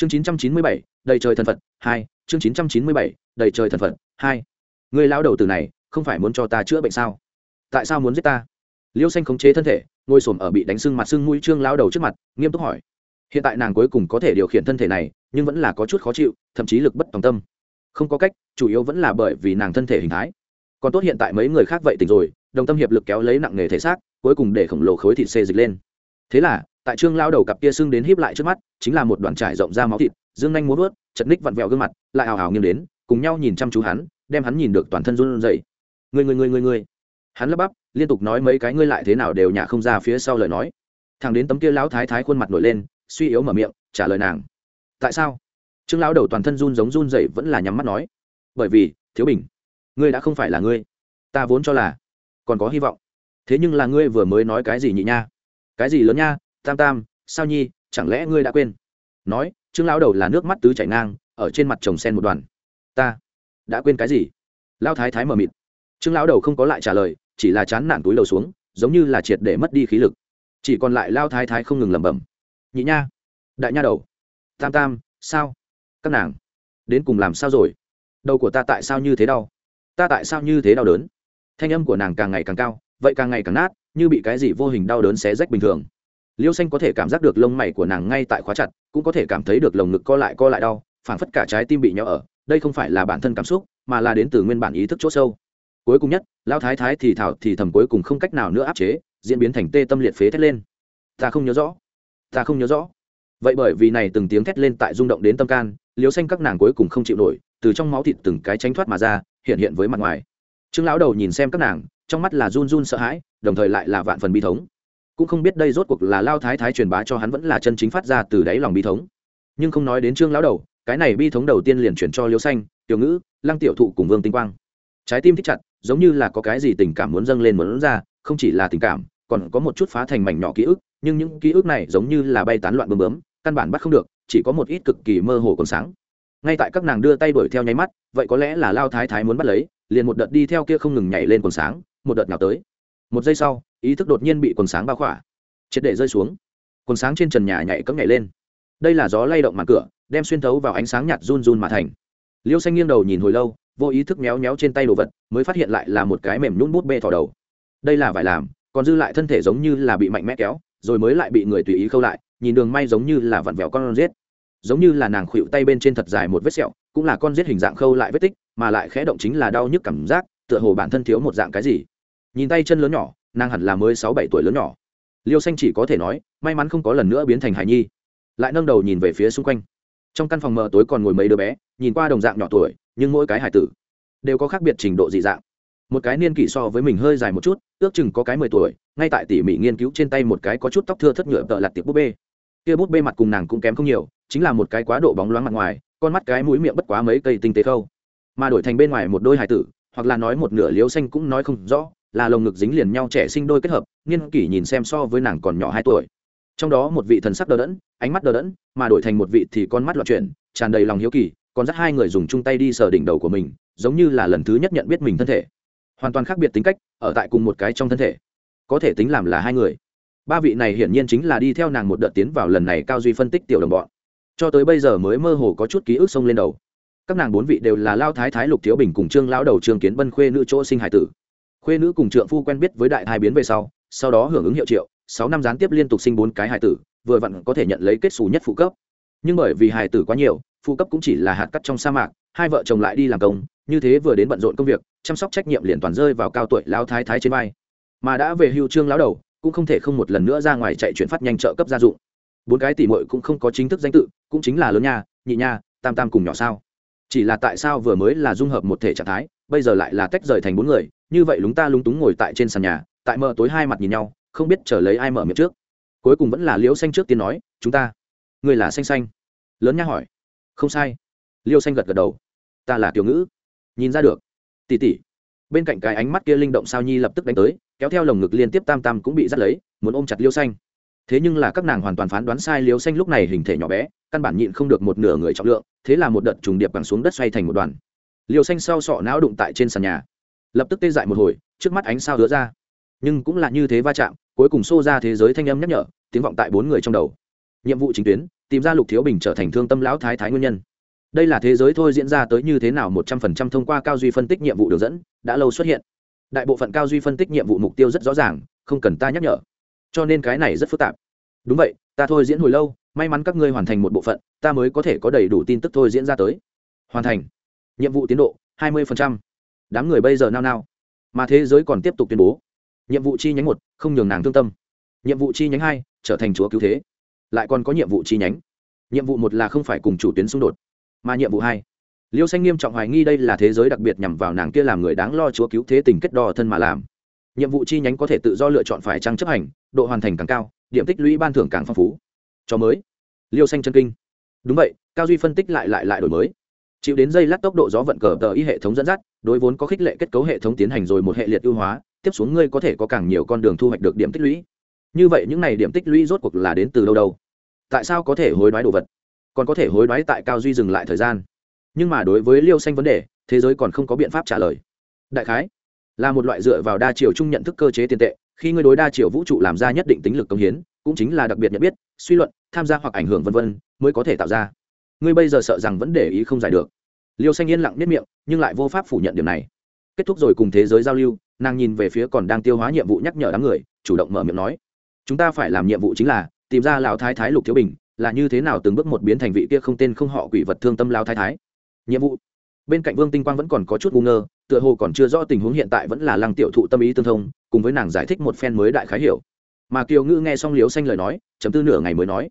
chương chín trăm chín mươi bảy, đầy trời thần phật, hai. Chương chín trăm chín mươi bảy, đầy trời thần phật, hai. Người lao đầu từ này, không phải muốn cho ta chữa bệnh sao? Tại sao muốn giết ta? Liêu xanh khống chế thân thể, ngồi s ở bị đánh sưng mặt sưng mũi trương lao đầu trước mặt, nghiêm túc hỏi. Hiện tại nàng cuối cùng có thể điều khiển thân thể này, nhưng vẫn là có chút khó chịu, thậm chí lực bất tòng tâm. Không có cách, chủ yếu vẫn là bởi vì nàng thân thể hình thái. Còn tốt hiện tại mấy người khác vậy tỉnh rồi, đồng tâm hiệp lực kéo lấy nặng nghề thể xác, cuối cùng để khổng lồ khối thịt xê dịch lên. Thế là tại trương lao đầu cặp kia sưng đến híp lại trước mắt, chính là một đoàn trải rộng ra máu thịt, dương nhanh muốn vớt chật ních vặn vẹo gương mặt, lại hào hào nghiêng đến, cùng nhau nhìn chăm chú hắn, đem hắn nhìn được toàn thân run rẩy. Người người người người người hắn lắp bắp, liên tục nói mấy cái ngươi lại thế nào đều nhả không ra phía sau lời nói. Thằng đến tấm kia lão thái thái khuôn mặt nổi lên, suy yếu mở miệng, trả lời nàng. Tại sao? Trương lão đầu toàn thân run giống run dậy vẫn là nhắm mắt nói. Bởi vì, thiếu bình, ngươi đã không phải là ngươi. Ta vốn cho là còn có hy vọng. Thế nhưng là ngươi vừa mới nói cái gì nhị nha? Cái gì lớn nha? Tam tam, sao nhi, chẳng lẽ ngươi đã quên? Nói, trương lão đầu là nước mắt tứ chảy ngang, ở trên mặt chồng sen một đoàn. Ta đã quên cái gì? Lao thái thái mờ mịt. Trương lão đầu không có lại trả lời, chỉ là chán nản túi đầu xuống, giống như là triệt để mất đi khí lực. Chỉ còn lại lao thái thái không ngừng lẩm bẩm. Nhị nha, đại nha đầu. Tam tam, sao? Các nàng, đến cùng làm sao rồi? Đầu của ta tại sao như thế đau? Ta tại sao như thế đau đớn? Thanh âm của nàng càng ngày càng cao, vậy càng ngày càng nát, như bị cái gì vô hình đau đớn xé rách bình thường liêu xanh có thể cảm giác được lông mày của nàng ngay tại khóa chặt, cũng có thể cảm thấy được lồng ngực co lại co lại đau, phảng phất cả trái tim bị nhỏ ở. Đây không phải là bản thân cảm xúc, mà là đến từ nguyên bản ý thức chỗ sâu. Cuối cùng nhất lao thái thái thì thảo thì thầm cuối cùng không cách nào nữa áp chế, diễn biến thành tê tâm liệt phế thét lên. Ta không nhớ rõ. Ta không nhớ rõ. Vậy bởi vì này từng tiếng thét lên tại rung động đến tâm can liều xanh các nàng cuối cùng không chịu nổi, từ trong máu thịt từng cái tránh thoát mà ra, hiện hiện với mặt ngoài. Trương lão đầu nhìn xem các nàng, trong mắt là run run sợ hãi, đồng thời lại là vạn phần bi thống cũng không biết đây rốt cuộc là lao thái thái truyền bá cho hắn vẫn là chân chính phát ra từ đáy lòng bi thống. Nhưng không nói đến trương lão đầu, cái này bi thống đầu tiên liền chuyển cho liêu xanh, tiểu ngữ, lăng tiểu thụ cùng vương tinh quang. Trái tim thích chặt, giống như là có cái gì tình cảm muốn dâng lên muốn ra, không chỉ là tình cảm, còn có một chút phá thành mảnh nhỏ ký ức, nhưng những ký ức này giống như là bay tán loạn bơm bướm, căn bản bắt không được, chỉ có một ít cực kỳ mơ hồ còn sáng. Ngay tại các nàng đưa tay đuổi theo nháy mắt, vậy có lẽ là lao thái thái muốn bắt lấy, liền một đợt đi theo kia không ngừng nhảy lên còn sáng, một đợt nào tới một giây sau, ý thức đột nhiên bị quần sáng bao khỏa. Triệt để rơi xuống. Quần sáng trên trần nhà nhảy cấm nhảy lên. Đây là gió lay động màn cửa, đem xuyên thấu vào ánh sáng nhạt run run mà thành. Liêu xanh nghiêng đầu nhìn hồi lâu, vô ý thức méo méo trên tay đồ vật, mới phát hiện lại là một cái mềm nhún bút bê thỏ đầu. Đây là vải làm, còn dư lại thân thể giống như là bị mạnh mẽ kéo, rồi mới lại bị người tùy ý khâu lại, nhìn đường may giống như là vặn vẹo con rết giống như là nàng khuỵu tay bên trên thật dài một vết sẹo, cũng là con rết hình dạng khâu lại vết tích, mà lại khẽ động chính là đau nhức cảm giác, tựa hồ bản thân thiếu một dạng cái gì nhìn tay chân lớn nhỏ, nàng hẳn là mới sáu bảy tuổi lớn nhỏ. Liêu xanh chỉ có thể nói, may mắn không có lần nữa biến thành Hải nhi. Lại nâng đầu nhìn về phía xung quanh. Trong căn phòng mờ tối còn ngồi mấy đứa bé, nhìn qua đồng dạng nhỏ tuổi, nhưng mỗi cái hải tử đều có khác biệt trình độ dị dạng. Một cái niên kỷ so với mình hơi dài một chút, ước chừng có cái mười tuổi, ngay tại tỉ mỉ nghiên cứu trên tay một cái có chút tóc thưa thất nhựa tợ lặt tiệp búp bê. Kia bút bê mặt cùng nàng cũng kém không nhiều, chính là một cái quá độ bóng loáng mặt ngoài, con mắt cái mũi miệng bất quá mấy cây tinh tế khâu. Mà đổi thành bên ngoài một đôi hải tử, hoặc là nói một nửa liếu xanh cũng nói không rõ là lồng ngực dính liền nhau trẻ sinh đôi kết hợp, nghiên kỷ nhìn xem so với nàng còn nhỏ hai tuổi. Trong đó một vị thần sắc đờ đẫn, ánh mắt đờ đẫn, mà đổi thành một vị thì con mắt loạn chuyển, tràn đầy lòng hiếu kỳ, còn dắt hai người dùng chung tay đi sờ đỉnh đầu của mình, giống như là lần thứ nhất nhận biết mình thân thể. Hoàn toàn khác biệt tính cách, ở tại cùng một cái trong thân thể. Có thể tính làm là hai người. Ba vị này hiển nhiên chính là đi theo nàng một đợt tiến vào lần này cao duy phân tích tiểu đồng bọn. Cho tới bây giờ mới mơ hồ có chút ký ức xông lên đầu. Các nàng bốn vị đều là lao thái thái lục thiếu bình cùng trương lão đầu trương kiến bân khuê nữ chỗ sinh hải tử khuê nữ cùng trượng phu quen biết với đại hai biến về sau sau đó hưởng ứng hiệu triệu, sáu năm gián tiếp liên tục sinh bốn cái hài tử, vừa vặn có thể nhận lấy kết xù nhất phụ cấp. Nhưng bởi vì hài tử quá nhiều, phụ cấp cũng chỉ là hạt cắt trong sa mạc, hai vợ chồng lại đi làm công, như thế vừa đến bận rộn công việc, chăm sóc trách nhiệm liền toàn rơi vào cao tuổi lao thái thái trên vai. Mà đã về hưu trương lão đầu, cũng không thể không một lần nữa ra ngoài chạy chuyển phát nhanh trợ cấp gia dụng. Bốn cái tỷ muội cũng không có chính thức danh tự, cũng chính là lớn nha, nhị nha, tam tam cùng nhỏ sao. Chỉ là tại sao vừa mới là dung hợp một thể trạng thái bây giờ lại là tách rời thành bốn người, như vậy lúng ta lúng túng ngồi tại trên sàn nhà, tại mờ tối hai mặt nhìn nhau, không biết chờ lấy ai mở miệng trước. Cuối cùng vẫn là liễu xanh trước tiên nói, chúng ta, người là xanh xanh. Lớn nha hỏi. Không sai. Liêu xanh gật gật đầu. Ta là tiểu ngữ. Nhìn ra được. Tỉ tỉ bên cạnh cái ánh mắt kia linh động sao nhi lập tức đánh tới, kéo theo lồng ngực liên tiếp tam tam cũng bị dắt lấy, muốn ôm chặt liêu xanh. Thế nhưng là các nàng hoàn toàn phán đoán sai liêu xanh lúc này hình thể nhỏ bé, căn bản nhịn không được một nửa người trọng lượng, thế là một đợt trùng điệp bằng xuống đất xoay thành một đoàn. Liều xanh sau sọ não đụng tại trên sàn nhà. Lập tức tê dại một hồi, trước mắt ánh sao hứa ra. Nhưng cũng là như thế va chạm, cuối cùng xô ra thế giới thanh âm nhắc nhở, tiếng vọng tại bốn người trong đầu. Nhiệm vụ chính tuyến, tìm ra lục thiếu bình trở thành thương tâm lão thái thái nguyên nhân. Đây là thế giới thôi diễn ra tới như thế nào một trăm phần trăm thông qua cao duy phân tích nhiệm vụ đường dẫn, đã lâu xuất hiện. Đại bộ phận cao duy phân tích nhiệm vụ mục tiêu rất rõ ràng, không cần ta nhắc nhở. Cho nên cái này rất phức tạp. Đúng vậy, ta thôi diễn hồi lâu, may mắn các ngươi hoàn thành một bộ phận, ta mới có thể có đầy đủ tin tức thôi diễn ra tới. Hoàn thành nhiệm vụ tiến độ hai mươi đám người bây giờ nao nao. Mà thế giới còn tiếp tục tuyên bố. Nhiệm vụ chi nhánh một, không nhường nàng thương tâm. Nhiệm vụ chi nhánh hai, trở thành chúa cứu thế. Lại còn có nhiệm vụ chi nhánh. Nhiệm vụ một là không phải cùng chủ tuyến xung đột, mà nhiệm vụ hai. Liêu xanh nghiêm trọng hoài nghi đây là thế giới đặc biệt nhằm vào nàng kia làm người đáng lo chúa cứu thế tình kết đo thân mà làm. Nhiệm vụ chi nhánh có thể tự do lựa chọn phải trăng chấp hành, độ hoàn thành càng cao, điểm tích lũy ban thưởng càng phong phú. Cho mới. Liêu xanh chân kinh. Đúng vậy, cao duy phân tích lại lại lại đổi mới chịu đến dây lát tốc độ gió vận cờ tờ y hệ thống dẫn dắt, đối vốn có khích lệ kết cấu hệ thống tiến hành rồi một hệ liệt ưu hóa, tiếp xuống ngươi có thể có càng nhiều con đường thu hoạch được điểm tích lũy. Như vậy những n à y điểm tích lũy rốt cuộc là đến từ đâu đâu? Tại sao có thể hối đoái đồ vật? Còn có thể hối đoái tại cao duy dừng lại thời gian. Nhưng mà đối với liêu xanh vấn đề, thế giới còn không có biện pháp trả lời. Đại khái là một loại dựa vào đa chiều chung nhận thức cơ chế tiền tệ, khi ngươi đối đa chiều vũ trụ làm ra nhất định tính lực công hiến, cũng chính là đặc biệt nhận biết, suy luận, tham gia hoặc ảnh hưởng vân vân mới có thể tạo ra ngươi bây giờ sợ rằng vẫn để ý không giải được. Liêu xanh yên lặng nếp miệng, nhưng lại vô pháp phủ nhận điểm này. Kết thúc rồi cùng thế giới giao lưu, nàng nhìn về phía còn đang tiêu hóa nhiệm vụ nhắc nhở đám người, chủ động mở miệng nói. Chúng ta phải làm nhiệm vụ chính là, tìm ra lão thái thái lục thiếu bình, là như thế nào từng bước một biến thành vị kia không tên không họ quỷ vật thương tâm lão thái thái. Nhiệm vụ. Bên cạnh vương tinh quang vẫn còn có chút ngu ngơ, tựa hồ còn chưa rõ tình huống hiện tại vẫn là lăng tiểu thụ tâm ý tương thông, cùng với nàng giải thích một phen mới đại khái hiểu. Mà kiều ngữ nghe xong liếu xanh lời nói, chấm tư nửa ngày mới nói.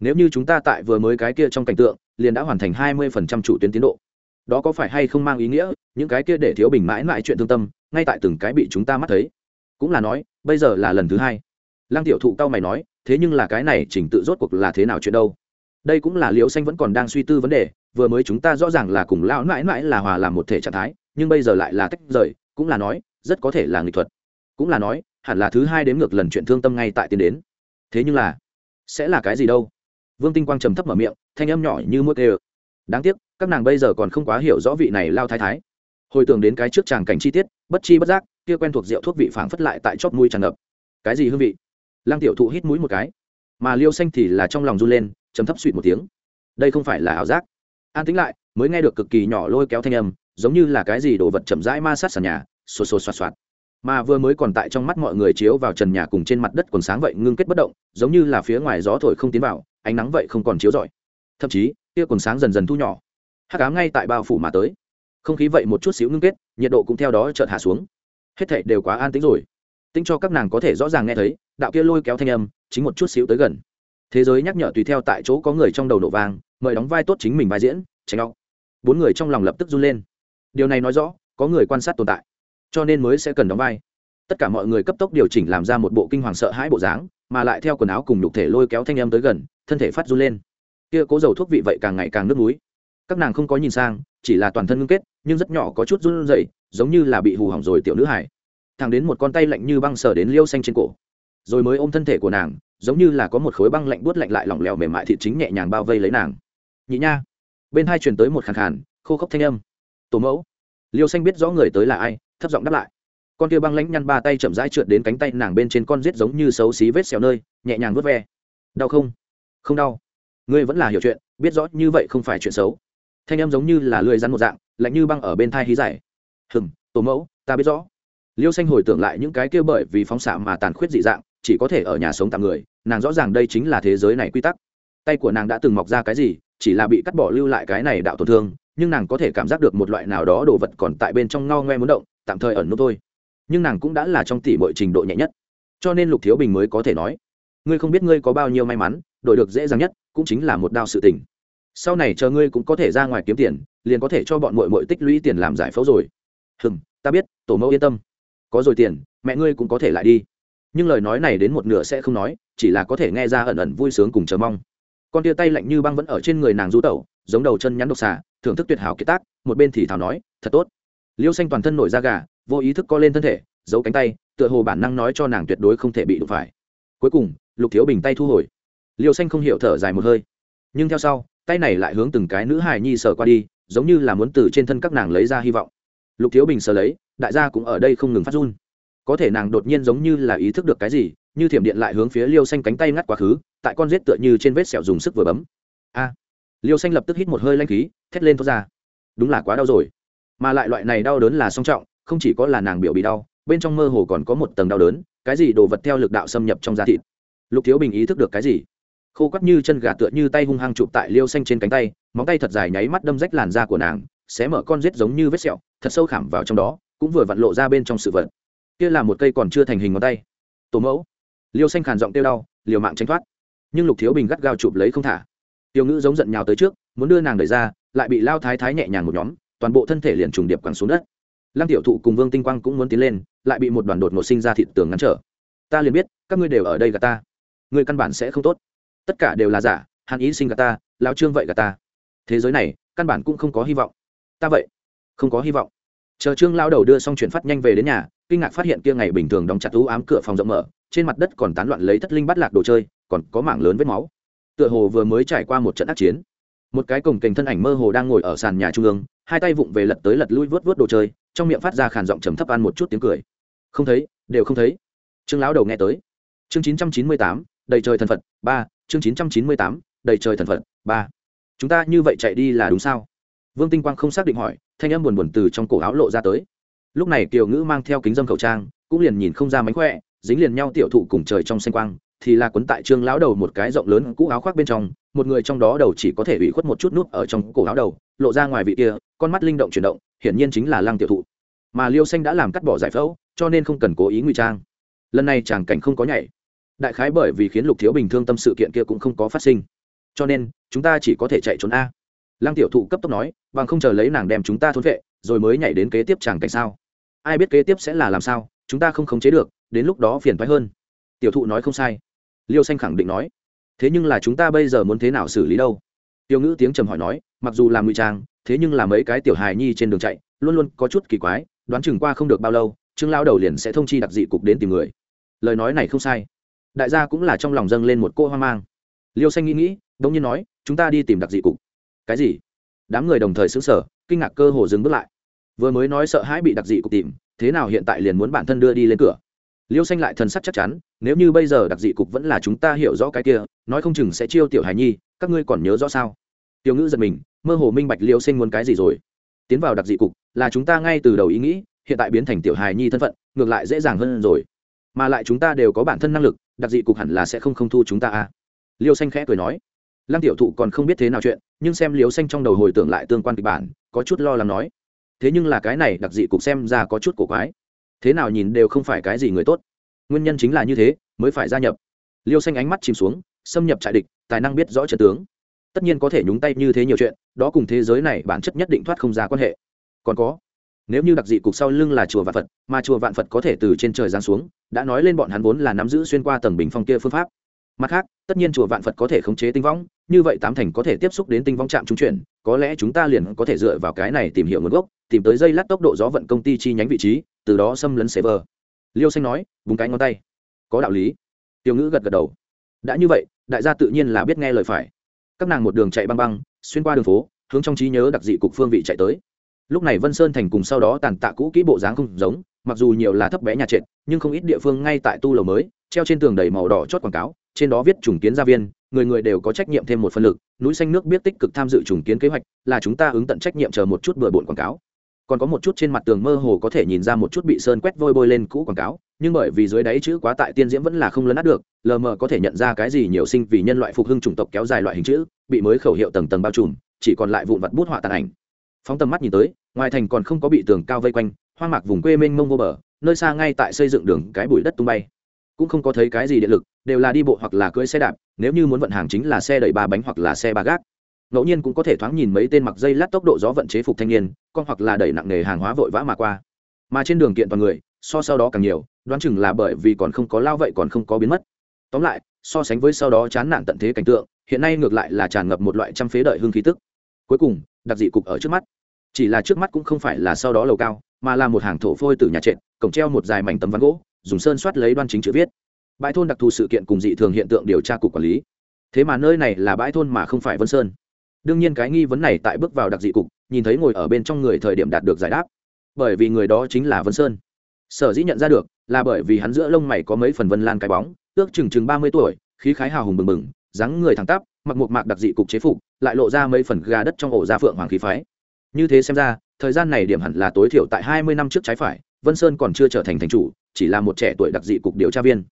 Nếu như chúng ta tại vừa mới cái kia trong cảnh tượng liền đã hoàn thành hai mươi phần trăm chủ tuyến tiến độ. Đó có phải hay không mang ý nghĩa? Những cái kia để thiếu bình mãi mãi chuyện thương tâm, ngay tại từng cái bị chúng ta mắt thấy. Cũng là nói, bây giờ là lần thứ hai. Lăng tiểu thụ cao mày nói, thế nhưng là cái này chỉnh tự rốt cuộc là thế nào chuyện đâu? Đây cũng là liễu xanh vẫn còn đang suy tư vấn đề, vừa mới chúng ta rõ ràng là cùng lão mãi mãi là hòa làm một thể trạng thái, nhưng bây giờ lại là tách rời, cũng là nói, rất có thể là nghệ thuật. Cũng là nói, hẳn là thứ hai đến ngược lần chuyện thương tâm ngay tại tiến đến. Thế nhưng là, sẽ là cái gì đâu? Vương tinh quang trầm thấp mở miệng thanh âm nhỏ như mũi tê đáng tiếc, các nàng bây giờ còn không quá hiểu rõ vị này lao thái thái. Hồi tưởng đến cái trước tràng cảnh chi tiết, bất chi bất giác, kia quen thuộc rượu thuốc vị phảng phất lại tại chóp mũi tràn ngập. Cái gì hương vị? Lăng tiểu thụ hít mũi một cái. Mà liêu xanh thì là trong lòng run lên chấm thấp suỵt một tiếng. Đây không phải là ảo giác. An tính lại, mới nghe được cực kỳ nhỏ lôi kéo thanh âm, giống như là cái gì đồ vật chậm rãi ma sát sàn nhà xô xô xoạt xoạt mà vừa mới còn tại trong mắt mọi người chiếu vào trần nhà cùng trên mặt đất còn sáng vậy ngưng kết bất động, giống như là phía ngoài gió thổi không tiến vào, ánh nắng vậy không còn chiếu rọi thậm chí kia quần sáng dần dần thu nhỏ. Hắc ám ngay tại bao phủ mà tới. Không khí vậy một chút xíu ngưng kết, nhiệt độ cũng theo đó chợt hạ xuống. Hết thảy đều quá an tĩnh rồi. Tính cho các nàng có thể rõ ràng nghe thấy, đạo kia lôi kéo thanh âm, chính một chút xíu tới gần. Thế giới nhắc nhở tùy theo tại chỗ có người trong đầu nổ vang, mời đóng vai tốt chính mình vai diễn, tránh đau bốn người trong lòng lập tức run lên. Điều này nói rõ, có người quan sát tồn tại, cho nên mới sẽ cần đóng vai. Tất cả mọi người cấp tốc điều chỉnh làm ra một bộ kinh hoàng sợ hãi bộ dáng, mà lại theo quần áo cùng đục thể lôi kéo thanh âm tới gần, thân thể phát run lên kia cố dầu thuốc vị vậy càng ngày càng nước núi các nàng không có nhìn sang, chỉ là toàn thân ngưng kết, nhưng rất nhỏ có chút run rẩy, giống như là bị hù hỏng rồi tiểu nữ hải thằng đến một con tay lạnh như băng sờ đến liêu xanh trên cổ. Rồi mới ôm thân thể của nàng, giống như là có một khối băng lạnh buốt lạnh lại lỏng lẻo mềm mại thịt chính nhẹ nhàng bao vây lấy nàng. Nhị nha. Bên hai truyền tới một khàn khàn, khô khốc thanh âm. Tổ mẫu. Liêu xanh biết rõ người tới là ai, thấp giọng đáp lại. Con kia băng lãnh nhăn ba tay chậm rãi trượt đến cánh tay nàng bên trên con rết giống như xấu xí vết xẻo nơi, nhẹ nhàng vớt ve. Đau không? Không đau ngươi vẫn là hiểu chuyện, biết rõ như vậy không phải chuyện xấu. Thanh em giống như là lười rắn một dạng, lạnh như băng ở bên thai hí giải hừm, tổ mẫu, ta biết rõ. Liêu xanh hồi tưởng lại những cái kia bởi vì phóng xạ mà tàn khuyết dị dạng, chỉ có thể ở nhà sống tạm người, nàng rõ ràng đây chính là thế giới này quy tắc. Tay của nàng đã từng mọc ra cái gì, chỉ là bị cắt bỏ lưu lại cái này đạo tổn thương, nhưng nàng có thể cảm giác được một loại nào đó đồ vật còn tại bên trong ngao ngoe muốn động, tạm thời ẩn nút thôi. Nhưng nàng cũng đã là trong tỷ mọi trình độ nhẹ nhất. Cho nên lục thiếu bình mới có thể nói, ngươi không biết ngươi có bao nhiêu may mắn đổi được dễ dàng nhất cũng chính là một đao sự tình. Sau này chờ ngươi cũng có thể ra ngoài kiếm tiền, liền có thể cho bọn mội mội tích lũy tiền làm giải phẫu rồi. Hừm, ta biết, tổ mẫu yên tâm. Có rồi tiền, mẹ ngươi cũng có thể lại đi. Nhưng lời nói này đến một nửa sẽ không nói, chỉ là có thể nghe ra ẩn ẩn vui sướng cùng chờ mong. Con tia tay lạnh như băng vẫn ở trên người nàng du tẩu, giống đầu chân nhắn độc xà, thưởng thức tuyệt hảo kiệt tác, một bên thì thảo nói, thật tốt. Liêu xanh toàn thân nổi da gà, vô ý thức co lên thân thể, giấu cánh tay, tựa hồ bản năng nói cho nàng tuyệt đối không thể bị đụng phải. Cuối cùng, lục thiếu bình tay thu hồi liêu xanh không hiểu thở dài một hơi. Nhưng theo sau, tay này lại hướng từng cái nữ hài nhi sờ qua đi, giống như là muốn từ trên thân các nàng lấy ra hy vọng. Lục thiếu bình sờ lấy, đại gia cũng ở đây không ngừng phát run. Có thể nàng đột nhiên giống như là ý thức được cái gì, như thiểm điện lại hướng phía liêu xanh cánh tay ngắt quá khứ, tại con rết tựa như trên vết sẹo dùng sức vừa bấm. A! Liêu xanh lập tức hít một hơi lanh khí, thét lên thoát ra. Đúng là quá đau rồi. Mà lại loại này đau đớn là song trọng, không chỉ có là nàng biểu bị đau, bên trong mơ hồ còn có một tầng đau đớn, cái gì đồ vật theo lực đạo xâm nhập trong da thịt. Lục thiếu bình ý thức được cái gì? Khô quắt như chân gà tựa như tay hung hăng chụp tại liêu xanh trên cánh tay, móng tay thật dài nháy mắt đâm rách làn da của nàng, xé mở con rết giống như vết sẹo, thật sâu khảm vào trong đó, cũng vừa vặn lộ ra bên trong sự vật. Kia là một cây còn chưa thành hình ngón tay. Tổ mẫu. Liêu xanh khàn giọng tiêu đau, liều mạng tránh thoát. Nhưng lục thiếu bình gắt gao chụp lấy không thả. Tiêu ngữ giống giận nhào tới trước, muốn đưa nàng đẩy ra, lại bị lao thái thái nhẹ nhàng một nhóm, toàn bộ thân thể liền trùng điệp quẳng xuống đất. Lăng tiểu thụ cùng vương tinh quang cũng muốn tiến lên, lại bị một đoàn đột ngột sinh ra thịt tường ngăn trở. Ta liền biết, các ngươi đều ở đây gà ta. Người căn bản sẽ không tốt tất cả đều là giả hàn ý sinh gà ta lao trương vậy gà ta. Thế giới này, căn bản cũng không có hy vọng. Ta vậy, không có hy vọng. Chờ trương lao đầu đưa xong chuyển phát nhanh về đến nhà, kinh ngạc phát hiện kia ngày bình thường đóng chặt ú ám cửa phòng rộng mở, trên mặt đất còn tán loạn lấy thất linh bắt lạc đồ chơi, còn có mảng lớn vết máu. Tựa hồ vừa mới trải qua một trận ác chiến. Một cái cổng kềnh thân ảnh mơ hồ đang ngồi ở sàn nhà trung ương, hai tay vụng về lật tới lật lui vớt vớt đồ chơi, trong miệng phát ra khàn giọng trầm thấp ăn một chút tiếng cười. Không thấy, đều không thấy. Trương lão đầu nghe tới. Chương chín trăm chín mươi tám, đầy trời thần phật, ba chương chín trăm chín mươi tám, đầy trời thần phật, ba. Chúng ta như vậy chạy đi là đúng sao? Vương tinh quang không xác định hỏi, thanh âm buồn buồn từ trong cổ áo lộ ra tới. Lúc này kiều ngữ mang theo kính dâm khẩu trang, cũng liền nhìn không ra mánh khỏe, dính liền nhau tiểu thụ cùng trời trong xanh quang, thì là quấn tại trương lão đầu một cái rộng lớn cũ áo khoác bên trong, một người trong đó đầu chỉ có thể ủy khuất một chút nút ở trong cổ áo đầu, lộ ra ngoài vị kia, con mắt linh động chuyển động, hiển nhiên chính là lăng tiểu thụ. Mà liêu xanh đã làm cắt bỏ giải phẫu, cho nên không cần cố ý ngụy trang. Lần này chàng cảnh không có nhảy đại khái bởi vì khiến lục thiếu bình thương tâm sự kiện kia cũng không có phát sinh. Cho nên, chúng ta chỉ có thể chạy trốn a. Lăng tiểu thụ cấp tốc nói, bằng không chờ lấy nàng đem chúng ta thốn vệ, rồi mới nhảy đến kế tiếp chàng cảnh sao? Ai biết kế tiếp sẽ là làm sao, chúng ta không khống chế được, đến lúc đó phiền thoái hơn. Tiểu thụ nói không sai. Liêu xanh khẳng định nói. Thế nhưng là chúng ta bây giờ muốn thế nào xử lý đâu? Tiểu ngữ tiếng trầm hỏi nói, mặc dù làm ngụy trang, thế nhưng là mấy cái tiểu hài nhi trên đường chạy, luôn luôn có chút kỳ quái, đoán chừng qua không được bao lâu, trương lao đầu liền sẽ thông chi đặc dị cục đến tìm người. Lời nói này không sai đại gia cũng là trong lòng dâng lên một cô hoang mang. Liêu xanh nghĩ nghĩ đông nhiên nói, chúng ta đi tìm đặc dị cục. Cái gì? Đám người đồng thời xứng sở kinh ngạc cơ hồ dừng bước lại. Vừa mới nói sợ hãi bị đặc dị cục tìm, thế nào hiện tại liền muốn bản thân đưa đi lên cửa? Liêu xanh lại thần sắc chắc chắn, nếu như bây giờ đặc dị cục vẫn là chúng ta hiểu rõ cái kia, nói không chừng sẽ chiêu tiểu hài nhi, các ngươi còn nhớ rõ sao? Tiểu ngữ giật mình, mơ hồ minh bạch liêu xanh muốn cái gì rồi. Tiến vào đặc dị cục, là chúng ta ngay từ đầu ý nghĩ, hiện tại biến thành tiểu hài nhi thân phận, ngược lại dễ dàng hơn rồi. Mà lại chúng ta đều có bản thân năng lực đặc dị cục hẳn là sẽ không không thu chúng ta à? Liêu xanh khẽ cười nói. Lăng tiểu thụ còn không biết thế nào chuyện, nhưng xem liêu xanh trong đầu hồi tưởng lại tương quan kịch bản, có chút lo lắng nói. Thế nhưng là cái này đặc dị cục xem ra có chút cổ quái. Thế nào nhìn đều không phải cái gì người tốt. Nguyên nhân chính là như thế, mới phải gia nhập. Liêu xanh ánh mắt chìm xuống, xâm nhập trại địch, tài năng biết rõ trận tướng. Tất nhiên có thể nhúng tay như thế nhiều chuyện, đó cùng thế giới này bản chất nhất định thoát không ra quan hệ. Còn có nếu như đặc dị cục sau lưng là chùa vạn phật, mà chùa vạn phật có thể từ trên trời giáng xuống, đã nói lên bọn hắn vốn là nắm giữ xuyên qua tầng bình phong kia phương pháp. Mặt khác, tất nhiên chùa vạn phật có thể khống chế tinh võng như vậy tám thành có thể tiếp xúc đến tinh võng trạm trung chuyển, có lẽ chúng ta liền có thể dựa vào cái này tìm hiểu nguồn gốc, tìm tới dây lát tốc độ gió vận công ty chi nhánh vị trí, từ đó xâm lấn server liêu xanh nói, búng cái ngón tay. Có đạo lý. Tiêu ngữ gật gật đầu. Đã như vậy, đại gia tự nhiên là biết nghe lời phải. Các nàng một đường chạy băng băng, xuyên qua đường phố, hướng trong trí nhớ đặc dị cục phương vị chạy tới lúc này vân sơn thành cùng sau đó tàn tạ cũ kỹ bộ dáng không giống, mặc dù nhiều là thấp bé nhà trệt, nhưng không ít địa phương ngay tại tu lầu mới, treo trên tường đầy màu đỏ chót quảng cáo, trên đó viết trùng kiến gia viên, người người đều có trách nhiệm thêm một phân lực, núi xanh nước biết tích cực tham dự trùng kiến kế hoạch, là chúng ta ứng tận trách nhiệm chờ một chút bừa bộn quảng cáo. Còn có một chút trên mặt tường mơ hồ có thể nhìn ra một chút bị sơn quét vôi bôi lên cũ quảng cáo, nhưng bởi vì dưới đáy chữ quá tại tiên diễm vẫn là không lấn át được, lờ mờ có thể nhận ra cái gì nhiều sinh vì nhân loại phục hưng chủng tộc kéo dài loại hình chữ, bị mới khẩu hiệu tầng tầng bao trùm, chỉ còn lại vụn vặt bút họa tàn ảnh phóng tầm mắt nhìn tới, ngoài thành còn không có bị tường cao vây quanh, hoang mạc vùng quê mênh mông vô bờ, nơi xa ngay tại xây dựng đường cái bụi đất tung bay. Cũng không có thấy cái gì điện lực, đều là đi bộ hoặc là cưỡi xe đạp, nếu như muốn vận hàng chính là xe đẩy ba bánh hoặc là xe ba gác. Ngẫu nhiên cũng có thể thoáng nhìn mấy tên mặc dây lát tốc độ gió vận chế phục thanh niên, con hoặc là đẩy nặng nề hàng hóa vội vã mà qua. Mà trên đường kiện toàn người, so sau đó càng nhiều, đoán chừng là bởi vì còn không có lao vậy còn không có biến mất. Tóm lại, so sánh với sau đó chán nản tận thế cảnh tượng, hiện nay ngược lại là tràn ngập một loại trăm phế đợi hương khí tức. Cuối cùng, đặc dị cục ở trước mắt chỉ là trước mắt cũng không phải là sau đó lầu cao, mà là một hàng thổ phôi từ nhà trệt, cổng treo một dài mảnh tấm ván gỗ, dùng sơn soát lấy đoan chính chữ viết. Bãi thôn đặc thù sự kiện cùng dị thường hiện tượng điều tra cục quản lý. Thế mà nơi này là bãi thôn mà không phải vân sơn. Đương nhiên cái nghi vấn này tại bước vào đặc dị cục, nhìn thấy ngồi ở bên trong người thời điểm đạt được giải đáp. Bởi vì người đó chính là vân sơn. Sở dĩ nhận ra được là bởi vì hắn giữa lông mày có mấy phần vân lan cái bóng, ước chừng chừng ba mươi tuổi, khí khái hào hùng bừng bừng, dáng người thẳng tắp, mặc một mạc đặc dị cục chế phục, lại lộ ra mấy phần gà đất trong ổ da phượng hoàng khí phái như thế xem ra, thời gian này điểm hẳn là tối thiểu tại hai mươi năm trước trái phải, vân sơn còn chưa trở thành thành chủ, chỉ là một trẻ tuổi đặc dị cục điều tra viên.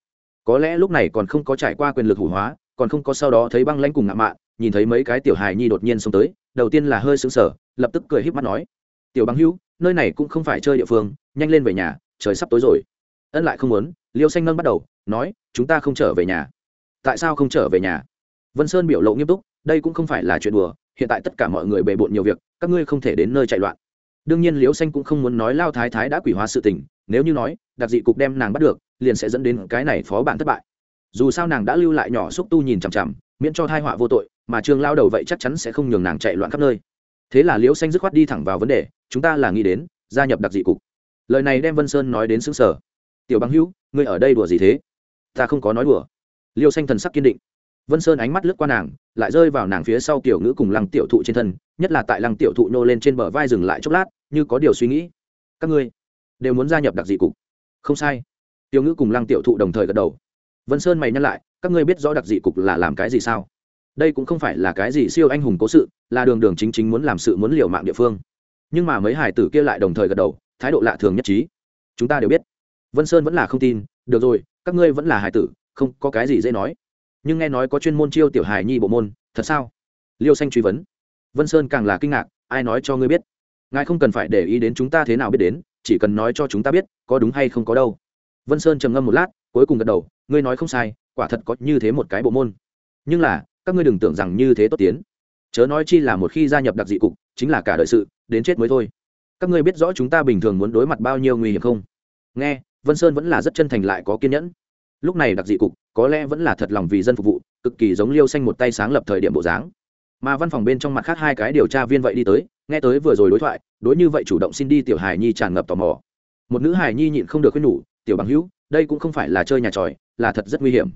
Có lẽ lúc này còn không có trải qua quyền lực hủ hóa, còn không có sau đó thấy băng lãnh cùng ngạo mạn, nhìn thấy mấy cái tiểu hài nhi đột nhiên xông tới, đầu tiên là hơi sững sờ, lập tức cười híp mắt nói, tiểu băng hữu, nơi này cũng không phải chơi địa phương, nhanh lên về nhà, trời sắp tối rồi. Ân lại không muốn, liêu xanh ngân bắt đầu, nói, chúng ta không trở về nhà. Tại sao không trở về nhà? Vân sơn biểu lộ nghiêm túc, đây cũng không phải là chuyện đùa hiện tại tất cả mọi người bề bộn nhiều việc, các ngươi không thể đến nơi chạy loạn. Đương nhiên liễu xanh cũng không muốn nói lao thái thái đã quỷ hóa sự tình, nếu như nói, đặc dị cục đem nàng bắt được, liền sẽ dẫn đến cái này phó bản thất bại. Dù sao nàng đã lưu lại nhỏ xúc tu nhìn chằm chằm, miễn cho thai họa vô tội, mà trương lao đầu vậy chắc chắn sẽ không nhường nàng chạy loạn khắp nơi. Thế là liễu xanh dứt khoát đi thẳng vào vấn đề, chúng ta là nghĩ đến, gia nhập đặc dị cục. Lời này đem vân sơn nói đến xứng sở tiểu băng hữu, ngươi ở đây đùa gì thế? Ta không có nói đùa. Liêu xanh thần sắc kiên định vân sơn ánh mắt lướt qua nàng, lại rơi vào nàng phía sau tiểu ngữ cùng lăng tiểu thụ trên thân, nhất là tại lăng tiểu thụ nô lên trên bờ vai dừng lại chốc lát, như có điều suy nghĩ. Các ngươi đều muốn gia nhập đặc dị cục. Không sai. Tiểu ngữ cùng lăng tiểu thụ đồng thời gật đầu. Vân sơn mày nhắc lại, các ngươi biết rõ đặc dị cục là làm cái gì sao? Đây cũng không phải là cái gì siêu anh hùng cố sự, là đường đường chính chính muốn làm sự muốn liều mạng địa phương. Nhưng mà mấy hải tử kia lại đồng thời gật đầu, thái độ lạ thường nhất trí. Chúng ta đều biết. Vân sơn vẫn là không tin, được rồi, các ngươi vẫn là hải tử, không có cái gì dễ nói nhưng nghe nói có chuyên môn chiêu tiểu hài nhi bộ môn, thật sao? Liêu xanh truy vấn. Vân sơn càng là kinh ngạc, ai nói cho ngươi biết? Ngài không cần phải để ý đến chúng ta thế nào biết đến, chỉ cần nói cho chúng ta biết, có đúng hay không có đâu. Vân sơn trầm ngâm một lát, cuối cùng gật đầu, ngươi nói không sai, quả thật có như thế một cái bộ môn. Nhưng là, các ngươi đừng tưởng rằng như thế tốt tiến. Chớ nói chi là một khi gia nhập đặc dị cục, chính là cả đời sự, đến chết mới thôi. Các ngươi biết rõ chúng ta bình thường muốn đối mặt bao nhiêu nguy hiểm không? Nghe, vân sơn vẫn là rất chân thành lại có kiên nhẫn. Lúc này đặc dị cục có lẽ vẫn là thật lòng vì dân phục vụ, cực kỳ giống liêu xanh một tay sáng lập thời điểm bộ dáng. Mà văn phòng bên trong mặt khác hai cái điều tra viên vậy đi tới, nghe tới vừa rồi đối thoại, đối như vậy chủ động xin đi tiểu hài nhi tràn ngập tò mò. Một nữ hài nhi nhịn không được khuyên nhủ, tiểu bằng hữu, đây cũng không phải là chơi nhà tròi, là thật rất nguy hiểm.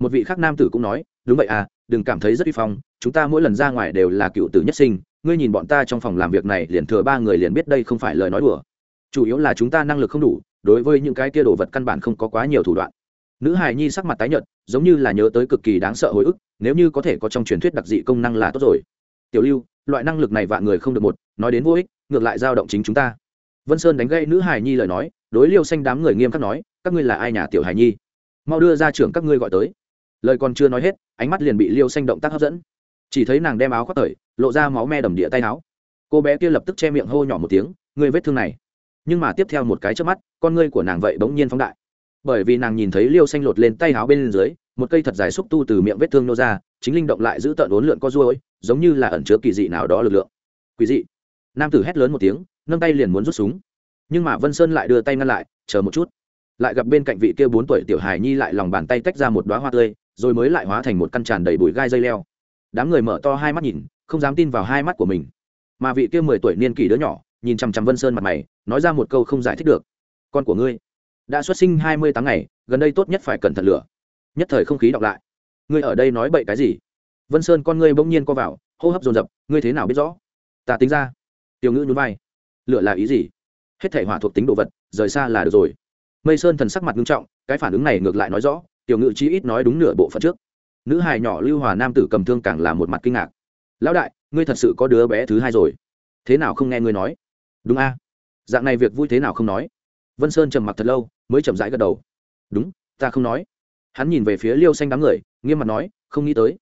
Một vị khác nam tử cũng nói, đúng vậy à đừng cảm thấy rất uy phong, chúng ta mỗi lần ra ngoài đều là cựu tử nhất sinh, ngươi nhìn bọn ta trong phòng làm việc này liền thừa ba người liền biết đây không phải lời nói đùa. Chủ yếu là chúng ta năng lực không đủ, đối với những cái kia đồ vật căn bản không có quá nhiều thủ đoạn nữ hài nhi sắc mặt tái nhợt, giống như là nhớ tới cực kỳ đáng sợ hồi ức, nếu như có thể có trong truyền thuyết đặc dị công năng là tốt rồi. Tiểu lưu, loại năng lực này vạn người không được một, nói đến vô ích, ngược lại dao động chính chúng ta. Vân sơn đánh gây nữ hài nhi lời nói, đối liêu xanh đám người nghiêm khắc nói, các ngươi là ai nhà tiểu hài nhi? Mau đưa ra trưởng các ngươi gọi tới. Lời còn chưa nói hết, ánh mắt liền bị liêu xanh động tác hấp dẫn. Chỉ thấy nàng đem áo khoác tởi lộ ra máu me đầm địa tay áo. Cô bé kia lập tức che miệng hô nhỏ một tiếng, ngươi vết thương này. Nhưng mà tiếp theo một cái trước mắt, con ngươi của nàng vậy bỗng nhiên phóng đại bởi vì nàng nhìn thấy liêu xanh lột lên tay áo bên dưới, một cây thật dài xúc tu từ miệng vết thương nô ra, chính linh động lại giữ tợn uốn lượn co ruôi, giống như là ẩn chứa kỳ dị nào đó lực lượng. Quý dị. Nam tử hét lớn một tiếng, nâng tay liền muốn rút súng. Nhưng mà vân sơn lại đưa tay ngăn lại, chờ một chút. Lại gặp bên cạnh vị kia bốn tuổi tiểu hài nhi lại lòng bàn tay tách ra một đoá hoa tươi, rồi mới lại hóa thành một căn tràn đầy bụi gai dây leo. Đám người mở to hai mắt nhìn, không dám tin vào hai mắt của mình. Mà vị kia mười tuổi niên kỷ đứa nhỏ, nhìn chằm chằm vân sơn mặt mày, nói ra một câu không giải thích được. Con của ngươi đã xuất sinh hai mươi tháng ngày, gần đây tốt nhất phải cẩn thận lửa. Nhất thời không khí đọc lại. Ngươi ở đây nói bậy cái gì? Vân sơn con ngươi bỗng nhiên co vào, hô hấp dồn dập, ngươi thế nào biết rõ? Ta tính ra. Tiểu ngữ nhún vai. Lửa là ý gì? Hết thể hỏa thuộc tính đồ vật, rời xa là được rồi. Mây sơn thần sắc mặt nghiêm trọng, cái phản ứng này ngược lại nói rõ, tiểu ngữ chí ít nói đúng nửa bộ phận trước. Nữ hài nhỏ lưu hòa nam tử cầm thương càng là một mặt kinh ngạc. Lão đại, ngươi thật sự có đứa bé thứ hai rồi. Thế nào không nghe ngươi nói? Đúng a. Dạng này việc vui thế nào không nói? Vân sơn trầm mặc thật lâu mới chậm rãi gật đầu. Đúng, ta không nói. Hắn nhìn về phía liêu xanh đám người, nghiêm mặt nói, không nghĩ tới.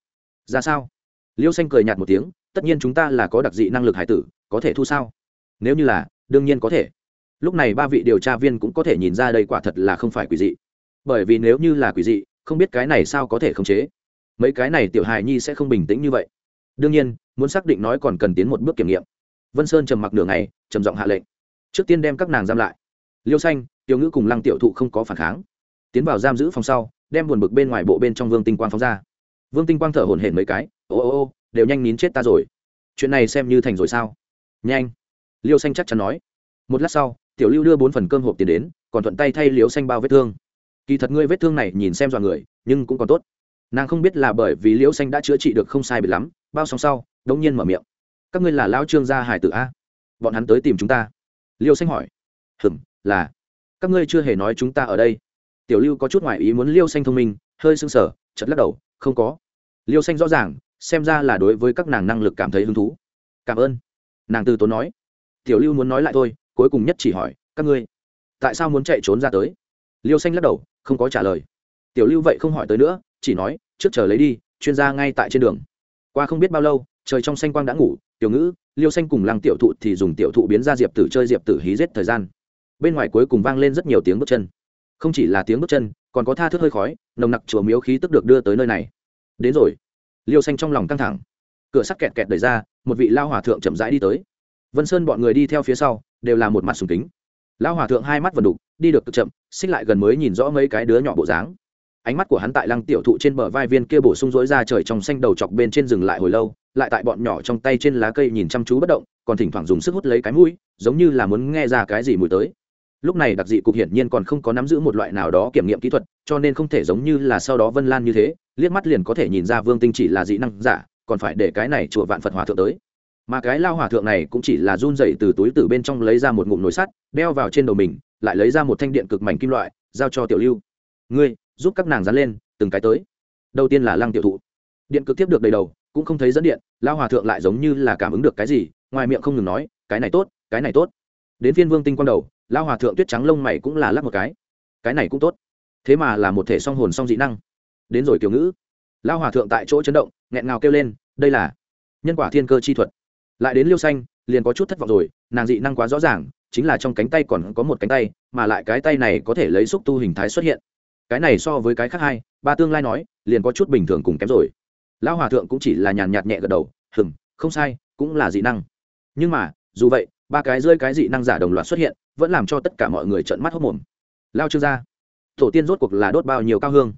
Ra sao? Liêu xanh cười nhạt một tiếng, tất nhiên chúng ta là có đặc dị năng lực hải tử, có thể thu sao? Nếu như là, đương nhiên có thể. Lúc này ba vị điều tra viên cũng có thể nhìn ra đây quả thật là không phải quỷ dị. Bởi vì nếu như là quỷ dị, không biết cái này sao có thể khống chế. Mấy cái này tiểu hài nhi sẽ không bình tĩnh như vậy. Đương nhiên, muốn xác định nói còn cần tiến một bước kiểm nghiệm. Vân sơn trầm mặc nửa ngày, trầm giọng hạ lệnh. Trước tiên đem các nàng giam lại liêu xanh, tiểu ngữ cùng lăng tiểu thụ không có phản kháng. Tiến vào giam giữ phòng sau, đem buồn bực bên ngoài bộ bên trong vương tinh quang phóng ra. Vương tinh quang thở hổn hển mấy cái, ô ô ô, đều nhanh nín chết ta rồi. Chuyện này xem như thành rồi sao? Nhanh. Liêu xanh chắc chắn nói. Một lát sau, tiểu lưu đưa bốn phần cơm hộp tiền đến, còn thuận tay thay liêu xanh bao vết thương. Kỳ thật ngươi vết thương này nhìn xem dọa người, nhưng cũng còn tốt. Nàng không biết là bởi vì Liêu xanh đã chữa trị được không sai biệt lắm, bao xong sau đống nhiên mở miệng. Các ngươi là lão trương gia hải tử a? Bọn hắn tới tìm chúng ta. Liêu xanh hỏi. Hừm là, các ngươi chưa hề nói chúng ta ở đây. Tiểu lưu có chút ngoại ý muốn liêu xanh thông minh, hơi sưng sở chật lắc đầu, không có. Liêu xanh rõ ràng, xem ra là đối với các nàng năng lực cảm thấy hứng thú. Cảm ơn. Nàng từ tốn nói. Tiểu lưu muốn nói lại thôi, cuối cùng nhất chỉ hỏi, các ngươi, tại sao muốn chạy trốn ra tới? Liêu xanh lắc đầu, không có trả lời. Tiểu lưu vậy không hỏi tới nữa, chỉ nói, trước chờ lấy đi, chuyên gia ngay tại trên đường. Qua không biết bao lâu, trời trong xanh quang đã ngủ, tiểu ngữ, liêu xanh cùng lăng tiểu thụ thì dùng tiểu thụ biến ra diệp tử chơi diệp tử hí giết thời gian bên ngoài cuối cùng vang lên rất nhiều tiếng bước chân. Không chỉ là tiếng bước chân, còn có tha thước hơi khói, nồng nặc chùa miếu khí tức được đưa tới nơi này. Đến rồi. Liêu xanh trong lòng căng thẳng. Cửa sắt kẹt kẹt đẩy ra, một vị lao hòa thượng chậm rãi đi tới. Vân sơn bọn người đi theo phía sau, đều là một mặt sùng kính. Lao hòa thượng hai mắt vần đục, đi được cực chậm, xích lại gần mới nhìn rõ mấy cái đứa nhỏ bộ dáng. Ánh mắt của hắn tại lăng tiểu thụ trên bờ vai viên kia bổ sung rối ra trời trong xanh đầu chọc bên trên rừng lại hồi lâu, lại tại bọn nhỏ trong tay trên lá cây nhìn chăm chú bất động, còn thỉnh thoảng dùng sức hút lấy cái mũi, giống như là muốn nghe ra cái gì mùi tới lúc này đặc dị cục hiển nhiên còn không có nắm giữ một loại nào đó kiểm nghiệm kỹ thuật, cho nên không thể giống như là sau đó vân lan như thế, liếc mắt liền có thể nhìn ra vương tinh chỉ là dị năng giả, còn phải để cái này chùa vạn phật hòa thượng tới. Mà cái lao hòa thượng này cũng chỉ là run dậy từ túi từ bên trong lấy ra một ngụm nồi sắt, đeo vào trên đầu mình, lại lấy ra một thanh điện cực mảnh kim loại, giao cho tiểu lưu. Ngươi, giúp các nàng dán lên, từng cái tới. Đầu tiên là lăng tiểu thụ. Điện cực tiếp được đầy đầu, cũng không thấy dẫn điện, lao hòa thượng lại giống như là cảm ứng được cái gì, ngoài miệng không ngừng nói, cái này tốt, cái này tốt. Đến phiên vương tinh quang đầu lao hòa thượng tuyết trắng lông mày cũng là lắc một cái. Cái này cũng tốt. Thế mà là một thể song hồn song dị năng. Đến rồi kiểu ngữ. Lao hòa thượng tại chỗ chấn động, nghẹn ngào kêu lên, đây là nhân quả thiên cơ chi thuật. Lại đến liêu xanh, liền có chút thất vọng rồi, nàng dị năng quá rõ ràng, chính là trong cánh tay còn có một cánh tay, mà lại cái tay này có thể lấy xúc tu hình thái xuất hiện. Cái này so với cái khác hai, ba tương lai nói, liền có chút bình thường cùng kém rồi. Lão hòa thượng cũng chỉ là nhàn nhạt nhẹ gật đầu hừng không sai, cũng là dị năng. Nhưng mà, dù vậy ba cái rơi cái dị năng giả đồng loạt xuất hiện, vẫn làm cho tất cả mọi người trợn mắt hốc mồm. Lao trương ra tổ tiên rốt cuộc là đốt bao nhiêu cao hương?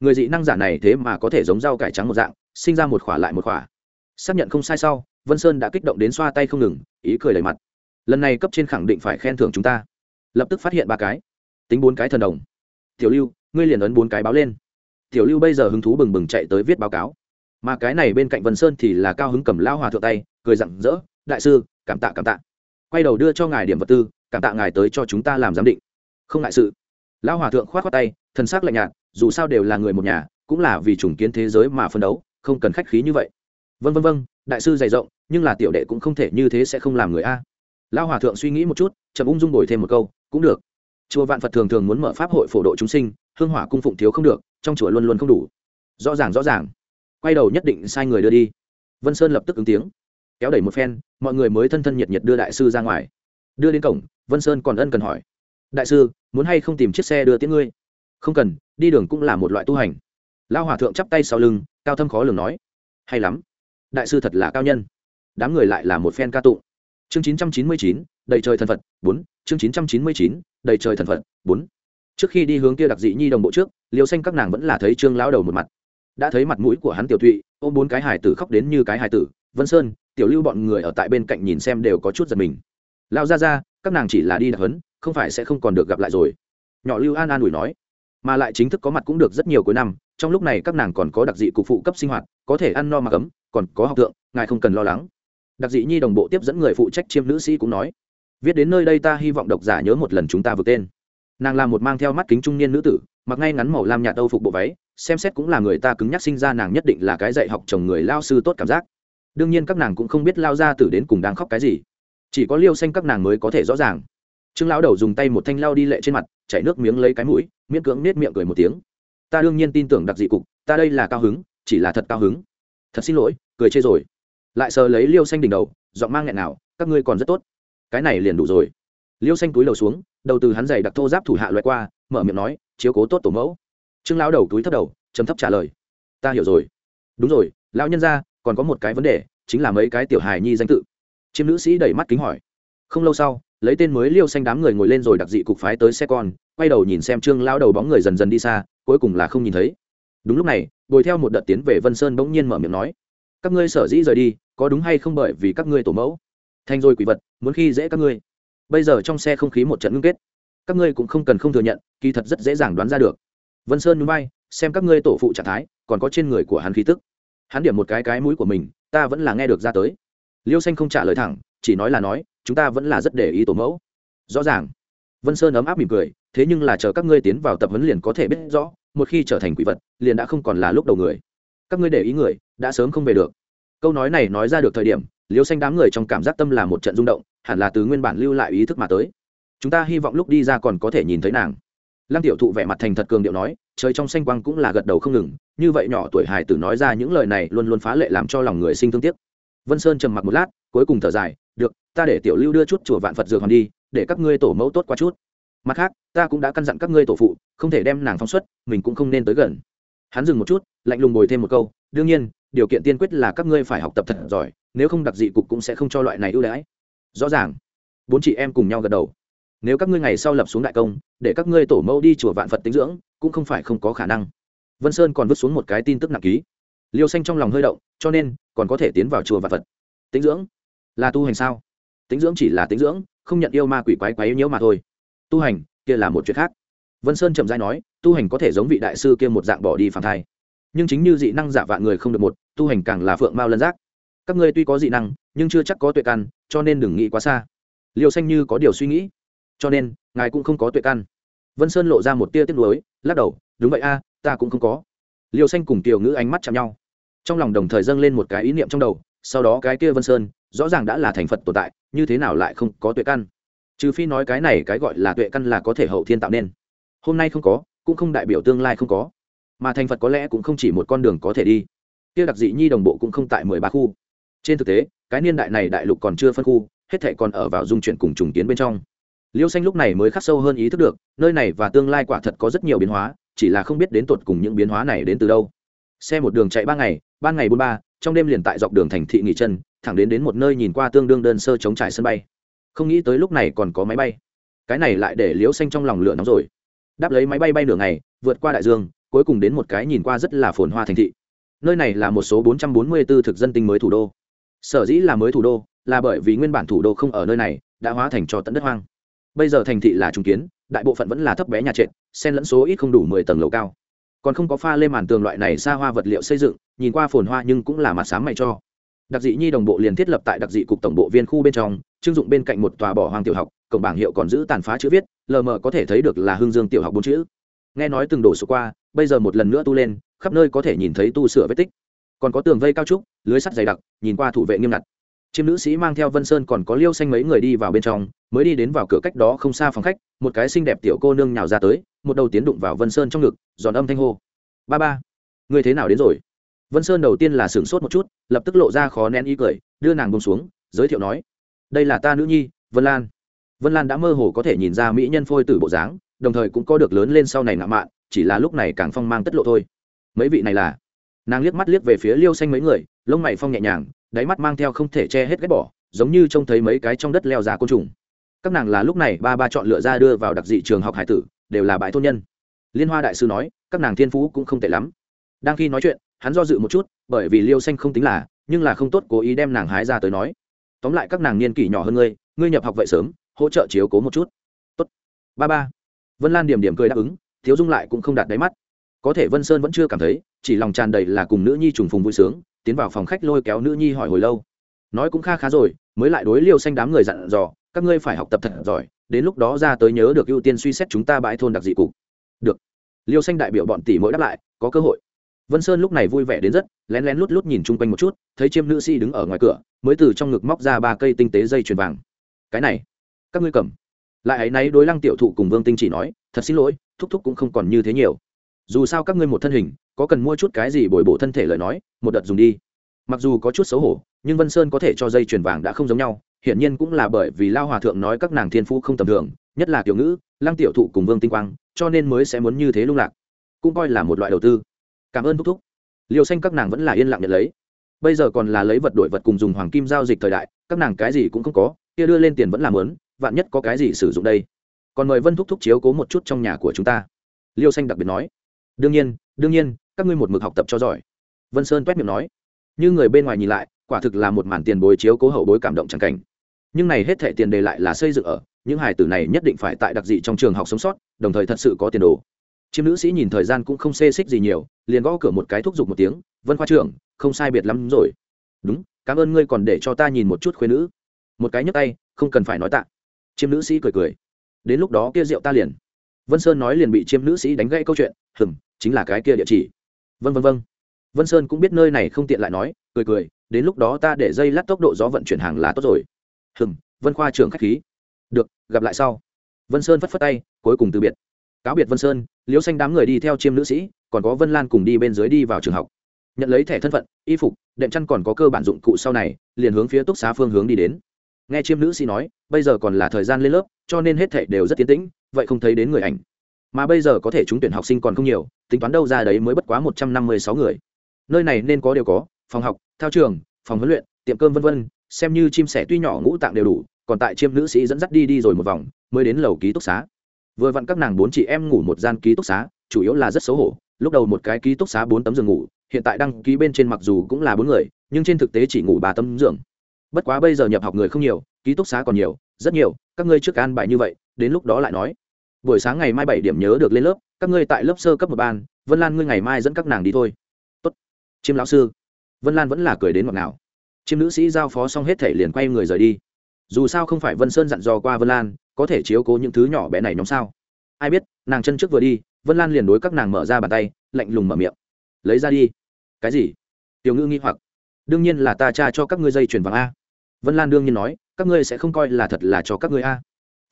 Người dị năng giả này thế mà có thể giống rau cải trắng một dạng, sinh ra một khỏa lại một khỏa. Xác nhận không sai sau, vân sơn đã kích động đến xoa tay không ngừng, ý cười lầy mặt. Lần này cấp trên khẳng định phải khen thưởng chúng ta. Lập tức phát hiện ba cái. Tính bốn cái thần đồng. Tiểu lưu, ngươi liền ấn bốn cái báo lên. Tiểu lưu bây giờ hứng thú bừng bừng chạy tới viết báo cáo. Mà cái này bên cạnh vân sơn thì là cao hứng cầm lao hòa thượng tay, cười rặng rỡ, đại sư, cảm tạ cảm tạ quay đầu đưa cho ngài điểm vật tư, cảm tạ ngài tới cho chúng ta làm giám định. Không ngại sự. Lão hòa thượng k h o á t khoác tay thân xác lạnh nhạt, dù sao đều là người một nhà, cũng là vì chủng kiến thế giới mà phân đấu, không cần khách khí như vậy. Vân vân vân đại sư dày rộng, nhưng là tiểu đệ cũng không thể như thế sẽ không làm người a. Lão hòa thượng suy nghĩ một chút, chậm ung dung đổi thêm một câu, cũng được. Chùa vạn phật thường thường muốn mở pháp hội phổ độ chúng sinh, hương hỏa cung phụng thiếu không được, trong chùa luôn luôn không đủ. Rõ ràng rõ ràng. Quay đầu nhất định sai người đưa đi. Vân sơn lập tức ứng tiếng kéo đẩy một phen, mọi người mới thân thân nhiệt nhiệt đưa đại sư ra ngoài. Đưa đến cổng, vân sơn còn ân cần hỏi, đại sư, muốn hay không tìm chiếc xe đưa tiễn ngươi? Không cần, đi đường cũng là một loại tu hành. Lao hòa thượng chắp tay sau lưng, cao thâm khó lường nói, hay lắm. Đại sư thật là cao nhân. Đám người lại là một phen ca tụng. Chương chín trăm chín mươi chín, đầy trời thần phật, bốn. Chương chín trăm chín mươi chín, đầy trời thần phật, bốn. Trước khi đi hướng kia đặc dị nhi đồng bộ trước liều xanh các nàng vẫn là thấy trương lão đầu một mặt. Đã thấy mặt mũi của hắn tiểu thụy ôm bốn cái hải tử khóc đến như cái hải tử. Vân sơn tiểu lưu bọn người ở tại bên cạnh nhìn xem đều có chút giật mình. Lao ra ra, các nàng chỉ là đi đặc hấn không phải sẽ không còn được gặp lại rồi. Nhỏ lưu an an ủi nói, mà lại chính thức có mặt cũng được rất nhiều cuối năm, trong lúc này các nàng còn có đặc dị cục phụ cấp sinh hoạt, có thể ăn no mà cấm còn có học tượng ngài không cần lo lắng. Đặc dị nhi đồng bộ tiếp dẫn người phụ trách chiêm nữ sĩ cũng nói, viết đến nơi đây ta hy vọng độc giả nhớ một lần chúng ta vượt tên. Nàng là một mang theo mắt kính trung niên nữ tử, mặc ngay ngắn màu lam nhạt âu phục bộ váy, xem xét cũng là người ta cứng nhắc sinh ra nàng nhất định là cái dạy học chồng người lao sư tốt cảm giác đương nhiên các nàng cũng không biết lao ra tử đến cùng đang khóc cái gì. Chỉ có liêu xanh các nàng mới có thể rõ ràng. Trương lão đầu dùng tay một thanh lao đi lệ trên mặt, chảy nước miếng lấy cái mũi, miễn cưỡng nết miệng cười một tiếng. Ta đương nhiên tin tưởng đặc dị cục, ta đây là cao hứng, chỉ là thật cao hứng. Thật xin lỗi, cười chê rồi. Lại sờ lấy liêu xanh đỉnh đầu, giọng mang nghẹn nào, các ngươi còn rất tốt. Cái này liền đủ rồi. Liêu xanh túi đầu xuống, đầu từ hắn giày đặc thô giáp thủ hạ loại qua, mở miệng nói, chiếu cố tốt tổ mẫu. Trương lão đầu túi thấp đầu chấm thấp trả lời. Ta hiểu rồi. Đúng rồi, lão nhân ra còn có một cái vấn đề, chính là mấy cái tiểu hài nhi danh tự. Chiếm nữ sĩ đẩy mắt kính hỏi. Không lâu sau, lấy tên mới liêu xanh đám người ngồi lên rồi đặc dị cục phái tới xe con, quay đầu nhìn xem trương lao đầu bóng người dần dần đi xa, cuối cùng là không nhìn thấy. Đúng lúc này, bồi theo một đợt tiến về vân sơn bỗng nhiên mở miệng nói, các ngươi sở dĩ rời đi, có đúng hay không bởi vì các ngươi tổ mẫu? Thành rồi quỷ vật, muốn khi dễ các ngươi. Bây giờ trong xe không khí một trận ngưng kết. Các ngươi cũng không cần không thừa nhận, kỳ thật rất dễ dàng đoán ra được. Vân sơn núi bay xem các ngươi tổ phụ trạng thái, còn có trên người của hắn khí tức hắn điểm một cái cái mũi của mình, ta vẫn là nghe được ra tới. Liêu xanh không trả lời thẳng, chỉ nói là nói, chúng ta vẫn là rất để ý tổ mẫu. Rõ ràng. Vân sơn ấm áp mỉm cười, thế nhưng là chờ các ngươi tiến vào tập huấn liền có thể biết rõ, một khi trở thành quỷ vật, liền đã không còn là lúc đầu người. Các ngươi để ý người, đã sớm không về được. Câu nói này nói ra được thời điểm, liêu xanh đám người trong cảm giác tâm là một trận rung động, hẳn là từ nguyên bản lưu lại ý thức mà tới. Chúng ta hy vọng lúc đi ra còn có thể nhìn thấy nàng. Lăng tiểu thụ vẻ mặt thành thật cường điệu nói trời trong xanh quang cũng là gật đầu không ngừng, như vậy nhỏ tuổi hài tử nói ra những lời này luôn luôn phá lệ làm cho lòng người sinh thương tiếc. Vân sơn trầm mặc một lát, cuối cùng thở dài, được, ta để tiểu lưu đưa chút chùa vạn phật dược hòn đi, để các ngươi tổ mẫu tốt qua chút. Mặt khác, ta cũng đã căn dặn các ngươi tổ phụ, không thể đem nàng phóng xuất, mình cũng không nên tới gần. Hắn dừng một chút, lạnh lùng bồi thêm một câu, đương nhiên, điều kiện tiên quyết là các ngươi phải học tập thật giỏi, nếu không đặc dị cục cũng sẽ không cho loại này ưu đãi. Rõ ràng, bốn chị em cùng nhau gật đầu nếu các ngươi ngày sau lập xuống đại công, để các ngươi tổ mẫu đi chùa vạn phật tính dưỡng, cũng không phải không có khả năng. Vân sơn còn vứt xuống một cái tin tức nặng ký. Liêu xanh trong lòng hơi động, cho nên, còn có thể tiến vào chùa vạn phật. Tính dưỡng? Là tu hành sao? Tính dưỡng chỉ là tính dưỡng, không nhận yêu ma quỷ quái quái nhiễu mà thôi. Tu hành, kia là một chuyện khác. Vân sơn chậm dai nói, tu hành có thể giống vị đại sư kia một dạng bỏ đi phản thai. Nhưng chính như dị năng giả vạn người không được một, tu hành càng là phượng mao lân giác. Các ngươi tuy có dị năng, nhưng chưa chắc có tuệ căn, cho nên đừng nghĩ quá xa. Liều xanh như có điều suy nghĩ cho nên, ngài cũng không có tuệ căn vân sơn lộ ra một tia tiếc nuối, lắc đầu, đúng vậy a, ta cũng không có. Liều xanh cùng tiểu ngữ ánh mắt chạm nhau. Trong lòng đồng thời dâng lên một cái ý niệm trong đầu, sau đó cái kia vân sơn, rõ ràng đã là thành phật tồn tại, như thế nào lại không có tuệ căn trừ phi nói cái này cái gọi là tuệ căn là có thể hậu thiên tạo nên. Hôm nay không có, cũng không đại biểu tương lai không có. Mà thành phật có lẽ cũng không chỉ một con đường có thể đi. Kia đặc dị nhi đồng bộ cũng không tại mười ba khu. Trên thực tế, cái niên đại này đại lục còn chưa phân khu, hết thệ còn ở vào dung chuyển cùng trùng kiến bên trong liêu xanh lúc này mới khắc sâu hơn ý thức được, nơi này và tương lai quả thật có rất nhiều biến hóa, chỉ là không biết đến tột cùng những biến hóa này đến từ đâu. Xe một đường chạy ba ngày ban ngày bốn ba, trong đêm liền tại dọc đường thành thị nghỉ chân, thẳng đến đến một nơi nhìn qua tương đương đơn sơ chống trải sân bay. Không nghĩ tới lúc này còn có máy bay. Cái này lại để liễu xanh trong lòng lửa nóng rồi. Đáp lấy máy bay bay nửa ngày, vượt qua đại dương, cuối cùng đến một cái nhìn qua rất là phồn hoa thành thị. Nơi này là một số 444 thực dân tinh mới thủ đô. Sở dĩ là mới thủ đô, là bởi vì nguyên bản thủ đô không ở nơi này, đã hóa thành cho tận đất hoang bây giờ thành thị là trung kiến, đại bộ phận vẫn là thấp bé nhà trệt, xen lẫn số ít không đủ mười tầng lầu cao. Còn không có pha lên màn tường loại này xa hoa vật liệu xây dựng, nhìn qua phồn hoa nhưng cũng là mặt sáng mày cho. Đặc dị nhi đồng bộ liền thiết lập tại đặc dị cục tổng bộ viên khu bên trong chưng dụng bên cạnh một tòa bỏ hoang tiểu học, cổng bảng hiệu còn giữ tàn phá chữ viết, lờ mờ có thể thấy được là hương dương tiểu học bốn chữ. Nghe nói từng đổ số qua, bây giờ một lần nữa tu lên, khắp nơi có thể nhìn thấy tu sửa vết tích. Còn có tường vây cao trúc, lưới sắt dày đặc, nhìn qua thủ vệ nghiêm ngặt chiêm nữ sĩ mang theo vân sơn còn có liêu xanh mấy người đi vào bên trong, mới đi đến vào cửa cách đó không xa phòng khách, một cái xinh đẹp tiểu cô nương nhào ra tới, một đầu tiến đụng vào vân sơn trong ngực, giòn âm thanh hô. Ba ba, người thế nào đến rồi? Vân sơn đầu tiên là sửng sốt một chút, lập tức lộ ra khó nén ý cười, đưa nàng bông xuống, giới thiệu nói. Đây là ta nữ nhi, vân lan. Vân lan đã mơ hồ có thể nhìn ra mỹ nhân phôi từ bộ dáng, đồng thời cũng có được lớn lên sau này ngạo mạn, chỉ là lúc này càng phong mang tất lộ thôi. Mấy vị này là? Nàng liếc mắt liếc về phía liêu xanh mấy người, lông mày phong nhẹ nhàng đáy mắt mang theo không thể che hết ghét bỏ, giống như trông thấy mấy cái trong đất leo ra côn trùng. Các nàng là lúc này ba ba chọn lựa ra đưa vào đặc dị trường học hải tử, đều là bãi thôn nhân. Liên hoa đại sư nói, các nàng thiên phú cũng không tệ lắm. Đang khi nói chuyện, hắn do dự một chút, bởi vì liêu xanh không tính là, nhưng là không tốt cố ý đem nàng hái ra tới nói. Tóm lại các nàng niên kỷ nhỏ hơn ngươi ngươi nhập học vậy sớm, hỗ trợ chiếu cố một chút. Tốt. Ba ba. Vân lan điểm điểm cười đáp ứng, thiếu dung lại cũng không đạt đáy mắt. Có thể vân sơn vẫn chưa cảm thấy, chỉ lòng tràn đầy là cùng nữ nhi trùng phùng vui sướng tiến vào phòng khách lôi kéo nữ nhi hỏi hồi lâu. Nói cũng kha khá rồi, mới lại đối liêu xanh đám người dặn dò, các ngươi phải học tập thật giỏi, đến lúc đó ra tới nhớ được ưu tiên suy xét chúng ta bãi thôn đặc dị cục. Được. Liêu xanh đại biểu bọn tỷ mỗi đáp lại, có cơ hội. Vân sơn lúc này vui vẻ đến rất, lén lén lút lút nhìn chung quanh một chút, thấy chiêm nữ sĩ đứng ở ngoài cửa, mới từ trong ngực móc ra ba cây tinh tế dây chuyền vàng. Cái này, các ngươi cầm. Lại ấy náy đối lăng tiểu thụ cùng vương tinh chỉ nói, thật xin lỗi, thúc thúc cũng không còn như thế nhiều. Dù sao các ngươi một thân hình có cần mua chút cái gì bồi bổ thân thể lời nói, một đợt dùng đi. Mặc dù có chút xấu hổ, nhưng vân sơn có thể cho dây chuyền vàng đã không giống nhau, hiển nhiên cũng là bởi vì lao hòa thượng nói các nàng thiên phú không tầm thường, nhất là kiểu ngữ, lăng tiểu thụ cùng vương tinh quang, cho nên mới sẽ muốn như thế lung lạc. Cũng coi là một loại đầu tư. Cảm ơn thúc thúc. Liều xanh các nàng vẫn là yên lặng nhận lấy. Bây giờ còn là lấy vật đổi vật cùng dùng hoàng kim giao dịch thời đại, các nàng cái gì cũng không có, kia đưa lên tiền vẫn làm lớn vạn nhất có cái gì sử dụng đây. Còn mời vân thúc thúc chiếu cố một chút trong nhà của chúng ta. Liêu xanh đặc biệt nói. Đương nhiên đương nhiên các ngươi một mực học tập cho giỏi. Vân sơn quét miệng nói. Như người bên ngoài nhìn lại, quả thực là một màn tiền bối chiếu cố hậu bối cảm động c cảnh. Nhưng này hết thệ tiền đề lại là xây dựng ở, những hài tử này nhất định phải tại đặc dị trong trường học sống sót, đồng thời thật sự có tiền đồ. Chiêm nữ sĩ nhìn thời gian cũng không xê xích gì nhiều, liền gõ cửa một cái thúc giục một tiếng, vân khoa trưởng, không sai biệt lắm rồi. Đúng, cảm ơn ngươi còn để cho ta nhìn một chút khuyên nữ. Một cái nhấc tay, không cần phải nói tạ. Chiêm nữ sĩ cười cười. Đến lúc đó kia rượu ta liền. Vân sơn nói liền bị chiêm nữ sĩ đánh gãy câu chuyện, hừm, chính là cái kia địa chỉ vân vân vân vân sơn cũng biết nơi này không tiện lại nói, cười cười, đến lúc đó ta để dây lát tốc độ gió vận chuyển hàng là tốt rồi. Hừm, vân khoa trưởng khách khí. Được, gặp lại sau. Vân sơn phất phất tay, cuối cùng từ biệt. Cáo biệt vân sơn, liễu xanh đám người đi theo chiêm nữ sĩ, còn có vân lan cùng đi bên dưới đi vào trường học. Nhận lấy thẻ thân phận, y phục, đệm chăn còn có cơ bản dụng cụ sau này, liền hướng phía túc xá phương hướng đi đến. Nghe chiêm nữ sĩ nói, bây giờ còn là thời gian lên lớp, cho nên hết thẻ đều rất tiến tĩnh, vậy không thấy đến người ảnh mà bây giờ có thể trúng tuyển học sinh còn không nhiều, tính toán đâu ra đấy mới bất quá một trăm năm mươi sáu người. Nơi này nên có đều có, phòng học, thao trường, phòng huấn luyện, tiệm cơm v v xem như chim sẻ tuy nhỏ ngũ tạng đều đủ, còn tại chiêm nữ sĩ dẫn dắt đi đi rồi một vòng, mới đến lầu ký túc xá. Vừa vặn các nàng bốn chị em ngủ một gian ký túc xá, chủ yếu là rất xấu hổ, lúc đầu một cái ký túc xá bốn tấm giường ngủ, hiện tại đăng ký bên trên mặc dù cũng là bốn người, nhưng trên thực tế chỉ ngủ ba tấm giường. Bất quá bây giờ nhập học người không nhiều, ký túc xá còn nhiều, rất nhiều, các ngươi trước an bài như vậy, đến lúc đó lại nói buổi sáng ngày mai bảy điểm nhớ được lên lớp, các ngươi tại lớp sơ cấp một ban, vân lan ngươi ngày mai dẫn các nàng đi thôi. Tốt. Chiêm lão sư. Vân lan vẫn là cười đến ngọt ngào. Chiêm nữ sĩ giao phó xong hết thể liền quay người rời đi. Dù sao không phải vân sơn dặn dò qua vân lan, có thể chiếu cố những thứ nhỏ bé này nhóm sao? Ai biết, nàng chân trước vừa đi, vân lan liền đối các nàng mở ra bàn tay, lạnh lùng mở miệng. Lấy ra đi. Cái gì? Tiểu ngư nghi hoặc. Đương nhiên là ta tra cho các ngươi dây chuyền vàng a. Vân lan đương nhiên nói, các ngươi sẽ không coi là thật là cho các ngươi a.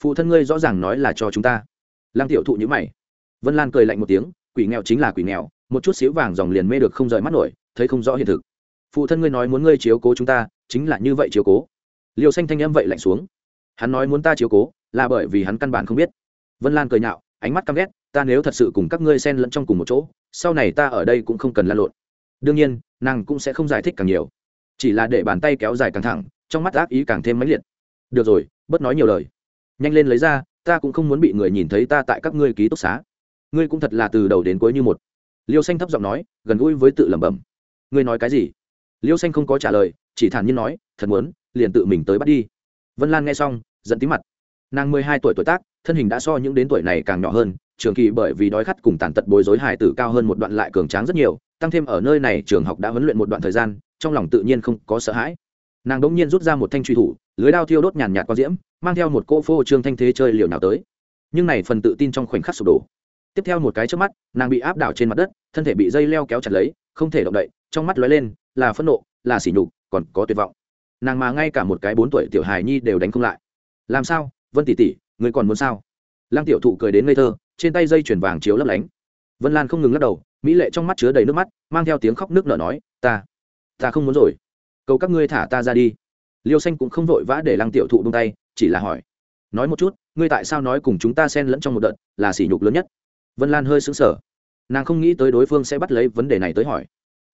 Phụ thân ngươi rõ ràng nói là cho chúng ta lăng tiểu thụ nhữ mày. Vân lan cười lạnh một tiếng, quỷ nghèo chính là quỷ nghèo, một chút xíu vàng dòng liền mê được không rời mắt nổi, thấy không rõ hiện thực. Phụ thân ngươi nói muốn ngươi chiếu cố chúng ta, chính là như vậy chiếu cố. Liều xanh thanh âm vậy lạnh xuống. Hắn nói muốn ta chiếu cố, là bởi vì hắn căn bản không biết. Vân lan cười nhạo, ánh mắt căm ghét, ta nếu thật sự cùng các ngươi xen lẫn trong cùng một chỗ, sau này ta ở đây cũng không cần lan lộn. Đương nhiên, nàng cũng sẽ không giải thích càng nhiều. Chỉ là để bàn tay kéo dài càng thẳng, trong mắt ác ý càng thêm mãnh liệt. Được rồi, bớt nói nhiều lời. Nhanh lên lấy ra ta cũng không muốn bị người nhìn thấy ta tại các ngươi ký túc xá. Ngươi cũng thật là từ đầu đến cuối như một. Liêu xanh thấp giọng nói, gần gũi với tự lẩm bẩm. Ngươi nói cái gì? Liêu xanh không có trả lời, chỉ thản nhiên nói, thật muốn, liền tự mình tới bắt đi. Vân lan nghe xong, giận tí mặt. Nàng mười hai tuổi tuổi tác, thân hình đã so những đến tuổi này càng nhỏ hơn, trường kỳ bởi vì đói khát cùng tàn tật bối rối hải tử cao hơn một đoạn lại cường tráng rất nhiều, tăng thêm ở nơi này trường học đã huấn luyện một đoạn thời gian, trong lòng tự nhiên không có sợ hãi. Nàng đ ỗ n g nhiên rút ra một thanh truy thủ, lưới đao thiêu đốt nhàn nhạt qua diễm mang theo một cỗ phô trương thanh thế chơi liều nào tới. Nhưng này phần tự tin trong khoảnh khắc sụp đổ. Tiếp theo một cái trước mắt, nàng bị áp đảo trên mặt đất, thân thể bị dây leo kéo chặt lấy, không thể động đậy, trong mắt lóe lên, là phẫn nộ, là sỉ nhục, còn có tuyệt vọng. Nàng mà ngay cả một cái bốn tuổi tiểu hài nhi đều đánh không lại. Làm sao? Vân tỷ tỷ người còn muốn sao? Lăng tiểu thụ cười đến ngây thơ, trên tay dây chuyền vàng chiếu lấp lánh. Vân lan không ngừng lắc đầu, mỹ lệ trong mắt chứa đầy nước mắt, mang theo tiếng khóc nước nở nói, ta ta không muốn rồi. Cầu các ngươi thả ta ra đi liêu xanh cũng không vội vã để lăng tiểu thụ bông tay, chỉ là hỏi, nói một chút, ngươi tại sao nói cùng chúng ta xen lẫn trong một đợt, là sỉ nhục lớn nhất? Vân lan hơi xứng sở nàng không nghĩ tới đối phương sẽ bắt lấy vấn đề này tới hỏi.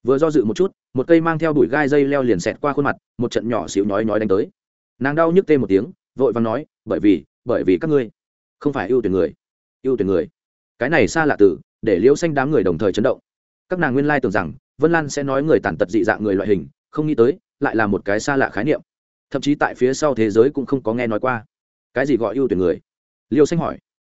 Vừa do dự một chút, một cây mang theo đuổi gai dây leo liền xẹt qua khuôn mặt, một trận nhỏ xịu nhói nhói đánh tới. Nàng đau nhức tê một tiếng, vội vàng nói, bởi vì bởi vì các ngươi không phải ưu tuyển người, ưu tuyển người. Cái này xa lạ từ, để liễu xanh đám người đồng thời chấn động. Các nàng nguyên lai tưởng rằng, vân lan sẽ nói người tàn tật dị dạng người loại hình, không nghĩ tới, lại là một cái xa lạ khái niệm thậm chí tại phía sau thế giới cũng không có nghe nói qua. Cái gì gọi ưu tuyển người? Liêu xanh hỏi.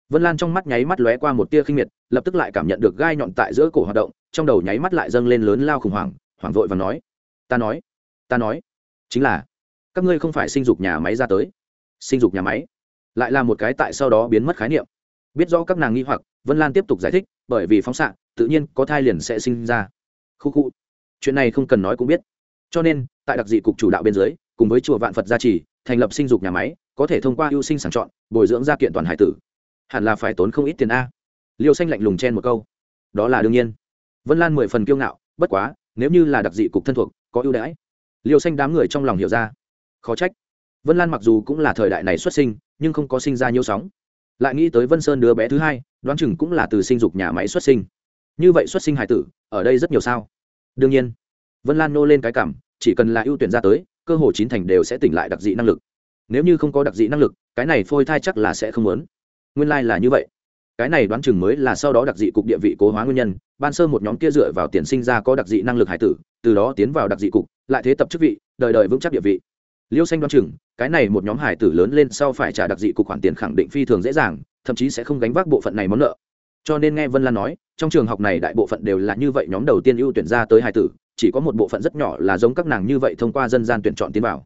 Vân lan trong mắt nháy mắt lóe qua một tia khinh miệt, lập tức lại cảm nhận được gai nhọn tại giữa cổ hoạt động, trong đầu nháy mắt lại dâng lên lớn lao khủng hoảng hoảng vội và nói. Ta nói ta nói. Chính là, các ngươi không phải sinh dục nhà máy ra tới. Sinh dục nhà máy. Lại là một cái tại sau đó biến mất khái niệm. Biết rõ các nàng nghi hoặc, vân lan tiếp tục giải thích, bởi vì phóng xạ, tự nhiên có thai liền sẽ sinh ra. Khu khu. Chuyện này không cần nói cũng biết. Cho nên, tại đặc dị cục chủ đạo biên giới cùng với chùa vạn phật gia trì, thành lập sinh dục nhà máy, có thể thông qua ưu sinh sàng chọn, bồi dưỡng gia kiện toàn hải tử. Hẳn là phải tốn không ít tiền a. Liêu xanh lạnh lùng chen một câu. Đó là đương nhiên. Vân lan mười phần kiêu ngạo, bất quá, nếu như là đặc dị cục thân thuộc, có ưu đãi. Liêu xanh đám người trong lòng hiểu ra. Khó trách. Vân lan mặc dù cũng là thời đại này xuất sinh, nhưng không có sinh ra nhiều sóng. Lại nghĩ tới vân sơn đứa bé thứ hai, đoán chừng cũng là từ sinh dục nhà máy xuất sinh. Như vậy xuất sinh hải tử, ở đây rất nhiều sao. Đương nhiên. Vân lan nô lên cái cảm, chỉ cần là ưu tuyển ra tới cơ hồ chín thành đều sẽ tỉnh lại đặc dị năng lực. Nếu như không có đặc dị năng lực, cái này phôi thai chắc là sẽ không lớn nguyên lai、like、là như vậy. Cái này đoán chừng mới là sau đó đặc dị cục địa vị cố hóa nguyên nhân, ban sơ một nhóm kia dựa vào tiền sinh ra có đặc dị năng lực hải tử, từ đó tiến vào đặc dị cục, lại thế tập chức vị, đời đời vững chắc địa vị. Liêu xanh đoán chừng, cái này một nhóm hải tử lớn lên sau phải trả đặc dị cục khoản tiền khẳng định phi thường dễ dàng, thậm chí sẽ không gánh vác bộ phận này món nợ. Cho nên nghe vân lan nói, trong trường học này đại bộ phận đều là như vậy nhóm đầu tiên ưu tuyển ra tới hải tử chỉ có một bộ phận rất nhỏ là giống các nàng như vậy thông qua dân gian tuyển chọn tiến vào.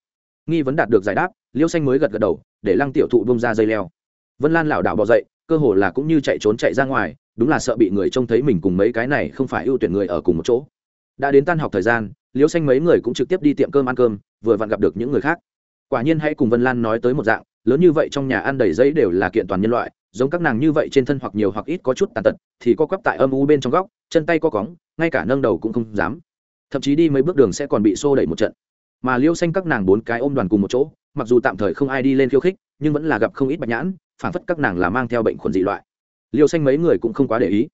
Nghi vấn đạt được giải đáp, liêu xanh mới gật gật đầu, để lăng tiểu thụ bông ra dây leo. Vân lan lảo đảo bỏ dậy, cơ hồ là cũng như chạy trốn chạy ra ngoài, đúng là sợ bị người trông thấy mình cùng mấy cái này không phải ưu tuyển người ở cùng một chỗ. Đã đến tan học thời gian liễu xanh mấy người cũng trực tiếp đi tiệm cơm ăn cơm, vừa vặn gặp được những người khác. Quả nhiên hãy cùng vân lan nói tới một dạng, lớn như vậy trong nhà ăn đầy giấy đều là kiện toàn nhân loại, giống các nàng như vậy trên thân hoặc nhiều hoặc ít có chút tàn tật, thì có quắp tại âm u bên trong góc, chân tay co cóng, ngay cả nâng đầu cũng không dám thậm chí đi mấy bước đường sẽ còn bị xô đẩy một trận. Mà liêu xanh các nàng bốn cái ôm đoàn cùng một chỗ, mặc dù tạm thời không ai đi lên khiêu khích, nhưng vẫn là gặp không ít bạch nhãn phản phất các nàng là mang theo bệnh khuẩn dị loại. Liêu xanh mấy người cũng không quá để ý,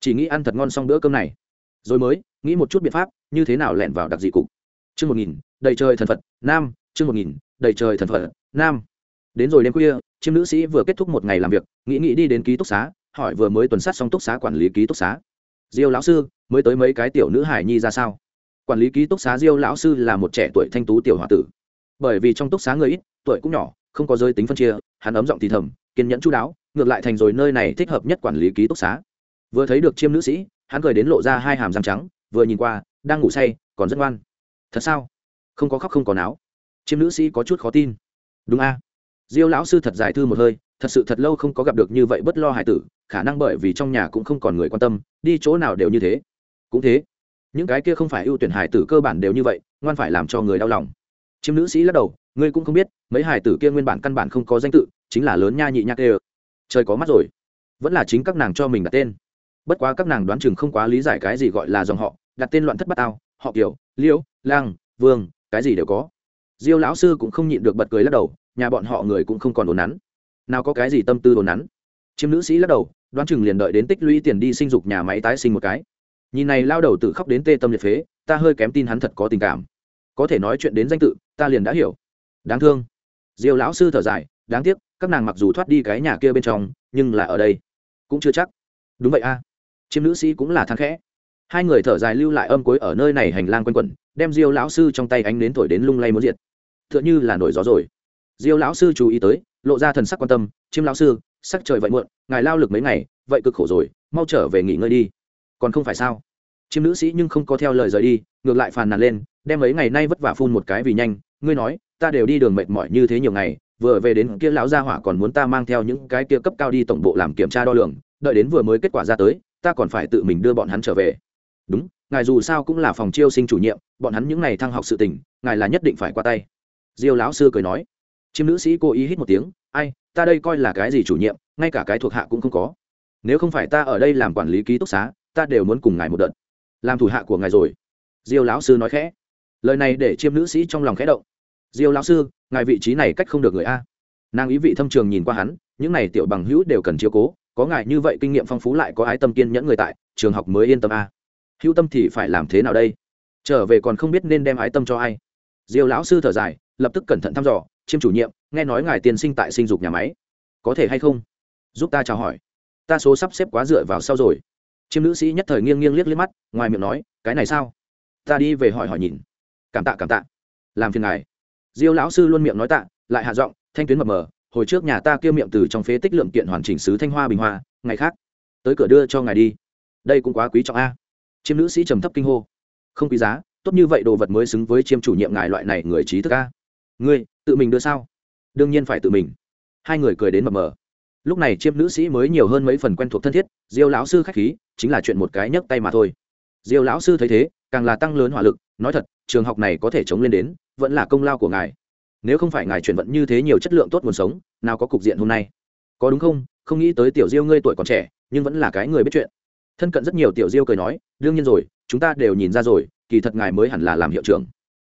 chỉ nghĩ ăn thật ngon xong bữa cơm này. Rồi mới, nghĩ một chút biện pháp, như thế nào lẹn vào đặc dị cục. Chương một nghìn, đầy trời thần phật, nam, chương một nghìn, đầy trời thần phật, nam. Đến rồi đêm khuya, chiêm nữ sĩ vừa kết thúc một ngày làm việc, nghĩ nghĩ đi đến ký túc xá, hỏi vừa mới tuần sát xong túc xá quản lý ký túc xá. Diêu lão sư, mới tới mấy cái tiểu nữ hải nhi ra sao? Quản lý ký túc xá diêu lão sư là một trẻ tuổi thanh tú tiểu h tử. Bởi vì trong túc xá người ít, tuổi cũng nhỏ, không có giới tính phân chia, hắn ấm giọng thì thầm, kiên nhẫn chú đáo, ngược lại thành rồi nơi này thích hợp nhất quản lý ký túc xá. Vừa thấy được chiêm nữ sĩ, hắn cười đến lộ ra hai hàm răng trắng, vừa nhìn qua, đang ngủ say, còn rất ngoan. Thật sao? Không có khóc không có náo. Chiêm nữ sĩ có chút khó tin. Đúng a. Diêu lão sư thật giải thư một hơi, thật sự thật lâu không có gặp được như vậy bất lo hải tử, khả năng bởi vì trong nhà cũng không còn người quan tâm, đi chỗ nào đều như thế. Cũng thế những cái kia không phải ưu tuyển hải tử cơ bản đều như vậy, ngoan phải làm cho người đau lòng. Chiêm nữ sĩ lắc đầu, ngươi cũng không biết, mấy hải tử kia nguyên bản căn bản không có danh tự, chính là lớn nha nhị nhạc ê trời có mắt rồi. Vẫn là chính các nàng cho mình đặt tên. Bất quá các nàng đoán chừng không quá lý giải cái gì gọi là dòng họ, đặt tên loạn thất bát ao, họ kiểu liễu, lang, vương, cái gì đều có. Diêu lão sư cũng không nhịn được bật cười lắc đầu, nhà bọn họ người cũng không còn đồn nắn. Nào có cái gì tâm tư đồn nắn? Chiêm nữ sĩ lắc đầu, đoán chừng liền đợi đến tích lũy tiền đi sinh dục nhà máy tái sinh một cái nhìn này lao đầu tự khóc đến tê tâm liệt phế, ta hơi kém tin hắn thật có tình cảm. Có thể nói chuyện đến danh tự, ta liền đã hiểu. Đáng thương. Diêu lão sư thở dài, đáng tiếc, các nàng mặc dù thoát đi cái nhà kia bên trong, nhưng là ở đây. Cũng chưa chắc. Đúng vậy a. Chiêm nữ sĩ cũng là thang khẽ. Hai người thở dài lưu lại âm cuối ở nơi này hành lang quanh quẩn, đem diêu lão sư trong tay ánh đến thổi đến lung lay muốn diệt. T h ư ợ n h ư là nổi gió rồi. Diêu lão sư chú ý tới, lộ ra thần sắc quan tâm, chiêm lão sư, sắc trời vậy muộn, ngài lao lực mấy ngày, vậy cực khổ rồi, mau trở về nghỉ ngơi đi còn không phải sao? Chiêm nữ sĩ nhưng không có theo lời rời đi, ngược lại phàn nàn lên, đem mấy ngày nay vất vả phun một cái vì nhanh, ngươi nói, ta đều đi đường mệt mỏi như thế nhiều ngày, vừa về đến kia lão gia hỏa còn muốn ta mang theo những cái kia cấp cao đi tổng bộ làm kiểm tra đo lường, đợi đến vừa mới kết quả ra tới, ta còn phải tự mình đưa bọn hắn trở về. Đúng, ngài dù sao cũng là phòng chiêu sinh chủ nhiệm, bọn hắn những n à y thăng học sự tình, ngài là nhất định phải qua tay. Diêu lão sư cười nói. Chiêm nữ sĩ cố ý hít một tiếng, ai, ta đây coi là cái gì chủ nhiệm, ngay cả cái thuộc hạ cũng không có. Nếu không phải ta ở đây làm quản lý ký túc xá ta đều muốn cùng ngài một đợt. Làm thủ hạ của ngài rồi. Diêu lão sư nói khẽ. Lời này để chiêm nữ sĩ trong lòng khẽ động. Diêu lão sư, ngài vị trí này cách không được người a. Nàng ý vị thâm trường nhìn qua hắn, những này tiểu bằng hữu đều cần chiếu cố, có ngài như vậy kinh nghiệm phong phú lại có ái tâm kiên nhẫn người tại, trường học mới yên tâm a. Hữu tâm thì phải làm thế nào đây? Trở về còn không biết nên đem ái tâm cho ai. Diêu lão sư thở dài, lập tức cẩn thận thăm dò, chiêm chủ nhiệm, nghe nói ngài tiên sinh tại sinh dục nhà máy, có thể hay không? Giúp ta chào hỏi. Ta số sắp xếp quá dựa vào sau rồi chiêm nữ sĩ nhất thời nghiêng nghiêng liếc liếc mắt ngoài miệng nói cái này sao ta đi về hỏi hỏi nhìn cảm tạ cảm tạ làm phiền ngài diêu lão sư luôn miệng nói tạ lại hạ giọng thanh tuyến mập mờ hồi trước nhà ta kêu miệng từ trong phế tích lượng kiện hoàn chỉnh sứ thanh hoa bình hoa ngày khác tới cửa đưa cho ngài đi đây cũng quá quý trọng a chiêm nữ sĩ trầm thấp kinh hô không quý giá tốt như vậy đồ vật mới xứng với chiêm chủ nhiệm ngài loại này người trí thức a ngươi tự mình đưa sao đương nhiên phải tự mình hai người cười đến mập mờ lúc này chiêm nữ sĩ mới nhiều hơn mấy phần quen thuộc thân thiết diêu lão sư khách khí chính là chuyện một cái nhấc tay mà thôi. Diêu lão sư thấy thế, càng là tăng lớn hỏa lực, nói thật, trường học này có thể chống lên đến, vẫn là công lao của ngài. Nếu không phải ngài chuyển vận như thế nhiều chất lượng tốt nguồn sống, nào có cục diện hôm nay. Có đúng không? Không nghĩ tới tiểu diêu ngươi tuổi còn trẻ, nhưng vẫn là cái người biết chuyện. Thân cận rất nhiều tiểu diêu cười nói, đương nhiên rồi, chúng ta đều nhìn ra rồi, kỳ thật ngài mới hẳn là làm hiệu trưởng.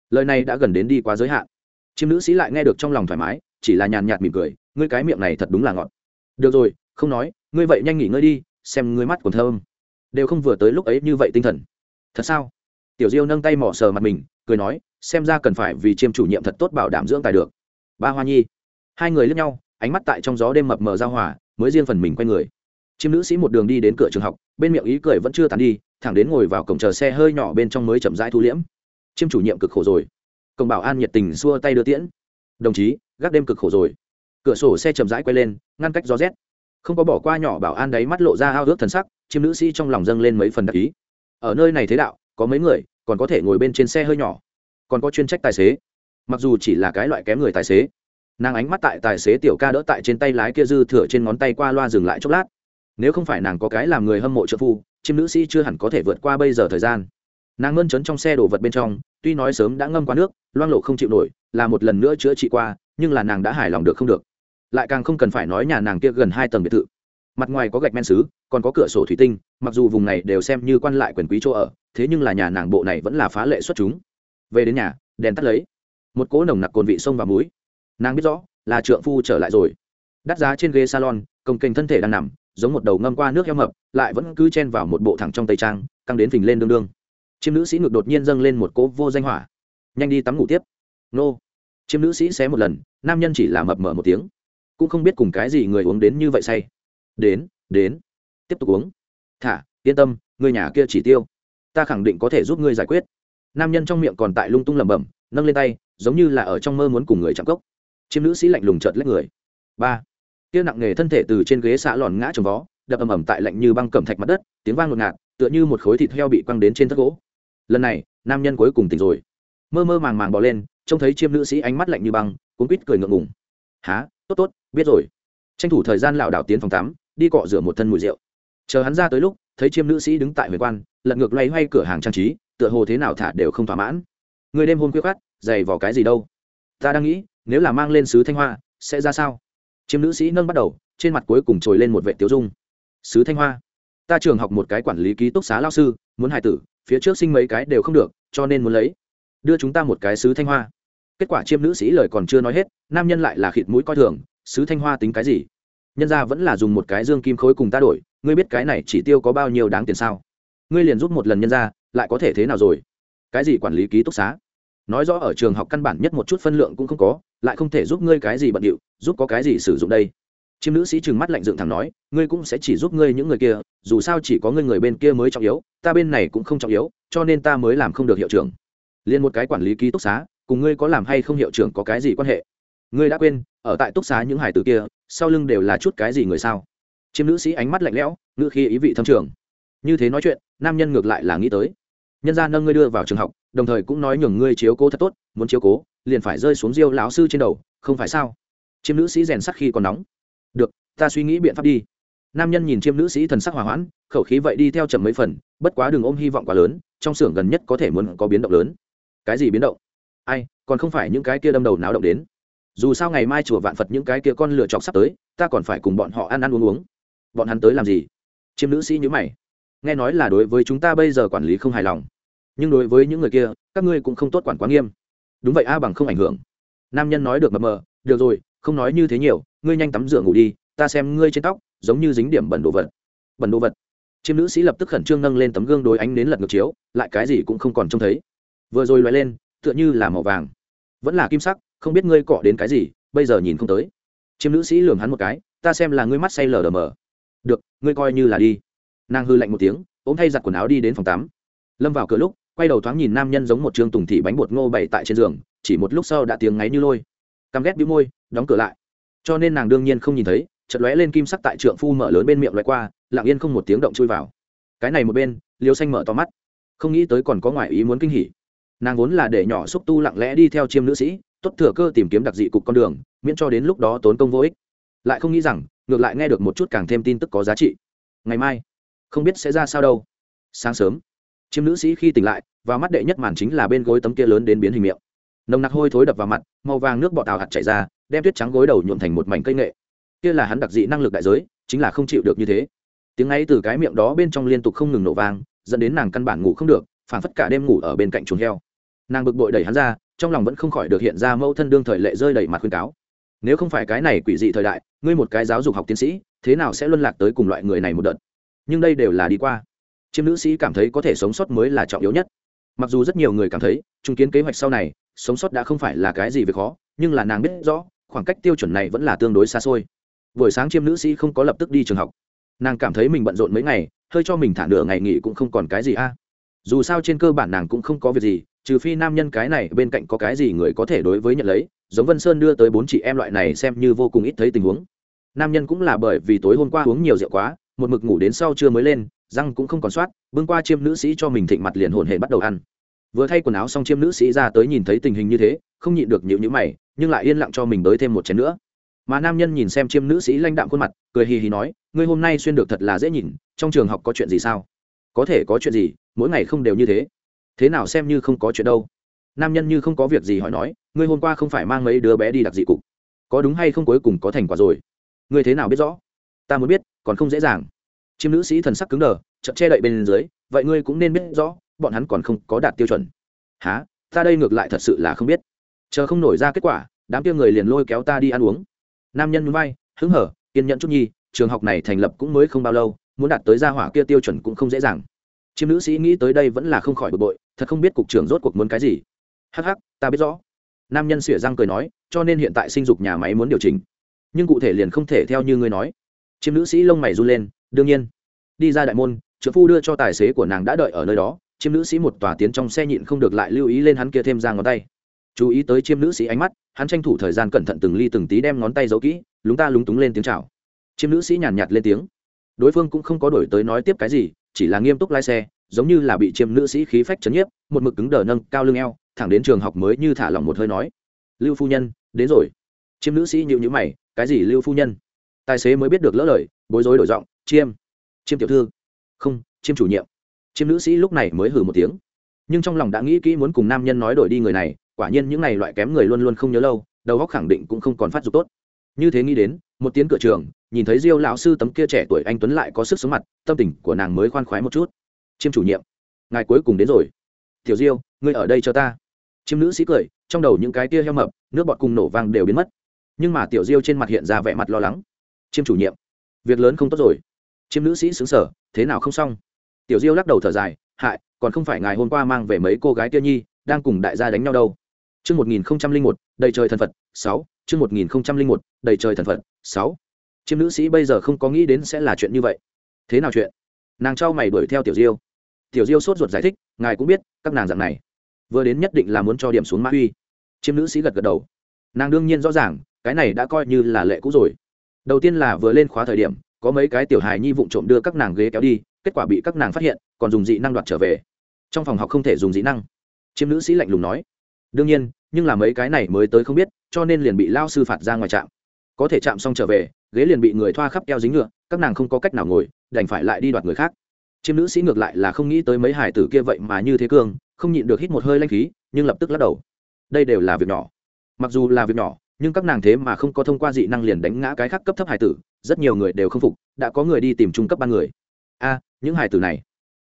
Lời này đã gần đến đi quá giới hạn. Chiêm nữ sĩ lại nghe được trong lòng thoải mái, chỉ là nhàn nhạt mỉm cười, ngươi cái miệng này thật đúng là ngọt. Được rồi, không nói, ngươi vậy nhanh nghỉ ngơi đi, xem ngươi mắt còn thơm đều không vừa tới lúc ấy như vậy tinh thần. Thật sao? Tiểu diêu nâng tay mỏ sờ mặt mình, cười nói, xem ra cần phải vì chiêm chủ nhiệm thật tốt bảo đảm dưỡng tài được. Ba hoa nhi. Hai người lướt nhau, ánh mắt tại trong gió đêm mập mờ giao hòa, mới riêng phần mình quay người. Chiêm nữ sĩ một đường đi đến cửa trường học, bên miệng ý cười vẫn chưa tàn đi, thẳng đến ngồi vào cổng chờ xe hơi nhỏ bên trong mới chậm rãi thu liễm. Chiêm chủ nhiệm cực khổ rồi. Công bảo an nhiệt tình xua tay đưa tiễn. Đồng chí, gác đêm cực khổ rồi. Cửa sổ xe chậm rãi quay lên, ngăn cách gió rét không có bỏ qua nhỏ bảo an đấy mắt lộ ra ao ước thần sắc, chiêm nữ sĩ trong lòng dâng lên mấy phần đặc ý. Ở nơi này thế đạo, có mấy người, còn có thể ngồi bên trên xe hơi nhỏ, còn có chuyên trách tài xế. Mặc dù chỉ là cái loại kém người tài xế, nàng ánh mắt tại tài xế tiểu ca đỡ tại trên tay lái kia dư thừa trên ngón tay qua loa dừng lại chốc lát. Nếu không phải nàng có cái làm người hâm mộ trợ phu, chiêm nữ sĩ chưa hẳn có thể vượt qua bây giờ thời gian. Nàng ngân chấn trong xe đồ vật bên trong, tuy nói sớm đã ngâm qua nước, loang lộ không chịu nổi, là một lần nữa chữa trị qua, nhưng là nàng đã hài lòng được không được lại càng không cần phải nói nhà nàng kia gần hai tầng biệt thự. Mặt ngoài có gạch men xứ, còn có cửa sổ thủy tinh, mặc dù vùng này đều xem như quan lại quyền quý chỗ ở, thế nhưng là nhà nàng bộ này vẫn là phá lệ xuất chúng. Về đến nhà, đèn tắt lấy. Một cỗ nồng nặc cồn vị sông và muối nàng biết rõ, là trượng phu trở lại rồi. Đắt giá trên ghế salon, công kênh thân thể đang nằm, giống một đầu ngâm qua nước heo mập, lại vẫn cứ chen vào một bộ thẳng trong tây trang, căng đến phình lên đương đương. Chiêm nữ sĩ ngực đột nhiên dâng lên một cỗ vô danh hỏa. Nhanh đi tắm ngủ tiếp. Nô. Chiêm nữ sĩ xé một lần, nam nhân chỉ là mập mở một tiếng cũng không biết cùng cái gì người uống đến như vậy say. Đến đến, tiếp tục uống. Thả, yên tâm, người nhà kia chỉ tiêu. Ta khẳng định có thể giúp ngươi giải quyết. Nam nhân trong miệng còn tại lung tung lẩm bẩm, nâng lên tay, giống như là ở trong mơ muốn cùng người chạm cốc. Chiêm nữ sĩ lạnh lùng chợt lách người. Ba, kia nặng nghề thân thể từ trên ghế xạ lòn ngã trồng vó, đập ầm ầm tại lạnh như băng cẩm thạch mặt đất, tiếng vang ngột ngạt, tựa như một khối thịt heo bị quăng đến trên thất gỗ. Lần này, nam nhân cuối cùng tỉnh rồi. Mơ mơ màng màng bỏ lên, trông thấy chiêm nữ sĩ ánh mắt lạnh như băng, cuốn quýt cười ngượng ngùng. Há tốt tốt, biết rồi. Tranh thủ thời gian lảo đảo tiến phòng tắm, đi cọ rửa một thân mùi rượu. Chờ hắn ra tới lúc, thấy chiêm nữ sĩ đứng tại huyền quan, lật ngược loay hoay cửa hàng trang trí, tựa hồ thế nào thả đều không thỏa mãn. Người đêm hôm khuya khát dày vào cái gì đâu? Ta đang nghĩ, nếu là mang lên sứ thanh hoa, sẽ ra sao? Chiêm nữ sĩ nâng bắt đầu, trên mặt cuối cùng trồi lên một vệ tiêu dung. Sứ thanh hoa, ta trường học một cái quản lý ký túc xá lao sư, muốn hài tử, phía trước sinh mấy cái đều không được, cho nên muốn lấy. Đưa chúng ta một cái sứ thanh hoa kết quả chiêm nữ sĩ lời còn chưa nói hết, nam nhân lại là khịt mũi coi thường, sứ thanh hoa tính cái gì? Nhân ra vẫn là dùng một cái dương kim khối cùng ta đổi, ngươi biết cái này chỉ tiêu có bao nhiêu đáng tiền sao? Ngươi liền rút một lần nhân ra lại có thể thế nào rồi? Cái gì quản lý ký túc xá? Nói rõ ở trường học căn bản nhất một chút phân lượng cũng không có, lại không thể giúp ngươi cái gì bận điệu, giúp có cái gì sử dụng đây? Chiêm nữ sĩ trừng mắt lạnh dựng thẳng nói, ngươi cũng sẽ chỉ giúp ngươi những người kia, dù sao chỉ có ngươi người bên kia mới trọng yếu, ta bên này cũng không trọng yếu, cho nên ta mới làm không được hiệu trưởng. Liền một cái quản lý ký túc xá cùng ngươi có làm hay không hiệu trưởng có cái gì quan hệ? Ngươi đã quên, ở tại túc xá những hải tử kia, sau lưng đều là chút cái gì người sao? Chiêm nữ sĩ ánh mắt lạnh lẽo, ngữ khi ý vị thâm trường. Như thế nói chuyện, nam nhân ngược lại là nghĩ tới. Nhân gia nâng ngươi đưa vào trường học, đồng thời cũng nói nhường ngươi chiếu cố thật tốt, muốn chiếu cố, liền phải rơi xuống diêu lão sư trên đầu, không phải sao? Chiêm nữ sĩ rèn sắc khi còn nóng. Được, ta suy nghĩ biện pháp đi. Nam nhân nhìn chiêm nữ sĩ thần sắc hòa hoãn, khẩu khí vậy đi theo chậm mấy phần, bất quá đừng ôm hy vọng quá lớn, trong xưởng gần nhất có thể muốn có biến động lớn. Cái gì biến động? Ai, còn không phải những cái kia đâm đầu náo động đến. Dù sao ngày mai chùa vạn phật những cái kia con lựa chọc sắp tới, ta còn phải cùng bọn họ ăn ăn uống uống. Bọn hắn tới làm gì? Chiêm nữ sĩ nhữ mày. Nghe nói là đối với chúng ta bây giờ quản lý không hài lòng. Nhưng đối với những người kia, các ngươi cũng không tốt quản quá nghiêm. Đúng vậy a, bằng không ảnh hưởng. Nam nhân nói được mập mờ, được rồi, không nói như thế nhiều, ngươi nhanh tắm rửa ngủ đi, ta xem ngươi trên tóc, giống như dính điểm bẩn đồ vật. Bẩn đồ vật. Chiêm nữ sĩ lập tức khẩn trương nâng lên tấm gương đối ánh đến lật ngược chiếu, lại cái gì cũng không còn trông thấy. Vừa rồi loại lên tựa như là màu vàng. Vẫn là kim sắc, không biết ngươi cọ đến cái gì, bây giờ nhìn không tới. Chiếm nữ sĩ lường hắn một cái, ta xem là ngươi mắt say lờ đờ mờ. Được, ngươi coi như là đi. Nàng hư lạnh một tiếng, ôm thay giặt quần áo đi đến phòng tắm. Lâm vào cửa lúc, quay đầu thoáng nhìn nam nhân giống một t tùng thị bánh bột ngô bày tại trên giường, chỉ một lúc sau đã tiếng ngáy như lôi. Căm ghét bĩu môi, đóng cửa lại. Cho nên nàng đương nhiên không nhìn thấy, chợt lóe lên kim sắc tại trượng phu mở lớn bên miệng loại qua, lặng yên không một tiếng động chui vào. Cái này một bên liều xanh mở to mắt. Không nghĩ tới còn có ngoại ý muốn kinh hỉ nàng vốn là để nhỏ xúc tu lặng lẽ đi theo chiêm nữ sĩ, tốt thừa cơ tìm kiếm đặc dị cục con đường, miễn cho đến lúc đó tốn công vô ích. Lại không nghĩ rằng, ngược lại nghe được một chút càng thêm tin tức có giá trị. Ngày mai, không biết sẽ ra sao đâu. Sáng sớm, chiêm nữ sĩ khi tỉnh lại, và mắt đệ nhất màn chính là bên gối tấm kia lớn đến biến hình miệng. Nồng nặc hôi thối đập vào mặt, màu vàng nước bọ tàu hạt chảy ra, đem tuyết trắng gối đầu nhuộm thành một mảnh cây nghệ. Kia là hắn đặc dị năng lực đại giới, chính là không chịu được như thế. Tiếng ấy từ cái miệng đó bên trong liên tục không ngừng nổ vang, dẫn đến nàng căn bản ngủ không được phản phất cả đêm ngủ ở bên cạnh chuồng heo nàng bực bội đẩy hắn ra, trong lòng vẫn không khỏi được hiện ra mẫu thân đương thời lệ rơi đầy mặt khuyên cáo. Nếu không phải cái này quỷ dị thời đại, ngươi một cái giáo dục học tiến sĩ, thế nào sẽ luân lạc tới cùng loại người này một đợt? Nhưng đây đều là đi qua. Chiêm nữ sĩ cảm thấy có thể sống sót mới là trọng yếu nhất. Mặc dù rất nhiều người cảm thấy chứng kiến kế hoạch sau này, sống sót đã không phải là cái gì việc khó, nhưng là nàng biết rõ, khoảng cách tiêu chuẩn này vẫn là tương đối xa xôi. Buổi sáng chiêm nữ sĩ không có lập tức đi trường học. Nàng cảm thấy mình bận rộn mấy ngày, hơi cho mình thả nửa ngày nghỉ cũng không còn cái gì a. Dù sao trên cơ bản nàng cũng không có việc gì trừ phi nam nhân cái này bên cạnh có cái gì người có thể đối với nhận lấy, giống vân sơn đưa tới bốn chị em loại này xem như vô cùng ít thấy tình huống. Nam nhân cũng là bởi vì tối hôm qua uống nhiều rượu quá, một mực ngủ đến sau trưa mới lên, răng cũng không còn soát, bưng qua chiêm nữ sĩ cho mình thịnh mặt liền hồn hề bắt đầu ăn. Vừa thay quần áo xong chiêm nữ sĩ ra tới nhìn thấy tình hình như thế, không nhịn được nhịu nhữ mày, nhưng lại yên lặng cho mình tới thêm một chén nữa. Mà nam nhân nhìn xem chiêm nữ sĩ lãnh đạm khuôn mặt, cười hì hì nói, ngươi hôm nay xuyên được thật là dễ nhìn, trong trường học có chuyện gì sao? Có thể có chuyện gì, mỗi ngày không đều như thế thế nào xem như không có chuyện đâu. Nam nhân như không có việc gì hỏi nói, ngươi hôm qua không phải mang mấy đứa bé đi đặc dị cục? Có đúng hay không cuối cùng có thành quả rồi? Ngươi thế nào biết rõ? Ta muốn biết, còn không dễ dàng. Chiêm nữ sĩ thần sắc cứng đờ chậm che đậy bên dưới, vậy ngươi cũng nên biết rõ, bọn hắn còn không có đạt tiêu chuẩn. Há ta đây ngược lại thật sự là không biết. Chờ không nổi ra kết quả, đám kia người liền lôi kéo ta đi ăn uống. Nam nhân núi vai, hứng hở, kiên nhẫn chút nhi, trường học này thành lập cũng mới không bao lâu, muốn đạt tới gia hỏa kia tiêu chuẩn cũng không dễ dàng. Chiêm nữ sĩ nghĩ tới đây vẫn là không khỏi bực bội thật không biết cục trưởng rốt cuộc muốn cái gì. Hắc hắc, ta biết rõ. Nam nhân xỉa răng cười nói, cho nên hiện tại sinh dục nhà máy muốn điều chỉnh. Nhưng cụ thể liền không thể theo như ngươi nói. Chiêm nữ sĩ lông mày run lên, đương nhiên. Đi ra đại môn trợ phu đưa cho tài xế của nàng đã đợi ở nơi đó. Chiêm nữ sĩ một tòa tiến trong xe nhịn không được lại lưu ý lên hắn kia thêm ra ngón tay. Chú ý tới chiêm nữ sĩ ánh mắt, hắn tranh thủ thời gian cẩn thận từng ly từng tí đem ngón tay giấu kỹ, lúng ta lúng túng lên tiếng chào. Chiêm nữ sĩ nhàn nhạt lên tiếng. Đối phương cũng không có đổi tới nói tiếp cái gì, chỉ là nghiêm túc lái xe giống như là bị chiêm nữ sĩ khí phách chấn nhiếp, một mực cứng đờ nâng cao lưng eo, thẳng đến trường học mới như thả lỏng một hơi nói. Lưu phu nhân, đến rồi. Chiêm nữ sĩ nhịu nhữ mày, cái gì lưu phu nhân? Tài xế mới biết được lỡ lời, bối rối đổi giọng, chiêm chiêm tiểu thư. Không, chiêm chủ nhiệm. Chiêm nữ sĩ lúc này mới hử một tiếng. Nhưng trong lòng đã nghĩ kỹ muốn cùng nam nhân nói đổi đi người này, quả nhiên những n à y loại kém người luôn luôn không nhớ lâu, đầu óc khẳng định cũng không còn phát dục tốt. Như thế nghĩ đến, một tiếng cửa trường, nhìn thấy diêu lão sư tấm kia trẻ tuổi anh tuấn lại có sức sống mặt, tâm tình của nàng mới khoan khoái một chút chiêm chủ nhiệm, ngài cuối cùng đến rồi. Tiểu diêu, ngươi ở đây cho ta. Chiêm nữ sĩ cười, trong đầu những cái tia heo mập, nước bọt cùng nổ vang đều biến mất. Nhưng mà tiểu diêu trên mặt hiện ra vẻ mặt lo lắng. Chiêm chủ nhiệm, việc lớn không tốt rồi. Chiêm nữ sĩ xứng sở thế nào không xong? Tiểu diêu lắc đầu thở dài, hại, còn không phải ngài hôm qua mang về mấy cô gái tia nhi, đang cùng đại gia đánh nhau đâu. Chương một nghìn một, đầy trời thần phật, sáu, chương một nghìn một, đầy trời thần phật, sáu. Chiêm nữ sĩ bây giờ không có nghĩ đến sẽ là chuyện như vậy. Thế nào chuyện? Nàng trao mày đuổi theo tiểu diêu tiểu diêu sốt ruột giải thích, ngài cũng biết, các nàng dạng này, vừa đến nhất định là muốn cho điểm xuống mã uy. Chiêm nữ sĩ gật gật đầu. Nàng đương nhiên rõ ràng, cái này đã coi như là lệ cũ rồi. Đầu tiên là vừa lên khóa thời điểm, có mấy cái tiểu hài nhi vụng trộm đưa các nàng ghế kéo đi, kết quả bị các nàng phát hiện, còn dùng dị năng đoạt trở về. Trong phòng học không thể dùng dị năng. Chiêm nữ sĩ lạnh lùng nói. Đương nhiên, nhưng là mấy cái này mới tới không biết, cho nên liền bị lao sư phạt ra ngoài trạm. Có thể chạm xong trở về, ghế liền bị người thoa khắp eo dính ngựa, các nàng không có cách nào ngồi, đành phải lại đi đoạt người khác chiêm nữ sĩ ngược lại là không nghĩ tới mấy hải tử kia vậy mà như thế cương, không nhịn được hít một hơi lanh khí, nhưng lập tức lắc đầu. Đây đều là việc nhỏ. Mặc dù là việc nhỏ, nhưng các nàng thế mà không có thông qua dị năng liền đánh ngã cái khác cấp thấp hải tử, rất nhiều người đều không phục, đã có người đi tìm trung cấp ba người. A, những hải tử này.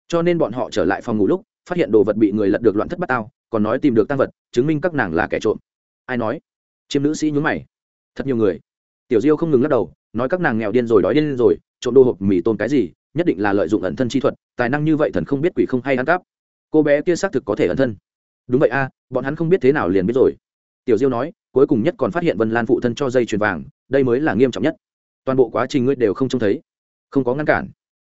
Cho nên bọn họ trở lại phòng ngủ lúc, phát hiện đồ vật bị người lật được loạn thất bát tao, còn nói tìm được tăng vật, chứng minh các nàng là kẻ trộm. Ai nói? Chiêm nữ sĩ nhún mày. Thật nhiều người. Tiểu diêu không ngừng lắc đầu, nói các nàng nghèo điên rồi, đói điên rồi, trộm đô hộp mì tôm cái gì nhất định là lợi dụng ẩn thân chi thuật, tài năng như vậy thần không biết quỷ không hay ăn cắp. Cô bé kia xác thực có thể ẩn thân. Đúng vậy a, bọn hắn không biết thế nào liền biết rồi. Tiểu diêu nói, cuối cùng nhất còn phát hiện vân lan phụ thân cho dây chuyền vàng, đây mới là nghiêm trọng nhất. Toàn bộ quá trình ngươi đều không trông thấy, không có ngăn cản.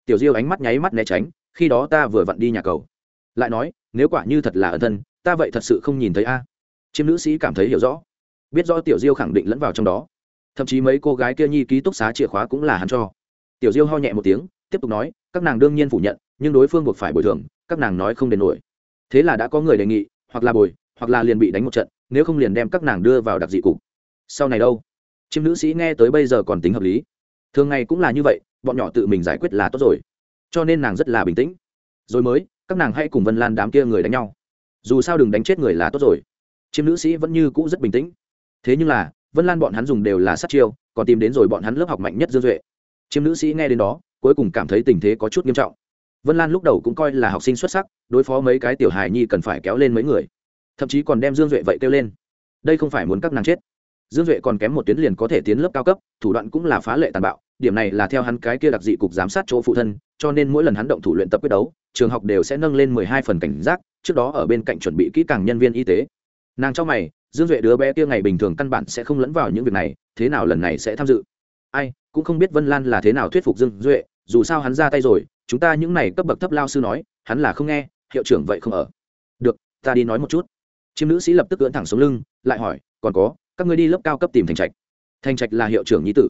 Tiểu diêu ánh mắt nháy mắt né tránh, khi đó ta vừa vặn đi nhà cầu. Lại nói, nếu quả như thật là ẩn thân, ta vậy thật sự không nhìn thấy a. Chiếm nữ sĩ cảm thấy hiểu rõ. Biết rõ tiểu diêu khẳng định lẫn vào trong đó. Thậm chí mấy cô gái kia nhi ký túc xá chìa khóa cũng là hắn cho. Tiểu diêu ho nhẹ một tiếng tiếp tục nói, các nàng đương nhiên phủ nhận, nhưng đối phương buộc phải bồi thường, các nàng nói không đền nổi. Thế là đã có người đề nghị, hoặc là bồi, hoặc là liền bị đánh một trận, nếu không liền đem các nàng đưa vào đặc dị cục. Sau này đâu? Chiêm nữ sĩ nghe tới bây giờ còn tính hợp lý. Thường ngày cũng là như vậy, bọn nhỏ tự mình giải quyết là tốt rồi. Cho nên nàng rất là bình tĩnh. Rồi mới, các nàng hãy cùng vân lan đám kia người đánh nhau. Dù sao đừng đánh chết người là tốt rồi. Chiêm nữ sĩ vẫn như cũ rất bình tĩnh. Thế nhưng là, vân lan bọn hắn dùng đều là sát chiêu, còn tìm đến rồi bọn hắn lớp học mạnh nhất dương duệ. Chiêm nữ sĩ nghe đến đó cuối cùng cảm thấy tình thế có chút nghiêm trọng. Vân lan lúc đầu cũng coi là học sinh xuất sắc, đối phó mấy cái tiểu hài nhi cần phải kéo lên mấy người. Thậm chí còn đem dương duệ vậy kêu lên. Đây không phải muốn các nàng chết. Dương duệ còn kém một tuyến liền có thể tiến lớp cao cấp, thủ đoạn cũng là phá lệ tàn bạo, điểm này là theo hắn cái kia đặc dị cục giám sát chỗ phụ thân, cho nên mỗi lần hắn động thủ luyện tập quyết đấu, trường học đều sẽ nâng lên mười hai phần cảnh giác, trước đó ở bên cạnh chuẩn bị kỹ càng nhân viên y tế. Nàng cho mày, dương duệ đứa bé kia ngày bình thường căn bản sẽ không lẫn vào những việc này, thế nào lần này sẽ tham dự? Ai, cũng không biết vân lan là thế nào thuyết phục dương duệ, dù sao hắn ra tay rồi, chúng ta những này cấp bậc thấp lao sư nói, hắn là không nghe, hiệu trưởng vậy không ở. Được, ta đi nói một chút. Chiêm nữ sĩ lập tức cưỡn thẳng xuống lưng, lại hỏi, còn có, các ngươi đi lớp cao cấp tìm thành trạch. Thành trạch là hiệu trưởng nhi tử.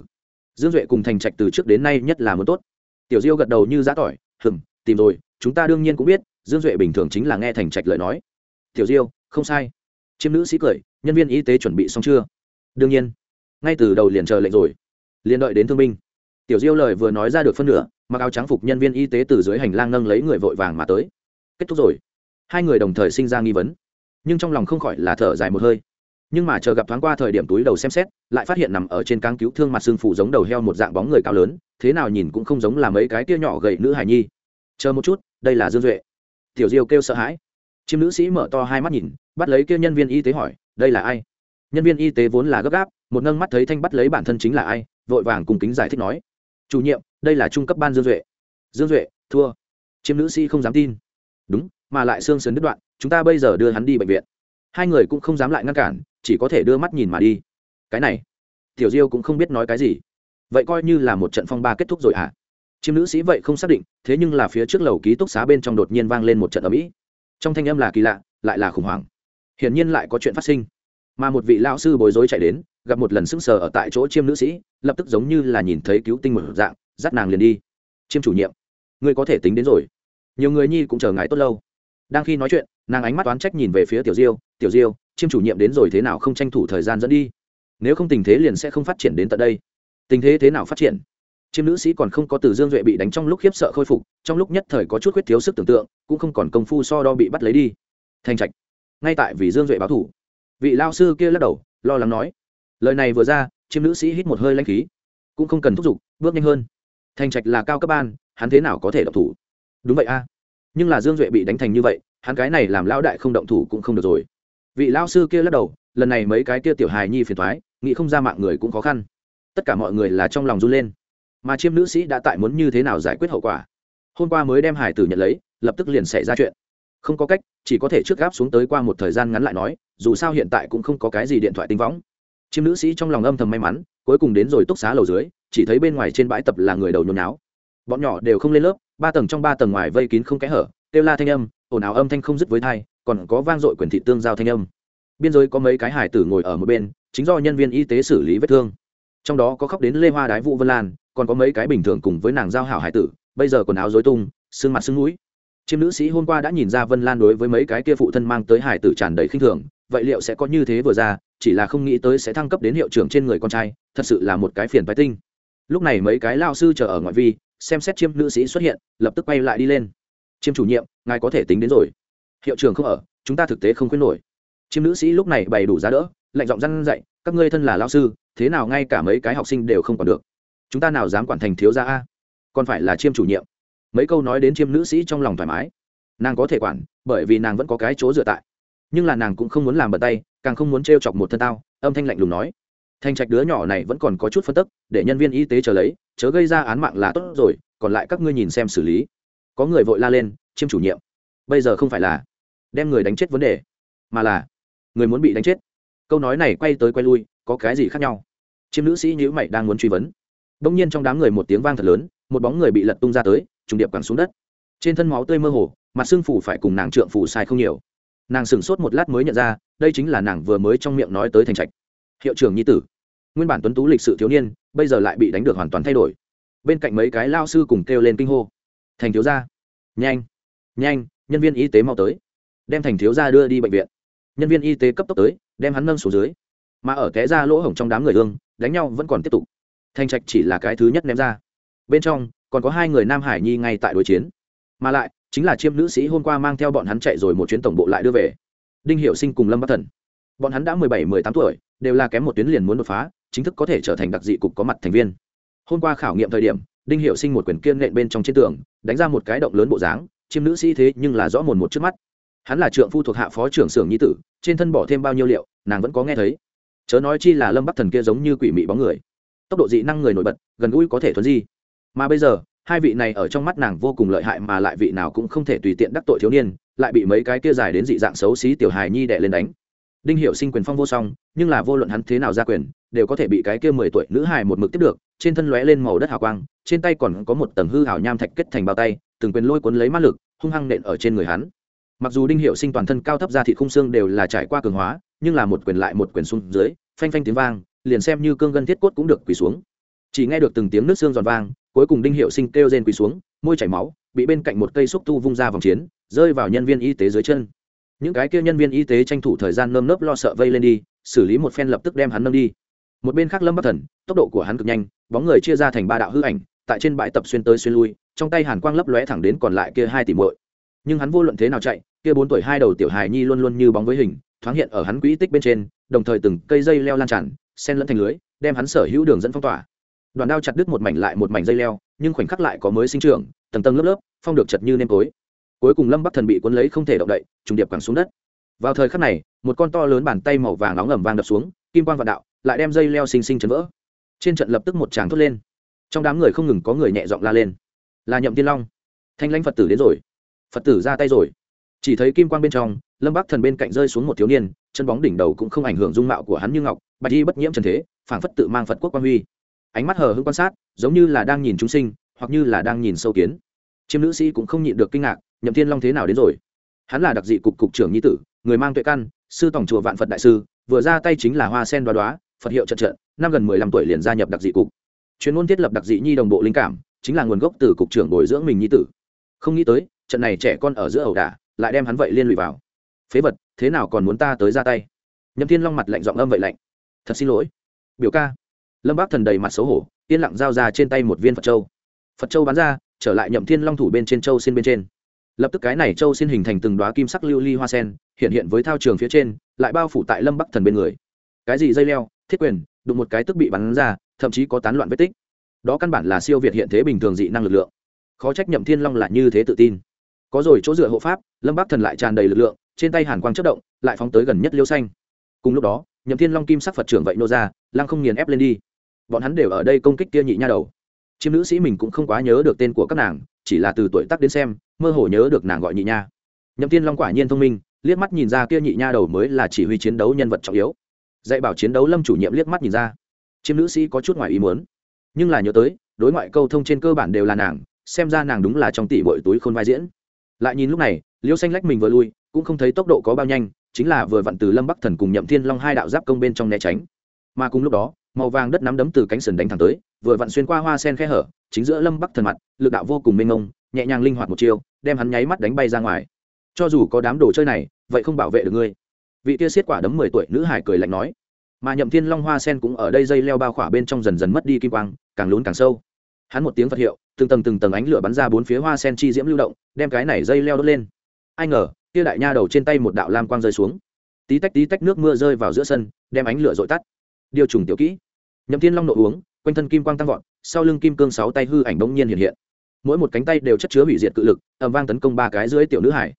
Dương duệ cùng thành trạch từ trước đến nay nhất là muốn tốt. Tiểu diêu gật đầu như giã tỏi, hừm, tìm rồi, chúng ta đương nhiên cũng biết, dương duệ bình thường chính là nghe thành trạch lời nói. Tiểu diêu, không sai. Chiêm nữ sĩ cười, nhân viên y tế chuẩn bị xong chưa? Đương nhiên. Ngay từ đầu liền chờ lệnh rồi liền đợi đến thương binh. Tiểu diêu lời vừa nói ra được phân nửa, mặc áo trắng phục nhân viên y tế từ dưới hành lang nâng lấy người vội vàng mà tới. Kết thúc rồi. Hai người đồng thời sinh ra nghi vấn. Nhưng trong lòng không khỏi là thở dài một hơi. Nhưng mà chờ gặp thoáng qua thời điểm túi đầu xem xét, lại phát hiện nằm ở trên cáng cứu thương mặt xương phủ giống đầu heo một dạng bóng người cao lớn, thế nào nhìn cũng không giống là mấy cái tia nhỏ gậy nữ hải nhi. Chờ một chút, đây là dương duệ. Tiểu diêu kêu sợ hãi. Chiêm nữ sĩ mở to hai mắt nhìn, bắt lấy kia nhân viên y tế hỏi, đây là ai? Nhân viên y tế vốn là gấp gáp, một nâng mắt thấy thanh bắt lấy bản thân chính là ai? Vội vàng cùng kính giải thích nói, chủ nhiệm, đây là trung cấp ban dương duệ. Dương duệ, thua. Chiêm nữ sĩ không dám tin. Đúng, mà lại xương sườn đứt đoạn, chúng ta bây giờ đưa hắn đi bệnh viện. Hai người cũng không dám lại ngăn cản, chỉ có thể đưa mắt nhìn mà đi. Cái này, tiểu diêu cũng không biết nói cái gì. Vậy coi như là một trận phong ba kết thúc rồi ạ à? chiêm nữ sĩ vậy không xác định, thế nhưng là phía trước lầu ký túc xá bên trong đột nhiên vang lên một trận ở mỹ trong thanh âm là kỳ lạ, lại là khủng hoảng. Hiển nhiên lại có chuyện phát sinh mà một vị lão sư bối rối chạy đến, gặp một lần sững sờ ở tại chỗ chiêm nữ sĩ, lập tức giống như là nhìn thấy cứu tinh một dạng, dắt nàng liền đi. Chiêm chủ nhiệm, ngươi có thể tính đến rồi. Nhiều người nhi cũng chờ ngài tốt lâu. Đang khi nói chuyện, nàng ánh mắt toán trách nhìn về phía tiểu diêu tiểu diêu, chiêm chủ nhiệm đến rồi thế nào không tranh thủ thời gian dẫn đi? Nếu không tình thế liền sẽ không phát triển đến tận đây. Tình thế thế nào phát triển? Chiêm nữ sĩ còn không có từ dương duệ bị đánh trong lúc khiếp sợ khôi phục, trong lúc nhất thời có chút khuyết thiếu sức tưởng tượng, cũng không còn công phu so đo bị bắt lấy đi. Thanh trạch, ngay tại vì dương duệ báo thủ vị lao sư kia lắc đầu, lo lắng nói, lời này vừa ra, chiêm nữ sĩ hít một hơi lanh khí, cũng không cần thúc giục, bước nhanh hơn. Thành trạch là cao cấp ban, hắn thế nào có thể độc thủ? Đúng vậy a, nhưng là dương duệ bị đánh thành như vậy, hắn cái này làm lão đại không động thủ cũng không được rồi. Vị lao sư kia lắc đầu, lần này mấy cái kia tiểu hài nhi phiền thoái nghĩ không ra mạng người cũng khó khăn. Tất cả mọi người là trong lòng run lên. Mà chiêm nữ sĩ đã tại muốn như thế nào giải quyết hậu quả? Hôm qua mới đem hải tử nhận lấy, lập tức liền xảy ra chuyện. Không có cách, chỉ có thể trước gáp xuống tới qua một thời gian ngắn lại nói dù sao hiện tại cũng không có cái gì điện thoại tinh võng. Chiêm nữ sĩ trong lòng âm thầm may mắn, cuối cùng đến rồi túc xá lầu dưới, chỉ thấy bên ngoài trên bãi tập là người đầu nhồi náo. Bọn nhỏ đều không lên lớp, ba tầng trong ba tầng ngoài vây kín không kẽ hở, kêu la thanh âm, ồn ào âm thanh không dứt với thai, còn có vang dội quyền thị tương giao thanh âm. Biên giới có mấy cái hải tử ngồi ở một bên, chính do nhân viên y tế xử lý vết thương. Trong đó có khóc đến lê hoa đái vũ vân lan, còn có mấy cái bình thường cùng với nàng giao hảo hải tử, bây giờ quần áo dối tung, xương mặt xương mũi. Chiêm nữ sĩ hôm qua đã nhìn ra vân lan đối với mấy cái kia phụ thân mang tới hải tử tràn đầy khinh thường vậy liệu sẽ có như thế vừa ra, chỉ là không nghĩ tới sẽ thăng cấp đến hiệu trưởng trên người con trai, thật sự là một cái phiền phái tinh. Lúc này mấy cái lao sư chờ ở ngoại vi, xem xét chiêm nữ sĩ xuất hiện, lập tức quay lại đi lên. Chiêm chủ nhiệm, ngài có thể tính đến rồi. Hiệu trưởng không ở, chúng ta thực tế không khuyến nổi. Chiêm nữ sĩ lúc này bày đủ giá đỡ, lạnh giọng răn dạy, các ngươi thân là lao sư, thế nào ngay cả mấy cái học sinh đều không còn được. Chúng ta nào dám quản thành thiếu gia a? Còn phải là chiêm chủ nhiệm. Mấy câu nói đến chiêm nữ sĩ trong lòng thoải mái. Nàng có thể quản, bởi vì nàng vẫn có cái chỗ dựa tại nhưng là nàng cũng không muốn làm bật tay, càng không muốn t chọc một thân tao, âm thanh lạnh lùng nói. Thanh trạch đứa nhỏ này vẫn còn có chút phân tức, để nhân viên y tế chờ lấy, chớ gây ra án mạng là tốt rồi, còn lại các ngươi nhìn xem xử lý. Có người vội la lên, chiêm chủ nhiệm. Bây giờ không phải là đem người đánh chết vấn đề, mà là người muốn bị đánh chết. Câu nói này quay tới quay lui, có cái gì khác nhau? Chiêm nữ sĩ nhữ mày đang muốn truy vấn. Đông nhiên trong đám người một tiếng vang thật lớn, một bóng người bị lật tung ra tới, trùng điệp quẳng xuống đất. Trên thân máu tươi mơ hồ mặt xương phủ phải cùng nàng trượng phủ sai không nhiều nàng sửng sốt một lát mới nhận ra, đây chính là nàng vừa mới trong miệng nói tới thành trạch. Hiệu trưởng nhi tử, nguyên bản tuấn tú lịch sự thiếu niên, bây giờ lại bị đánh được hoàn toàn thay đổi. Bên cạnh mấy cái lao sư cùng kêu lên kinh hô. Thành thiếu gia. Nhanh nhanh, nhân viên y tế mau tới. Đem thành thiếu gia đưa đi bệnh viện. Nhân viên y tế cấp tốc tới, đem hắn nâng xuống dưới. Mà ở té ra lỗ hổng trong đám người hương, đánh nhau vẫn còn tiếp tục. Thành trạch chỉ là cái thứ nhất ném ra. Bên trong, còn có hai người nam hải nhi ngay tại đối chiến. Mà lại chính là chiêm nữ sĩ hôm qua mang theo bọn hắn chạy rồi một chuyến tổng bộ lại đưa về. Đinh hiệu sinh cùng lâm bắc thần. Bọn hắn đã mười bảy, mười tám tuổi, đều là kém một tuyến liền muốn đột phá, chính thức có thể trở thành đặc dị cục có mặt thành viên. Hôm qua khảo nghiệm thời điểm, đinh hiệu sinh một quyền kiên nện bên trong trên tường, đánh ra một cái động lớn bộ dáng, chiêm nữ sĩ thế nhưng là rõ mồn một trước mắt. Hắn là trượng phu thuộc hạ phó trưởng xưởng nhi tử, trên thân bỏ thêm bao nhiêu liệu, nàng vẫn có nghe thấy. Chớ nói chi là lâm bắc thần kia giống như quỷ mị bóng người. Tốc độ dị năng người nổi bật, gần gũi có thể thuấn di. Mà bây giờ hai vị này ở trong mắt nàng vô cùng lợi hại mà lại vị nào cũng không thể tùy tiện đắc tội thiếu niên, lại bị mấy cái kia dài đến dị dạng xấu xí tiểu hài nhi đẻ lên đánh. Đinh hiệu sinh quyền phong vô song, nhưng là vô luận hắn thế nào ra quyền, đều có thể bị cái kia mười tuổi nữ hài một mực tiếp được, trên thân lóe lên màu đất hào quang, trên tay còn có một tầng hư hào nham thạch kết thành bao tay, từng quyền lôi cuốn lấy mắt lực, hung hăng nện ở trên người hắn. Mặc dù đinh hiệu sinh toàn thân cao thấp ra thị khung xương đều là trải qua cường hóa, nhưng là một quyền lại một quyền xuống dưới, phanh phanh tiếng vang, liền xem như cương ngân thiết cốt cũng được quỳ xuống chỉ nghe được từng tiếng nước xương giòn vang, cuối cùng đinh hiệu sinh kêu rên quỳ xuống, môi chảy máu, bị bên cạnh một cây xúc tu vung ra vòng chiến, rơi vào nhân viên y tế dưới chân. Những cái kia nhân viên y tế tranh thủ thời gian nơm nớp lo sợ vây lên đi, xử lý một phen lập tức đem hắn nâng đi. Một bên khác lâm bắc thần, tốc độ của hắn cực nhanh, bóng người chia ra thành ba đạo hư ảnh, tại trên bãi tập xuyên tới xuyên lui, trong tay hàn quang lấp lóe thẳng đến còn lại kia hai tỷ muội. Nhưng hắn vô luận thế nào chạy, kia bốn tuổi hai đầu tiểu hài nhi luôn luôn như bóng với hình, thoáng hiện ở hắn quỹ tích bên trên, đồng thời từng cây dây leo lan tràn sen lẫn thành lưới, đem hắn sở hữu đường dẫn phong tỏa đoàn đao chặt đứt một mảnh lại một mảnh dây leo, nhưng khoảnh khắc lại có mới sinh trưởng, tầng tầng lớp lớp, phong được chật như nêm tối. Cuối cùng lâm bắc thần bị cuốn lấy không thể động đậy, trùng điệp quẳng xuống đất. Vào thời khắc này, một con to lớn bàn tay màu vàng nóng ẩm vàng đập xuống, kim quang vạn đạo, lại đem dây leo xinh xinh chấn vỡ. Trên trận lập tức một tràng thốt lên. Trong đám người không ngừng có người nhẹ giọng la lên. Là nhậm tiên long. Thanh lãnh phật tử đến rồi. Phật tử ra tay rồi. Chỉ thấy kim quang bên trong, lâm bắc thần bên cạnh rơi xuống một thiếu niên, chân bóng đỉnh đầu cũng không ảnh hưởng dung mạo của hắn như ngọc, bạch y bất nhiễm trần thế, phảng phất tự mang phật quốc quang huy ánh mắt hờ hững quan sát, giống như là đang nhìn chúng sinh, hoặc như là đang nhìn sâu kiến. Chiêm nữ sĩ cũng không nhịn được kinh ngạc, nhậm thiên long thế nào đến rồi? Hắn là đặc dị cục cục trưởng nhi tử, người mang tuệ căn, sư tổng chùa vạn phật đại sư, vừa ra tay chính là hoa sen đoá đoá, phật hiệu trận trận, năm gần mười lăm tuổi liền gia nhập đặc dị cục. Chuyên môn thiết lập đặc dị nhi đồng bộ linh cảm, chính là nguồn gốc từ cục trưởng bồi dưỡng mình nhi tử. Không nghĩ tới, trận này trẻ con ở giữa ẩu đả, lại đem hắn vậy liên lụy vào. Phế vật, thế nào còn muốn ta tới ra tay? Nhậm thiên long mặt lạnh giọng âm vậy lạnh. Thật xin lỗi. Biểu ca lâm bác thần đầy mặt xấu hổ, yên lặng giao ra trên tay một viên phật châu. Phật châu bắn ra, trở lại nhậm thiên long thủ bên trên châu xin bên trên. Lập tức cái này châu xin hình thành từng đoá kim sắc lưu ly hoa sen, hiện hiện với thao trường phía trên, lại bao phủ tại lâm bắc thần bên người. Cái gì dây leo, thiết quyền, đụng một cái tức bị bắn ra, thậm chí có tán loạn vết tích. Đó căn bản là siêu việt hiện thế bình thường dị năng lực lượng. Khó trách nhậm thiên long là như thế tự tin. Có rồi, chỗ dựa hộ pháp, lâm bắc thần lại tràn đầy lực lượng, trên tay hàn quang chất động, lại phóng tới gần nhất liêu xanh. Cùng lúc đó, nhậm thiên long kim sắc phật trưởng vậy nô ra, lăng không nghiền ép lên đi bọn hắn đều ở đây công kích kia nhị nha đầu. Chiêm nữ sĩ mình cũng không quá nhớ được tên của các nàng, chỉ là từ tuổi tác đến xem, mơ hồ nhớ được nàng gọi nhị nha. Nhậm thiên long quả nhiên thông minh, liếc mắt nhìn ra kia nhị nha đầu mới là chỉ huy chiến đấu nhân vật trọng yếu. Dạy bảo chiến đấu lâm chủ nhiệm liếc mắt nhìn ra. Chiêm nữ sĩ có chút ngoài ý muốn. Nhưng là nhớ tới, đối ngoại câu thông trên cơ bản đều là nàng, xem ra nàng đúng là trong tỷ bội túi khôn vai diễn. Lại nhìn lúc này, liêu xanh lách mình vừa lui, cũng không thấy tốc độ có bao nhanh, chính là vừa vặn từ lâm bắc thần cùng nhậm thiên long hai đạo giáp công bên trong né tránh. Mà cùng lúc đó màu vàng đất nắm đấm từ cánh sườn đánh thẳng tới, vừa vặn xuyên qua hoa sen khe hở, chính giữa lâm bắc thần mặt, lực đạo vô cùng mênh mông, nhẹ nhàng linh hoạt một chiêu, đem hắn nháy mắt đánh bay ra ngoài. Cho dù có đám đồ chơi này, vậy không bảo vệ được ngươi. Vị kia xiết quả đấm mười tuổi nữ hải cười lạnh nói. Mà nhậm thiên long hoa sen cũng ở đây dây leo bao khỏa bên trong dần dần mất đi kim quang, càng lún càng sâu. Hắn một tiếng phật hiệu, từng tầng từng tầng ánh lửa bắn ra bốn phía hoa sen chi diễm lưu động, đem cái này dây leo đốt lên. Ai ngờ, kia đại nha đầu trên tay một đạo lam quang rơi xuống. Tí tách tí tách nước mưa rơi vào giữa sân, đem ánh lửa dội tắt. Điều trùng tiểu kỹ nhậm thiên long nộ uống, quanh thân kim quang tăng vọt, sau lưng kim cương sáu tay hư ảnh bỗng nhiên hiện hiện. Mỗi một cánh tay đều chất chứa hủy diệt cự lực ẩm vang tấn công ba cái dưới tiểu nữ hải.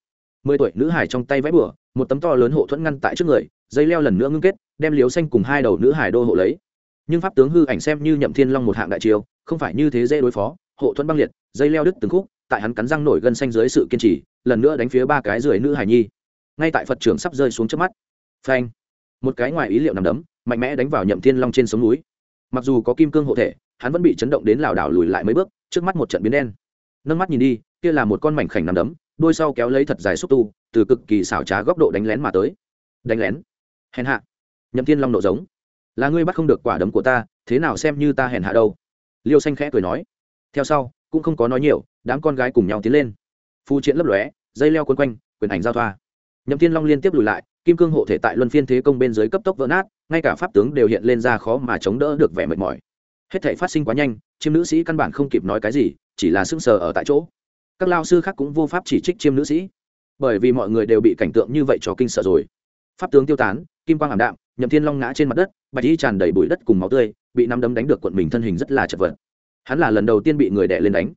Mười tuổi nữ hải trong tay vẽ bửa một tấm to lớn hộ thuẫn ngăn tại trước người, dây leo lần nữa ngưng kết, đem liếu xanh cùng hai đầu nữ hải đô hộ lấy. Nhưng pháp tướng hư ảnh xem như nhậm thiên long một hạng đại chiêu, không phải như thế dễ đối phó, hộ thuẫn băng liệt, dây leo đứt từng khúc, tại hắn cắn răng nổi gân xanh dưới sự kiên trì, lần nữa đánh phía ba cái dưới nữ hải nhi. Ngay tại phật trưởng sắp rơi xuống trước mắt. Phanh! Một cái ngoài ý liệu nằm đấm, mạnh mẽ đánh vào nhậm thiên long trên sống núi mặc dù có kim cương hộ thể, hắn vẫn bị chấn động đến lảo đảo lùi lại mấy bước, trước mắt một trận biến đen. Nâng mắt nhìn đi, kia là một con mảnh khảnh nằm đấm, đôi sau kéo lấy thật dài xúc tu, từ cực kỳ xảo trá góc độ đánh lén mà tới. Đánh lén? Hèn hạ. Nhậm thiên long nộ giống. Là ngươi bắt không được quả đấm của ta, thế nào xem như ta hèn hạ đâu? Liêu xanh khẽ cười nói. Theo sau, cũng không có nói nhiều, đám con gái cùng nhau tiến lên. Phu triện lấp lóe, dây leo quấn quanh, quyền ảnh giao thoa. Nhậm thiên long liên tiếp lùi lại kim cương hộ thể tại luân phiên thế công bên dưới cấp tốc vỡ nát, ngay cả pháp tướng đều hiện lên ra khó mà chống đỡ được vẻ mệt mỏi. Hết thể phát sinh quá nhanh, chiêm nữ sĩ căn bản không kịp nói cái gì, chỉ là sững sờ ở tại chỗ. Các lao sư khác cũng vô pháp chỉ trích chiêm nữ sĩ, bởi vì mọi người đều bị cảnh tượng như vậy cho kinh sợ rồi. Pháp tướng tiêu tán, kim quang ảm đạm, nhậm thiên long ngã trên mặt đất, bạch y tràn đầy bụi đất cùng máu tươi, bị năm đấm đánh được quận mình thân hình rất là chật vật. Hắn là lần đầu tiên bị người đẻ lên đánh.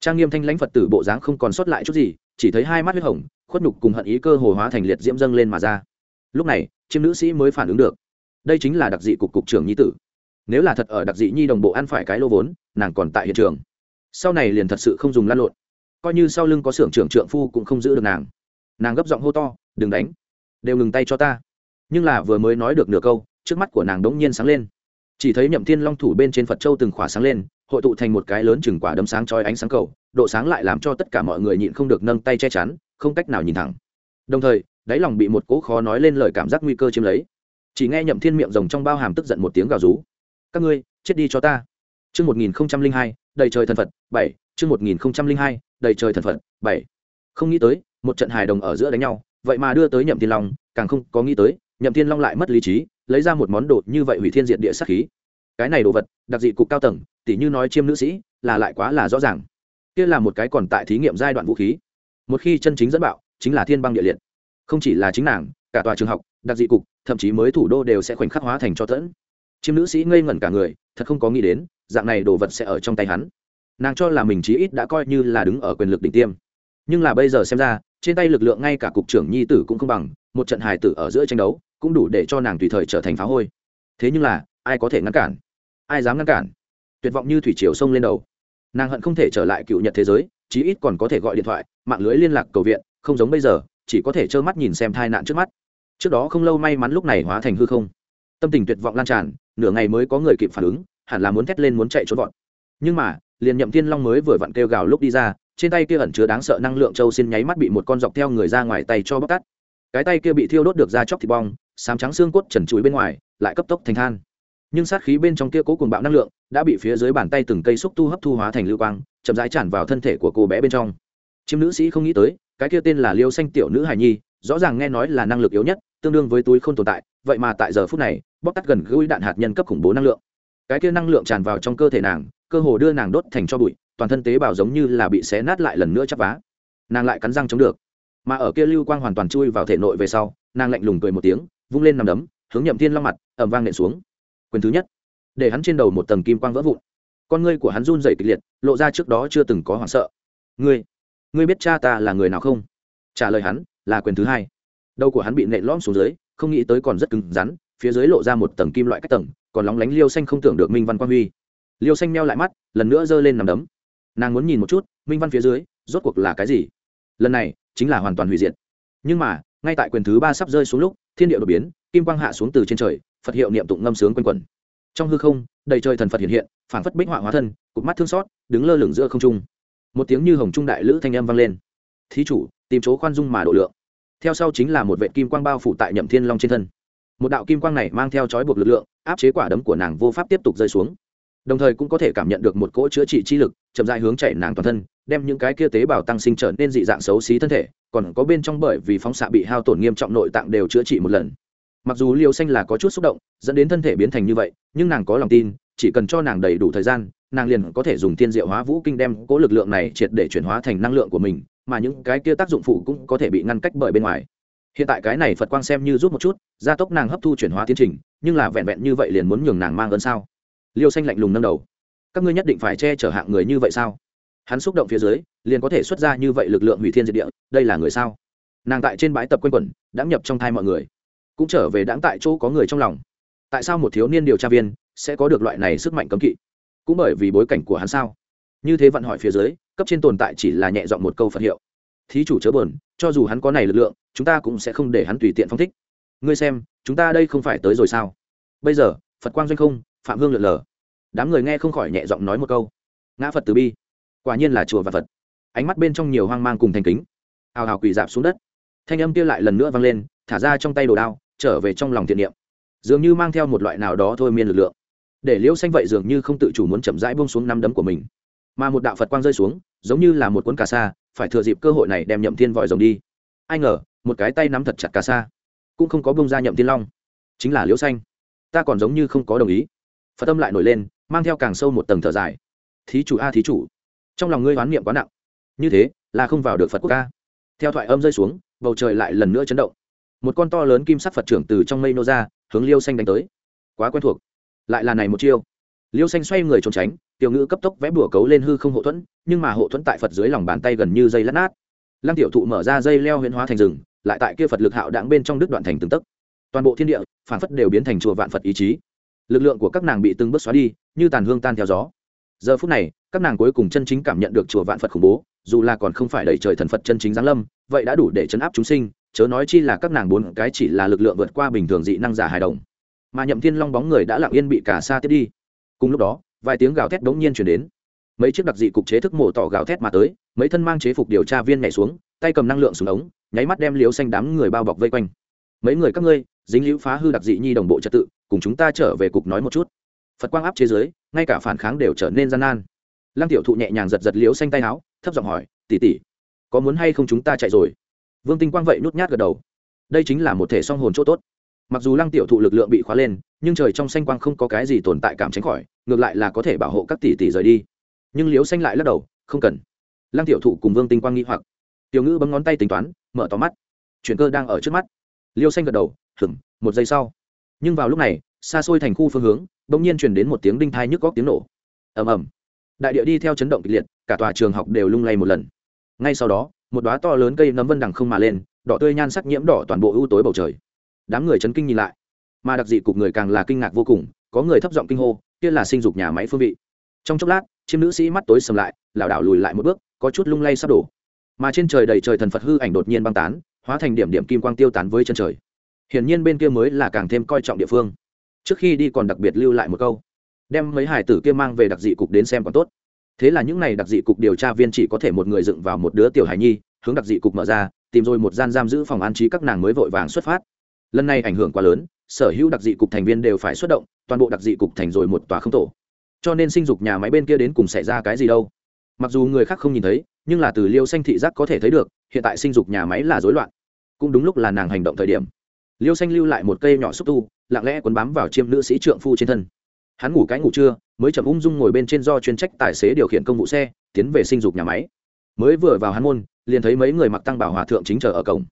Trang nghiêm thanh lãnh phật tử bộ dáng không còn sót lại chút gì, chỉ thấy hai mắt huyết hồng khuất nhục cùng hận ý cơ hồ hóa thành liệt diễm dâng lên mà ra. Lúc này, chiêm nữ sĩ mới phản ứng được. Đây chính là đặc dị cục cục trưởng nhi tử. Nếu là thật ở đặc dị nhi đồng bộ ăn phải cái lô vốn, nàng còn tại hiện trường. Sau này liền thật sự không dùng lăn lộn. Coi như sau lưng có xưởng trưởng trượng phu cũng không giữ được nàng. Nàng gấp giọng hô to, đừng đánh. Đều ngừng tay cho ta. Nhưng là vừa mới nói được nửa câu, trước mắt của nàng đống nhiên sáng lên. Chỉ thấy nhậm thiên long thủ bên trên phật châu từng khỏa sáng lên, hội tụ thành một cái lớn chừng quả đấm sáng trói ánh sáng cầu, độ sáng lại làm cho tất cả mọi người nhịn không được nâng tay che chắn không cách nào nhìn thẳng. Đồng thời, đáy lòng bị một cỗ khó nói lên lời cảm giác nguy cơ chiếm lấy. Chỉ nghe nhậm thiên miệng rồng trong bao hàm tức giận một tiếng gào rú. Các ngươi, chết đi cho ta. Chương một nghìn hai, đầy trời thần phật, bảy. Chương một nghìn hai, đầy trời thần phật, bảy. Không nghĩ tới, một trận hài đồng ở giữa đánh nhau, vậy mà đưa tới nhậm thiên long, càng không có nghĩ tới, nhậm thiên long lại mất lý trí, lấy ra một món đồ như vậy hủy thiên diện địa sắc khí. Cái này đồ vật, đặc dị cục cao tầng, tỉ như nói chiêm nữ sĩ, là lại quá là rõ ràng. Kia là một cái còn tại thí nghiệm giai đoạn vũ khí một khi chân chính dẫn bạo, chính là thiên băng địa liệt. Không chỉ là chính nàng, cả tòa trường học, đặc dị cục, thậm chí mới thủ đô đều sẽ khoảnh khắc hóa thành cho tẫn. Chiêm nữ sĩ ngây ngẩn cả người, thật không có nghĩ đến, dạng này đồ vật sẽ ở trong tay hắn. Nàng cho là mình chí ít đã coi như là đứng ở quyền lực đỉnh tiêm. Nhưng là bây giờ xem ra, trên tay lực lượng ngay cả cục trưởng nhi tử cũng không bằng, một trận hài tử ở giữa tranh đấu, cũng đủ để cho nàng tùy thời trở thành phá hôi. Thế nhưng là, ai có thể ngăn cản? Ai dám ngăn cản? Tuyệt vọng như thủy triều sông lên đầu. Nàng hận không thể trở lại cựu nhật thế giới chí ít còn có thể gọi điện thoại, mạng lưới liên lạc cầu viện, không giống bây giờ, chỉ có thể trơ mắt nhìn xem thai nạn trước mắt. Trước đó không lâu may mắn lúc này hóa thành hư không. Tâm tình tuyệt vọng lan tràn, nửa ngày mới có người kịp phản ứng, hẳn là muốn thét lên muốn chạy trốn vọt. Nhưng mà, liền nhậm thiên long mới vừa vặn kêu gào lúc đi ra, trên tay kia ẩn chứa đáng sợ năng lượng châu xin nháy mắt bị một con dọc theo người ra ngoài tay cho bóc tắt cái tay kia bị thiêu đốt được ra chóc thịt bong sám trắng xương cốt trần chuối bên ngoài, lại cấp tốc thành than nhưng sát khí bên trong kia cố cùng bạo năng lượng đã bị phía dưới bàn tay từng cây xúc tu hấp thu hóa thành lưu quang, chậm rãi tràn vào thân thể của cô bé bên trong. Chiếm nữ sĩ không nghĩ tới, cái kia tên là liêu xanh tiểu nữ hài nhi, rõ ràng nghe nói là năng lực yếu nhất, tương đương với túi không tồn tại, vậy mà tại giờ phút này bóc tắt gần gũi đạn hạt nhân cấp khủng bố năng lượng. Cái kia năng lượng tràn vào trong cơ thể nàng, cơ hồ đưa nàng đốt thành cho bụi, toàn thân tế bào giống như là bị xé nát lại lần nữa chắp vá. Nàng lại cắn răng chống được. Mà ở kia lưu quang hoàn toàn chui vào thể nội về sau, nàng lạnh lùng cười một tiếng, vung lên nằm đấm, hướng nhậm thiên long mặt ẩm vang nện xuống quyền thứ nhất. Để hắn trên đầu một tầng kim quang vỡ vụn. Con ngươi của hắn run dày kịch liệt, lộ ra trước đó chưa từng có hoảng sợ. Ngươi ngươi biết cha ta là người nào không? Trả lời hắn, là quyền thứ hai. Đầu của hắn bị nệ lõm xuống dưới, không nghĩ tới còn rất cứng rắn, phía dưới lộ ra một tầng kim loại cách tầng, còn lóng lánh liêu xanh không tưởng được minh văn quang huy. Liêu xanh meo lại mắt, lần nữa giơ lên nằm đấm. Nàng muốn nhìn một chút, minh văn phía dưới, rốt cuộc là cái gì? Lần này, chính là hoàn toàn hủy diệt. Nhưng mà, ngay tại quyền thứ ba sắp rơi xuống lúc, thiên địa đột biến kim quang hạ xuống từ trên trời, phật hiệu niệm tụng ngâm sướng quanh quẩn. Trong hư không, đầy trời thần phật hiện hiện phản phất bích họa hóa thân, cụt mắt thương xót, đứng lơ lửng giữa không trung. Một tiếng như hồng trung đại lữ thanh âm vang lên. Thí chủ, tìm chỗ khoan dung mà độ lượng. Theo sau chính là một vệ kim quang bao phủ tại nhậm thiên long trên thân. Một đạo kim quang này mang theo chói buộc lực lượng, áp chế quả đấm của nàng vô pháp tiếp tục rơi xuống. Đồng thời cũng có thể cảm nhận được một cỗ chữa trị chi lực, chậm dài hướng chạy nàng toàn thân, đem những cái kia tế bào tăng sinh trở nên dị dạng xấu xí thân thể, còn có bên trong bởi vì phóng xạ bị hao tổn nghiêm trọng nội tạng đều chữa trị một lần mặc dù liều xanh là có chút xúc động, dẫn đến thân thể biến thành như vậy, nhưng nàng có lòng tin, chỉ cần cho nàng đầy đủ thời gian, nàng liền có thể dùng thiên diệu hóa vũ kinh đem cố lực lượng này triệt để chuyển hóa thành năng lượng của mình, mà những cái kia tác dụng phụ cũng có thể bị ngăn cách bởi bên ngoài. Hiện tại cái này phật quang xem như giúp một chút, gia tốc nàng hấp thu chuyển hóa tiến trình, nhưng là vẹn vẹn như vậy liền muốn nhường nàng mang ơn sao? Liêu xanh lạnh lùng nâng đầu. Các ngươi nhất định phải che chở hạng người như vậy sao? Hắn xúc động phía dưới, liền có thể xuất ra như vậy lực lượng hủy thiên diệt địa, đây là người sao? Nàng tại trên bãi tập q u a n quẩn đã nhập trong thai mọi người cũng trở về đáng tại chỗ có người trong lòng. Tại sao một thiếu niên điều tra viên sẽ có được loại này sức mạnh cấm kỵ? Cũng bởi vì bối cảnh của hắn sao? Như thế vận hỏi phía dưới, cấp trên tồn tại chỉ là nhẹ dọn một câu phật hiệu. Thí chủ chớ bờn cho dù hắn có này lực lượng, chúng ta cũng sẽ không để hắn tùy tiện phong thích. Ngươi xem, chúng ta đây không phải tới rồi sao? Bây giờ, phật quang doanh không, phạm hương lượn lờ. Đám người nghe không khỏi nhẹ giọng nói một câu. Ngã phật từ bi. Quả nhiên là chùa và phật. Ánh mắt bên trong nhiều hoang mang cùng thành kính. Hào hào quỳ dạp xuống đất. Thanh âm kia lại lần nữa vang lên, thả ra trong tay đồ đao trở về trong lòng thiện niệm. Dường như mang theo một loại nào đó thôi miên lực lượng. Để liễu xanh vậy dường như không tự chủ muốn chậm rãi buông xuống năm đấm của mình. Mà một đạo phật quang rơi xuống, giống như là một cuốn cà sa, phải thừa dịp cơ hội này đem nhậm thiên vòi rồng đi. Ai ngờ, một cái tay nắm thật chặt cà sa, cũng không có bông ra nhậm thiên long. Chính là liễu xanh. Ta còn giống như không có đồng ý. Phật tâm lại nổi lên, mang theo càng sâu một tầng thở dài. Thí chủ a, thí chủ. Trong lòng ngươi oán niệm quá nặng. Như thế, là không vào được phật quốc ca theo thoại âm rơi xuống, bầu trời lại lần nữa chấn động một con to lớn kim sắc phật trưởng từ trong mây nô ra, hướng liêu xanh đánh tới. Quá quen thuộc. Lại là này một chiêu. Liêu xanh xoay người trốn tránh, tiểu ngữ cấp tốc vẽ bùa cấu lên hư không hộ thuẫn, nhưng mà hộ thuẫn tại phật dưới lòng bàn tay gần như dây lát nát. Lăng tiểu thụ mở ra dây leo huyễn hóa thành rừng, lại tại kia phật lực hạo đãng bên trong đứt đoạn thành từng tấc. Toàn bộ thiên địa, phản phất đều biến thành chùa vạn phật ý chí. Lực lượng của các nàng bị từng bước xóa đi, như tàn hương tan theo gió. Giờ phút này, các nàng cuối cùng chân chính cảm nhận được chùa vạn phật khủng bố, dù là còn không phải đẩy trời thần phật chân chính giáng lâm, vậy đã đủ để chấn áp chúng sinh chớ nói chi là các nàng bốn cái chỉ là lực lượng vượt qua bình thường dị năng giả hài đồng. Mà nhậm thiên long bóng người đã lặng yên bị cả xa tiếp đi. Cùng lúc đó, vài tiếng gào thét đống nhiên chuyển đến. Mấy chiếc đặc dị cục chế thức mổ tỏ gào thét mà tới, mấy thân mang chế phục điều tra viên nhảy xuống, tay cầm năng lượng xuống ống, nháy mắt đem liếu xanh đám người bao bọc vây quanh. Mấy người các ngươi, dính liễu phá hư đặc dị nhi đồng bộ trật tự, cùng chúng ta trở về cục nói một chút. Phật quang áp chế giới ngay cả phản kháng đều trở nên gian nan. Lăng tiểu thụ nhẹ nhàng giật giật liếu xanh tay áo, thấp giọng hỏi tỉ tỉ có muốn hay không chúng ta chạy rồi? Vương tinh quang vậy nút nhát gật đầu. Đây chính là một thể song hồn chỗ tốt. Mặc dù lăng tiểu thụ lực lượng bị khóa lên, nhưng trời trong xanh quang không có cái gì tồn tại cảm tránh khỏi, ngược lại là có thể bảo hộ các tỷ tỷ rời đi. Nhưng liếu xanh lại lắc đầu, không cần. Lăng tiểu thụ cùng vương tinh quang nghĩ hoặc. Tiểu ngữ bấm ngón tay tính toán, mở to mắt. Chuyển cơ đang ở trước mắt. Liêu xanh gật đầu hửng một giây sau. Nhưng vào lúc này, xa xôi thành khu phương hướng, bỗng nhiên chuyển đến một tiếng đinh thai nhức góc tiếng nổ. Ầm ầm. Đại địa đi theo chấn động kịch liệt, cả tòa trường học đều lung lay một lần. Ngay sau đó một đóa to lớn cây nấm vân đằng không mà lên, đỏ tươi nhan sắc nhiễm đỏ toàn bộ ưu tối bầu trời. Đám người chấn kinh nhìn lại. Mà đặc dị cục người càng là kinh ngạc vô cùng, có người thấp giọng kinh hô, kia là sinh dục nhà máy phương vị. Trong chốc lát, chiêm nữ sĩ mắt tối sầm lại, lảo đảo lùi lại một bước, có chút lung lay sắp đổ. Mà trên trời đầy trời thần phật hư ảnh đột nhiên băng tán, hóa thành điểm điểm kim quang tiêu tán với chân trời. Hiển nhiên bên kia mới là càng thêm coi trọng địa phương. Trước khi đi còn đặc biệt lưu lại một câu. Đem mấy hải tử kia mang về đặc dị cục đến xem còn tốt thế là những n à y đặc dị cục điều tra viên chỉ có thể một người dựng vào một đứa tiểu hải nhi, hướng đặc dị cục mở ra, tìm rồi một gian giam giữ phòng an trí các nàng mới vội vàng xuất phát. Lần này ảnh hưởng quá lớn, sở hữu đặc dị cục thành viên đều phải xuất động, toàn bộ đặc dị cục thành rồi một tòa không tổ. Cho nên sinh dục nhà máy bên kia đến cùng xảy ra cái gì đâu. Mặc dù người khác không nhìn thấy, nhưng là từ liêu xanh thị giác có thể thấy được, hiện tại sinh dục nhà máy là rối loạn. Cũng đúng lúc là nàng hành động thời điểm. Liêu xanh lưu lại một cây nhỏ xúc tu, lặng lẽ quấn bám vào chiêm nữ sĩ trượng phu trên thân hắn ngủ cái ngủ trưa, mới chậm ung dung ngồi bên trên do chuyên trách tài xế điều khiển công vụ xe, tiến về sinh dục nhà máy. Mới vừa vào hắn môn, liền thấy mấy người mặc tăng bảo hòa thượng chính chờ ở cổng.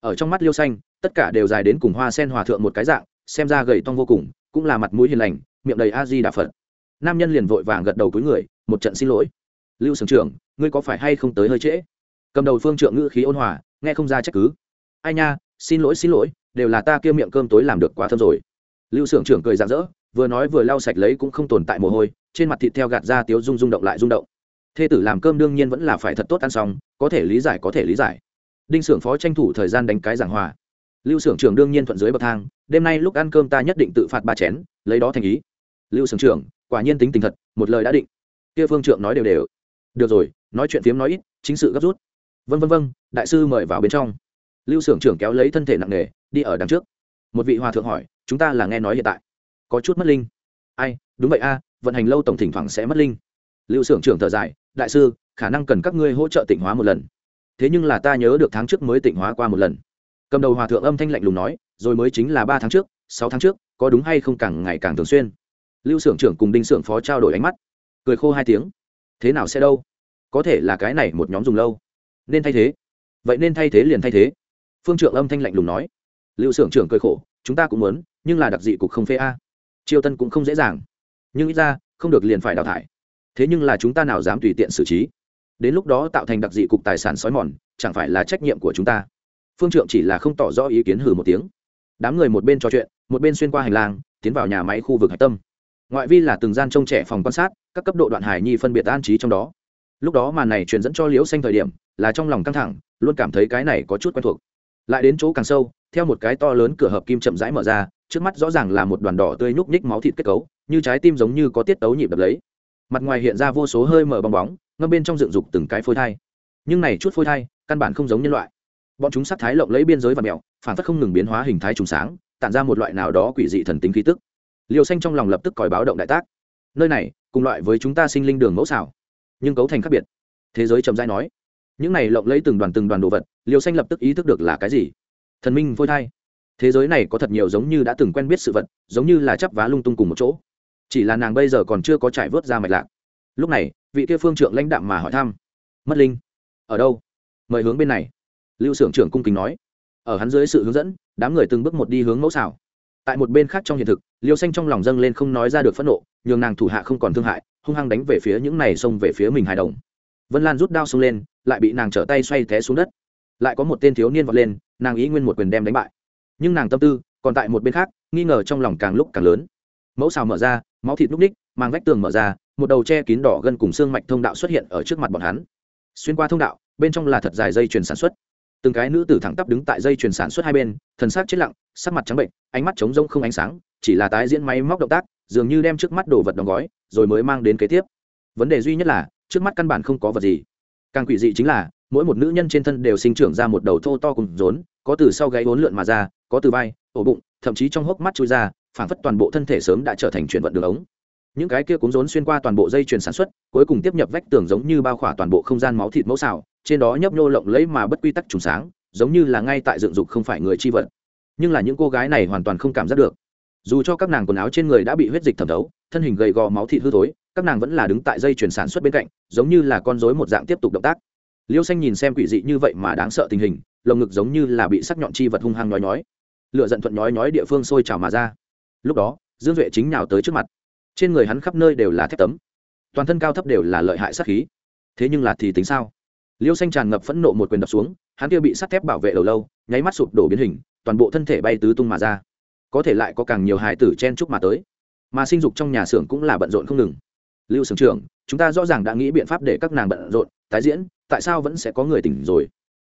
Ở trong mắt liêu xanh, tất cả đều dài đến cùng hoa sen hòa thượng một cái dạng, xem ra gầy tong vô cùng, cũng là mặt mũi hiền lành, miệng đầy a di đà phật. Nam nhân liền vội vàng gật đầu cuối người, một trận xin lỗi. Lưu sưởng trưởng, ngươi có phải hay không tới hơi trễ? Cầm đầu phương trượng ngữ khí ôn hòa, nghe không ra trách cứ. Ai nha, xin lỗi xin lỗi, đều là ta kia miệng cơm tối làm được quá thơm rồi. Lưu sưởng trưởng cười rạng rỡ vừa nói vừa lau sạch lấy cũng không tồn tại mồ hôi, trên mặt thịt theo gạt ra tiếu rung rung động lại rung động. Thê tử làm cơm đương nhiên vẫn là phải thật tốt ăn xong, có thể lý giải, có thể lý giải. Đinh xưởng phó tranh thủ thời gian đánh cái giảng hòa. Lưu xưởng trưởng đương nhiên thuận dưới bậc thang, đêm nay lúc ăn cơm ta nhất định tự phạt ba chén, lấy đó thành ý. Lưu xưởng trưởng, quả nhiên tính tình thật, một lời đã định. Kia phương trưởng nói đều đều. Được rồi, nói chuyện phiếm nói ít, chính sự gấp rút. Vân vân vân, đại sư mời vào bên trong. Lưu xưởng trưởng kéo lấy thân thể nặng nề, đi ở đằng trước. Một vị hòa thượng hỏi, chúng ta là nghe nói hiện tại? Có chút mất linh. Ai, đúng vậy a, vận hành lâu tổng thỉnh thoảng sẽ mất linh. Lưu xưởng trưởng thở dài, đại sư, khả năng cần các ngươi hỗ trợ tịnh hóa một lần. Thế nhưng là ta nhớ được tháng trước mới tịnh hóa qua một lần. Cầm đầu hòa thượng âm thanh lạnh lùng nói, rồi mới chính là ba tháng trước, sáu tháng trước, có đúng hay không càng ngày càng thường xuyên. Lưu xưởng trưởng cùng đinh xưởng phó trao đổi ánh mắt, cười khô hai tiếng. Thế nào sẽ đâu? Có thể là cái này một nhóm dùng lâu. Nên thay thế. Vậy nên thay thế liền thay thế. Phương trưởng âm thanh lạnh lùng nói. Lưu xưởng trưởng cười khổ, chúng ta cũng muốn, nhưng là đặc dị cục không phê a chiêu tân cũng không dễ dàng. Nhưng ít ra, không được liền phải đào thải. Thế nhưng là chúng ta nào dám tùy tiện xử trí? Đến lúc đó tạo thành đặc dị cục tài sản xói mòn, chẳng phải là trách nhiệm của chúng ta? Phương trượng chỉ là không tỏ rõ ý kiến hử một tiếng. Đám người một bên trò chuyện, một bên xuyên qua hành lang, tiến vào nhà máy khu vực hạch tâm. Ngoại vi là từng gian trông trẻ phòng quan sát, các cấp độ đoạn hải nhi phân biệt an trí trong đó. Lúc đó màn này truyền dẫn cho liễu xanh thời điểm, là trong lòng căng thẳng, luôn cảm thấy cái này có chút quen thuộc lại đến chỗ càng sâu, theo một cái to lớn cửa hợp kim chậm rãi mở ra, trước mắt rõ ràng là một đoàn đỏ tươi nhúc nhích máu thịt kết cấu, như trái tim giống như có tiết tấu nhịp đập lấy. Mặt ngoài hiện ra vô số hơi mở bong bóng, ngâm bên trong dựng dục từng cái phôi thai. Nhưng này chút phôi thai, căn bản không giống nhân loại. Bọn chúng sắc thái lộng lấy biên giới và mèo, phản phất không ngừng biến hóa hình thái trùng sáng, tản ra một loại nào đó quỷ dị thần tính khí tức. Liều xanh trong lòng lập tức còi báo động đại tác. Nơi này, cùng loại với chúng ta sinh linh đường mẫu xảo, nhưng cấu thành khác biệt. Thế giới chậm rãi nói, những này lộng lấy từng đoàn từng đoàn đồ vật liều xanh lập tức ý thức được là cái gì. Thần minh phôi thai. Thế giới này có thật nhiều giống như đã từng quen biết sự vật, giống như là chắp vá lung tung cùng một chỗ. Chỉ là nàng bây giờ còn chưa có trải vớt ra mạch lạc. Lúc này, vị kia phương trượng lãnh đạm mà hỏi thăm. Mất linh, ở đâu? Mời hướng bên này. Lưu xưởng trưởng cung kính nói. Ở hắn dưới sự hướng dẫn, đám người từng bước một đi hướng mẫu xảo. Tại một bên khác trong hiện thực, liêu xanh trong lòng dâng lên không nói ra được phẫn nộ, nhường nàng thủ hạ không còn thương hại, hung hăng đánh về phía những này xông về phía mình hài đồng. Vân lan rút đao xông lên, lại bị nàng trở tay xoay té xuống đất lại có một tên thiếu niên vọt lên, nàng ý nguyên một quyền đem đánh bại. Nhưng nàng tâm tư còn tại một bên khác, nghi ngờ trong lòng càng lúc càng lớn. Mẫu xào mở ra, máu thịt núc ních mang vách tường mở ra, một đầu che kín đỏ gân cùng xương mạch thông đạo xuất hiện ở trước mặt bọn hắn. Xuyên qua thông đạo, bên trong là thật dài dây chuyền sản xuất. Từng cái nữ tử thẳng tắp đứng tại dây chuyền sản xuất hai bên, thần sắc chết lặng, sắc mặt trắng bệnh, ánh mắt trống rông không ánh sáng, chỉ là tái diễn máy móc động tác, dường như đem trước mắt đồ vật đóng gói, rồi mới mang đến kế tiếp. Vấn đề duy nhất là, trước mắt căn bản không có vật gì. Càng quỷ dị chính là mỗi một nữ nhân trên thân đều sinh trưởng ra một đầu thô to cùng rốn, có từ sau gáy vốn lượn mà ra, có từ vai, ổ bụng, thậm chí trong hốc mắt chui ra, phảng phất toàn bộ thân thể sớm đã trở thành chuyển vận đường ống. Những cái kia cũng rốn xuyên qua toàn bộ dây chuyền sản xuất, cuối cùng tiếp nhập vách tường giống như bao khỏa toàn bộ không gian máu thịt mẫu xào, trên đó nhấp nhô lộng lẫy mà bất quy tắc trùng sáng, giống như là ngay tại dựng dục không phải người chi vật. Nhưng là những cô gái này hoàn toàn không cảm giác được. Dù cho các nàng quần áo trên người đã bị huyết dịch thẩm thấu, thân hình gầy gò máu thịt hư thối, các nàng vẫn là đứng tại dây chuyển sản xuất bên cạnh, giống như là con rối một dạng tiếp tục động tác liêu xanh nhìn xem quỷ dị như vậy mà đáng sợ tình hình lồng ngực giống như là bị sắc nhọn chi vật hung hăng nói nói, lựa giận thuận nói nói địa phương sôi trào mà ra. Lúc đó dương duệ chính nào tới trước mặt. Trên người hắn khắp nơi đều là thép tấm. Toàn thân cao thấp đều là lợi hại sát khí. Thế nhưng là thì tính sao? Liêu xanh tràn ngập phẫn nộ một quyền đập xuống hắn kia bị sắt thép bảo vệ đầu lâu nháy mắt sụp đổ biến hình toàn bộ thân thể bay tứ tung mà ra. Có thể lại có càng nhiều hài tử chen chúc mà tới. Mà sinh dục trong nhà xưởng cũng là bận rộn không ngừng. Lưu xưởng trưởng chúng ta rõ ràng đã nghĩ biện pháp để các nàng bận rộn tái diễn tại sao vẫn sẽ có người tỉnh rồi?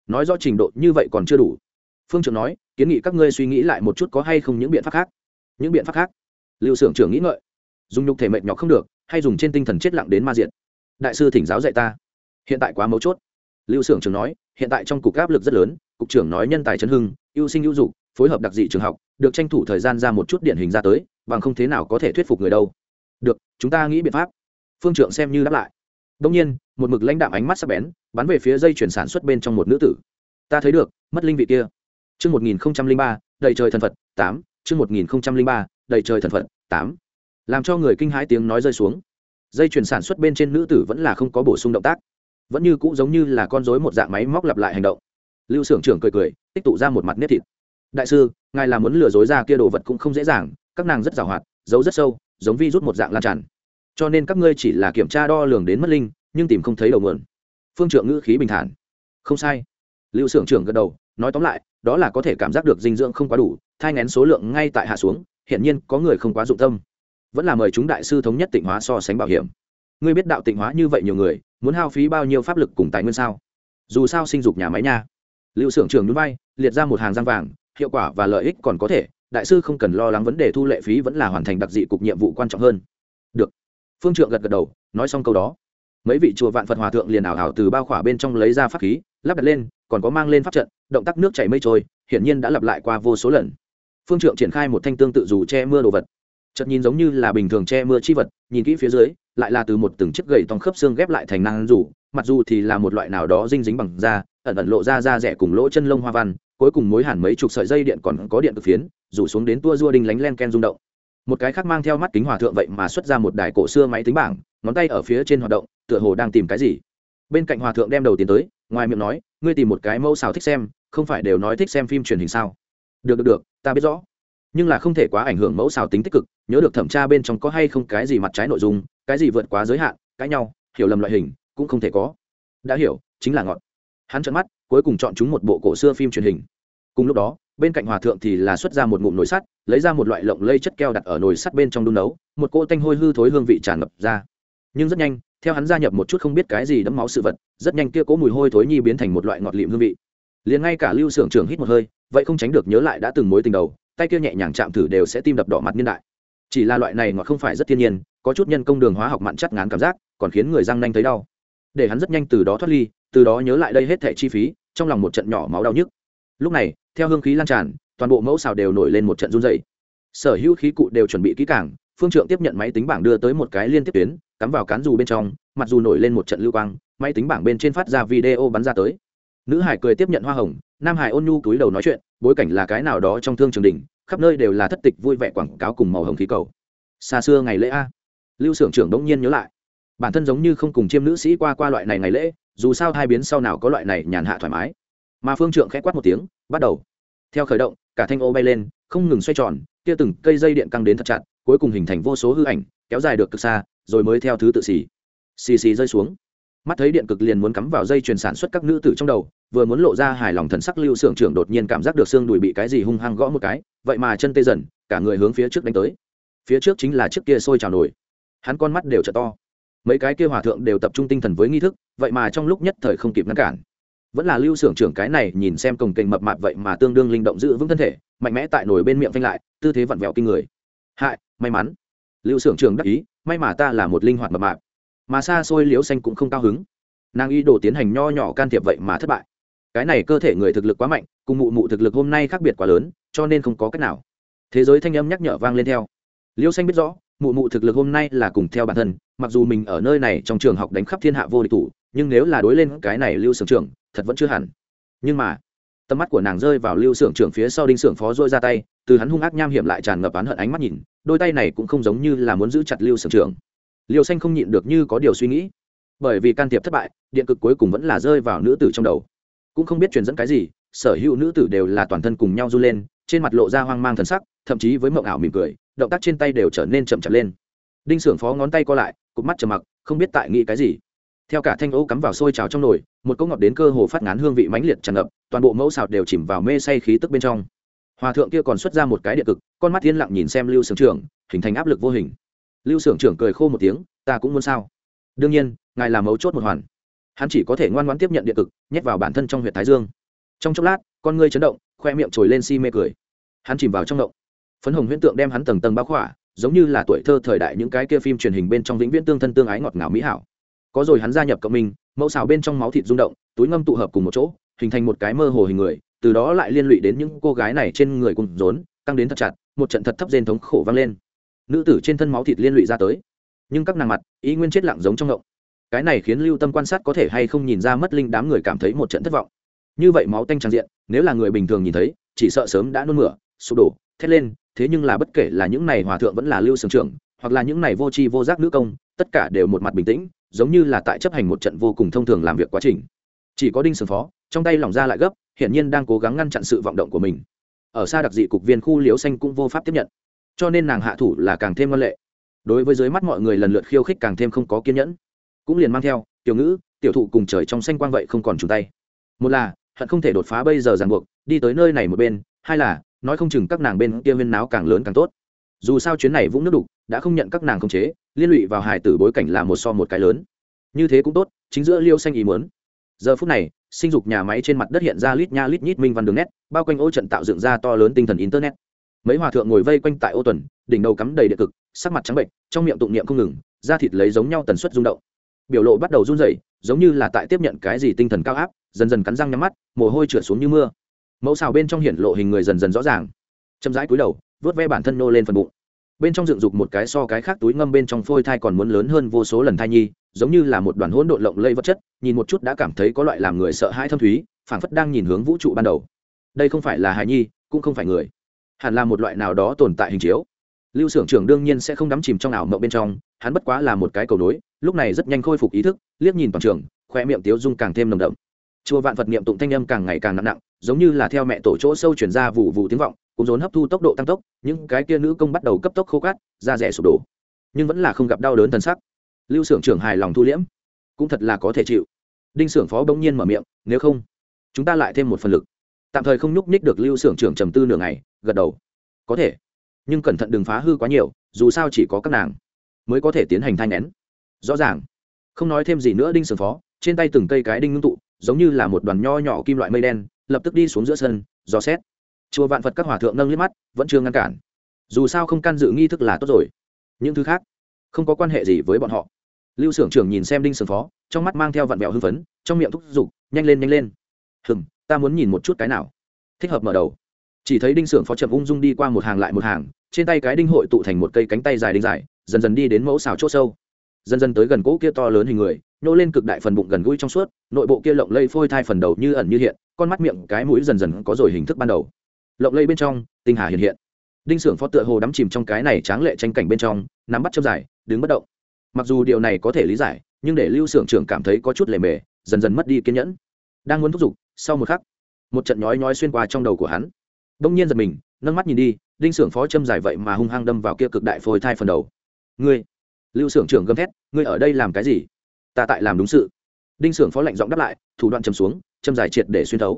Nói rõ trình độ như vậy còn chưa đủ. Phương trưởng nói, kiến nghị các ngươi suy nghĩ lại một chút có hay không những biện pháp khác. Những biện pháp khác? Lưu xưởng trưởng nghĩ ngợi. Dùng nhục thể mệnh nhọc không được, hay dùng trên tinh thần chết lặng đến ma diện đại sư thỉnh giáo dạy ta. Hiện tại quá mấu chốt. Lưu xưởng trưởng nói, hiện tại trong cục áp lực rất lớn, cục trưởng nói nhân tài chấn hưng, ưu sinh ưu dục, phối hợp đặc dị trường học, được tranh thủ thời gian ra một chút điển hình ra tới, bằng không thế nào có thể thuyết phục người đâu. Được, chúng ta nghĩ biện pháp. Phương trưởng xem như đáp lại. Đông nhiên, một mực lãnh đạm ánh mắt sắc bén bắn về phía dây chuyển sản xuất bên trong một nữ tử. Ta thấy được, mất linh vị kia. Chương một nghìn ba, đầy trời thần phật, tám. Chương một nghìn ba, đầy trời thần phật, tám. Làm cho người kinh hãi tiếng nói rơi xuống. Dây chuyển sản xuất bên trên nữ tử vẫn là không có bổ sung động tác. Vẫn như cũ giống như là con rối một dạng máy móc lặp lại hành động. Lưu xưởng trưởng cười cười, tích tụ ra một mặt nếp thịt. Đại sư, ngài là muốn lừa dối ra kia đồ vật cũng không dễ dàng, các nàng rất g à o hoạt, giấu rất sâu, giống vi rút một dạng lan tràn. Cho nên các ngươi chỉ là kiểm tra đo lường đến mất linh, nhưng tìm không thấy đầu mượn phương trượng ngữ khí bình thản. Không sai. Lưu s ư ở n g trưởng gật đầu, nói tóm lại, đó là có thể cảm giác được dinh dưỡng không quá đủ, thai ngén số lượng ngay tại hạ xuống hiện nhiên có người không quá dụng tâm. Vẫn là mời chúng đại sư thống nhất tịnh hóa so sánh bảo hiểm. Ngươi biết đạo tịnh hóa như vậy nhiều người, muốn hao phí bao nhiêu pháp lực cùng tài nguyên sao? Dù sao sinh dục nhà máy nha. Lưu Sưởng trưởng núi bay liệt ra một hàng răng vàng, hiệu quả và lợi ích còn có thể, đại sư không cần lo lắng vấn đề thu lệ phí vẫn là hoàn thành đặc dị cục nhiệm vụ quan trọng hơn. Được. Phương trượng gật gật đầu, nói xong câu đó mấy vị chùa vạn phật hòa thượng liền ảo ảo từ bao khỏa bên trong lấy ra pháp khí, lắp đặt lên, còn có mang lên pháp trận, động tác nước chảy mây trôi, hiển nhiên đã lặp lại qua vô số lần. Phương trượng triển khai một thanh tương tự dù che mưa đồ vật. Chợt nhìn giống như là bình thường che mưa chi vật, nhìn kỹ phía dưới, lại là từ một từng chiếc gậy tòng khớp xương ghép lại thành năng rủ mặc dù thì là một loại nào đó dinh dính bằng da, ẩn ẩn lộ ra da rẻ cùng lỗ chân lông hoa văn, cuối cùng mối hẳn mấy chục sợi dây điện còn có điện cực phiến, rủ xuống đến tua rua đinh lánh len ken rung động. Một cái khác mang theo mắt kính hòa thượng vậy mà xuất ra một đài cổ xưa máy tính bảng ngón tay ở phía trên hoạt động, tựa hồ đang tìm cái gì. Bên cạnh hòa thượng đem đầu tiến tới, ngoài miệng nói, ngươi tìm một cái mẫu xào thích xem, không phải đều nói thích xem phim truyền hình sao? Được được được, ta biết rõ. Nhưng là không thể quá ảnh hưởng mẫu xào tính tích cực, nhớ được thẩm tra bên trong có hay không cái gì mặt trái nội dung, cái gì vượt quá giới hạn, cãi nhau, hiểu lầm loại hình, cũng không thể có. Đã hiểu, chính là ngọn hắn trợn mắt, cuối cùng chọn chúng một bộ cổ xưa phim truyền hình. Cùng lúc đó, bên cạnh hòa thượng thì là xuất ra một ngụm nồi sắt, lấy ra một loại lộng lây chất keo đặt ở nồi sắt bên trong đun nấu, một cỗ tanh hôi hư thối hương vị tràn ngập ra nhưng rất nhanh, theo hắn gia nhập một chút không biết cái gì đẫm máu sự vật, rất nhanh kia cỗ mùi hôi thối nhi biến thành một loại ngọt lịm hương vị. Liền ngay cả lưu xưởng trưởng hít một hơi, vậy không tránh được nhớ lại đã từng mối tình đầu, tay kia nhẹ nhàng chạm thử đều sẽ tim đập đỏ mặt niên đại. Chỉ là loại này ngọt không phải rất thiên nhiên, có chút nhân công đường hóa học mặn chắc ngán cảm giác, còn khiến người răng nanh thấy đau. Để hắn rất nhanh từ đó thoát ly, từ đó nhớ lại đây hết thẻ chi phí, trong lòng một trận nhỏ máu đau nhức. Lúc này, theo hương khí lan tràn, toàn bộ mẫu xào đều nổi lên một trận run dày sở hữu khí cụ đều chuẩn bị kỹ càng, phương trượng tiếp nhận máy tính bảng đưa tới một cái liên tiếp tuyến cắm vào cán dù bên trong, mặc dù nổi lên một trận lưu quang, máy tính bảng bên trên phát ra video bắn ra tới. Nữ hải cười tiếp nhận hoa hồng, nam hải ôn nhu cúi đầu nói chuyện, bối cảnh là cái nào đó trong thương trường đình khắp nơi đều là thất tịch vui vẻ quảng cáo cùng màu hồng khí cầu. Xa xưa ngày lễ a. Lưu s ư ở n trưởng đống nhiên nhớ lại. Bản thân giống như không cùng chiêm nữ sĩ qua qua loại này ngày lễ, dù sao hai biến sau nào có loại này nhàn hạ thoải mái. Mà phương trượng khẽ quát một tiếng, bắt đầu. Theo khởi động, cả thanh ô bay lên, không ngừng xoay tròn, kia từng cây dây điện căng đến thật chặt, cuối cùng hình thành vô số hư ảnh, kéo dài được cực xa rồi mới theo thứ tự xì. Xì xì rơi xuống. Mắt thấy điện cực liền muốn cắm vào dây chuyền sản xuất các nữ tử trong đầu, vừa muốn lộ ra hài lòng thần sắc lưu xưởng trưởng đột nhiên cảm giác được xương đùi bị cái gì hung hăng gõ một cái, vậy mà chân tê dần, cả người hướng phía trước đánh tới. Phía trước chính là chiếc kia sôi trào nổi. Hắn con mắt đều t to. Mấy cái kia hòa thượng đều tập trung tinh thần với nghi thức, vậy mà trong lúc nhất thời không kịp ngăn cản. Vẫn là lưu xưởng trưởng cái này nhìn xem cồng kềnh mập mạp vậy mà tương đương linh động giữ vững thân thể, mạnh mẽ tại nổi bên miệng phanh lại, tư thế vặn vẹo kinh người. Hại, may mắn. Lưu xưởng trưởng đắc ý may mà ta là một linh hoạt mập mạp. Mà xa xôi liễu xanh cũng không cao hứng. Nàng ý đồ tiến hành nho nhỏ can thiệp vậy mà thất bại. Cái này cơ thể người thực lực quá mạnh, cùng mụ mụ thực lực hôm nay khác biệt quá lớn, cho nên không có cách nào. Thế giới thanh âm nhắc nhở vang lên theo. Liễu xanh biết rõ, mụ mụ thực lực hôm nay là cùng theo bản thân, mặc dù mình ở nơi này trong trường học đánh khắp thiên hạ vô địch thủ, nhưng nếu là đối lên cái này lưu sưởng trưởng, thật vẫn chưa hẳn. Nhưng mà tầm mắt của nàng rơi vào lưu sưởng trưởng phía sau đinh sưởng phó dôi ra tay, từ hắn hung ác nham hiểm lại tràn ngập oán hận ánh mắt nhìn, đôi tay này cũng không giống như là muốn giữ chặt lưu sưởng trưởng. Liều xanh không nhịn được như có điều suy nghĩ, bởi vì can thiệp thất bại, điện cực cuối cùng vẫn là rơi vào nữ tử trong đầu. Cũng không biết truyền dẫn cái gì, sở hữu nữ tử đều là toàn thân cùng nhau du lên, trên mặt lộ ra hoang mang thần sắc, thậm chí với mộng ảo mỉm cười, động tác trên tay đều trở nên chậm chậm lên. Đinh sưởng phó ngón tay co lại, cụp mắt trầm mặc, không biết tại nghĩ cái gì. Theo cả thanh ô cắm vào sôi trào trong nồi một cốc ngọt đến cơ hồ phát ngán hương vị mãnh liệt tràn ngập, toàn bộ mẫu xào đều chìm vào mê say khí tức bên trong. Hòa thượng kia còn xuất ra một cái địa cực, con mắt yên lặng nhìn xem lưu sưởng trưởng, hình thành áp lực vô hình. Lưu sưởng trưởng cười khô một tiếng, ta cũng muốn sao? Đương nhiên, ngài làm mấu chốt một hoàn. Hắn chỉ có thể ngoan ngoãn tiếp nhận địa cực, nhét vào bản thân trong huyện thái dương. Trong chốc lát, con ngươi chấn động, khoe miệng trồi lên si mê cười. Hắn chìm vào trong động. Phấn hồng huyễn tượng đem hắn tầng tầng bao khỏa, giống như là tuổi thơ thời đại những cái kia phim truyền hình bên trong vĩnh viễn tương thân tương ái ngọt ngào mỹ hảo. Có rồi hắn gia nhập cộng minh mẫu xào bên trong máu thịt rung động, túi ngâm tụ hợp cùng một chỗ, hình thành một cái mơ hồ hình người, từ đó lại liên lụy đến những cô gái này trên người cùng rốn, căng đến thật chặt, một trận thật thấp rên thống khổ vang lên. Nữ tử trên thân máu thịt liên lụy ra tới. Nhưng các nàng mặt, ý nguyên chết lặng giống trong ngộng. Cái này khiến lưu tâm quan sát có thể hay không nhìn ra mất linh đám người cảm thấy một trận thất vọng. Như vậy máu tanh tràn diện, nếu là người bình thường nhìn thấy, chỉ sợ sớm đã nôn mửa, sụp đổ, thét lên, thế nhưng là bất kể là những này hòa thượng vẫn là lưu sưởng trưởng, hoặc là những này vô tri vô giác nữ công, tất cả đều một mặt bình tĩnh giống như là tại chấp hành một trận vô cùng thông thường làm việc quá trình. Chỉ có đinh sừng phó, trong tay lỏng ra lại gấp, hiển nhiên đang cố gắng ngăn chặn sự vọng động của mình. Ở xa đặc dị cục viên khu liễu xanh cũng vô pháp tiếp nhận. Cho nên nàng hạ thủ là càng thêm ngân lệ. Đối với dưới mắt mọi người lần lượt khiêu khích càng thêm không có kiên nhẫn. Cũng liền mang theo, tiểu ngữ, tiểu thụ cùng trời trong xanh quang vậy không còn chung tay. Một là, hận không thể đột phá bây giờ ràng buộc, đi tới nơi này một bên. Hai là, nói không chừng các nàng bên kia viên náo càng lớn càng tốt. Dù sao chuyến này vũng nước đục, đã không nhận các nàng khống chế liên lụy vào hài tử bối cảnh là một so một cái lớn. Như thế cũng tốt, chính giữa liêu xanh ý muốn. Giờ phút này, sinh dục nhà máy trên mặt đất hiện ra lít nha lít nhít minh văn đường nét, bao quanh ô trận tạo dựng ra to lớn tinh thần internet. Mấy hòa thượng ngồi vây quanh tại ô tuần, đỉnh đầu cắm đầy địa cực, sắc mặt trắng bệnh, trong miệng tụng niệm không ngừng, da thịt lấy giống nhau tần suất rung động. Biểu lộ bắt đầu run rẩy, giống như là tại tiếp nhận cái gì tinh thần cao áp, dần dần cắn răng nhắm mắt, mồ hôi trượt xuống như mưa. Mẫu xào bên trong hiện lộ hình người dần dần rõ ràng. Chậm rãi cúi đầu vớt ve bản thân nô lên phần bụng bên trong dựng dục một cái so cái khác túi ngâm bên trong phôi thai còn muốn lớn hơn vô số lần thai nhi, giống như là một đoàn hỗn độn lộng lây vật chất, nhìn một chút đã cảm thấy có loại làm người sợ hãi thâm thúy, phảng phất đang nhìn hướng vũ trụ ban đầu. Đây không phải là hài nhi, cũng không phải người. Hẳn là một loại nào đó tồn tại hình chiếu. Lưu xưởng trưởng đương nhiên sẽ không đắm chìm trong ảo mộng bên trong, hắn bất quá là một cái cầu nối, lúc này rất nhanh khôi phục ý thức, liếc nhìn toàn trường khoe miệng tiếu dung càng thêm nồng đậm. Chùa vạn phật niệm tụng thanh âm càng ngày càng nặng nặng, giống như là theo mẹ tổ chỗ sâu chuyển ra vụ vụ tiếng vọng cũng rốn hấp thu tốc độ tăng tốc, những cái kia nữ công bắt đầu cấp tốc khô cát, da rẻ sụp đổ. Nhưng vẫn là không gặp đau đớn thân sắc. Lưu s ư ở n g trưởng hài lòng thu liễm. Cũng thật là có thể chịu. Đinh s ư ở n g phó bỗng nhiên mở miệng, nếu không, chúng ta lại thêm một phần lực. Tạm thời không nhúc nhích được lưu s ư ở n g trưởng trầm tư nửa ngày, gật đầu. Có thể. Nhưng cẩn thận đừng phá hư quá nhiều, dù sao chỉ có các nàng mới có thể tiến hành thai n rõ ràng. Không nói thêm gì nữa, đinh sưởng phó, trên tay từng cây cái đinh ngưng tụ, giống như là một đoàn nho nhỏ kim loại mây đen, lập tức đi xuống giữa sân, dò xét chùa vạn phật các hòa thượng nâng liếc mắt, vẫn chưa ngăn cản. Dù sao không can dự nghi thức là tốt rồi. Những thứ khác, không có quan hệ gì với bọn họ. Lưu s ư ở n g trưởng nhìn xem đinh sừng phó, trong mắt mang theo vạn vẹo hưng phấn, trong miệng thúc giục, nhanh lên nhanh lên. Hừng ta muốn nhìn một chút cái nào. Thích hợp mở đầu. Chỉ thấy đinh s ư ở n g phó chậm ung dung đi qua một hàng lại một hàng, trên tay cái đinh hội tụ thành một cây cánh tay dài đinh dài, dần dần đi đến mẫu xào c h ỗ sâu. Dần dần tới gần cỗ kia to lớn hình người, nhô lên cực đại phần bụng gần gũi trong suốt, nội bộ kia lộng lây phôi thai phần đầu như ẩn như hiện, con mắt miệng cái mũi dần dần có rồi hình thức ban đầu lộng lây bên trong, tinh hà hiện hiện. Đinh s ư ở n g phó tựa hồ đắm chìm trong cái này tráng lệ tranh cảnh bên trong, nắm bắt châm dài đứng bất động. Mặc dù điều này có thể lý giải, nhưng để lưu s ư ở n g trưởng cảm thấy có chút lề mề, dần dần mất đi kiên nhẫn. Đang muốn thúc giục, sau một khắc, một trận nhói nhói xuyên qua trong đầu của hắn. Đông nhiên giật mình, nâng mắt nhìn đi, đinh s ư ở n g phó châm dài vậy mà hung hăng đâm vào kia cực đại phôi thai phần đầu. Ngươi? Lưu s ư ở n g trưởng gầm thét, ngươi ở đây làm cái gì? Ta tại làm đúng sự. Đinh s ư ở n g phó lạnh giọng đáp lại, thủ đoạn chầm xuống, châm dài triệt để xuyên thấu.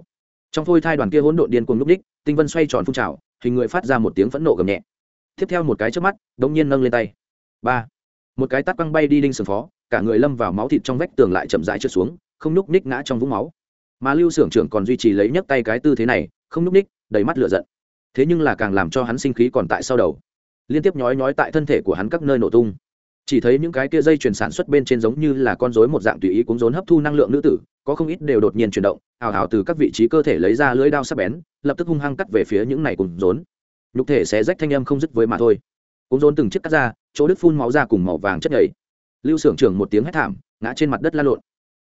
Trong phôi thai đoàn kia hỗn độn điên cuồng núp đích tinh vân xoay tròn phun trào, hình người phát ra một tiếng phẫn nộ gầm nhẹ. Tiếp theo một cái trước mắt đ ỗ n g nhiên nâng lên tay. Ba. Một cái tắt băng bay đi đinh sừng phó, cả người lâm vào máu thịt trong vách tường lại chậm rãi trượt xuống, không nhúc ních ngã trong vũng máu. Mà lưu s ư ở n g trưởng còn duy trì lấy nhấc tay cái tư thế này, không nhúc ních đầy mắt lửa giận. Thế nhưng là càng làm cho hắn sinh khí còn tại sau đầu. Liên tiếp nhói nhói tại thân thể của hắn các nơi nổ tung. Chỉ thấy những cái kia dây chuyển sản xuất bên trên giống như là con rối một dạng tùy ý cúng rốn hấp thu năng lượng nữ tử có không ít đều đột nhiên chuyển động ảo ảo từ các vị trí cơ thể lấy ra lưỡi đao sắc bén, lập tức hung hăng cắt về phía những này cùng rốn. Nhục thể sẽ rách thanh âm không dứt với mà thôi. Cũng rốn từng chiếc cắt ra, chỗ đứt phun máu ra cùng màu vàng chất nhảy lưu s ư ở n g trưởng một tiếng hét thảm, ngã trên mặt đất la lộn.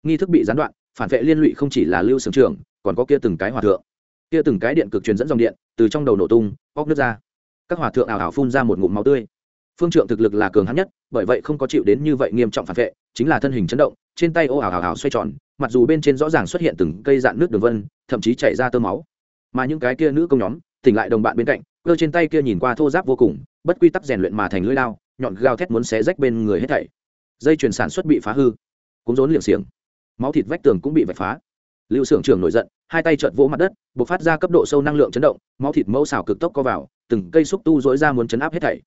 Nghi thức bị gián đoạn, phản vệ liên lụy không chỉ là lưu s ư ở n g trưởng, còn có kia từng cái hòa thượng. Kia từng cái điện cực truyền dẫn dòng điện, từ trong đầu nổ tung, bóc nước ra. Các hòa thượng ảo ảo phun ra một ngụm máu tươi. Phương trượng thực lực là cường hắn nhất, bởi vậy không có chịu đến như vậy nghiêm trọng phản vệ, chính là thân hình chấn động, trên tay ô ảo ảo ảo xoay tròn mặc dù bên trên rõ ràng xuất hiện từng cây dạn nước đường vân, thậm chí chảy ra tơ máu. Mà những cái kia nữ công nhóm, tỉnh lại đồng bạn bên cạnh, cơ trên tay kia nhìn qua thô giáp vô cùng, bất quy tắc rèn luyện mà thành lưỡi lao nhọn gao thét muốn xé rách bên người hết thảy. Dây chuyền sản xuất bị phá hư cũng rốn liệng xiềng, máu thịt vách tường cũng bị vạch phá. Lưu sưởng trưởng nổi giận, hai tay trợn vỗ mặt đất b ộ c phát ra cấp độ sâu năng lượng chấn động, máu thịt mẫu xào cực tốc co vào, từng cây xúc tu dối ra muốn chấn áp hết thảy.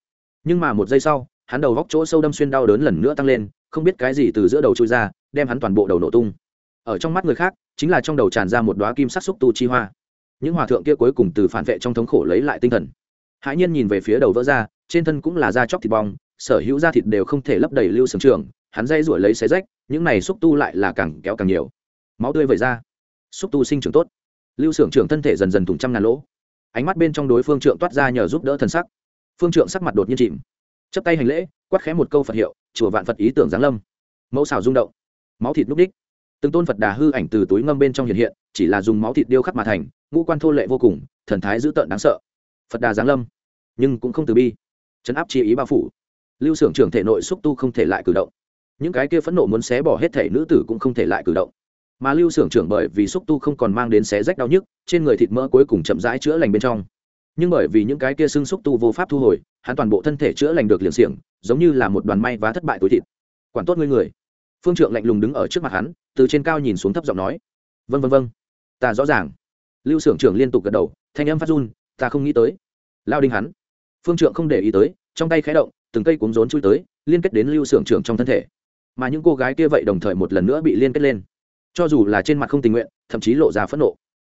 Nhưng mà một giây sau, hắn đầu góc chỗ sâu đâm xuyên đau đớn lần nữa tăng lên, không biết cái gì từ giữa đầu trôi ra, đem hắn toàn bộ đầu nổ tung ở trong mắt người khác, chính là trong đầu tràn ra một đoá kim sắc xúc tu chi hoa. Những hòa thượng kia cuối cùng từ phản vệ trong thống khổ lấy lại tinh thần. Hãi nhiên nhìn về phía đầu vỡ ra, trên thân cũng là da chóc thịt bong, sở hữu da thịt đều không thể lấp đầy lưu sưởng trường, hắn dây ruổi lấy xé rách, những này xúc tu lại là càng kéo càng nhiều. Máu tươi vẩy ra. Xúc tu sinh trưởng tốt. Lưu sưởng trưởng thân thể dần dần thủng trăm ngàn lỗ. Ánh mắt bên trong đối phương trượng toát ra nhờ giúp đỡ thần sắc. Phương trượng sắc mặt đột nhiên chìm. Chấp tay hành lễ, quát khẽ một câu phật hiệu, chùa vạn phật ý tưởng giáng lâm. Mẫu xào rung động. Máu thịt núp đích từng tôn phật đà hư ảnh từ túi ngâm bên trong hiện hiện, chỉ là dùng máu thịt điêu khắc mà thành, ngũ quan thô lệ vô cùng, thần thái dữ tợn đáng sợ. Phật đà giáng lâm, nhưng cũng không từ bi. Chấn áp chi ý bao phủ. Lưu xưởng trưởng thể nội xúc tu không thể lại cử động. Những cái kia phẫn nộ muốn xé bỏ hết thể nữ tử cũng không thể lại cử động. Mà lưu xưởng trưởng bởi vì xúc tu không còn mang đến xé rách đau nhức, trên người thịt mỡ cuối cùng chậm rãi chữa lành bên trong. Nhưng bởi vì những cái kia xương xúc tu vô pháp thu hồi, hắn toàn bộ thân thể chữa lành được liền xiềng, giống như là một đoàn may và thất bại túi thịt. Quản tốt ngươi người phương trượng lạnh lùng đứng ở trước mặt hắn, từ trên cao nhìn xuống thấp giọng nói vân vân vân ta rõ ràng. Lưu xưởng trưởng liên tục gật đầu, thanh âm phát run, ta không nghĩ tới. Lao đinh hắn. Phương trượng không để ý tới, trong tay khé động, từng cây cuống rốn chui tới, liên kết đến lưu xưởng trưởng trong thân thể. Mà những cô gái kia vậy đồng thời một lần nữa bị liên kết lên. Cho dù là trên mặt không tình nguyện, thậm chí lộ ra phẫn nộ.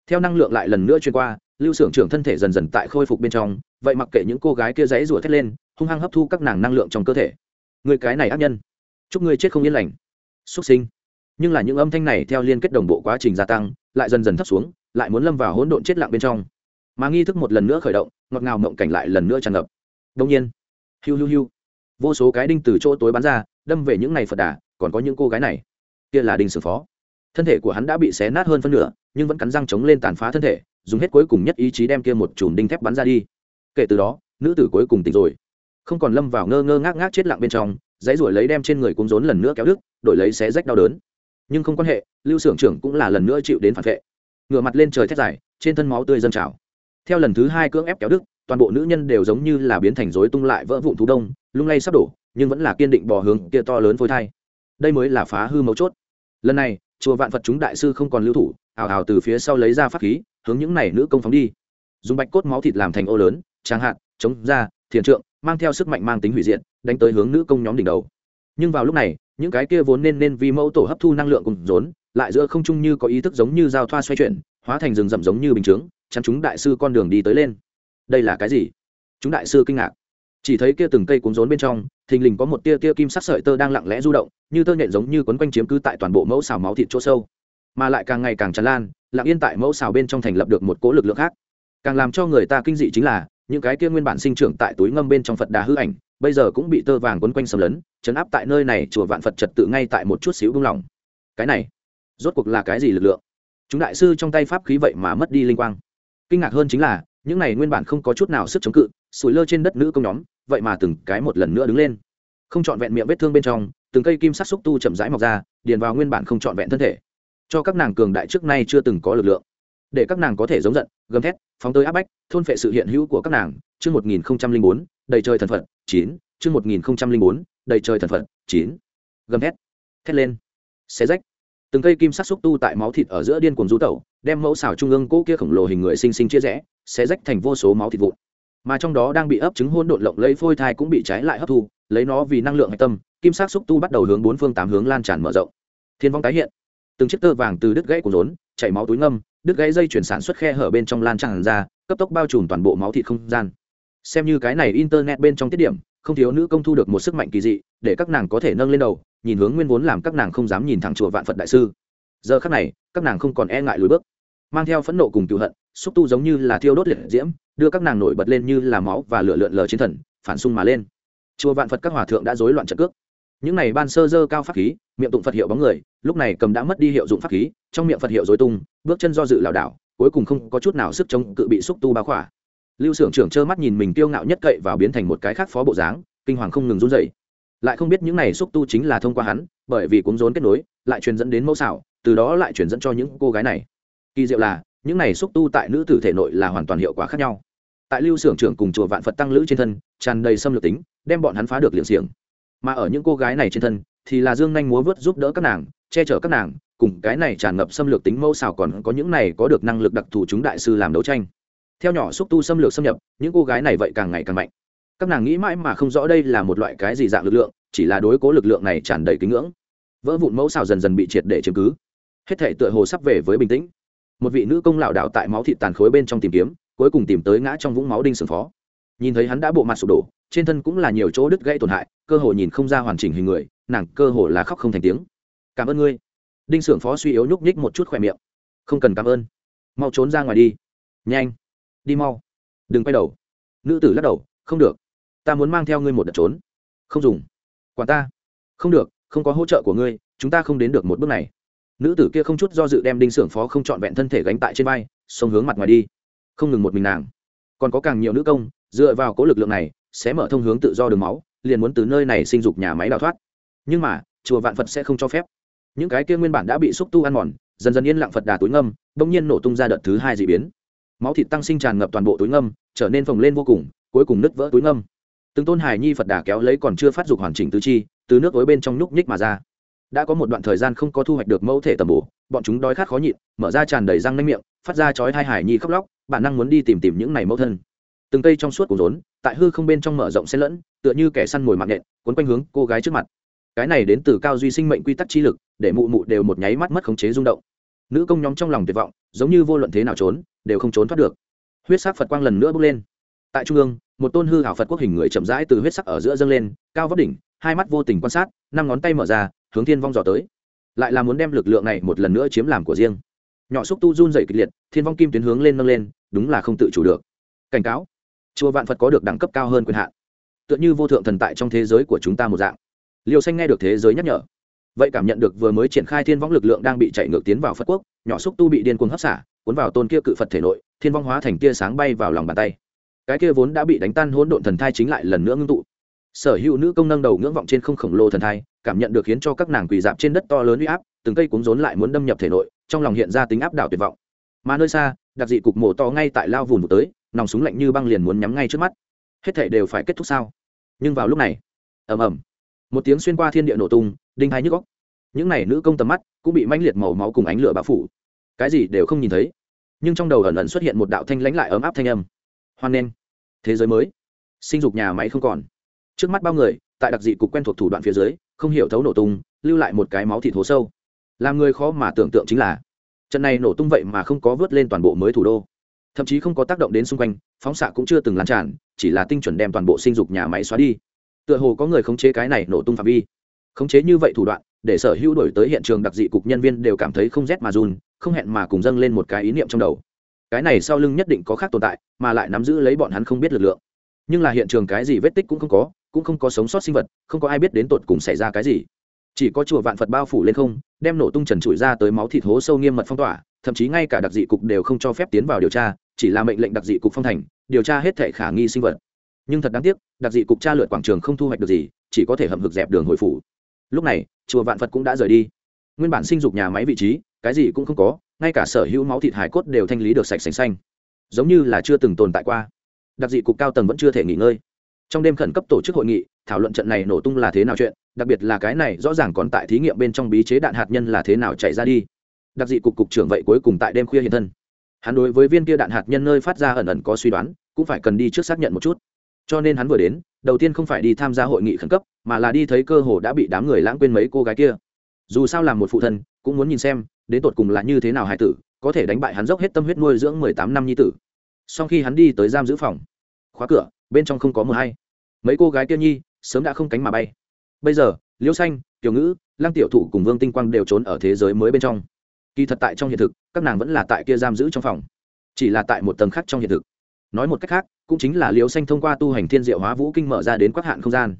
Theo năng lượng lại lần nữa truyền qua, lưu xưởng trưởng thân thể dần dần tại khôi phục bên trong, vậy mặc kệ những cô gái kia dãy rủa thét lên, hung hăng hấp thu các nàng năng lượng trong cơ thể. Người cái này ác nhân. Chúc ngươi chết không yên lành xuất sinh. Nhưng là những âm thanh này theo liên kết đồng bộ quá trình gia tăng, lại dần dần thấp xuống, lại muốn lâm vào hỗn độn chết lặng bên trong. Mà nghi thức một lần nữa khởi động, ngọt ngào mộng cảnh lại lần nữa tràn ngập. Đông nhiên, hiu hiu hiu, vô số cái đinh từ chỗ tối bắn ra, đâm về những này phật đà, còn có những cô gái này. Kia là đinh sử phó. Thân thể của hắn đã bị xé nát hơn phân nửa, nhưng vẫn cắn răng chống lên tàn phá thân thể, dùng hết cuối cùng nhất ý chí đem kia một chùm đinh thép bắn ra đi. Kể từ đó, nữ tử cuối cùng tỉnh rồi. Không còn lâm vào ngơ ngơ ngác ngác chết lặng bên trong dãy ruổi lấy đem trên người cuống rốn lần nữa kéo đứt, đổi lấy xé rách đau đớn. Nhưng không quan hệ, lưu xưởng trưởng cũng là lần nữa chịu đến phản vệ. Ngửa mặt lên trời thét dài, trên thân máu tươi dâng trào. Theo lần thứ hai cưỡng ép kéo đứt, toàn bộ nữ nhân đều giống như là biến thành rối tung lại vỡ vụn thú đông, lung lay sắp đổ, nhưng vẫn là kiên định bò hướng kia to lớn phôi thai. Đây mới là phá hư mấu chốt. Lần này, chùa vạn phật chúng đại sư không còn lưu thủ ảo ảo từ phía sau lấy ra pháp khí, hướng những này nữ công phóng đi. Dùng bạch cốt máu thịt làm thành ô lớn tráng hạn chống ra thiền trượng, mang theo sức mạnh mang tính hủy diệt đánh tới hướng nữ công nhóm đỉnh đầu. Nhưng vào lúc này, những cái kia vốn nên nên vì mẫu tổ hấp thu năng lượng cùng rốn, lại giữa không trung như có ý thức giống như giao thoa xoay chuyển, hóa thành rừng rậm giống như bình chướng, chắn chúng đại sư con đường đi tới lên. Đây là cái gì? Chúng đại sư kinh ngạc. Chỉ thấy kia từng cây cuốn rốn bên trong, thình lình có một tia tia kim sắc sợi tơ đang lặng lẽ du động, như tơ nhện giống như quấn quanh chiếm cứ tại toàn bộ mẫu xào máu thịt chỗ sâu. Mà lại càng ngày càng tràn lan, lặng yên tại mẫu xào bên trong thành lập được một cỗ lực lượng khác. Càng làm cho người ta kinh dị chính là, những cái kia nguyên bản sinh trưởng tại túi ngâm bên trong phật đà hư ảnh bây giờ cũng bị tơ vàng quấn quanh sầm lấn, chấn áp tại nơi này, chùa vạn phật trật tự ngay tại một chút xíu buông lỏng. Cái này, rốt cuộc là cái gì lực lượng? Chúng đại sư trong tay pháp khí vậy mà mất đi linh quang. Kinh ngạc hơn chính là, những này nguyên bản không có chút nào sức chống cự, sủi lơ trên đất nữ công nhóm, vậy mà từng cái một lần nữa đứng lên. Không trọn vẹn miệng vết thương bên trong, từng cây kim sắc xúc tu chậm rãi mọc ra, điền vào nguyên bản không trọn vẹn thân thể. Cho các nàng cường đại trước nay chưa từng có lực lượng để các nàng có thể giống giận, gầm thét, phóng tới áp bách, thôn phệ sự hiện hữu của các nàng. Chương một nghìn bốn, đầy trời thần phật, chín. Chương một nghìn bốn, đầy trời thần phật, chín. Gầm thét thét lên. Xé rách. Từng cây kim sắc xúc tu tại máu thịt ở giữa điên cuồng rú tẩu, đem mẫu xào trung ương cỗ kia khổng lồ hình người xinh xinh chia rẽ, xé rách thành vô số máu thịt vụn. Mà trong đó đang bị ấp trứng hôn độn lộng lấy phôi thai cũng bị trái lại hấp thu, lấy nó vì năng lượng hạch tâm, kim sắc xúc tu bắt đầu hướng bốn phương tám hướng lan tràn mở rộng. Thiên vong tái hiện. Từng chiếc tơ vàng từ đứt gãy của rốn, chảy máu túi ngâm đứt gãy dây chuyển sản xuất khe hở bên trong lan tràn ra, cấp tốc bao trùm toàn bộ máu thịt không gian. Xem như cái này internet bên trong tiết điểm, không thiếu nữ công thu được một sức mạnh kỳ dị, để các nàng có thể nâng lên đầu, nhìn hướng nguyên vốn làm các nàng không dám nhìn thẳng chùa vạn phật đại sư. Giờ khắc này, các nàng không còn e ngại lùi bước. Mang theo phẫn nộ cùng cựu hận, xúc tu giống như là thiêu đốt liệt diễm, đưa các nàng nổi bật lên như là máu và lửa lượn lờ chiến thần, phản xung mà lên. Chùa vạn phật các hòa thượng đã rối loạn trận cước những này ban sơ dơ cao pháp khí, miệng tụng phật hiệu bóng người, lúc này cầm đã mất đi hiệu dụng pháp khí, trong miệng phật hiệu dối tung, bước chân do dự lảo đảo, cuối cùng không có chút nào sức chống cự bị xúc tu bá khỏa. Lưu xưởng trưởng trơ mắt nhìn mình tiêu ngạo nhất cậy vào biến thành một cái khác phó bộ dáng, kinh hoàng không ngừng run dậy lại không biết những này xúc tu chính là thông qua hắn, bởi vì cuốn rốn kết nối, lại truyền dẫn đến mẫu xảo, từ đó lại truyền dẫn cho những cô gái này. Kỳ diệu là, những này xúc tu tại nữ tử thể nội là hoàn toàn hiệu quả khác nhau. Tại lưu xưởng trưởng cùng chùa vạn phật tăng lữ trên thân, tràn đầy xâm lược tính, đem bọn hắn phá được liệng xiềng mà ở những cô gái này trên thân thì là dương nhanh múa vớt giúp đỡ các nàng, che chở các nàng, cùng cái này tràn ngập xâm lược tính mẫu xào còn có những này có được năng lực đặc thù chúng đại sư làm đấu tranh. Theo nhỏ xúc tu xâm lược xâm nhập, những cô gái này vậy càng ngày càng mạnh. Các nàng nghĩ mãi mà không rõ đây là một loại cái gì dạng lực lượng, chỉ là đối cố lực lượng này tràn đầy kính ngưỡng. Vỡ vụn mẫu xào dần dần bị triệt để chứng cứ. Hết thể tựa hồ sắp về với bình tĩnh. Một vị nữ công lảo đạo tại máu thịt tàn khối bên trong tìm kiếm, cuối cùng tìm tới ngã trong vũng máu đinh sừng phó. Nhìn thấy hắn đã bộ mặt sụp đổ, trên thân cũng là nhiều chỗ đứt gãy tổn hại cơ hồ nhìn không ra hoàn chỉnh hình người, nàng cơ hồ là khóc không thành tiếng. Cảm ơn ngươi. Đinh sưởng phó suy yếu nhúc nhích một chút khỏe miệng. Không cần cảm ơn. Mau trốn ra ngoài đi. Nhanh. Đi mau. Đừng quay đầu. Nữ tử lắc đầu. Không được. Ta muốn mang theo ngươi một đợt trốn. Không dùng. Quản ta. Không được. Không có hỗ trợ của ngươi. Chúng ta không đến được một bước này. Nữ tử kia không chút do dự đem đinh sưởng phó không trọn vẹn thân thể gánh tại trên vai, xông hướng mặt ngoài đi. Không ngừng một mình nàng. Còn có càng nhiều nữ công, dựa vào cố lực lượng này, sẽ mở thông hướng tự do đường máu liền muốn từ nơi này sinh dục nhà máy đào thoát. Nhưng mà, chùa vạn phật sẽ không cho phép. Những cái kia nguyên bản đã bị xúc tu ăn mòn, dần dần yên lặng phật đà túi ngâm, bỗng nhiên nổ tung ra đợt thứ hai d ị biến. Máu thịt tăng sinh tràn ngập toàn bộ túi ngâm, trở nên phồng lên vô cùng, cuối cùng nứt vỡ túi ngâm. Từng tôn hài nhi phật đà kéo lấy còn chưa phát dục hoàn chỉnh tứ chi, từ nước ối bên trong nhúc nhích mà ra. Đã có một đoạn thời gian không có thu hoạch được mẫu thể tầm bổ, bọn chúng đói khát khó nhịn, mở ra tràn đầy răng nanh miệng, phát ra chói hai hải nhi khóc lóc, bản năng muốn đi tìm tìm những này mẫu thân. Từng cây trong suốt cùng rốn, tại hư không bên trong mở rộng xen lẫn tựa như kẻ săn mồi mạng nện, quấn quanh hướng cô gái trước mặt. Cái này đến từ cao duy sinh mệnh quy tắc chi lực để mụ mụ đều một nháy mắt mất khống chế rung động. Nữ công nhóm trong lòng tuyệt vọng giống như vô luận thế nào trốn đều không trốn thoát được. Huyết sắc phật quang lần nữa bước lên. Tại trung ương một tôn hư hảo phật quốc hình người chậm rãi từ huyết sắc ở giữa dâng lên cao vóc đỉnh hai mắt vô tình quan sát năm ngón tay mở ra hướng thiên vong dò tới. Lại là muốn đem lực lượng này một lần nữa chiếm làm của riêng. Nhỏ xúc tu run dày kịch liệt thiên vong kim tuyến hướng lên nâng lên đúng là không tự chủ được. Cảnh cáo chùa vạn phật có được đẳng cấp cao hơn quyền hạn tựa như vô thượng thần tại trong thế giới của chúng ta một dạng. Liêu xanh nghe được thế giới nhắc nhở, vậy cảm nhận được vừa mới triển khai thiên vong lực lượng đang bị chạy ngược tiến vào phật quốc, nhỏ xúc tu bị điên cuồng hấp xả, cuốn vào tôn kia cự phật thể nội, thiên vong hóa thành tia sáng bay vào lòng bàn tay. Cái kia vốn đã bị đánh tan hỗn độn thần thai chính lại lần nữa ngưng tụ. Sở hữu nữ công nâng đầu ngưỡng vọng trên không khổng lồ thần thai, cảm nhận được khiến cho các nàng quỳ dạp trên đất to lớn uy áp, từng cây cuống rốn lại muốn đâm nhập thể nội, trong lòng hiện ra tính áp đảo tuyệt vọng. Mà nơi xa, đặc dị cục mổ to ngay tại lao vùng tới, nòng súng lạnh như băng liền muốn nhắm ngay trước mắt. Hết thể đều phải kết thúc sao? Nhưng vào lúc này, ầm ầm, một tiếng xuyên qua thiên địa nổ tung, đinh hai nhức góc. Những n à y nữ công tầm mắt cũng bị manh liệt màu máu cùng ánh lửa bao phủ. Cái gì đều không nhìn thấy, nhưng trong đầu ẩn ẩn xuất hiện một đạo thanh lãnh lại ấm áp thanh âm. Hoan nghênh, thế giới mới, sinh dục nhà máy không còn. Trước mắt bao người, tại đặc dị cục quen thuộc thủ đoạn phía dưới, không hiểu thấu nổ tung, lưu lại một cái máu thịt hố sâu. Làm người khó mà tưởng tượng chính là, trận này nổ tung vậy mà không có vớt lên toàn bộ mới thủ đô thậm chí không có tác động đến xung quanh, phóng xạ cũng chưa từng lan tràn, chỉ là tinh chuẩn đem toàn bộ sinh dục nhà máy xóa đi. Tựa hồ có người khống chế cái này nổ tung phạm vi. Khống chế như vậy thủ đoạn, để sở hữu đổi tới hiện trường đặc dị cục nhân viên đều cảm thấy không rét mà run, không hẹn mà cùng dâng lên một cái ý niệm trong đầu. Cái này sau lưng nhất định có khác tồn tại, mà lại nắm giữ lấy bọn hắn không biết lực lượng. Nhưng là hiện trường cái gì vết tích cũng không có, cũng không có sống sót sinh vật, không có ai biết đến tột cùng xảy ra cái gì. Chỉ có chùa vạn phật bao phủ lên không, đem nổ tung trần trụi ra tới máu thịt hố sâu nghiêm mật phong tỏa thậm chí ngay cả đặc dị cục đều không cho phép tiến vào điều tra, chỉ là mệnh lệnh đặc dị cục phong thành, điều tra hết thể khả nghi sinh vật. Nhưng thật đáng tiếc, đặc dị cục tra lượt quảng trường không thu hoạch được gì, chỉ có thể hầm hực dẹp đường hồi phủ. Lúc này, chùa vạn phật cũng đã rời đi. Nguyên bản sinh dục nhà máy vị trí, cái gì cũng không có, ngay cả sở hữu máu thịt hải cốt đều thanh lý được sạch sành xanh. Giống như là chưa từng tồn tại qua. Đặc dị cục cao tầng vẫn chưa thể nghỉ ngơi. Trong đêm khẩn cấp tổ chức hội nghị, thảo luận trận này nổ tung là thế nào chuyện, đặc biệt là cái này rõ ràng còn tại thí nghiệm bên trong bí chế đạn hạt nhân là thế nào chạy ra đi đặc dị cục cục trưởng vậy cuối cùng tại đêm khuya hiện thân. Hắn đối với viên kia đạn hạt nhân nơi phát ra ẩn ẩn có suy đoán, cũng phải cần đi trước xác nhận một chút. Cho nên hắn vừa đến, đầu tiên không phải đi tham gia hội nghị khẩn cấp, mà là đi thấy cơ hồ đã bị đám người lãng quên mấy cô gái kia. Dù sao làm một phụ thân, cũng muốn nhìn xem, đến tột cùng là như thế nào hải tử, có thể đánh bại hắn dốc hết tâm huyết nuôi dưỡng mười tám năm nhi tử. Sau khi hắn đi tới giam giữ phòng, khóa cửa, bên trong không có mờ hay. Mấy cô gái kia nhi, sớm đã không cánh mà bay. Bây giờ, liễu xanh, tiểu ngữ, lăng tiểu thụ cùng vương tinh quang đều trốn ở thế giới mới bên trong kỳ thật tại trong hiện thực, các nàng vẫn là tại kia giam giữ trong phòng. Chỉ là tại một tầng khác trong hiện thực. Nói một cách khác, cũng chính là liễu xanh thông qua tu hành thiên diệu hóa vũ kinh mở ra đến quắc hạn không gian.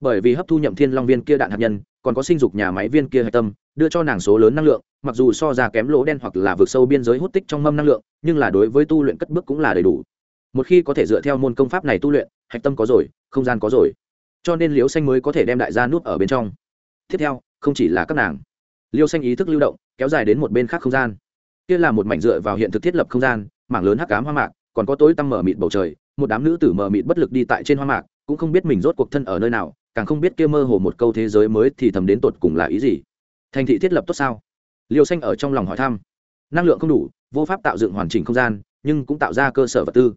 Bởi vì hấp thu nhậm thiên long viên kia đạn hạt nhân, còn có sinh dục nhà máy viên kia hạch tâm, đưa cho nàng số lớn năng lượng, mặc dù so ra kém lỗ đen hoặc là vượt sâu biên giới hút tích trong mâm năng lượng, nhưng là đối với tu luyện cất bước cũng là đầy đủ. Một khi có thể dựa theo môn công pháp này tu luyện, hạch tâm có rồi, không gian có rồi. Cho nên liễu xanh mới có thể đem đại gia nút ở bên trong. Tiếp theo, không chỉ là các nàng liêu xanh ý thức lưu động, kéo dài đến một bên khác không gian. Kia là một mảnh dựa vào hiện thực thiết lập không gian, mảng lớn hắc cám hoa mạc, còn có tối tăm mở mịt bầu trời, một đám nữ tử mở mịt bất lực đi tại trên hoa mạc, cũng không biết mình rốt cuộc thân ở nơi nào, càng không biết kia mơ hồ một câu thế giới mới thì thầm đến tột cùng là ý gì. Thành thị thiết lập tốt sao? Liêu xanh ở trong lòng hỏi thăm. Năng lượng không đủ, vô pháp tạo dựng hoàn chỉnh không gian, nhưng cũng tạo ra cơ sở vật tư.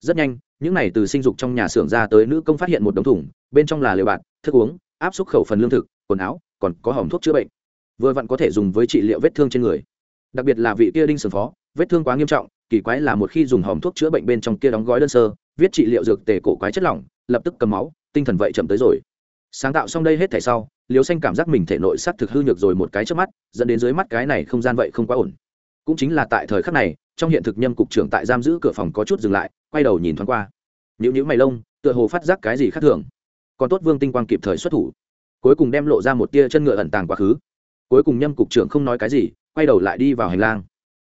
Rất nhanh, những n à y từ sinh dục trong nhà xưởng ra tới nữ công phát hiện một đống thủng, bên trong là lều bạt, thức uống, áp suất khẩu phần lương thực, quần áo, còn có hòm thuốc chữa bệnh vừa vặn có thể dùng với trị liệu vết thương trên người. Đặc biệt là vị kia đinh sừng phó, vết thương quá nghiêm trọng, kỳ quái là một khi dùng hòm thuốc chữa bệnh bên trong kia đóng gói đơn sơ, viết trị liệu dược tề cổ quái chất lỏng, lập tức cầm máu, tinh thần vậy chậm tới rồi. Sáng tạo xong đây hết thảy sau liều xanh cảm giác mình thể nội sắc thực hư nhược rồi một cái trước mắt, dẫn đến dưới mắt cái này không gian vậy không quá ổn. Cũng chính là tại thời khắc này, trong hiện thực nhâm cục trưởng tại giam giữ cửa phòng có chút dừng lại, quay đầu nhìn thoáng qua. Những những mày lông, tựa hồ phát giác cái gì khác thường. Còn tốt vương tinh quang kịp thời xuất thủ. Cuối cùng đem lộ ra một tia chân ngựa ẩn tàng quá khứ cuối cùng nhâm cục trưởng không nói cái gì, quay đầu lại đi vào hành lang.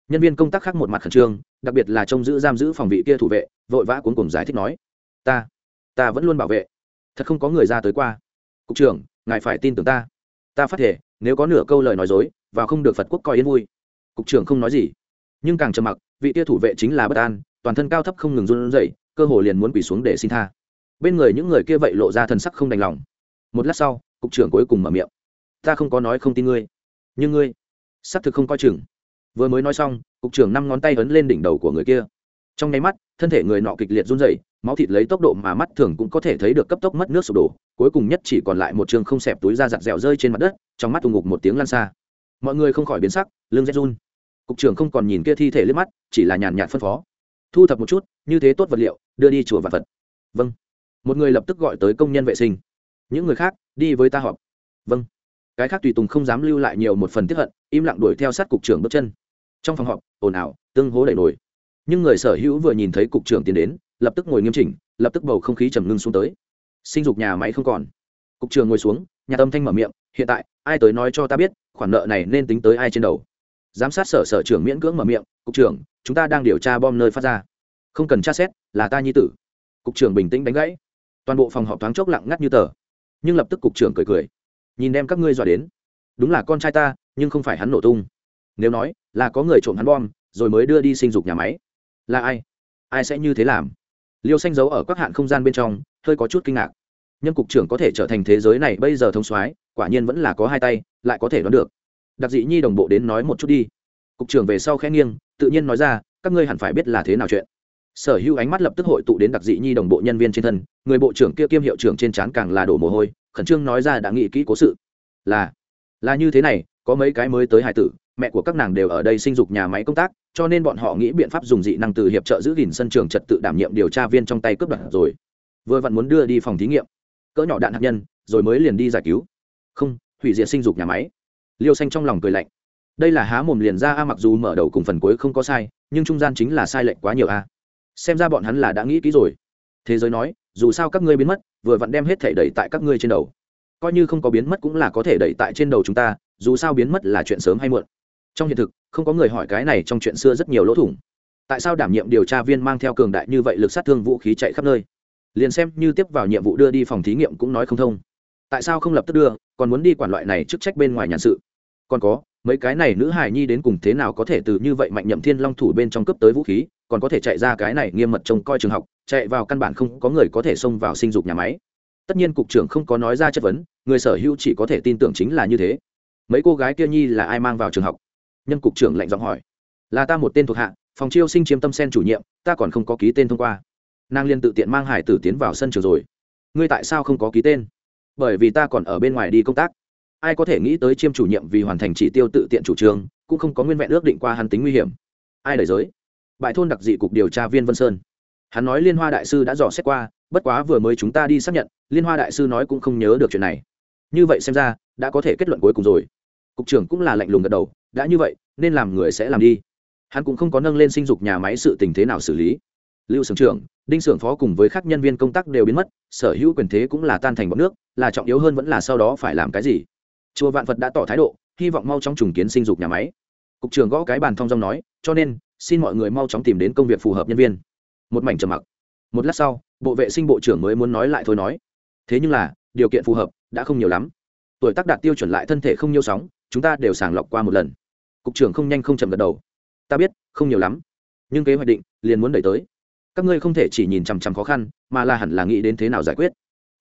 Nhân viên công tác khác một mặt khẩn trương, đặc biệt là trông giữ giam giữ phòng vị kia thủ vệ, vội vã cuốn cùng giải thích nói, ta ta vẫn luôn bảo vệ. Thật không có người ra tới qua. Cục trưởng, ngài phải tin tưởng ta. Ta phát thể, nếu có nửa câu lời nói dối và không được phật quốc coi yên vui. Cục trưởng không nói gì. Nhưng càng trầm mặc, vị kia thủ vệ chính là bất an, toàn thân cao thấp không ngừng run rẩy, cơ hồ liền muốn quỳ xuống để xin tha. Bên người những người kia vậy lộ ra thần sắc không đành lòng. Một lát sau, cục trưởng cuối cùng mở miệng ta không có nói không tin ngươi. Nhưng ngươi, xác thực không coi chừng. Vừa mới nói xong, cục trưởng năm ngón tay ấn lên đỉnh đầu của người kia. Trong nháy mắt, thân thể người nọ kịch liệt run rẩy, máu thịt lấy tốc độ mà mắt thường cũng có thể thấy được cấp tốc mất nước sụp đổ, cuối cùng nhất chỉ còn lại một trường không xẹp túi da giặt dẻo rơi trên mặt đất, trong mắt tù ngục một tiếng lan xa. Mọi người không khỏi biến sắc, lưng rét run. Cục trưởng không còn nhìn kia thi thể liếc mắt, chỉ là nhàn nhạt phân phó. Thu thập một chút, như thế tốt vật liệu, đưa đi chùa vạn vật vâng. Một người lập tức gọi tới công nhân vệ sinh. Những người khác, đi với ta họp. Vâng cái khác tùy tùng không dám lưu lại nhiều một phần tiếp hận, im lặng đuổi theo sát cục trưởng bước chân. Trong phòng họp, ồn ào, tương hố đẩy nổi. Nhưng người sở hữu vừa nhìn thấy cục trưởng tiến đến, lập tức ngồi nghiêm chỉnh, lập tức bầu không khí trầm ngưng xuống tới. Sinh dục nhà máy không còn. Cục trưởng ngồi xuống, nhà tâm thanh mở miệng, hiện tại, ai tới nói cho ta biết, khoản nợ này nên tính tới ai trên đầu? Giám sát sở sở trưởng miễn cưỡng mở miệng, cục trưởng, chúng ta đang điều tra bom nơi phát ra. Không cần tra xét, là ta nhi tử. Cục trưởng bình tĩnh đánh gãy. Toàn bộ phòng họp thoáng chốc lặng ngắt như tờ. Nhưng lập tức cục trưởng cười cười nhìn đem các ngươi dọa đến. Đúng là con trai ta, nhưng không phải hắn nổ tung. Nếu nói là có người trộm hắn bom, rồi mới đưa đi sinh dục nhà máy. Là ai? Ai sẽ như thế làm? Liêu xanh giấu ở các hạn không gian bên trong, hơi có chút kinh ngạc. Nhân cục trưởng có thể trở thành thế giới này bây giờ thông soái, quả nhiên vẫn là có hai tay, lại có thể đoán được. Đặc dị nhi đồng bộ đến nói một chút đi. Cục trưởng về sau khẽ nghiêng, tự nhiên nói ra, các ngươi hẳn phải biết là thế nào chuyện. Sở hữu ánh mắt lập tức hội tụ đến đặc dị nhi đồng bộ nhân viên trên thân, người bộ trưởng kia kiêm hiệu trưởng trên trán càng là đổ mồ hôi khẩn trương nói ra đã nghĩ kỹ cố sự. Là là như thế này, có mấy cái mới tới hải tử, mẹ của các nàng đều ở đây sinh dục nhà máy công tác, cho nên bọn họ nghĩ biện pháp dùng dị năng từ hiệp trợ giữ gìn sân trường trật tự đảm nhiệm điều tra viên trong tay cướp đoạt rồi. Vừa vặn muốn đưa đi phòng thí nghiệm. Cỡ nhỏ đạn hạt nhân, rồi mới liền đi giải cứu. Không, hủy diệt sinh dục nhà máy. Liêu xanh trong lòng cười lạnh. Đây là há mồm liền ra a mặc dù mở đầu cùng phần cuối không có sai, nhưng trung gian chính là sai lệch quá nhiều a. Xem ra bọn hắn là đã nghĩ kỹ rồi. Thế giới nói dù sao các ngươi biến mất, vừa vặn đem hết thể đẩy tại các ngươi trên đầu. Coi như không có biến mất cũng là có thể đẩy tại trên đầu chúng ta, dù sao biến mất là chuyện sớm hay muộn. Trong hiện thực, không có người hỏi cái này trong chuyện xưa rất nhiều lỗ thủng. Tại sao đảm nhiệm điều tra viên mang theo cường đại như vậy lực sát thương vũ khí chạy khắp nơi? Liền xem như tiếp vào nhiệm vụ đưa đi phòng thí nghiệm cũng nói không thông. Tại sao không lập tức đưa, còn muốn đi quản loại này chức trách bên ngoài nhàn sự? Còn có, mấy cái này nữ hài nhi đến cùng thế nào có thể từ như vậy mạnh nhậm thiên long thủ bên trong cấp tới vũ khí còn có thể chạy ra cái này nghiêm mật trông coi trường học, chạy vào căn bản không có người có thể xông vào sinh dục nhà máy. Tất nhiên cục trưởng không có nói ra chất vấn, người sở hữu chỉ có thể tin tưởng chính là như thế. Mấy cô gái kia nhi là ai mang vào trường học? Nhân cục trưởng lạnh giọng hỏi. Là ta một tên thuộc hạ, phòng chiêu sinh chiếm tâm sen chủ nhiệm, ta còn không có ký tên thông qua. Nàng liên tự tiện mang hải tử tiến vào sân trường rồi. Ngươi tại sao không có ký tên? Bởi vì ta còn ở bên ngoài đi công tác. Ai có thể nghĩ tới chiêm chủ nhiệm vì hoàn thành chỉ tiêu tự tiện chủ trương, cũng không có nguyên vẹn ước định qua hắn tính nguy hiểm. Ai đời giới? Bại thôn đặc dị cục điều tra viên vân sơn. Hắn nói liên hoa đại sư đã dò xét qua, bất quá vừa mới chúng ta đi xác nhận, liên hoa đại sư nói cũng không nhớ được chuyện này. Như vậy xem ra, đã có thể kết luận cuối cùng rồi. Cục trưởng cũng là lạnh lùng gật đầu, đã như vậy, nên làm người sẽ làm đi. Hắn cũng không có nâng lên sinh dục nhà máy sự tình thế nào xử lý. Lưu sưởng trưởng, đinh sưởng phó cùng với các nhân viên công tác đều biến mất, sở hữu quyền thế cũng là tan thành bọn nước, là trọng yếu hơn vẫn là sau đó phải làm cái gì. Chùa vạn phật đã tỏ thái độ, hy vọng mau chóng trùng kiến sinh dục nhà máy. Cục trưởng gõ cái bàn thong dong nói, cho nên xin mọi người mau chóng tìm đến công việc phù hợp nhân viên. Một mảnh trầm mặc. Một lát sau, bộ vệ sinh bộ trưởng mới muốn nói lại thôi nói. Thế nhưng là, điều kiện phù hợp đã không nhiều lắm. Tuổi tác đạt tiêu chuẩn lại thân thể không nhiều sóng, chúng ta đều sàng lọc qua một lần. Cục trưởng không nhanh không chậm gật đầu. Ta biết, không nhiều lắm. Nhưng kế hoạch định, liền muốn đẩy tới. Các ngươi không thể chỉ nhìn chằm chằm khó khăn, mà là hẳn là nghĩ đến thế nào giải quyết.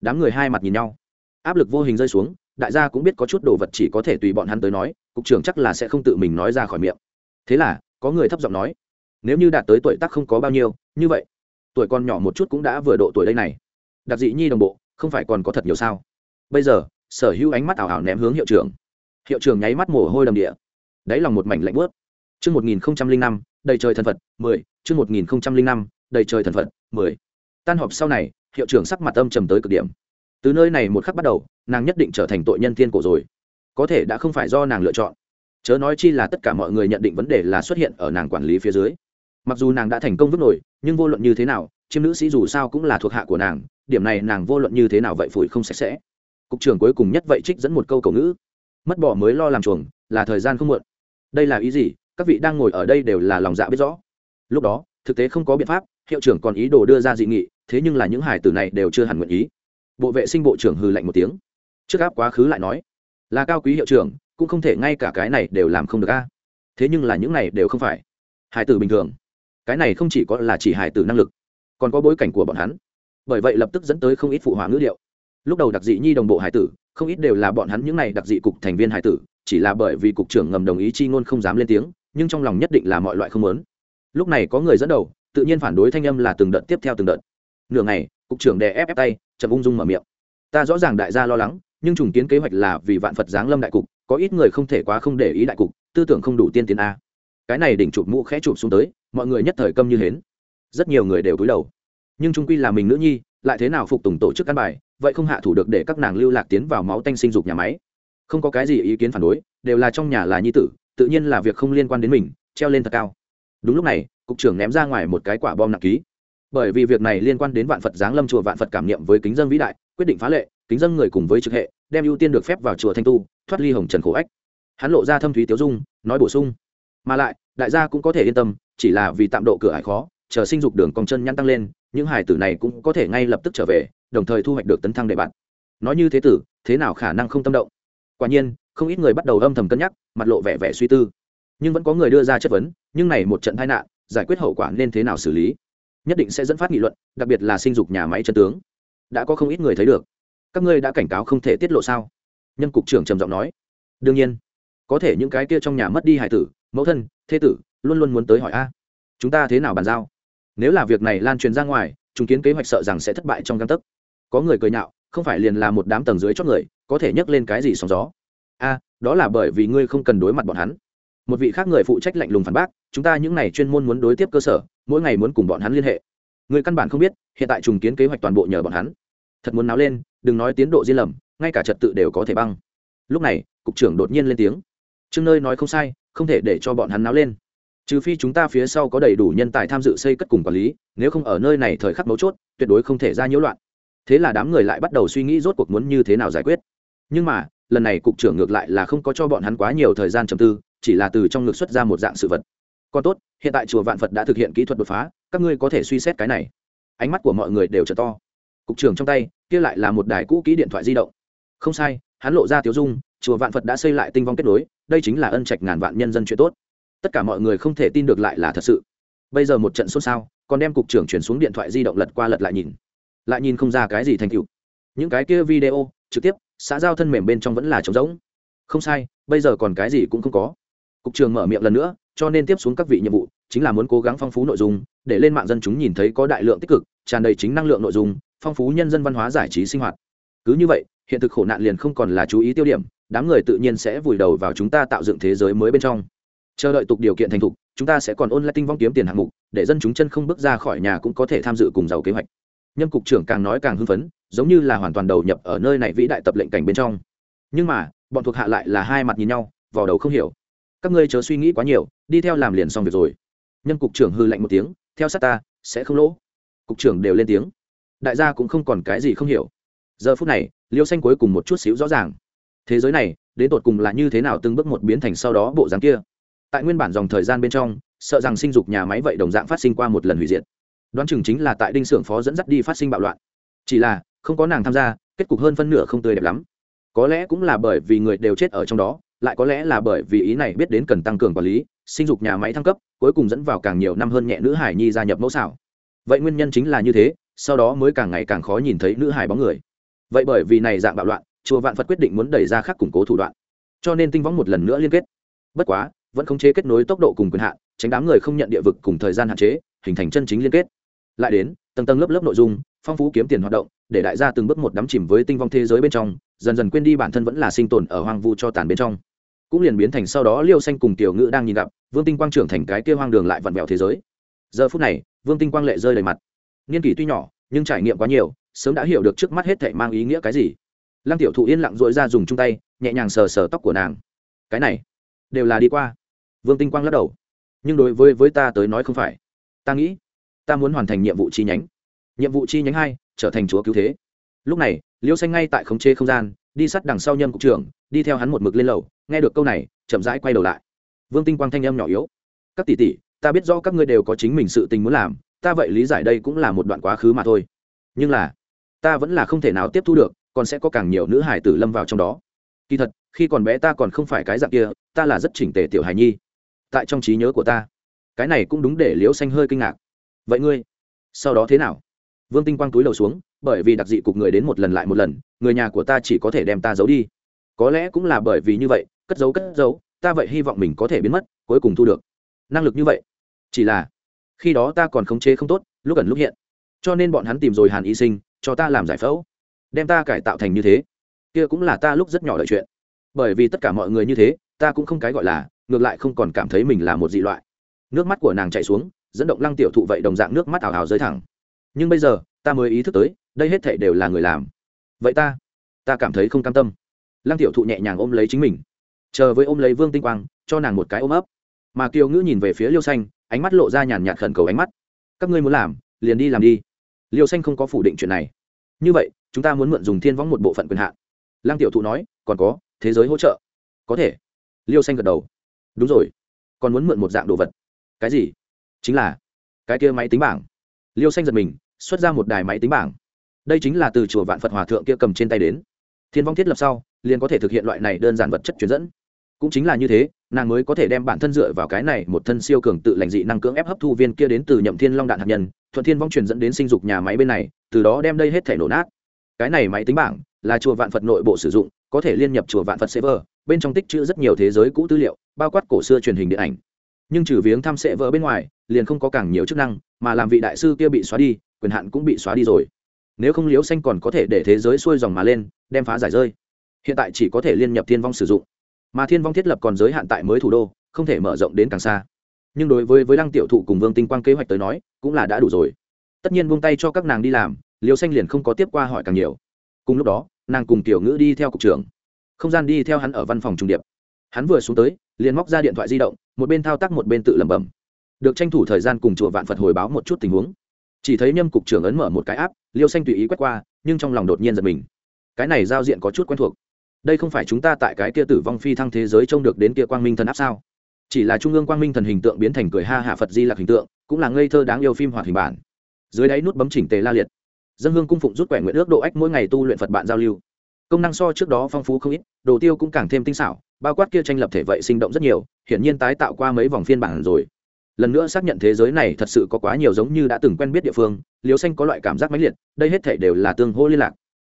Đám người hai mặt nhìn nhau. Áp lực vô hình rơi xuống, đại gia cũng biết có chút đồ vật chỉ có thể tùy bọn hắn tới nói, cục trưởng chắc là sẽ không tự mình nói ra khỏi miệng. Thế là có người thấp giọng nói, nếu như đạt tới tuổi tác không có bao nhiêu, như vậy, tuổi con nhỏ một chút cũng đã vừa độ tuổi đây này. Đặc dị nhi đồng bộ, không phải còn có thật nhiều sao? Bây giờ, sở hữu ánh mắt ảo ảo ném hướng hiệu trưởng. Hiệu trưởng nháy mắt mồ hôi đầm địa. Đáy lòng một mảnh lạnh bớt chương một nghìn năm, đầy trời thần phật, mười, chương một nghìn năm, đầy trời thần phật, mười. Tan họp sau này, hiệu trưởng sắc mặt âm trầm tới cực điểm. Từ nơi này một khắc bắt đầu, nàng nhất định trở thành tội nhân thiên cổ rồi. Có thể đã không phải do nàng lựa chọn chớ nói chi là tất cả mọi người nhận định vấn đề là xuất hiện ở nàng quản lý phía dưới. Mặc dù nàng đã thành công vứt nổi, nhưng vô luận như thế nào, chiêm nữ sĩ dù sao cũng là thuộc hạ của nàng, điểm này nàng vô luận như thế nào vậy phủi không sạch sẽ. Cục trưởng cuối cùng nhất vậy trích dẫn một câu cầu ngữ. Mất bỏ mới lo làm chuồng, là thời gian không muộn. Đây là ý gì? Các vị đang ngồi ở đây đều là lòng dạ biết rõ. Lúc đó, thực tế không có biện pháp, hiệu trưởng còn ý đồ đưa ra dị nghị, thế nhưng là những hải tử này đều chưa hẳn nguyện ý. Bộ vệ sinh bộ trưởng hừ lạnh một tiếng. Trước áp quá khứ lại nói là cao quý hiệu trưởng, cũng không thể ngay cả cái này đều làm không được a. Thế nhưng là những này đều không phải hải tử bình thường. Cái này không chỉ có là chỉ hải tử năng lực, còn có bối cảnh của bọn hắn. Bởi vậy lập tức dẫn tới không ít phụ hòa ngữ điệu lúc đầu đặc dị nhi đồng bộ hải tử, không ít đều là bọn hắn những này đặc dị cục thành viên hải tử, chỉ là bởi vì cục trưởng ngầm đồng ý chi ngôn không dám lên tiếng, nhưng trong lòng nhất định là mọi loại không lớn lúc này có người dẫn đầu, tự nhiên phản đối thanh âm là từng đợt tiếp theo từng đợt. Nửa ngày, cục trưởng đè ép ép tay, chậm ung dung mở miệng. Ta rõ ràng đại gia lo lắng nhưng trùng kiến kế hoạch là vì vạn phật giáng lâm đại cục, có ít người không thể quá không để ý đại cục, tư tưởng không đủ tiên tiến a. Cái này đỉnh chụp mũ khẽ chụp xuống tới, mọi người nhất thời câm như hến. Rất nhiều người đều cúi đầu. Nhưng trung quy là mình nữ nhi, lại thế nào phục tùng tổ chức căn bài, vậy không hạ thủ được để các nàng lưu lạc tiến vào máu tanh sinh dục nhà máy. Không có cái gì ý kiến phản đối, đều là trong nhà là nhi tử, tự nhiên là việc không liên quan đến mình, treo lên thật cao. Đúng lúc này, cục trưởng ném ra ngoài một cái quả bom nặng ký. Bởi vì việc này liên quan đến vạn phật giáng lâm chùa vạn phật cảm niệm với kính dân vĩ đại, quyết định phá lệ kính dân người cùng với trực hệ, đem ưu tiên được phép vào chùa thanh tu, thoát ly hồng trần khổ ách. Hắn lộ ra thâm thúy tiếu dung, nói bổ sung. Mà lại, đại gia cũng có thể yên tâm, chỉ là vì tạm độ cửa ải khó, chờ sinh dục đường cong chân nhăn tăng lên, những hải tử này cũng có thể ngay lập tức trở về, đồng thời thu hoạch được tấn thăng đệ bạn. Nói như thế tử, thế nào khả năng không tâm động? Quả nhiên, không ít người bắt đầu âm thầm cân nhắc, mặt lộ vẻ vẻ suy tư. Nhưng vẫn có người đưa ra chất vấn, nhưng này một trận tai nạn, giải quyết hậu quả nên thế nào xử lý? Nhất định sẽ dẫn phát nghị luận, đặc biệt là sinh dục nhà máy chân tướng. Đã có không ít người thấy được các ngươi đã cảnh cáo không thể tiết lộ sao? Nhân cục trưởng trầm giọng nói. Đương nhiên. Có thể những cái kia trong nhà mất đi hải tử, mẫu thân, thế tử, luôn luôn muốn tới hỏi a. Chúng ta thế nào bàn giao? Nếu là việc này lan truyền ra ngoài, chúng kiến kế hoạch sợ rằng sẽ thất bại trong găng tấc. Có người cười nhạo, không phải liền là một đám tầng dưới chót người, có thể nhấc lên cái gì sóng gió? A, đó là bởi vì ngươi không cần đối mặt bọn hắn. Một vị khác người phụ trách lạnh lùng phản bác, chúng ta những n à y chuyên môn muốn đối tiếp cơ sở, mỗi ngày muốn cùng bọn hắn liên hệ. Người căn bản không biết, hiện tại trùng kiến kế hoạch toàn bộ nhờ bọn hắn. Thật muốn náo lên đừng nói tiến độ di lầm, ngay cả trật tự đều có thể băng. Lúc này, cục trưởng đột nhiên lên tiếng. Chương nơi nói không sai, không thể để cho bọn hắn náo lên. Trừ phi chúng ta phía sau có đầy đủ nhân tài tham dự xây cất cùng quản lý, nếu không ở nơi này thời khắc mấu chốt, tuyệt đối không thể ra nhiễu loạn. Thế là đám người lại bắt đầu suy nghĩ rốt cuộc muốn như thế nào giải quyết. Nhưng mà, lần này cục trưởng ngược lại là không có cho bọn hắn quá nhiều thời gian trầm tư, chỉ là từ trong ngược xuất ra một dạng sự vật. Còn tốt, hiện tại chùa vạn phật đã thực hiện kỹ thuật đột phá, các ngươi có thể suy xét cái này. Ánh mắt của mọi người đều trở to cục trưởng trong tay, kia lại là một đài cũ kỹ điện thoại di động. Không sai, hắn lộ ra tiếu dung, chùa vạn phật đã xây lại tinh vong kết nối, đây chính là ân trạch ngàn vạn nhân dân chuyện tốt. Tất cả mọi người không thể tin được lại là thật sự. Bây giờ một trận xôn xao, còn đem cục trưởng chuyển xuống điện thoại di động lật qua lật lại nhìn. Lại nhìn không ra cái gì thành tựu. Những cái kia video, trực tiếp, xã giao thân mềm bên trong vẫn là trống rỗng. Không sai, bây giờ còn cái gì cũng không có. Cục trường mở miệng lần nữa, cho nên tiếp xuống các vị nhiệm vụ, chính là muốn cố gắng phong phú nội dung, để lên mạng dân chúng nhìn thấy có đại lượng tích cực, tràn đầy chính năng lượng nội dung phong phú nhân dân văn hóa giải trí sinh hoạt. Cứ như vậy, hiện thực khổ nạn liền không còn là chú ý tiêu điểm, đám người tự nhiên sẽ vùi đầu vào chúng ta tạo dựng thế giới mới bên trong. Chờ đợi tục điều kiện thành thục, chúng ta sẽ còn ôn lại tinh vong kiếm tiền hạng mục, để dân chúng chân không bước ra khỏi nhà cũng có thể tham dự cùng giàu kế hoạch. Nhân cục trưởng càng nói càng hưng phấn, giống như là hoàn toàn đầu nhập ở nơi này vĩ đại tập lệnh cảnh bên trong. Nhưng mà, bọn thuộc hạ lại là hai mặt nhìn nhau vào đầu không hiểu. Các ngươi chớ suy nghĩ quá nhiều, đi theo làm liền xong việc rồi. Nhân cục trưởng hư lạnh một tiếng, theo sát ta, sẽ không lỗ. Cục trưởng đều lên tiếng đại gia cũng không còn cái gì không hiểu. Giờ phút này, liêu xanh cuối cùng một chút xíu rõ ràng. Thế giới này, đến tột cùng là như thế nào từng bước một biến thành sau đó bộ dáng kia? Tại nguyên bản dòng thời gian bên trong, sợ rằng sinh dục nhà máy vậy đồng dạng phát sinh qua một lần hủy diệt. Đoán chừng chính là tại đinh xưởng phó dẫn dắt đi phát sinh bạo loạn. Chỉ là, không có nàng tham gia, kết cục hơn phân nửa không tươi đẹp lắm. Có lẽ cũng là bởi vì người đều chết ở trong đó, lại có lẽ là bởi vì ý này biết đến cần tăng cường quản lý, sinh dục nhà máy thăng cấp, cuối cùng dẫn vào càng nhiều năm hơn nhẹ nữ hải nhi gia nhập mẫu xảo. Vậy nguyên nhân chính là như thế sau đó mới càng ngày càng khó nhìn thấy nữ hải bóng người. Vậy bởi vì này dạng bạo loạn, chùa vạn phật quyết định muốn đẩy ra khắc củng cố thủ đoạn. Cho nên tinh võng một lần nữa liên kết. Bất quá, vẫn khống chế kết nối tốc độ cùng quyền hạn, tránh đám người không nhận địa vực cùng thời gian hạn chế, hình thành chân chính liên kết. Lại đến, tầng tầng lớp lớp nội dung, phong phú kiếm tiền hoạt động, để đại gia từng bước một đắm chìm với tinh vong thế giới bên trong, dần dần quên đi bản thân vẫn là sinh tồn ở hoang vu cho tàn bên trong. Cũng liền biến thành sau đó liêu xanh cùng tiểu ngữ đang nhìn gặp, vương tinh quang trưởng thành cái kia hoang đường lại vặn vẹo thế giới. Giờ phút này, vương tinh quang lệ rơi đầy mặt niên kỷ tuy nhỏ, nhưng trải nghiệm quá nhiều, sớm đã hiểu được trước mắt hết thảy mang ý nghĩa cái gì. Lăng tiểu thụ yên lặng dội ra dùng chung tay, nhẹ nhàng sờ sờ tóc của nàng. Cái này, đều là đi qua. Vương tinh quang lắc đầu. Nhưng đối với với ta tới nói không phải. Ta nghĩ, ta muốn hoàn thành nhiệm vụ chi nhánh. Nhiệm vụ chi nhánh hai, trở thành chúa cứu thế. Lúc này, liêu xanh ngay tại khống chế không gian, đi sắt đằng sau nhân cục trưởng, đi theo hắn một mực lên lầu, nghe được câu này, chậm rãi quay đầu lại. Vương tinh quang thanh âm nhỏ yếu. Các tỷ tỷ, ta biết rõ các ngươi đều có chính mình sự tình muốn làm ta vậy lý giải đây cũng là một đoạn quá khứ mà thôi. Nhưng là, ta vẫn là không thể nào tiếp thu được, còn sẽ có càng nhiều nữ hải tử lâm vào trong đó. Kỳ thật, khi còn bé ta còn không phải cái dạng kia, ta là rất chỉnh tề tiểu hài nhi. Tại trong trí nhớ của ta, cái này cũng đúng để liễu xanh hơi kinh ngạc. Vậy ngươi, sau đó thế nào? Vương tinh quang túi lầu xuống, bởi vì đặc dị cục người đến một lần lại một lần, người nhà của ta chỉ có thể đem ta giấu đi. Có lẽ cũng là bởi vì như vậy, cất giấu cất giấu, ta vậy hy vọng mình có thể biến mất, cuối cùng thu được. Năng lực như vậy, chỉ là khi đó ta còn khống chế không tốt, lúc ẩn lúc hiện. Cho nên bọn hắn tìm rồi hàn y sinh, cho ta làm giải phẫu. Đem ta cải tạo thành như thế, kia cũng là ta lúc rất nhỏ đợi chuyện. Bởi vì tất cả mọi người như thế, ta cũng không cái gọi là, ngược lại không còn cảm thấy mình là một dị loại. Nước mắt của nàng chạy xuống, dẫn động lăng tiểu thụ vậy đồng dạng nước mắt ảo ảo rơi thẳng. Nhưng bây giờ, ta mới ý thức tới, đây hết thảy đều là người làm. Vậy ta ta cảm thấy không cam tâm. Lăng tiểu thụ nhẹ nhàng ôm lấy chính mình. Chờ với ôm lấy vương tinh quang, cho nàng một cái ôm ấp. Mà kiều ngữ nhìn về phía liêu xanh ánh mắt lộ ra nhàn nhạt khẩn cầu ánh mắt. Các ngươi muốn làm, liền đi làm đi. Liêu xanh không có phủ định chuyện này. Như vậy, chúng ta muốn mượn dùng thiên võng một bộ phận quyền hạn. Lăng tiểu thụ nói, còn có, thế giới hỗ trợ. Có thể. Liêu xanh gật đầu. Đúng rồi. Còn muốn mượn một dạng đồ vật. Cái gì? Chính là cái kia máy tính bảng. Liêu xanh giật mình, xuất ra một đài máy tính bảng. Đây chính là từ chùa vạn phật hòa thượng kia cầm trên tay đến. Thiên vong thiết lập sau, liền có thể thực hiện loại này đơn giản vật chất truyền dẫn cũng chính là như thế, nàng mới có thể đem bản thân dựa vào cái này một thân siêu cường tự lành dị năng cưỡng ép hấp thu viên kia đến từ nhậm thiên long đạn hạt nhân, thuận thiên vong truyền dẫn đến sinh dục nhà máy bên này, từ đó đem đây hết thể nổ nát. Cái này máy tính bảng là chùa vạn phật nội bộ sử dụng, có thể liên nhập chùa vạn phật server bên trong tích chữ rất nhiều thế giới cũ tư liệu, bao quát cổ xưa truyền hình điện ảnh. Nhưng trừ viếng thăm sệ vỡ bên ngoài, liền không có càng nhiều chức năng, mà làm vị đại sư kia bị xóa đi, quyền hạn cũng bị xóa đi rồi. Nếu không liếu xanh còn có thể để thế giới xuôi dòng mà lên, đem phá giải rơi. Hiện tại chỉ có thể liên nhập thiên vong sử dụng mà thiên vong thiết lập còn giới hạn tại mới thủ đô, không thể mở rộng đến càng xa. Nhưng đối với với lăng tiểu thụ cùng vương tinh quang kế hoạch tới nói, cũng là đã đủ rồi. Tất nhiên buông tay cho các nàng đi làm liều xanh liền không có tiếp qua hỏi càng nhiều. Cùng lúc đó, nàng cùng tiểu ngữ đi theo cục trưởng. Không gian đi theo hắn ở văn phòng trung điệp. Hắn vừa xuống tới, liền móc ra điện thoại di động, một bên thao tác một bên tự lẩm bẩm. Được tranh thủ thời gian cùng chùa vạn phật hồi báo một chút tình huống. Chỉ thấy nhâm cục trưởng ấn mở một cái áp liêu xanh tùy ý quét qua, nhưng trong lòng đột nhiên giật mình. Cái này giao diện có chút quen thuộc đây không phải chúng ta tại cái kia tử vong phi thăng thế giới trông được đến kia quang minh thần áp sao? Chỉ là trung ương quang minh thần hình tượng biến thành cười ha hạ phật di lạc hình tượng, cũng là ngây thơ đáng yêu phim hoạt hình bản. Dưới đáy nút bấm chỉnh tề la liệt. Dân hương cung phụng rút quẻ nguyện ước độ ách mỗi ngày tu luyện phật bạn giao lưu. Công năng so trước đó phong phú không ít, đồ tiêu cũng càng thêm tinh xảo, bao quát kia tranh lập thể vậy sinh động rất nhiều, hiển nhiên tái tạo qua mấy vòng phiên bản rồi. Lần nữa xác nhận thế giới này thật sự có quá nhiều giống như đã từng quen biết địa phương, liêu xanh có loại cảm giác mãnh liệt, đây hết thể đều là tương hô liên lạc.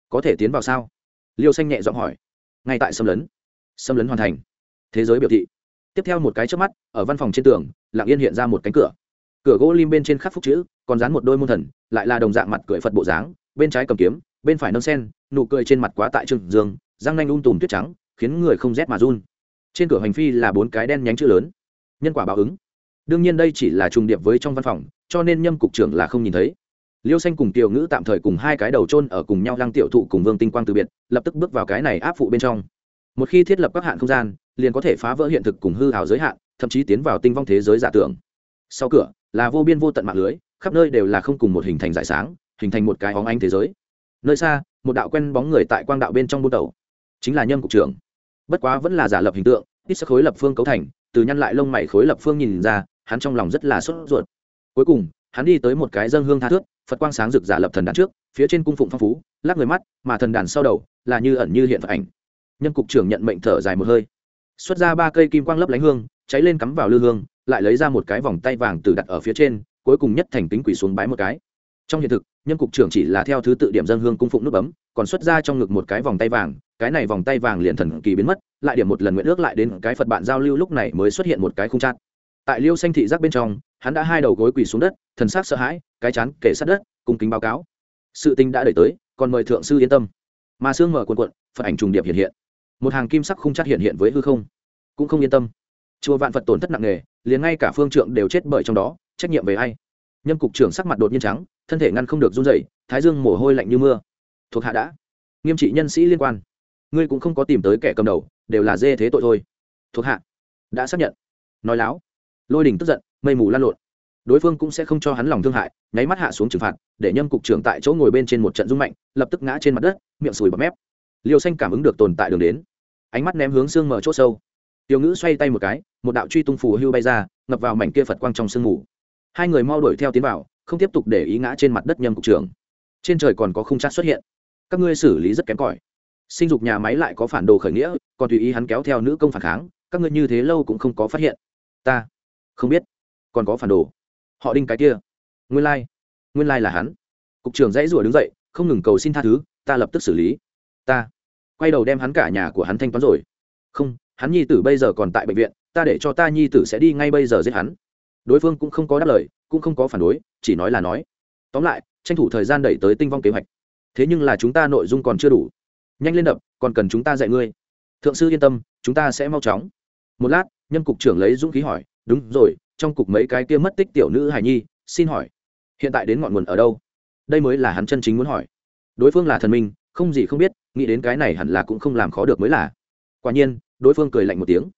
Có thể tiến vào sao? Liêu xanh nhẹ giọng hỏi ngay tại xâm lấn. Xâm lấn hoàn thành. Thế giới biểu thị. Tiếp theo một cái trước mắt, ở văn phòng trên tường, lặng yên hiện ra một cánh cửa. Cửa gỗ lim bên trên khắc phúc chữ, còn dán một đôi môn thần, lại là đồng dạng mặt cười phật bộ dáng, bên trái cầm kiếm, bên phải nâng sen, nụ cười trên mặt quá tại trường dương, răng nanh ung tùm tuyết trắng, khiến người không rét mà run. Trên cửa hành phi là bốn cái đen nhánh chữ lớn. Nhân quả báo ứng. Đương nhiên đây chỉ là trùng điệp với trong văn phòng, cho nên nhâm cục trưởng là không nhìn thấy liêu xanh cùng tiểu ngữ tạm thời cùng hai cái đầu trôn ở cùng nhau lăng tiểu thụ cùng vương tinh quang từ biệt, lập tức bước vào cái này áp phụ bên trong. Một khi thiết lập các hạn không gian, liền có thể phá vỡ hiện thực cùng hư hào giới hạn, thậm chí tiến vào tinh vong thế giới giả tưởng. Sau cửa, là vô biên vô tận mạng lưới, khắp nơi đều là không cùng một hình thành giải sáng, hình thành một cái óng ánh thế giới. Nơi xa, một đạo quen bóng người tại quang đạo bên trong buôn tàu. Chính là nhâm cục trưởng. Bất quá vẫn là giả lập hình tượng, ít sắc khối lập phương cấu thành, từ nhăn lại lông mày khối lập phương nhìn ra, hắn trong lòng rất là sốt ruột. Cuối cùng hắn đi tới một cái dân hương tha thước, phật quang sáng rực giả lập thần đàn trước, phía trên cung phụng phong phú, lắc người mắt, mà thần đàn sau đầu là như ẩn như hiện phật ảnh. Nhân cục trưởng nhận mệnh thở dài một hơi. Xuất ra ba cây kim quang lấp lánh hương, cháy lên cắm vào lư hương, lại lấy ra một cái vòng tay vàng từ đặt ở phía trên, cuối cùng nhất thành kính quỷ xuống bái một cái. Trong hiện thực, nhân cục trưởng chỉ là theo thứ tự điểm dân hương cung phụng nút bấm, còn xuất ra trong ngực một cái vòng tay vàng, cái này vòng tay vàng liền thần kỳ biến mất, lại điểm một lần nguyện ước lại đến cái phật bạn giao lưu lúc này mới xuất hiện một cái khung chát tại liêu xanh thị giác bên trong, hắn đã hai đầu gối quỳ xuống đất, thần sắc sợ hãi, cái chán kể sát đất, cung kính báo cáo. Sự tình đã đẩy tới, còn mời thượng sư yên tâm. Mà sương mở quần quận phật ảnh trùng điệp hiện hiện. Một hàng kim sắc khung chắc hiện hiện với hư không. Cũng không yên tâm. Chùa vạn phật tổn thất nặng nề, liền ngay cả phương trượng đều chết bởi trong đó, trách nhiệm về ai? Nhâm cục trưởng sắc mặt đột nhiên trắng, thân thể ngăn không được run rẩy, thái dương mồ hôi lạnh như mưa. Thuộc hạ đã. Nghiêm trị nhân sĩ liên quan. Ngươi cũng không có tìm tới kẻ cầm đầu, đều là dê thế tội thôi. Thuộc hạ đã xác nhận. Nói láo lôi đình tức giận, mây mù lan lộn. Đối phương cũng sẽ không cho hắn lòng thương hại, nháy mắt hạ xuống trừng phạt, để nhâm cục trưởng tại chỗ ngồi bên trên một trận rung mạnh, lập tức ngã trên mặt đất, miệng sùi bọt mép. Liều xanh cảm ứng được tồn tại đường đến. Ánh mắt ném hướng xương mở chỗ sâu. Tiểu ngữ xoay tay một cái, một đạo truy tung phù hưu bay ra, ngập vào mảnh kia phật quang trong sương mù. Hai người mau đuổi theo tiến vào, không tiếp tục để ý ngã trên mặt đất nhâm cục trưởng. Trên trời còn có khung trát xuất hiện. Các ngươi xử lý rất kém cỏi. Sinh dục nhà máy lại có phản đồ khởi nghĩa, còn tùy ý hắn kéo theo nữ công phản kháng, các ngươi như thế lâu cũng không có phát hiện. Ta không biết. Còn có phản đồ. Họ đinh cái kia. Nguyên lai、like. nguyên lai、like、là hắn. Cục trưởng dãy rủa đứng dậy, không ngừng cầu xin tha thứ, ta lập tức xử lý. Ta. Quay đầu đem hắn cả nhà của hắn thanh toán rồi. Không, hắn nhi tử bây giờ còn tại bệnh viện, ta để cho ta nhi tử sẽ đi ngay bây giờ giết hắn. Đối phương cũng không có đáp lời, cũng không có phản đối, chỉ nói là nói. Tóm lại, tranh thủ thời gian đẩy tới tinh vong kế hoạch. Thế nhưng là chúng ta nội dung còn chưa đủ. Nhanh lên đập, còn cần chúng ta dạy ngươi. Thượng sư yên tâm, chúng ta sẽ mau chóng. Một lát, nhân cục trưởng lấy dũng khí hỏi đúng rồi trong cục mấy cái kia mất tích tiểu nữ hải nhi xin hỏi hiện tại đến ngọn nguồn ở đâu đây mới là hắn chân chính muốn hỏi đối phương là thần minh không gì không biết nghĩ đến cái này hẳn là cũng không làm khó được mới là quả nhiên đối phương cười lạnh một tiếng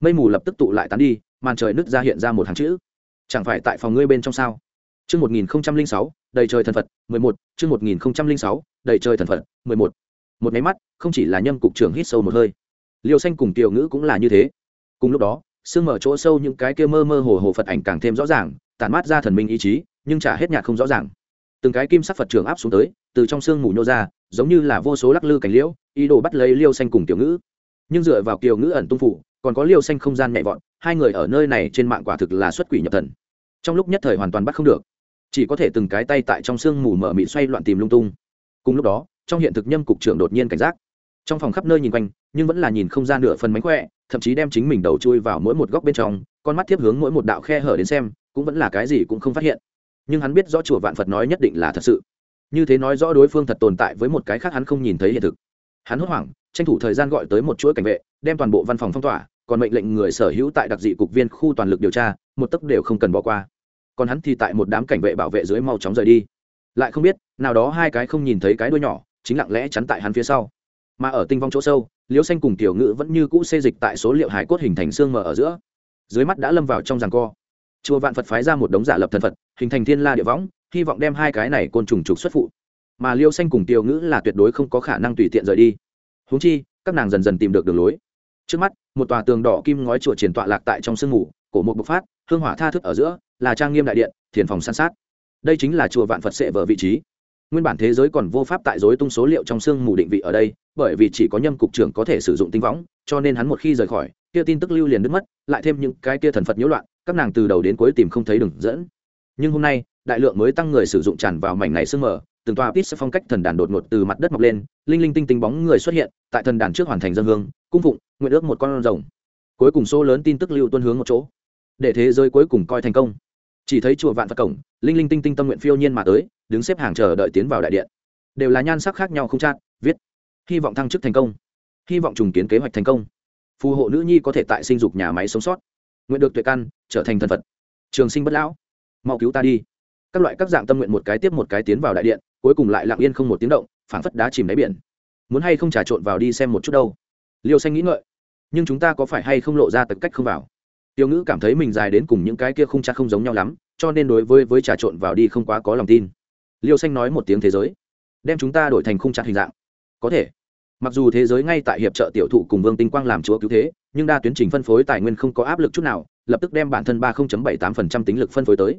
mây mù lập tức tụ lại tán đi màn trời nứt ra hiện ra một hàng chữ chẳng phải tại phòng ngươi bên trong sao Chương 1006, đầy trời thần Phật, 11, chương 1006, đầy trời thần Phật, 11. Một một máy mắt, không chỉ là Nhâm cục trưởng hít sâu một hơi. Liêu Xanh cùng Tiểu Ngữ cũng là như thế. Cùng lúc đó, sương mở chỗ sâu những cái kia mơ mơ hồ hồ Phật ảnh càng thêm rõ ràng, tản mát ra thần minh ý chí, nhưng trả hết nhạt không rõ ràng. Từng cái kim sắc Phật trường áp xuống tới, từ trong xương mù nhô ra, giống như là vô số lắc lư cảnh liễu, ý đồ bắt lấy Liêu Xanh cùng Tiểu Ngữ. Nhưng dựa vào Kiều Ngữ ẩn tung phủ, còn có Liêu Xanh không gian nhẹ vọt, hai người ở nơi này trên mạng quả thực là xuất quỷ nhập thần. Trong lúc nhất thời hoàn toàn bắt không được chỉ có thể từng cái tay tại trong sương mù mở mị xoay loạn tìm lung tung cùng lúc đó trong hiện thực nhâm cục trưởng đột nhiên cảnh giác trong phòng khắp nơi nhìn quanh nhưng vẫn là nhìn không gian nửa phần mánh khỏe thậm chí đem chính mình đầu chui vào mỗi một góc bên trong, con mắt tiếp hướng mỗi một đạo khe hở đến xem, cũng vẫn là cái gì cũng không phát hiện. Nhưng hắn biết rõ chùa vạn phật nói nhất định là thật sự. Như thế nói rõ đối phương thật tồn tại với một cái khác hắn không nhìn thấy hiện thực. Hắn hốt hoảng, tranh thủ thời gian gọi tới một chuỗi cảnh vệ, đem toàn bộ văn phòng phong tỏa, còn mệnh lệnh người sở hữu tại đặc dị cục viên khu toàn lực điều tra, một tấc đều không cần bỏ qua. Còn hắn thì tại một đám cảnh vệ bảo vệ dưới mau chóng rời đi. Lại không biết, nào đó hai cái không nhìn thấy cái đuôi nhỏ, chính lặng lẽ chắn tại hắn phía sau mà ở tinh vong chỗ sâu, liễu xanh cùng tiểu ngữ vẫn như cũ xê dịch tại số liệu hải cốt hình thành xương mờ ở giữa. Dưới mắt đã lâm vào trong ràng co. Chùa vạn phật phái ra một đống giả lập thần phật, hình thành thiên la địa võng, hy vọng đem hai cái này côn trùng trục xuất phụ. Mà liêu xanh cùng tiểu ngữ là tuyệt đối không có khả năng tùy tiện rời đi. Húng chi, các nàng dần dần tìm được đường lối. Trước mắt, một tòa tường đỏ kim ngói chùa triển tọa lạc tại trong sương mù, cổ một bộc phát, hương hỏa tha thức ở giữa, là trang nghiêm đại điện, thiền phòng san sát. Đây chính là chùa vạn phật sệ vở vị trí nguyên bản thế giới còn vô pháp tại dối tung số liệu trong xương mù định vị ở đây, bởi vì chỉ có nhâm cục trưởng có thể sử dụng tinh võng, cho nên hắn một khi rời khỏi, kia tin tức lưu liền đứt mất, lại thêm những cái kia thần phật nhiễu loạn, các nàng từ đầu đến cuối tìm không thấy đường dẫn. Nhưng hôm nay, đại lượng mới tăng người sử dụng tràn vào mảnh này sương mờ, từng tòa pit sẽ phong cách thần đàn đột ngột từ mặt đất mọc lên, linh linh tinh tinh bóng người xuất hiện, tại thần đàn trước hoàn thành dân hương, cung phụng, nguyện ước một con rồng. Cuối cùng số lớn tin tức lưu tuân hướng một chỗ. Để thế giới cuối cùng coi thành công. Chỉ thấy chùa vạn phật cổng, linh linh tinh tinh tâm nguyện phiêu nhiên mà tới đứng xếp hàng chờ đợi tiến vào đại điện. Đều là nhan sắc khác nhau không chát, viết. Hy vọng thăng chức thành công. Hy vọng trùng kiến kế hoạch thành công. Phù hộ nữ nhi có thể tại sinh dục nhà máy sống sót. Nguyện được tuệ căn, trở thành thần phật. Trường sinh bất lão. Mau cứu ta đi. Các loại các dạng tâm nguyện một cái tiếp một cái tiến vào đại điện, cuối cùng lại lặng yên không một tiếng động, phảng phất đá chìm đáy biển. Muốn hay không trà trộn vào đi xem một chút đâu. Liêu xanh nghĩ ngợi. Nhưng chúng ta có phải hay không lộ ra tật cách không vào? Tiêu ngữ cảm thấy mình dài đến cùng những cái kia không cha không giống nhau lắm, cho nên đối với với trà trộn vào đi không quá có lòng tin liêu xanh nói một tiếng thế giới, đem chúng ta đổi thành khung chặt hình dạng. Có thể. Mặc dù thế giới ngay tại hiệp trợ tiểu thụ cùng vương tinh quang làm chúa cứu thế, nhưng đa tuyến trình phân phối tài nguyên không có áp lực chút nào, lập tức đem bản thân ba bảy tám phần trăm tính lực phân phối tới.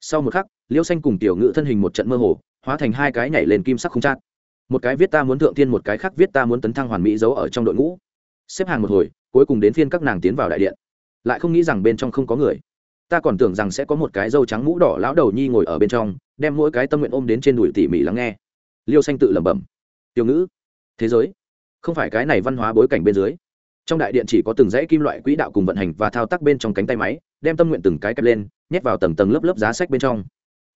Sau một khắc, liêu xanh cùng tiểu ngữ thân hình một trận mơ hồ, hóa thành hai cái nhảy lên kim sắc không chát. Một cái viết ta muốn thượng tiên một cái khác viết ta muốn tấn thăng hoàn mỹ giấu ở trong đội ngũ. Xếp hàng một hồi, cuối cùng đến phiên các nàng tiến vào đại điện. Lại không nghĩ rằng bên trong không có người. Ta còn tưởng rằng sẽ có một cái dâu trắng mũ đỏ lão đầu nhi ngồi ở bên trong đem mỗi cái tâm nguyện ôm đến trên đùi tỉ mỉ lắng nghe. Liêu xanh tự lẩm bẩm, tiểu ngữ, thế giới, không phải cái này văn hóa bối cảnh bên dưới. Trong đại điện chỉ có từng dãy kim loại quỹ đạo cùng vận hành và thao tác bên trong cánh tay máy, đem tâm nguyện từng cái kẹp lên, nhét vào tầng tầng lớp lớp giá sách bên trong.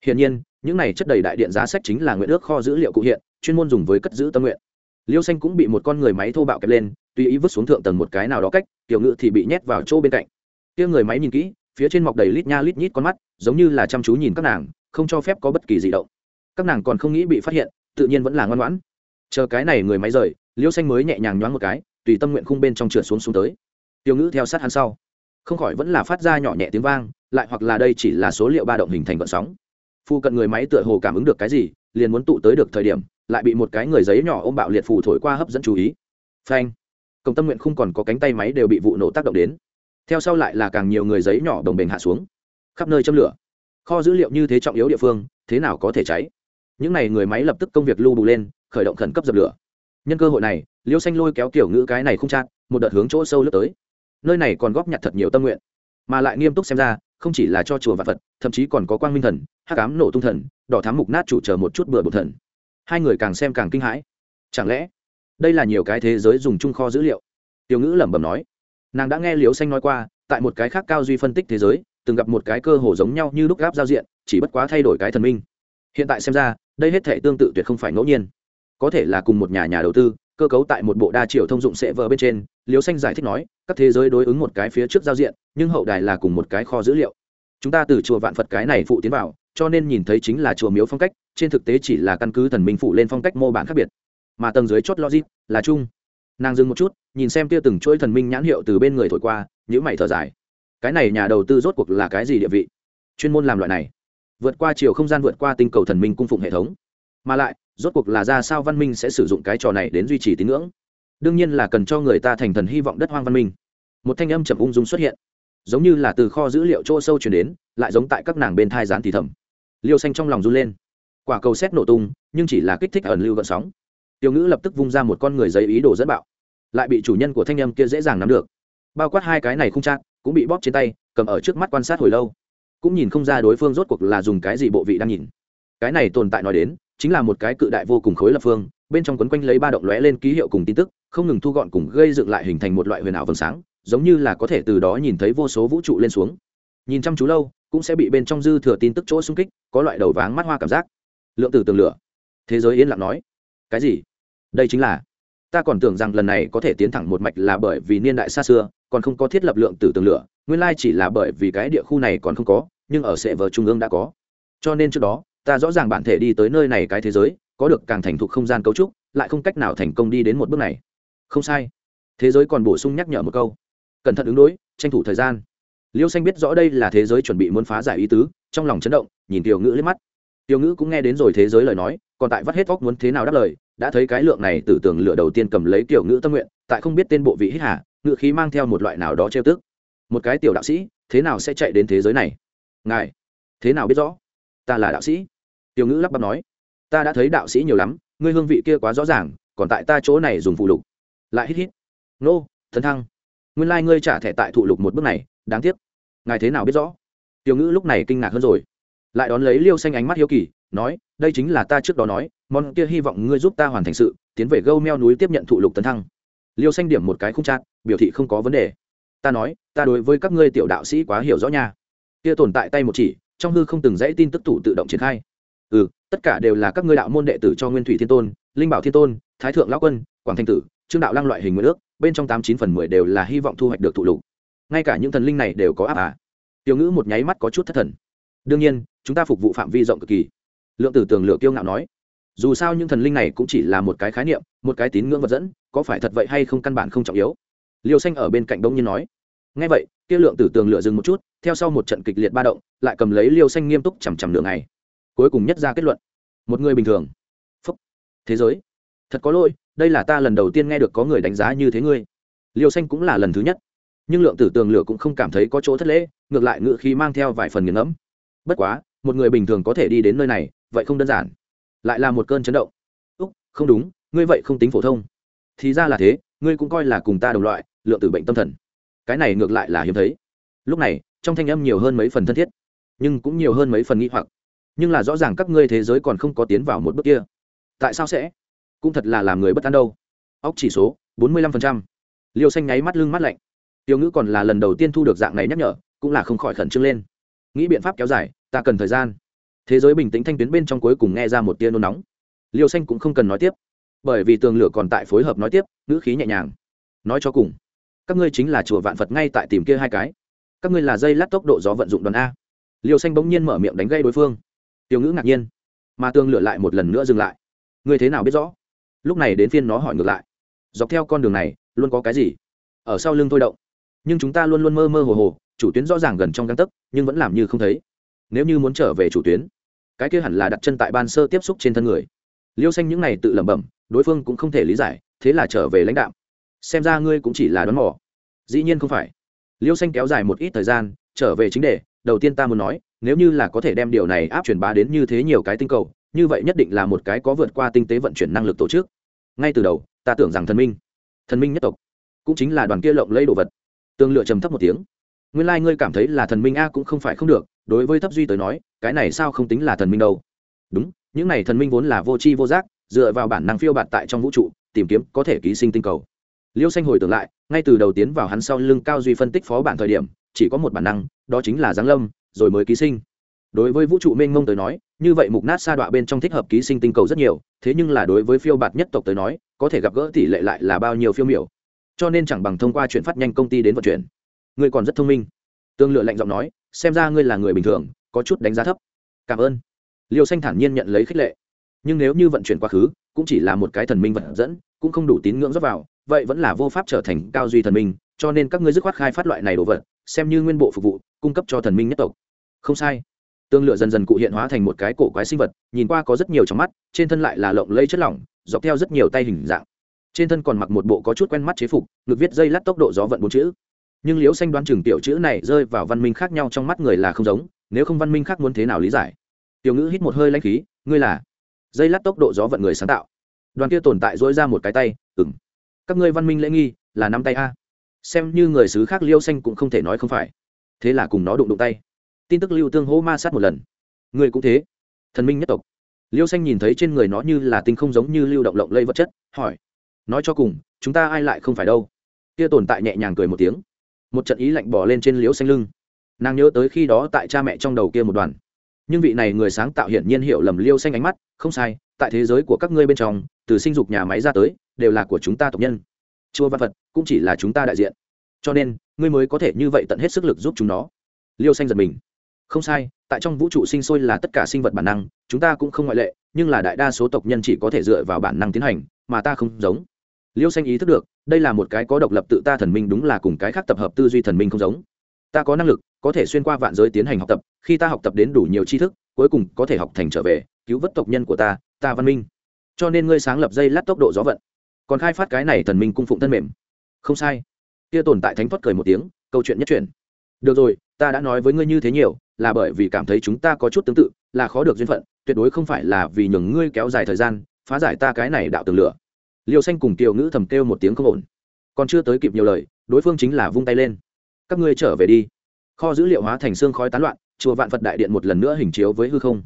Hiển nhiên, những này chất đầy đại điện giá sách chính là nguyện ước kho dữ liệu cụ hiện, chuyên môn dùng với cất giữ tâm nguyện. Liêu xanh cũng bị một con người máy thô bạo kẹp lên, tùy ý vứt xuống thượng tầng một cái nào đó cách, tiểu ngữ thì bị nhét vào chỗ bên cạnh. Kia người máy nhìn kỹ, phía trên mọc đầy lít nha lít nhít con mắt, giống như là chăm chú nhìn các nàng không cho phép có bất kỳ gì động. Các nàng còn không nghĩ bị phát hiện, tự nhiên vẫn là ngoan ngoãn. Chờ cái này người máy rời liêu xanh mới nhẹ nhàng nhoáng một cái, tùy tâm nguyện khung bên trong trượt xuống xuống tới. Tiêu ngữ theo sát hắn sau. Không khỏi vẫn là phát ra nhỏ nhẹ tiếng vang, lại hoặc là đây chỉ là số liệu ba động hình thành vận sóng. Phu cận người máy tựa hồ cảm ứng được cái gì, liền muốn tụ tới được thời điểm, lại bị một cái người giấy nhỏ ôm bạo liệt phù thổi qua hấp dẫn chú ý. Phanh. Công tâm nguyện không còn có cánh tay máy đều bị vụ nổ tác động đến. Theo sau lại là càng nhiều người giấy nhỏ đồng bền hạ xuống. Khắp nơi châm lửa kho dữ liệu như thế trọng yếu địa phương, thế nào có thể cháy? Những n à y người máy lập tức công việc lưu bù lên, khởi động khẩn cấp dập lửa. Nhân cơ hội này, liêu xanh lôi kéo kiểu ngữ cái này không chát, một đợt hướng chỗ sâu lướt tới. Nơi này còn góp nhặt thật nhiều tâm nguyện, mà lại nghiêm túc xem ra, không chỉ là cho chùa và phật, thậm chí còn có quang minh thần, hắc ám nổ tung thần, đỏ thám mục nát chủ chờ một chút bừa bột thần. Hai người càng xem càng kinh hãi. Chẳng lẽ, đây là nhiều cái thế giới dùng chung kho dữ liệu? Tiểu ngữ lẩm bẩm nói. Nàng đã nghe liều xanh nói qua, tại một cái khác cao duy phân tích thế giới từng gặp một cái cơ hồ giống nhau như lúc gáp giao diện, chỉ bất quá thay đổi cái thần minh. Hiện tại xem ra, đây hết thể tương tự tuyệt không phải ngẫu nhiên. Có thể là cùng một nhà nhà đầu tư, cơ cấu tại một bộ đa chiều thông dụng sẽ vờ bên trên liều xanh giải thích nói, các thế giới đối ứng một cái phía trước giao diện, nhưng hậu đài là cùng một cái kho dữ liệu. Chúng ta từ chùa vạn phật cái này phụ tiến vào, cho nên nhìn thấy chính là chùa miếu phong cách, trên thực tế chỉ là căn cứ thần minh phụ lên phong cách mô bản khác biệt. Mà tầng dưới chốt logic là chung. Nàng dừng một chút, nhìn xem kia từng chuỗi thần minh nhãn hiệu từ bên người thổi qua nhữ mày thở dài cái này nhà đầu tư rốt cuộc là cái gì địa vị? Chuyên môn làm loại này. Vượt qua chiều không gian, vượt qua tinh cầu thần minh cung phụng hệ thống. Mà lại, rốt cuộc là ra sao văn minh sẽ sử dụng cái trò này đến duy trì tín ngưỡng? Đương nhiên là cần cho người ta thành thần hy vọng đất hoang văn minh. Một thanh âm chậm ung dung xuất hiện. Giống như là từ kho dữ liệu chỗ sâu chuyển đến, lại giống tại các nàng bên thai gián thì thầm. Liêu xanh trong lòng run lên. Quả cầu xét nổ tung, nhưng chỉ là kích thích ẩn lưu gợn sóng. Tiêu ngữ lập tức vung ra một con người giấy ý đồ dẫn bạo. Lại bị chủ nhân của thanh âm kia dễ dàng nắm được. Bao quát hai cái này không chắc cũng bị bóp trên tay, cầm ở trước mắt quan sát hồi lâu. Cũng nhìn không ra đối phương rốt cuộc là dùng cái gì bộ vị đang nhìn. Cái này tồn tại nói đến, chính là một cái cự đại vô cùng khối lập phương, bên trong quấn quanh lấy ba động lóe lên ký hiệu cùng tin tức, không ngừng thu gọn cùng gây dựng lại hình thành một loại huyền ảo vầng sáng, giống như là có thể từ đó nhìn thấy vô số vũ trụ lên xuống. Nhìn chăm chú lâu, cũng sẽ bị bên trong dư thừa tin tức chỗ xung kích, có loại đầu váng mắt hoa cảm giác. Lượng tử tường lửa. Thế giới yên lặng nói. Cái gì? Đây chính là. Ta còn tưởng rằng lần này có thể tiến thẳng một mạch là bởi vì niên đại xa xưa còn không có thiết lập lượng tử tường lửa, nguyên lai chỉ là bởi vì cái địa khu này còn không có, nhưng ở sệ vờ trung ương đã có. Cho nên trước đó, ta rõ ràng bản thể đi tới nơi này cái thế giới, có được càng thành thục không gian cấu trúc, lại không cách nào thành công đi đến một bước này. Không sai. Thế giới còn bổ sung nhắc nhở một câu. Cẩn thận ứng đối, tranh thủ thời gian. Liêu xanh biết rõ đây là thế giới chuẩn bị muốn phá giải ý tứ, trong lòng chấn động, nhìn tiểu ngữ lên mắt. Tiểu ngữ cũng nghe đến rồi thế giới lời nói, còn tại vắt hết vóc muốn thế nào đáp lời, đã thấy cái lượng này từ tưởng lửa đầu tiên cầm lấy tiểu ngữ tâm nguyện, tại không biết tên bộ vị hít hà ngựa khí mang theo một loại nào đó trêu tức. Một cái tiểu đạo sĩ, thế nào sẽ chạy đến thế giới này? Ngài, thế nào biết rõ? Ta là đạo sĩ. Tiểu ngữ lắp bắp nói. Ta đã thấy đạo sĩ nhiều lắm, ngươi hương vị kia quá rõ ràng, còn tại ta chỗ này dùng phụ lục. Lại hít hít. Nô, thần thăng. Nguyên lai、like、ngươi trả thẻ tại thụ lục một bước này, đáng tiếc. Ngài thế nào biết rõ? Tiểu ngữ lúc này kinh ngạc hơn rồi. Lại đón lấy liêu xanh ánh mắt hiếu kỳ, nói, đây chính là ta trước đó nói, món kia hy vọng ngươi giúp ta hoàn thành sự, tiến về gâu meo núi tiếp nhận thụ lục tấn thăng. Liêu xanh điểm một cái khung chát biểu thị không có vấn đề. Ta nói, ta đối với các ngươi tiểu đạo sĩ quá hiểu rõ nha. Kia tồn tại tay một chỉ, trong hư không từng dãy tin tức thủ tự động triển khai. Ừ tất cả đều là các ngươi đạo môn đệ tử cho nguyên thủy thiên tôn, linh bảo thiên tôn, thái thượng lão quân, quảng thanh tử, trương đạo lăng loại hình nguyên ước, bên trong tám chín phần mười đều là hy vọng thu hoạch được thụ lục. Ngay cả những thần linh này đều có áp à. Tiểu ngữ một nháy mắt có chút thất thần. Đương nhiên, chúng ta phục vụ phạm vi rộng cực kỳ. Lượng tử tường lựa kiêu ngạo nói, dù sao những thần linh này cũng chỉ là một cái khái niệm, một cái tín ngưỡng vật dẫn, có phải thật vậy hay không căn bản không trọng yếu liêu xanh ở bên cạnh đông nhiên nói ngay vậy, kia lượng tử tường lựa dừng một chút, theo sau một trận kịch liệt ba động, lại cầm lấy liêu xanh nghiêm túc chằm chằm đường này cuối cùng nhất ra kết luận, một người bình thường. Phúc, thế giới, thật có lỗi, đây là ta lần đầu tiên nghe được có người đánh giá như thế ngươi. Liêu xanh cũng là lần thứ nhất. Nhưng lượng tử tường lửa cũng không cảm thấy có chỗ thất lễ, ngược lại ngự khí mang theo vài phần nghiền ngẫm. Bất quá, một người bình thường có thể đi đến nơi này, vậy không đơn giản. Lại là một cơn chấn động. Úc, không đúng, ngươi vậy không tính phổ thông. Thì ra là thế, ngươi cũng coi là cùng ta đồng loại lượng tử bệnh tâm thần. Cái này ngược lại là hiếm thấy. Lúc này, trong thanh âm nhiều hơn mấy phần thân thiết, nhưng cũng nhiều hơn mấy phần nghĩ hoặc. Nhưng là rõ ràng các ngươi thế giới còn không có tiến vào một bước kia. Tại sao sẽ? Cũng thật là làm người bất an đâu. Óc chỉ số, bốn mươi lăm phần trăm. Liêu xanh nháy mắt lưng mắt lạnh. Tiêu ngữ còn là lần đầu tiên thu được dạng này nhắc nhở, cũng là không khỏi khẩn trương lên. Nghĩ biện pháp kéo dài, ta cần thời gian. Thế giới bình tĩnh thanh tuyến bên trong cuối cùng nghe ra một tia nôn nóng. Liêu xanh cũng không cần nói tiếp, bởi vì tường lửa còn tại phối hợp nói tiếp, ngữ khí nhẹ nhàng. Nói cho cùng các ngươi chính là chùa vạn phật ngay tại tìm kia hai cái các ngươi là dây lát tốc độ gió vận dụng đoàn a liêu xanh bỗng nhiên mở miệng đánh gây đối phương tiểu ngữ ngạc nhiên mà tương lửa lại một lần nữa dừng lại ngươi thế nào biết rõ lúc này đến phiên nó hỏi ngược lại dọc theo con đường này luôn có cái gì ở sau lưng thôi động nhưng chúng ta luôn luôn mơ mơ hồ hồ chủ tuyến rõ ràng gần trong găng tấc nhưng vẫn làm như không thấy nếu như muốn trở về chủ tuyến cái kia hẳn là đặt chân tại ban sơ tiếp xúc trên thân người liêu xanh những này tự lẩm bẩm đối phương cũng không thể lý giải thế là trở về lãnh đạo xem ra ngươi cũng chỉ là đón mỏ dĩ nhiên không phải. Liêu xanh kéo dài một ít thời gian, trở về chính đề, đầu tiên ta muốn nói, nếu như là có thể đem điều này áp truyền bá đến như thế nhiều cái tinh cầu, như vậy nhất định là một cái có vượt qua tinh tế vận chuyển năng lực tổ chức. Ngay từ đầu, ta tưởng rằng thần minh thần minh nhất tộc, cũng chính là đoàn kia lộng lấy đồ vật. Tương lựa trầm thấp một tiếng. Nguyên lai、like、ngươi cảm thấy là thần minh a cũng không phải không được, đối với thấp duy tới nói, cái này sao không tính là thần minh đâu. Đúng, những này thần minh vốn là vô tri vô giác, dựa vào bản năng phiêu bạt tại trong vũ trụ, tìm kiếm có thể ký sinh tinh cầu liêu xanh hồi tưởng lại, ngay từ đầu tiến vào hắn sau lưng cao duy phân tích phó bản thời điểm, chỉ có một bản năng, đó chính là giáng lâm, rồi mới ký sinh. Đối với vũ trụ mênh mông tới nói, như vậy mục nát sa đọa bên trong thích hợp ký sinh tinh cầu rất nhiều, thế nhưng là đối với phiêu bạt nhất tộc tới nói, có thể gặp gỡ tỷ lệ lại là bao nhiêu phiêu miểu. Cho nên chẳng bằng thông qua chuyển phát nhanh công ty đến vận chuyển. Ngươi còn rất thông minh. Tương lựa lạnh giọng nói, xem ra ngươi là người bình thường, có chút đánh giá thấp. Cảm ơn. Liêu xanh thản nhiên nhận lấy khích lệ. Nhưng nếu như vận chuyển quá khứ, cũng chỉ là một cái thần minh vận dẫn, cũng không đủ tín ngưỡng dốc vào vậy vẫn là vô pháp trở thành cao duy thần minh, cho nên các ngươi dứt khoát khai phát loại này đồ vật, xem như nguyên bộ phục vụ, cung cấp cho thần minh nhất tộc. Không sai. Tương lựa dần dần cụ hiện hóa thành một cái cổ quái sinh vật, nhìn qua có rất nhiều trong mắt, trên thân lại là lộng lây chất lỏng, dọc theo rất nhiều tay hình dạng. Trên thân còn mặc một bộ có chút quen mắt chế phục, ngực viết dây lát tốc độ gió vận bốn chữ. Nhưng liễu xanh đoán chừng tiểu chữ này rơi vào văn minh khác nhau trong mắt người là không giống, nếu không văn minh khác muốn thế nào lý giải? Tiểu ngữ hít một hơi lãnh khí, ngươi là? Dây lát tốc độ gió vận người sáng tạo. Đoàn kia tồn tại dối ra một cái tay ừng các ngươi văn minh lễ nghi là năm tay a. Xem như người xứ khác liêu xanh cũng không thể nói không phải. Thế là cùng nó đụng đụng tay. Tin tức lưu tương hố ma sát một lần. Người cũng thế. Thần minh nhất tộc. Liêu xanh nhìn thấy trên người nó như là tinh không giống như lưu động lộng lây vật chất, hỏi. Nói cho cùng, chúng ta ai lại không phải đâu? Kia tồn tại nhẹ nhàng cười một tiếng. Một trận ý lạnh bỏ lên trên liêu xanh lưng. Nàng nhớ tới khi đó tại cha mẹ trong đầu kia một đoàn nhưng vị này người sáng tạo hiển nhiên hiểu lầm liêu xanh ánh mắt, không sai, tại thế giới của các ngươi bên trong, từ sinh dục nhà máy ra tới đều là của chúng ta tộc nhân. Chùa văn phật cũng chỉ là chúng ta đại diện. Cho nên, ngươi mới có thể như vậy tận hết sức lực giúp chúng nó. Liêu xanh giật mình. Không sai, tại trong vũ trụ sinh sôi là tất cả sinh vật bản năng, chúng ta cũng không ngoại lệ, nhưng là đại đa số tộc nhân chỉ có thể dựa vào bản năng tiến hành, mà ta không giống. Liêu xanh ý thức được, đây là một cái có độc lập tự ta thần minh đúng là cùng cái khác tập hợp tư duy thần minh không giống. Ta có năng lực, có thể xuyên qua vạn giới tiến hành học tập, khi ta học tập đến đủ nhiều tri thức, cuối cùng có thể học thành trở về, cứu vớt tộc nhân của ta ta văn minh. Cho nên ngươi sáng lập dây lát tốc độ gió vận còn khai phát cái này thần minh cung phụng thân mềm. Không sai. Kia tồn tại thánh thoát cười một tiếng, câu chuyện nhất truyền. Được rồi, ta đã nói với ngươi như thế nhiều, là bởi vì cảm thấy chúng ta có chút tương tự, là khó được duyên phận, tuyệt đối không phải là vì nhường ngươi kéo dài thời gian, phá giải ta cái này đạo tường lửa. Liêu xanh cùng kiều ngữ thầm kêu một tiếng không ổn. Còn chưa tới kịp nhiều lời, đối phương chính là vung tay lên. Các ngươi trở về đi. Kho dữ liệu hóa thành xương khói tán loạn, chùa vạn phật đại điện một lần nữa hình chiếu với hư không.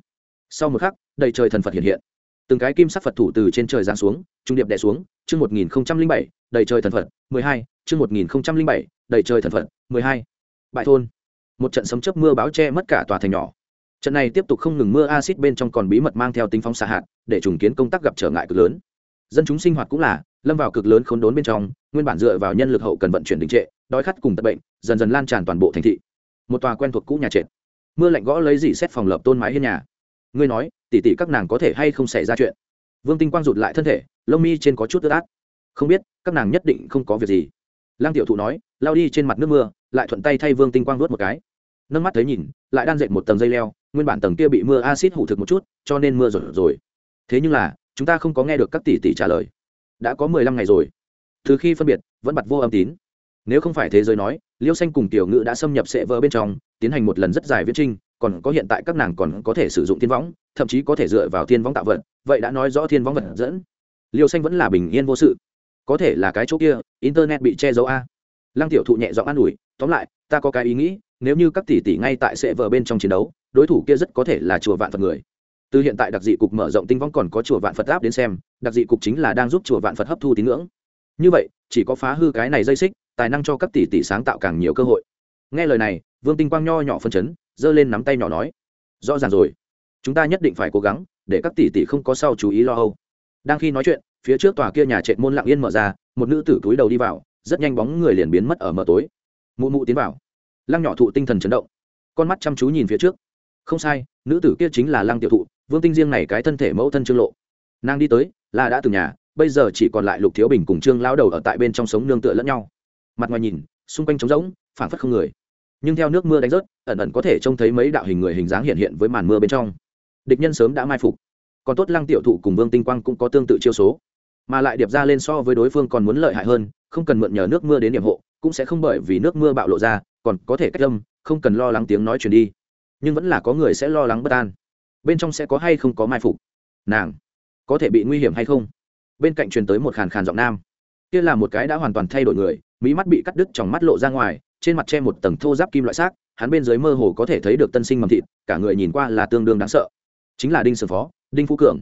Sau một khắc, đầy trời thần phật hiện hiện từng cái kim sắc phật thủ từ trên trời giáng xuống, trung điệp đè xuống, chương một nghìn bảy, đầy trời thần phật, mười hai, chương một nghìn bảy, đầy trời thần phật, mười hai. Bại thôn. Một trận sấm chớp mưa báo che mất cả tòa thành nhỏ. Trận này tiếp tục không ngừng mưa acid bên trong còn bí mật mang theo tính phóng xạ hạt, để trùng kiến công tác gặp trở ngại cực lớn. Dân chúng sinh hoạt cũng là, lâm vào cực lớn khốn đốn bên trong, nguyên bản dựa vào nhân lực hậu cần vận chuyển đình trệ, đói khát cùng tật bệnh, dần dần lan tràn toàn bộ thành thị. Một tòa quen thuộc cũ nhà trệt. Mưa lạnh gõ lấy dỉ xét phòng lợp tôn mái hiên nhà. Ngươi nói tỉ tỉ các nàng có thể hay không xảy ra chuyện. Vương tinh quang rụt lại thân thể, lông mi trên có chút ướt át. Không biết, các nàng nhất định không có việc gì. Lăng tiểu thụ nói, lao đi trên mặt nước mưa, lại thuận tay thay vương tinh quang vớt một cái. Nâng mắt thấy nhìn, lại đan dệt một tầng dây leo, nguyên bản tầng kia bị mưa acid hủ thực một chút, cho nên mưa rồi rồi. Thế nhưng là, chúng ta không có nghe được các tỷ tỷ trả lời. Đã có mười lăm ngày rồi. Từ khi phân biệt, vẫn bật vô âm tín. Nếu không phải thế giới nói, liêu xanh cùng tiểu ngữ đã xâm nhập sệ vỡ bên trong, tiến hành một lần rất dài viết trinh còn có hiện tại các nàng còn có thể sử dụng thiên võng, thậm chí có thể dựa vào thiên võng tạo vật, vậy đã nói rõ thiên võng vật dẫn. Liêu xanh vẫn là bình yên vô sự. Có thể là cái chỗ kia, internet bị che giấu a. Lăng tiểu thụ nhẹ giọng an ủi, tóm lại, ta có cái ý nghĩ, nếu như các tỷ tỷ ngay tại sẽ vờ bên trong chiến đấu, đối thủ kia rất có thể là chùa vạn phật người. Từ hiện tại đặc dị cục mở rộng tinh vong còn có chùa vạn phật áp đến xem, đặc dị cục chính là đang giúp chùa vạn phật hấp thu tín ngưỡng. Như vậy, chỉ có phá hư cái này dây xích, tài năng cho các tỷ tỷ sáng tạo càng nhiều cơ hội. Nghe lời này, vương tinh quang nho nhỏ phân chấn giơ lên nắm tay nhỏ nói, rõ ràng rồi. Chúng ta nhất định phải cố gắng để các tỷ tỷ không có sau chú ý lo âu. Đang khi nói chuyện, phía trước tòa kia nhà trệ môn lặng yên mở ra, một nữ tử túi đầu đi vào, rất nhanh bóng người liền biến mất ở mờ tối. Mụ mụ tiến vào. Lăng nhỏ thụ tinh thần chấn động. Con mắt chăm chú nhìn phía trước. Không sai, nữ tử kia chính là lăng tiểu thụ, vương tinh riêng này cái thân thể mẫu thân trương lộ. Nàng đi tới, là đã từ nhà, bây giờ chỉ còn lại lục thiếu bình cùng trương lao đầu ở tại bên trong sống nương tựa lẫn nhau. Mặt ngoài nhìn, xung quanh trống rỗng, phảng phất không người nhưng theo nước mưa đánh rớt, ẩn ẩn có thể trông thấy mấy đạo hình người hình dáng hiện hiện với màn mưa bên trong. Địch nhân sớm đã mai phục. Còn tốt lăng tiểu thụ cùng vương tinh quang cũng có tương tự chiêu số. Mà lại điệp ra lên so với đối phương còn muốn lợi hại hơn, không cần mượn nhờ nước mưa đến điểm hộ, cũng sẽ không bởi vì nước mưa bạo lộ ra, còn có thể cách âm, không cần lo lắng tiếng nói truyền đi. Nhưng vẫn là có người sẽ lo lắng bất an. Bên trong sẽ có hay không có mai phục? Nàng, có thể bị nguy hiểm hay không? Bên cạnh truyền tới một khàn khàn giọng nam. Kia là một cái đã hoàn toàn thay đổi người mỹ mắt bị cắt đứt, trong mắt lộ ra ngoài trên mặt che một tầng thô giáp kim loại xác, hắn bên dưới mơ hồ có thể thấy được tân sinh mầm thịt, cả người nhìn qua là tương đương đáng sợ. Chính là đinh sừng phó, đinh phú cường.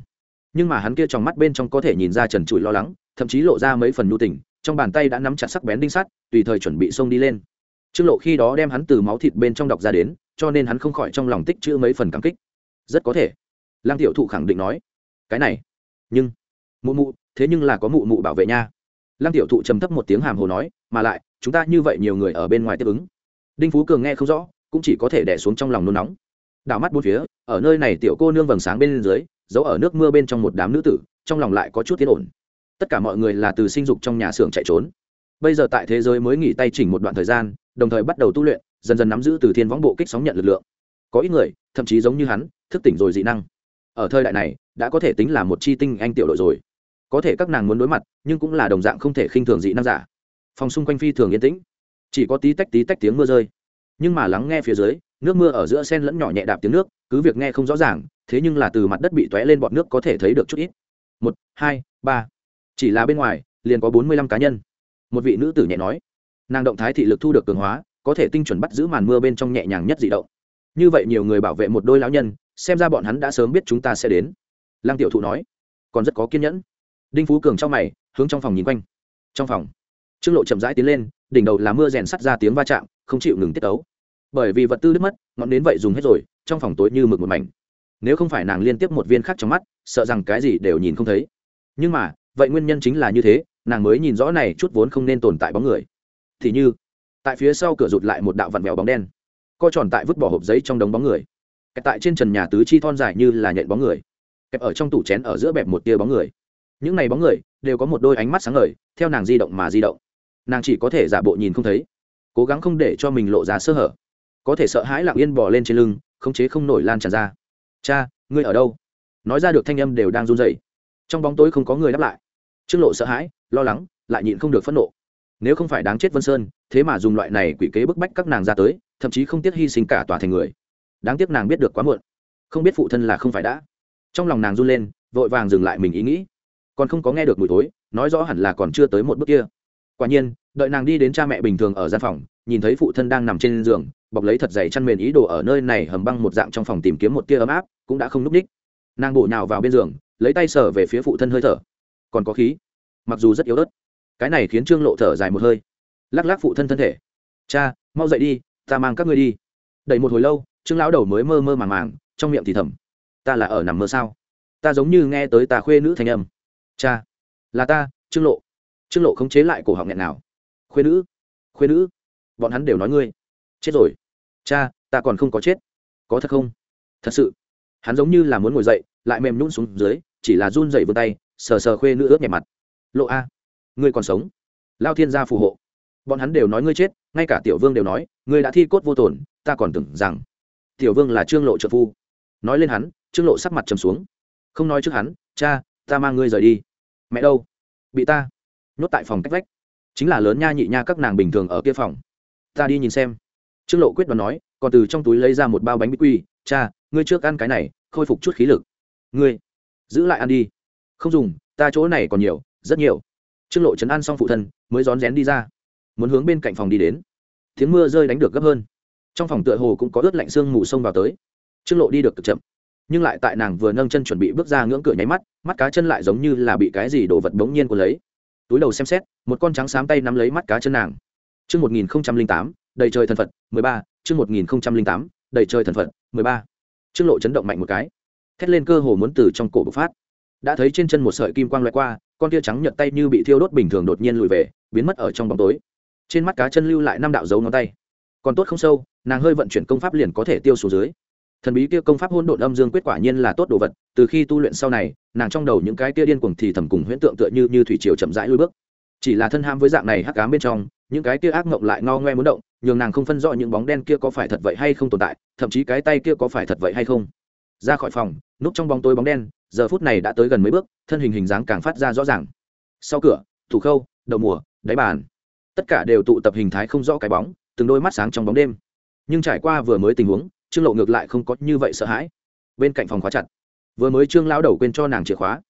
Nhưng mà hắn kia trong mắt bên trong có thể nhìn ra trần trụi lo lắng, thậm chí lộ ra mấy phần nhu tình, trong bàn tay đã nắm chặt sắc bén đinh sắt, tùy thời chuẩn bị xông đi lên. Trương lộ khi đó đem hắn từ máu thịt bên trong đọc ra đến, cho nên hắn không khỏi trong lòng tích chữ mấy phần cảm kích. Rất có thể. Lăng tiểu thụ khẳng định nói, cái này, nhưng, mụ mụ, thế nhưng là có mụ mụ bảo vệ nha lăng tiểu thụ trầm thấp một tiếng hàm hồ nói, mà lại, chúng ta như vậy nhiều người ở bên ngoài tiếp ứng. Đinh phú cường nghe không rõ, cũng chỉ có thể đẻ xuống trong lòng nôn nóng. Đảo mắt bốn phía, ở nơi này tiểu cô nương vầng sáng bên dưới, giấu ở nước mưa bên trong một đám nữ tử, trong lòng lại có chút tiến ổn. Tất cả mọi người là từ sinh dục trong nhà xưởng chạy trốn. Bây giờ tại thế giới mới nghỉ tay chỉnh một đoạn thời gian, đồng thời bắt đầu tu luyện, dần dần nắm giữ từ thiên võng bộ kích sóng nhận lực lượng. Có ít người, thậm chí giống như hắn, thức tỉnh rồi dị năng. Ở thời đại này, đã có thể tính là một chi tinh anh tiểu đội rồi có thể các nàng muốn đối mặt, nhưng cũng là đồng dạng không thể khinh thường dị năng giả. Phòng xung quanh phi thường yên tĩnh. Chỉ có tí tách tí tách tiếng mưa rơi. Nhưng mà lắng nghe phía dưới, nước mưa ở giữa sen lẫn nhỏ nhẹ đạp tiếng nước, cứ việc nghe không rõ ràng, thế nhưng là từ mặt đất bị t lên bọn nước có thể thấy được chút ít. Một, hai, ba. Chỉ là bên ngoài, liền có bốn mươi lăm cá nhân. Một vị nữ tử nhẹ nói. Nàng động thái thị lực thu được cường hóa, có thể tinh chuẩn bắt giữ màn mưa bên trong nhẹ nhàng nhất dị động. Như vậy nhiều người bảo vệ một đôi lão nhân, xem ra bọn hắn đã sớm biết chúng ta sẽ đến. Lăng tiểu thụ nói. Còn rất có kiên nhẫn đinh phú cường trong mày, hướng trong phòng nhìn quanh. Trong phòng, trương lộ chậm rãi tiến lên, đỉnh đầu là mưa rèn sắt ra tiếng va chạm, không chịu ngừng tiết tấu. Bởi vì vật tư đứt mất, ngọn đến vậy dùng hết rồi, trong phòng tối như mực một mảnh. Nếu không phải nàng liên tiếp một viên khác trong mắt, sợ rằng cái gì đều nhìn không thấy. Nhưng mà, vậy nguyên nhân chính là như thế, nàng mới nhìn rõ này chút vốn không nên tồn tại bóng người. Thì như, tại phía sau cửa rụt lại một đạo vặn vẹo bóng đen. Co tròn tại vứt bỏ hộp giấy trong đống bóng người. Kẹp tại trên trần nhà tứ chi thon dài như là nhện bóng người. Kẹp ở trong tủ chén ở giữa bẹp một tia bóng người những này bóng người đều có một đôi ánh mắt sáng ngời, theo nàng di động mà di động. Nàng chỉ có thể giả bộ nhìn không thấy, cố gắng không để cho mình lộ ra sơ hở. Có thể sợ hãi lặng yên bỏ lên trên lưng, khống chế không nổi lan tràn ra. Cha, ngươi ở đâu? Nói ra được thanh âm đều đang run rẩy. Trong bóng tối không có người đáp lại. Trương lộ sợ hãi, lo lắng, lại nhịn không được phẫn nộ. Nếu không phải đáng chết vân sơn, thế mà dùng loại này quỷ kế bức bách các nàng ra tới, thậm chí không tiếc hy sinh cả tòa thành người. Đáng tiếc nàng biết được quá muộn. Không biết phụ thân là không phải đã. Trong lòng nàng run lên, vội vàng dừng lại mình ý nghĩ còn không có nghe được mùi tối nói rõ hẳn là còn chưa tới một bước kia. Quả nhiên, đợi nàng đi đến cha mẹ bình thường ở gian phòng, nhìn thấy phụ thân đang nằm trên giường, bọc lấy thật dày chăn mền ý đồ ở nơi này hầm băng một dạng trong phòng tìm kiếm một tia ấm áp, cũng đã không núp ních. Nàng bổ nhào vào bên giường, lấy tay sờ về phía phụ thân hơi thở. Còn có khí. Mặc dù rất yếu ớt, cái này khiến trương lộ thở dài một hơi. Lắc lắc phụ thân thân thể. Cha, mau dậy đi, ta mang các ngươi đi. Đẩy một hồi lâu, trương lão đầu mới mơ mơ màng màng, trong miệng thì thầm. Ta là ở nằm mơ sao? Ta giống như nghe tới ta khuê nữ thanh âm cha, là ta, trương lộ. Trương lộ khống chế lại cổ họng nghẹn nào. Khuê nữ khuê nữ, bọn hắn đều nói ngươi. Chết rồi. Cha, ta còn không có chết. Có thật không? Thật sự. Hắn giống như là muốn ngồi dậy, lại mềm nhún xuống dưới, chỉ là run dậy vươn tay, sờ sờ khuê nữ ướt nhẹ mặt. Lộ a, ngươi còn sống. Lao thiên gia phù hộ. Bọn hắn đều nói ngươi chết, ngay cả tiểu vương đều nói, ngươi đã thi cốt vô tổn, ta còn tưởng rằng tiểu vương là trương lộ trợ phu. Nói lên hắn, trương lộ sắc mặt trầm xuống. Không nói trước hắn, cha ta mang ngươi rời đi. Mẹ đâu? Bị ta nhốt tại phòng cách vách. Chính là lớn nha nhị nha các nàng bình thường ở kia phòng. Ta đi nhìn xem. Trương lộ quyết đoán nói, còn từ trong túi lấy ra một bao bánh bích quy cha, ngươi trước ăn cái này, khôi phục chút khí lực. Ngươi, giữ lại ăn đi. Không dùng, ta chỗ này còn nhiều, rất nhiều. Trương lộ chấn ăn xong phụ thân, mới rón rén đi ra. Muốn hướng bên cạnh phòng đi đến. Tiếng mưa rơi đánh được gấp hơn. Trong phòng tựa hồ cũng có ướt lạnh sương mù sông vào tới. Trương lộ đi được cực chậm nhưng lại tại nàng vừa nâng chân chuẩn bị bước ra ngưỡng cửa nháy mắt mắt cá chân lại giống như là bị cái gì đổ vật bỗng nhiên của lấy túi đầu xem xét một con trắng xám tay nắm lấy mắt cá chân nàng Chương 1008, đầy trời thần Phật, 13, chương 1008, đầy trời thần Phật, 13. Trương Lộ chấn động mạnh một cái, thét lên cơ hồ muốn từ trong cổ bộc phát. Đã thấy trên chân một sợi kim quang lóe qua, con tia trắng nhợt tay như bị thiêu đốt bình thường đột nhiên lùi về, biến mất ở trong bóng tối. Trên mắt cá chân lưu lại năm đạo dấu ngón tay. Còn tốt không sâu, nàng hơi vận chuyển công pháp liền có thể tiêu xuống dưới. Thần bí kia công pháp hỗn độn âm dương quyết quả nhiên là tốt đồ vật, từ khi tu luyện sau này, nàng trong đầu những cái kia điên cuồng thì thầm cùng huyễn tượng tựa như như thủy triều chậm rãi lui bước. Chỉ là thân ham với dạng này hắc ám bên trong, những cái kia ác mộng lại ngao ngoe muốn động nhường nàng không phân rõ những bóng đen kia có phải thật vậy hay không tồn tại thậm chí cái tay kia có phải thật vậy hay không. Ra khỏi phòng núp trong bóng tối bóng đen giờ phút này đã tới gần mấy bước thân hình hình dáng càng phát ra rõ ràng. Sau cửa thủ khâu đầu mùa đáy bàn. Tất cả đều tụ tập hình thái không rõ cái bóng từng đôi mắt sáng trong bóng đêm. Nhưng trải qua vừa mới tình huống trương lộ ngược lại không có như vậy sợ hãi. Bên cạnh phòng khóa chặt, vừa mới trương lão đầu quên cho nàng chìa khóa.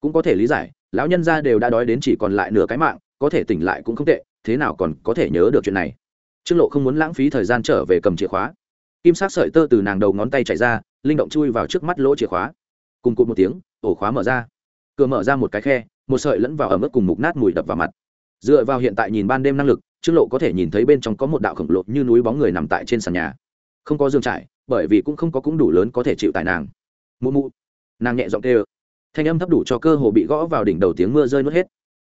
Cũng có thể lý giải, lão nhân ra đều đã đói đến chỉ còn lại nửa cái mạng, có thể tỉnh lại cũng không tệ, thế nào còn có thể nhớ được chuyện này. Trương lộ không muốn lãng phí thời gian trở về cầm chìa khóa. Kim sắc sợi tơ từ nàng đầu ngón tay chạy ra, linh động chui vào trước mắt lỗ chìa khóa. Cùng cụt một tiếng, ổ khóa mở ra. Cửa mở ra một cái khe, một sợi lẫn vào ở mức cùng mục nát mùi đập vào mặt. Dựa vào hiện tại nhìn ban đêm năng lực, trương lộ có thể nhìn thấy bên trong có một đạo khổng lồ như núi bóng người nằm tại trên sàn nhà không có giường trải, bởi vì cũng không có cũng đủ lớn có thể chịu tài nàng. Mụ mụ. Nàng nhẹ giọng tê ơ thanh âm thấp đủ cho cơ hồ bị gõ vào đỉnh đầu tiếng mưa rơi nuốt hết.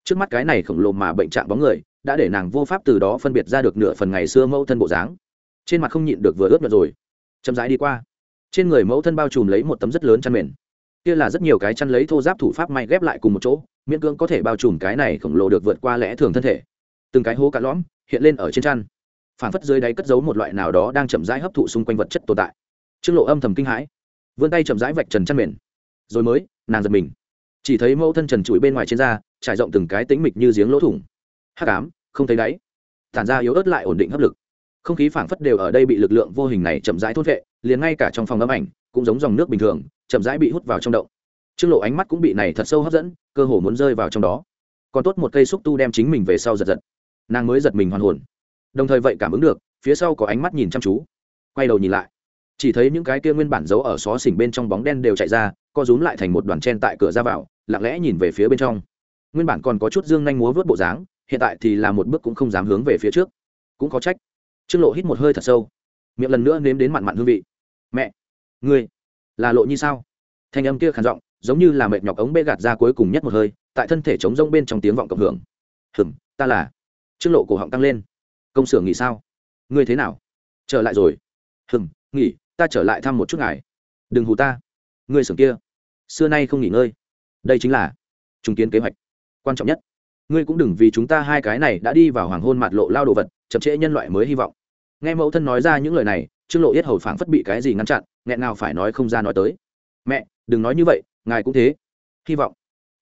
Trước mắt cái này khổng lồ mà bệnh trạng bóng người, đã để nàng vô pháp từ đó phân biệt ra được nửa phần ngày xưa mẫu thân bộ dáng. Trên mặt không nhịn được vừa ướt nhợt rồi. Chậm rãi đi qua. Trên người mẫu thân bao trùm lấy một tấm rất lớn chăn mền. Kia là rất nhiều cái chăn lấy thô giáp thủ pháp may ghép lại cùng một chỗ, miễn cưỡng có thể bao trùm cái này khổng lồ được vượt qua lẽ thường thân thể. Từng cái hố cạn lõm hiện lên ở trên chăn phản phất dưới đáy cất giấu một loại nào đó đang chậm rãi hấp thụ xung quanh vật chất tồn tại. Trương lộ âm thầm kinh hãi. Vươn tay chậm rãi vạch trần chăn mền. Rồi mới, nàng giật mình. Chỉ thấy mẫu thân trần trụi bên ngoài trên da, trải rộng từng cái tính mịch như giếng lỗ thủng. Hắc ám, không thấy đáy. Tản ra yếu ớt lại ổn định hấp lực. Không khí phảng phất đều ở đây bị lực lượng vô hình này chậm rãi thốt vệ liền ngay cả trong phòng âm ảnh cũng giống dòng nước bình thường, chậm rãi bị hút vào trong động. Trương lộ ánh mắt cũng bị này thật sâu hấp dẫn, cơ hồ muốn rơi vào trong đó. Còn tốt một cây xúc tu đem chính mình về sau giật giật. Nàng mới giật mình hoàn hồn đồng thời vậy cảm ứng được, phía sau có ánh mắt nhìn chăm chú. Quay đầu nhìn lại, chỉ thấy những cái kia nguyên bản giấu ở xó xỉnh bên trong bóng đen đều chạy ra, co rúm lại thành một đoàn chen tại cửa ra vào, lặng lẽ nhìn về phía bên trong. Nguyên bản còn có chút dương nhanh múa vớt bộ dáng, hiện tại thì là một bước cũng không dám hướng về phía trước. Cũng có trách. Trương lộ hít một hơi thật sâu, miệng lần nữa nếm đến mặn mặn hương vị. Mẹ, ngươi là lộ như sao? Thanh âm kia khản giọng, giống như là mệt nhọc ống bê gạt ra cuối cùng nhất một hơi, tại thân thể chống rông bên trong tiếng vọng cộng hưởng. Hừm, ta là. Trương lộ cổ họng tăng lên công xưởng nghỉ sao? Ngươi thế nào? Trở lại rồi. Hừm, nghỉ, ta trở lại thăm một chút ngài. Đừng hù ta. Ngươi xưởng kia, xưa nay không nghỉ ngơi. Đây chính là trùng kiến kế hoạch, quan trọng nhất. Ngươi cũng đừng vì chúng ta hai cái này đã đi vào hoàng hôn mạt lộ lao đồ vật, chậm trễ nhân loại mới hy vọng. Nghe mẫu thân nói ra những lời này, trương lộ yết hầu phảng phất bị cái gì ngăn chặn, nghẹn nào phải nói không ra nói tới. Mẹ, đừng nói như vậy, ngài cũng thế. Hy vọng.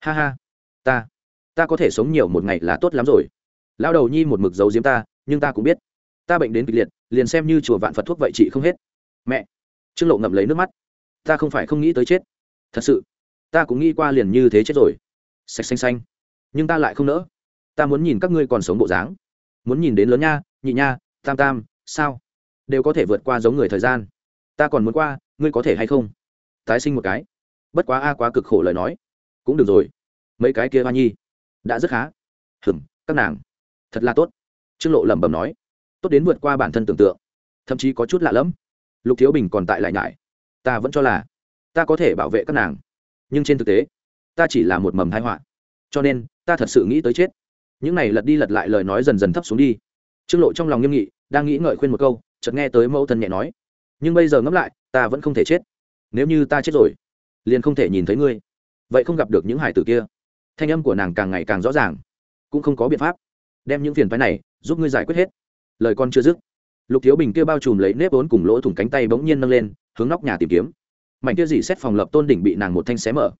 Ha ha. Ta ta có thể sống nhiều một ngày là tốt lắm rồi. Lao đầu nhi một mực giấu giếm ta nhưng ta cũng biết. Ta bệnh đến kịch liệt, liền xem như chùa vạn phật thuốc vậy chị không hết. Mẹ! Trương lộ ngậm lấy nước mắt. Ta không phải không nghĩ tới chết. Thật sự, ta cũng nghĩ qua liền như thế chết rồi. Sạch xanh xanh. Nhưng ta lại không nỡ. Ta muốn nhìn các ngươi còn sống bộ dáng. Muốn nhìn đến lớn nha, nhị nha, tam tam, sao? Đều có thể vượt qua giống người thời gian. Ta còn muốn qua, ngươi có thể hay không? Tái sinh một cái. Bất quá a quá cực khổ lời nói. Cũng được rồi. Mấy cái kia hoa nhi. Đã rất khá. Hừm, các nàng. Thật là tốt trương lộ lẩm bẩm nói, tốt đến vượt qua bản thân tưởng tượng, thậm chí có chút lạ lẫm. Lục thiếu bình còn tại lại nhải, ta vẫn cho là, ta có thể bảo vệ các nàng, nhưng trên thực tế, ta chỉ là một mầm thái họa. Cho nên, ta thật sự nghĩ tới chết. Những này lật đi lật lại lời nói dần dần thấp xuống đi. Trương lộ trong lòng nghiêm nghị, đang nghĩ ngợi khuyên một câu, chợt nghe tới mẫu thân nhẹ nói, nhưng bây giờ ngẫm lại, ta vẫn không thể chết. Nếu như ta chết rồi, liền không thể nhìn thấy ngươi. Vậy không gặp được những hải tử kia. Thanh âm của nàng càng ngày càng rõ ràng, cũng không có biện pháp. Đem những phiền phái này giúp ngươi giải quyết hết. Lời con chưa dứt, lục thiếu bình kia bao trùm lấy nếp vốn cùng lỗ thủng cánh tay bỗng nhiên nâng lên, hướng nóc nhà tìm kiếm. Mảnh kia dỉ xét phòng lập tôn đỉnh bị nàng một thanh xé mở.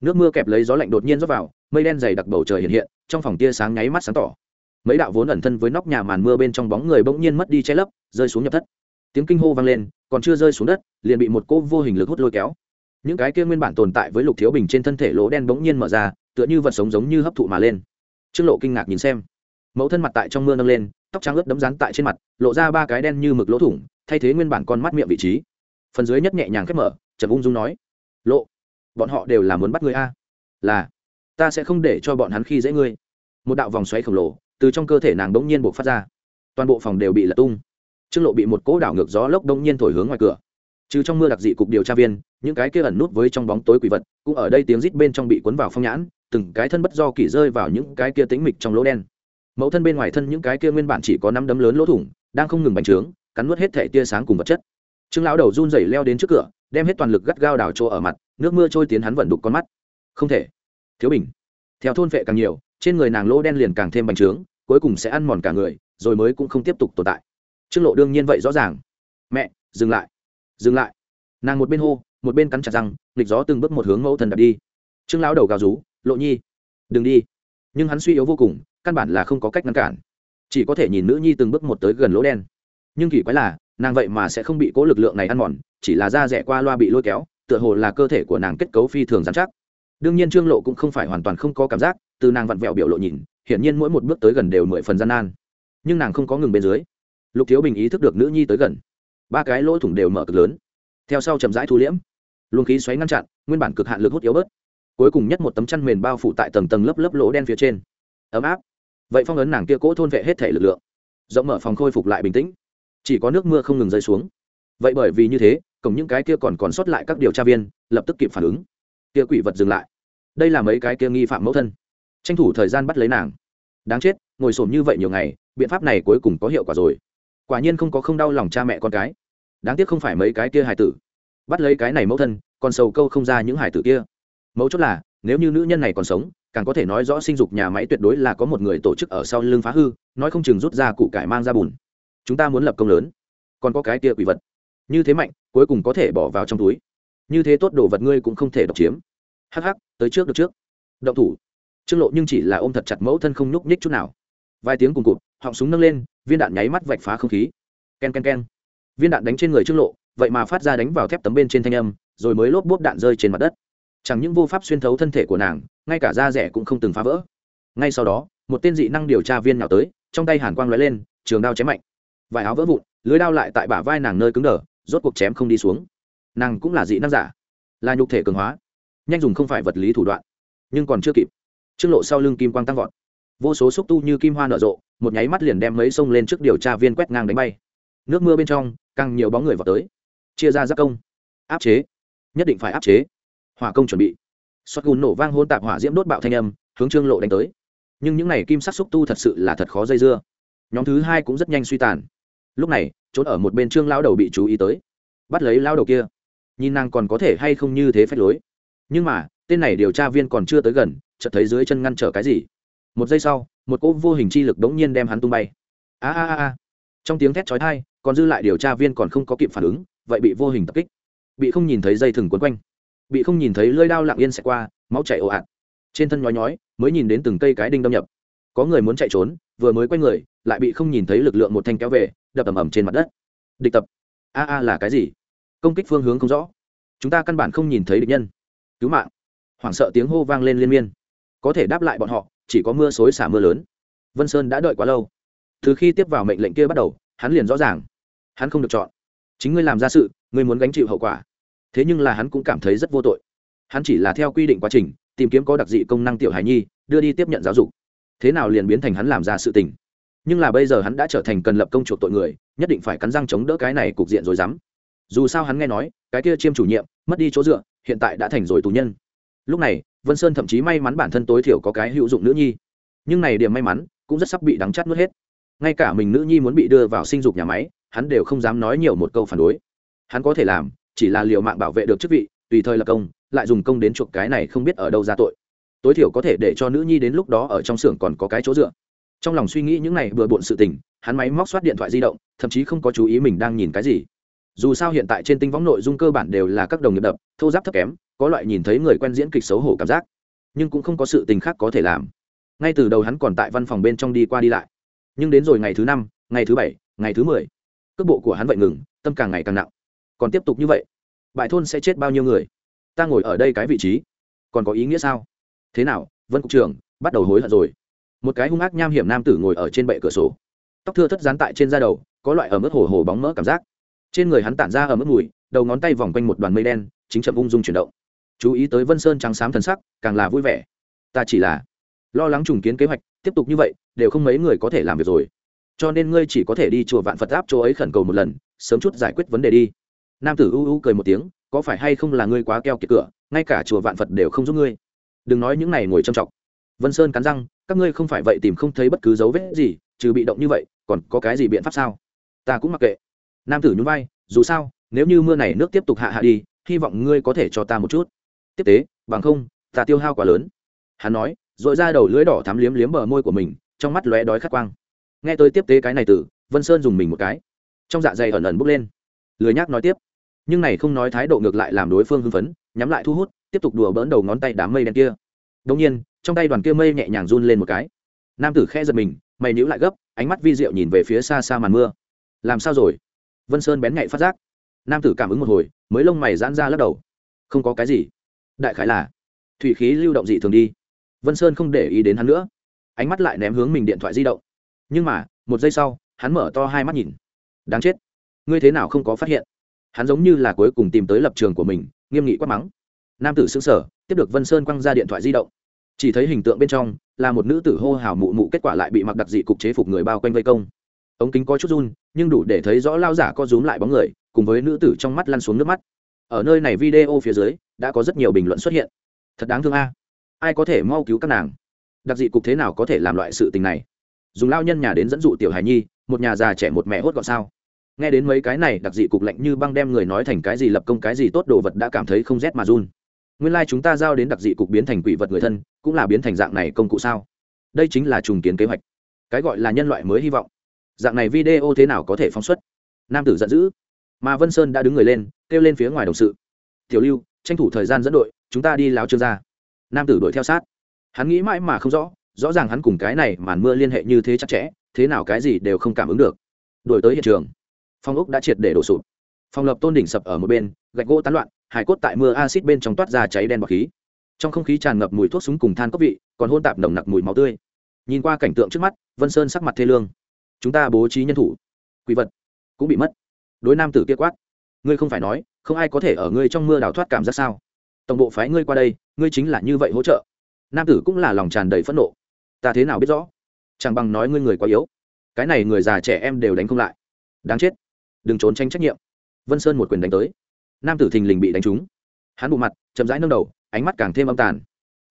Nước mưa kẹp lấy gió lạnh đột nhiên rót vào, mây đen dày đặc bầu trời hiện hiện, trong phòng tia sáng nháy mắt sáng tỏ. Mấy đạo vốn ẩn thân với nóc nhà màn mưa bên trong bóng người bỗng nhiên mất đi che lấp, rơi xuống nhập thất. Tiếng kinh hô vang lên, còn chưa rơi xuống đất, liền bị một cô vô hình lực hút lôi kéo. Những cái kia nguyên bản tồn tại với lục thiếu bình trên thân thể lỗ đen bỗng nhiên mở ra, tựa như vật sống giống như hấp thụ mà lên. Trương lộ kinh ngạc nhìn xem mẫu thân mặt tại trong mưa nâng lên, tóc trắng ướt đấm rán tại trên mặt, lộ ra ba cái đen như mực lỗ thủng, thay thế nguyên bản con mắt miệng vị trí. Phần dưới nhất nhẹ nhàng khép mở trầm ung dung nói, lộ, bọn họ đều là muốn bắt ngươi a. Là, ta sẽ không để cho bọn hắn khi dễ ngươi. Một đạo vòng xoáy khổng lồ, từ trong cơ thể nàng bỗng nhiên buộc phát ra. Toàn bộ phòng đều bị lật tung. Trương lộ bị một cỗ đảo ngược gió lốc bỗng nhiên thổi hướng ngoài cửa. Trừ trong mưa đặc dị cục điều tra viên, những cái kia ẩn nút với trong bóng tối quỷ vật, cũng ở đây tiếng rít bên trong bị cuốn vào phong nhãn, từng cái thân bất do kỳ rơi vào những cái kia tính mịch trong lỗ đen mẫu thân bên ngoài thân những cái kia nguyên bản chỉ có năm đấm lớn lỗ thủng, đang không ngừng bành trướng, cắn nuốt hết thể tia sáng cùng vật chất. Trương lão đầu run rẩy leo đến trước cửa, đem hết toàn lực gắt gao đào chỗ ở mặt, nước mưa trôi tiến hắn vẩn đục con mắt. Không thể. Thiếu bình. Theo thôn vệ càng nhiều, trên người nàng lỗ đen liền càng thêm bành trướng, cuối cùng sẽ ăn mòn cả người, rồi mới cũng không tiếp tục tồn tại. Trương lộ đương nhiên vậy rõ ràng. Mẹ, dừng lại. Dừng lại. Nàng một bên hô, một bên cắn chặt răng, nghịch gió từng bước một hướng mẫu thần đặt đi. Trương lão đầu gào rú, lộ nhi, đừng đi. Nhưng hắn suy yếu vô cùng căn bản là không có cách ngăn cản. Chỉ có thể nhìn nữ nhi từng bước một tới gần lỗ đen. Nhưng kỳ quái là, nàng vậy mà sẽ không bị cố lực lượng này ăn mòn, chỉ là da rẻ qua loa bị lôi kéo, tựa hồ là cơ thể của nàng kết cấu phi thường dán chắc. Đương nhiên trương lộ cũng không phải hoàn toàn không có cảm giác, từ nàng vặn vẹo biểu lộ nhìn, hiển nhiên mỗi một bước tới gần đều mười phần gian nan. Nhưng nàng không có ngừng bên dưới. Lục thiếu bình ý thức được nữ nhi tới gần. Ba cái lỗ thủng đều mở cực lớn. Theo sau chậm rãi thu liễm. Luồng khí xoáy ngăn chặn, nguyên bản cực hạn lực hút yếu bớt. Cuối cùng nhất một tấm chăn mền bao phủ tại tầng tầng lớp lớp lỗ đen phía trên. Ấm áp vậy phong ấn nàng kia cỗ thôn vệ hết thể lực lượng, rộng mở phòng khôi phục lại bình tĩnh. Chỉ có nước mưa không ngừng rơi xuống. Vậy bởi vì như thế, cổng những cái kia còn còn sót lại các điều tra viên lập tức kịp phản ứng. Kia quỷ vật dừng lại. Đây là mấy cái kia nghi phạm mẫu thân. Tranh thủ thời gian bắt lấy nàng. Đáng chết, ngồi sổm như vậy nhiều ngày, biện pháp này cuối cùng có hiệu quả rồi. Quả nhiên không có không đau lòng cha mẹ con cái. Đáng tiếc không phải mấy cái kia hài tử. Bắt lấy cái này mẫu thân, còn sầu câu không ra những hài tử kia. Mẫu chốt là, nếu như nữ nhân này còn sống càng có thể nói rõ sinh dục nhà máy tuyệt đối là có một người tổ chức ở sau lưng phá hư, nói không chừng rút ra cụ cải mang ra bùn. Chúng ta muốn lập công lớn. Còn có cái kia quỷ vật. Như thế mạnh, cuối cùng có thể bỏ vào trong túi. Như thế tốt đồ vật ngươi cũng không thể độc chiếm. Hắc hắc, tới trước được trước. Động thủ. Trương lộ nhưng chỉ là ôm thật chặt mẫu thân không nhúc nhích chút nào. Vài tiếng cùng cụt, họng súng nâng lên, viên đạn nháy mắt vạch phá không khí. K e n k e n k e n viên đạn đánh trên người trương lộ, vậy mà phát ra đánh vào thép tấm bên trên thanh âm, rồi mới lốp bốp đạn rơi trên mặt đất chẳng những vô pháp xuyên thấu thân thể của nàng, ngay cả da rẻ cũng không từng phá vỡ. Ngay sau đó, một tên dị năng điều tra viên nào tới, trong tay hàn quang lóe lên, trường đao chém mạnh. Vải áo vỡ vụn, lưới đao lại tại bả vai nàng nơi cứng đờ, rốt cuộc chém không đi xuống. Nàng cũng là dị năng giả, là nhục thể cường hóa, nhanh dùng không phải vật lý thủ đoạn, nhưng còn chưa kịp. Trương lộ sau lưng kim quang tăng vọt. Vô số xúc tu như kim hoa nở rộ, một nháy mắt liền đem mấy sông lên trước điều tra viên quét ngang đánh bay. Nước mưa bên trong, càng nhiều bóng người vào tới. Chia ra giáp công. Áp chế. Nhất định phải áp chế hỏa công chuẩn bị. Xoát gùn nổ vang hôn tạp hỏa diễm đốt bạo thanh âm, hướng trương lộ đánh tới. Nhưng những n à y kim sắc xúc tu thật sự là thật khó dây dưa. Nhóm thứ hai cũng rất nhanh suy tàn. Lúc này, trốn ở một bên trương lao đầu bị chú ý tới. Bắt lấy lao đầu kia. Nhìn nàng còn có thể hay không như thế phách lối. Nhưng mà, tên này điều tra viên còn chưa tới gần, chợt thấy dưới chân ngăn trở cái gì. Một giây sau, một cỗ vô hình chi lực đống nhiên đem hắn tung bay. A a a a. Trong tiếng thét trói thai còn dư lại điều tra viên còn không có kịp phản ứng, vậy bị vô hình tập kích. Bị không nhìn thấy dây thừng quấn quanh bị không nhìn thấy lơi đao lặng yên xẹt qua, máu chảy ồ ạt. Trên thân nhói nhói, mới nhìn đến từng cây cái đinh đâm nhập. Có người muốn chạy trốn, vừa mới quay người, lại bị không nhìn thấy lực lượng một thanh kéo về, đập ầm ầm trên mặt đất. Địch tập. A a là cái gì? Công kích phương hướng không rõ. Chúng ta căn bản không nhìn thấy địch nhân. Cứu mạng. Hoảng sợ tiếng hô vang lên liên miên. Có thể đáp lại bọn họ, chỉ có mưa xối xả mưa lớn. Vân sơn đã đợi quá lâu. Từ khi tiếp vào mệnh lệnh kia bắt đầu, hắn liền rõ ràng. Hắn không được chọn. Chính ngươi làm ra sự, ngươi muốn gánh chịu hậu quả thế nhưng là hắn cũng cảm thấy rất vô tội. Hắn chỉ là theo quy định quá trình, tìm kiếm có đặc dị công năng tiểu hài nhi, đưa đi tiếp nhận giáo dục. Thế nào liền biến thành hắn làm ra sự tình. Nhưng là bây giờ hắn đã trở thành cần lập công chuộc tội người, nhất định phải cắn răng chống đỡ cái này cục diện rồi dám. Dù sao hắn nghe nói, cái kia chiêm chủ nhiệm, mất đi chỗ dựa, hiện tại đã thành rồi tù nhân. Lúc này, vân sơn thậm chí may mắn bản thân tối thiểu có cái hữu dụng nữ nhi. Nhưng này điểm may mắn, cũng rất sắp bị đắng chát mất hết. Ngay cả mình nữ nhi muốn bị đưa vào sinh dục nhà máy, hắn đều không dám nói nhiều một câu phản đối. Hắn có thể làm chỉ là liệu mạng bảo vệ được chức vị, tùy thời lập công, lại dùng công đến chuộc cái này không biết ở đâu ra tội. Tối thiểu có thể để cho nữ nhi đến lúc đó ở trong xưởng còn có cái chỗ dựa. Trong lòng suy nghĩ những này vừa bộn sự tình, hắn máy móc soát điện thoại di động, thậm chí không có chú ý mình đang nhìn cái gì. Dù sao hiện tại trên tinh võng nội dung cơ bản đều là các đồng nghiệp đập, thô giáp thấp kém, có loại nhìn thấy người quen diễn kịch xấu hổ cảm giác. Nhưng cũng không có sự tình khác có thể làm. Ngay từ đầu hắn còn tại văn phòng bên trong đi qua đi lại. Nhưng đến rồi ngày thứ năm, ngày thứ bảy, ngày thứ mười, cước bộ của hắn vậy ngừng, tâm càng ngày càng nặng còn tiếp tục như vậy, bại thôn sẽ chết bao nhiêu người? Ta ngồi ở đây cái vị trí, còn có ý nghĩa sao? Thế nào, vân cục trưởng, bắt đầu hối hận rồi. Một cái hung ác nham hiểm nam tử ngồi ở trên bệ cửa sổ. Tóc thưa thất dán tại trên da đầu, có loại ở mức hồ hồ bóng mỡ cảm giác. Trên người hắn tản ra ở mức mùi, đầu ngón tay vòng quanh một đoàn mây đen, chính chậm ung dung chuyển động. Chú ý tới vân sơn trắng xám thần sắc, càng là vui vẻ. Ta chỉ là lo lắng trùng kiến kế hoạch, tiếp tục như vậy, đều không mấy người có thể làm việc rồi. Cho nên ngươi chỉ có thể đi chùa vạn phật áp chỗ ấy khẩn cầu một lần, sớm chút giải quyết vấn đề đi nam tử u u cười một tiếng, có phải hay không là ngươi quá keo kiệt cửa, ngay cả chùa vạn phật đều không giúp ngươi? Đừng nói những này ngồi trầm trọng vân sơn cắn răng, các ngươi không phải vậy tìm không thấy bất cứ dấu vết gì, trừ bị động như vậy, còn có cái gì biện pháp sao? Ta cũng mặc kệ. Nam tử nhún vai, dù sao, nếu như mưa này nước tiếp tục hạ hạ đi, hy vọng ngươi có thể cho ta một chút. Tiếp tế, bằng không, ta tiêu hao quá lớn. Hắn nói r ồ i ra đầu lưỡi đỏ thắm liếm liếm bờ môi của mình, trong mắt lóe đói khát quang. Nghe tôi tiếp tế cái này từ vân sơn dùng mình một cái. Trong dạ dày ẩn ẩn bốc lên. Lười nhác nói tiếp nhưng này không nói thái độ ngược lại làm đối phương hưng phấn, nhắm lại thu hút, tiếp tục đùa bỡn đầu ngón tay đám mây đen kia. Đông nhiên, trong tay đoàn kia mây nhẹ nhàng run lên một cái. Nam tử khe giật mình, mày níu lại gấp, ánh mắt vi diệu nhìn về phía xa xa màn mưa. Làm sao rồi? Vân sơn bén nhạy phát giác. Nam tử cảm ứng một hồi, mới lông mày giãn ra lắc đầu. Không có cái gì. Đại khái là, thủy khí lưu động dị thường đi. Vân sơn không để ý đến hắn nữa. Ánh mắt lại ném hướng mình điện thoại di động. Nhưng mà, một giây sau, hắn mở to hai mắt nhìn. Đáng chết. Ngươi thế nào không có phát hiện? Hắn giống như là cuối cùng tìm tới lập trường của mình, nghiêm nghị quát mắng. Nam tử xứng sở tiếp được vân sơn quăng ra điện thoại di động. Chỉ thấy hình tượng bên trong, là một nữ tử hô hào mụ mụ kết quả lại bị mặc đặc dị cục chế phục người bao quanh vây công. Ống kính có chút run, nhưng đủ để thấy rõ lao giả co rúm lại bóng người, cùng với nữ tử trong mắt lăn xuống nước mắt. Ở nơi này video phía dưới, đã có rất nhiều bình luận xuất hiện. Thật đáng thương a. Ai có thể mau cứu các nàng? Đặc dị cục thế nào có thể làm loại sự tình này? Dùng lao nhân nhà đến dẫn dụ tiểu hài nhi, một nhà già trẻ một mẹ hốt gọn sao? Nghe đến mấy cái này, đặc dị cục lạnh như băng đem người nói thành cái gì lập công cái gì tốt đồ vật đã cảm thấy không rét mà run. Nguyên lai、like、chúng ta giao đến đặc dị cục biến thành quỷ vật người thân, cũng là biến thành dạng này công cụ sao? Đây chính là trùng kiến kế hoạch. Cái gọi là nhân loại mới hy vọng. Dạng này video thế nào có thể phóng xuất? Nam tử giận dữ. Mà vân sơn đã đứng người lên, kêu lên phía ngoài đồng sự. Tiểu lưu, tranh thủ thời gian dẫn đội, chúng ta đi láo trương ra nam tử đuổi theo sát. Hắn nghĩ mãi mà không rõ rõ ràng hắn cùng cái này màn mưa liên hệ như thế chặt chẽ, thế nào cái gì đều không cảm ứng được. Đuổi tới hiện trường phong ốc đã triệt để đổ sụp. Phòng lập tôn đỉnh sập ở một bên, gạch gỗ tán loạn, hải cốt tại mưa acid bên trong toát ra cháy đen bọc khí. Trong không khí tràn ngập mùi thuốc súng cùng than cốc vị, còn hôn tạp nồng nặc mùi máu tươi. Nhìn qua cảnh tượng trước mắt, vân sơn sắc mặt thê lương. Chúng ta bố trí nhân thủ. Quỷ vật cũng bị mất. Đối nam tử kia quát, ngươi không phải nói, không ai có thể ở ngươi trong mưa đào thoát cảm giác sao? Tổng bộ phái ngươi qua đây, ngươi chính là như vậy hỗ trợ. Nam tử cũng là lòng tràn đầy phẫn nộ. Ta thế nào biết rõ? Chẳng bằng nói ngươi người quá yếu. Cái này người già trẻ em đều đánh không lại. Đáng chết đừng trốn tránh trách nhiệm. Vân sơn một quyền đánh tới. Nam tử thình lình bị đánh trúng. Hắn bộ mặt, chậm rãi nâng đầu, ánh mắt càng thêm âm tàn.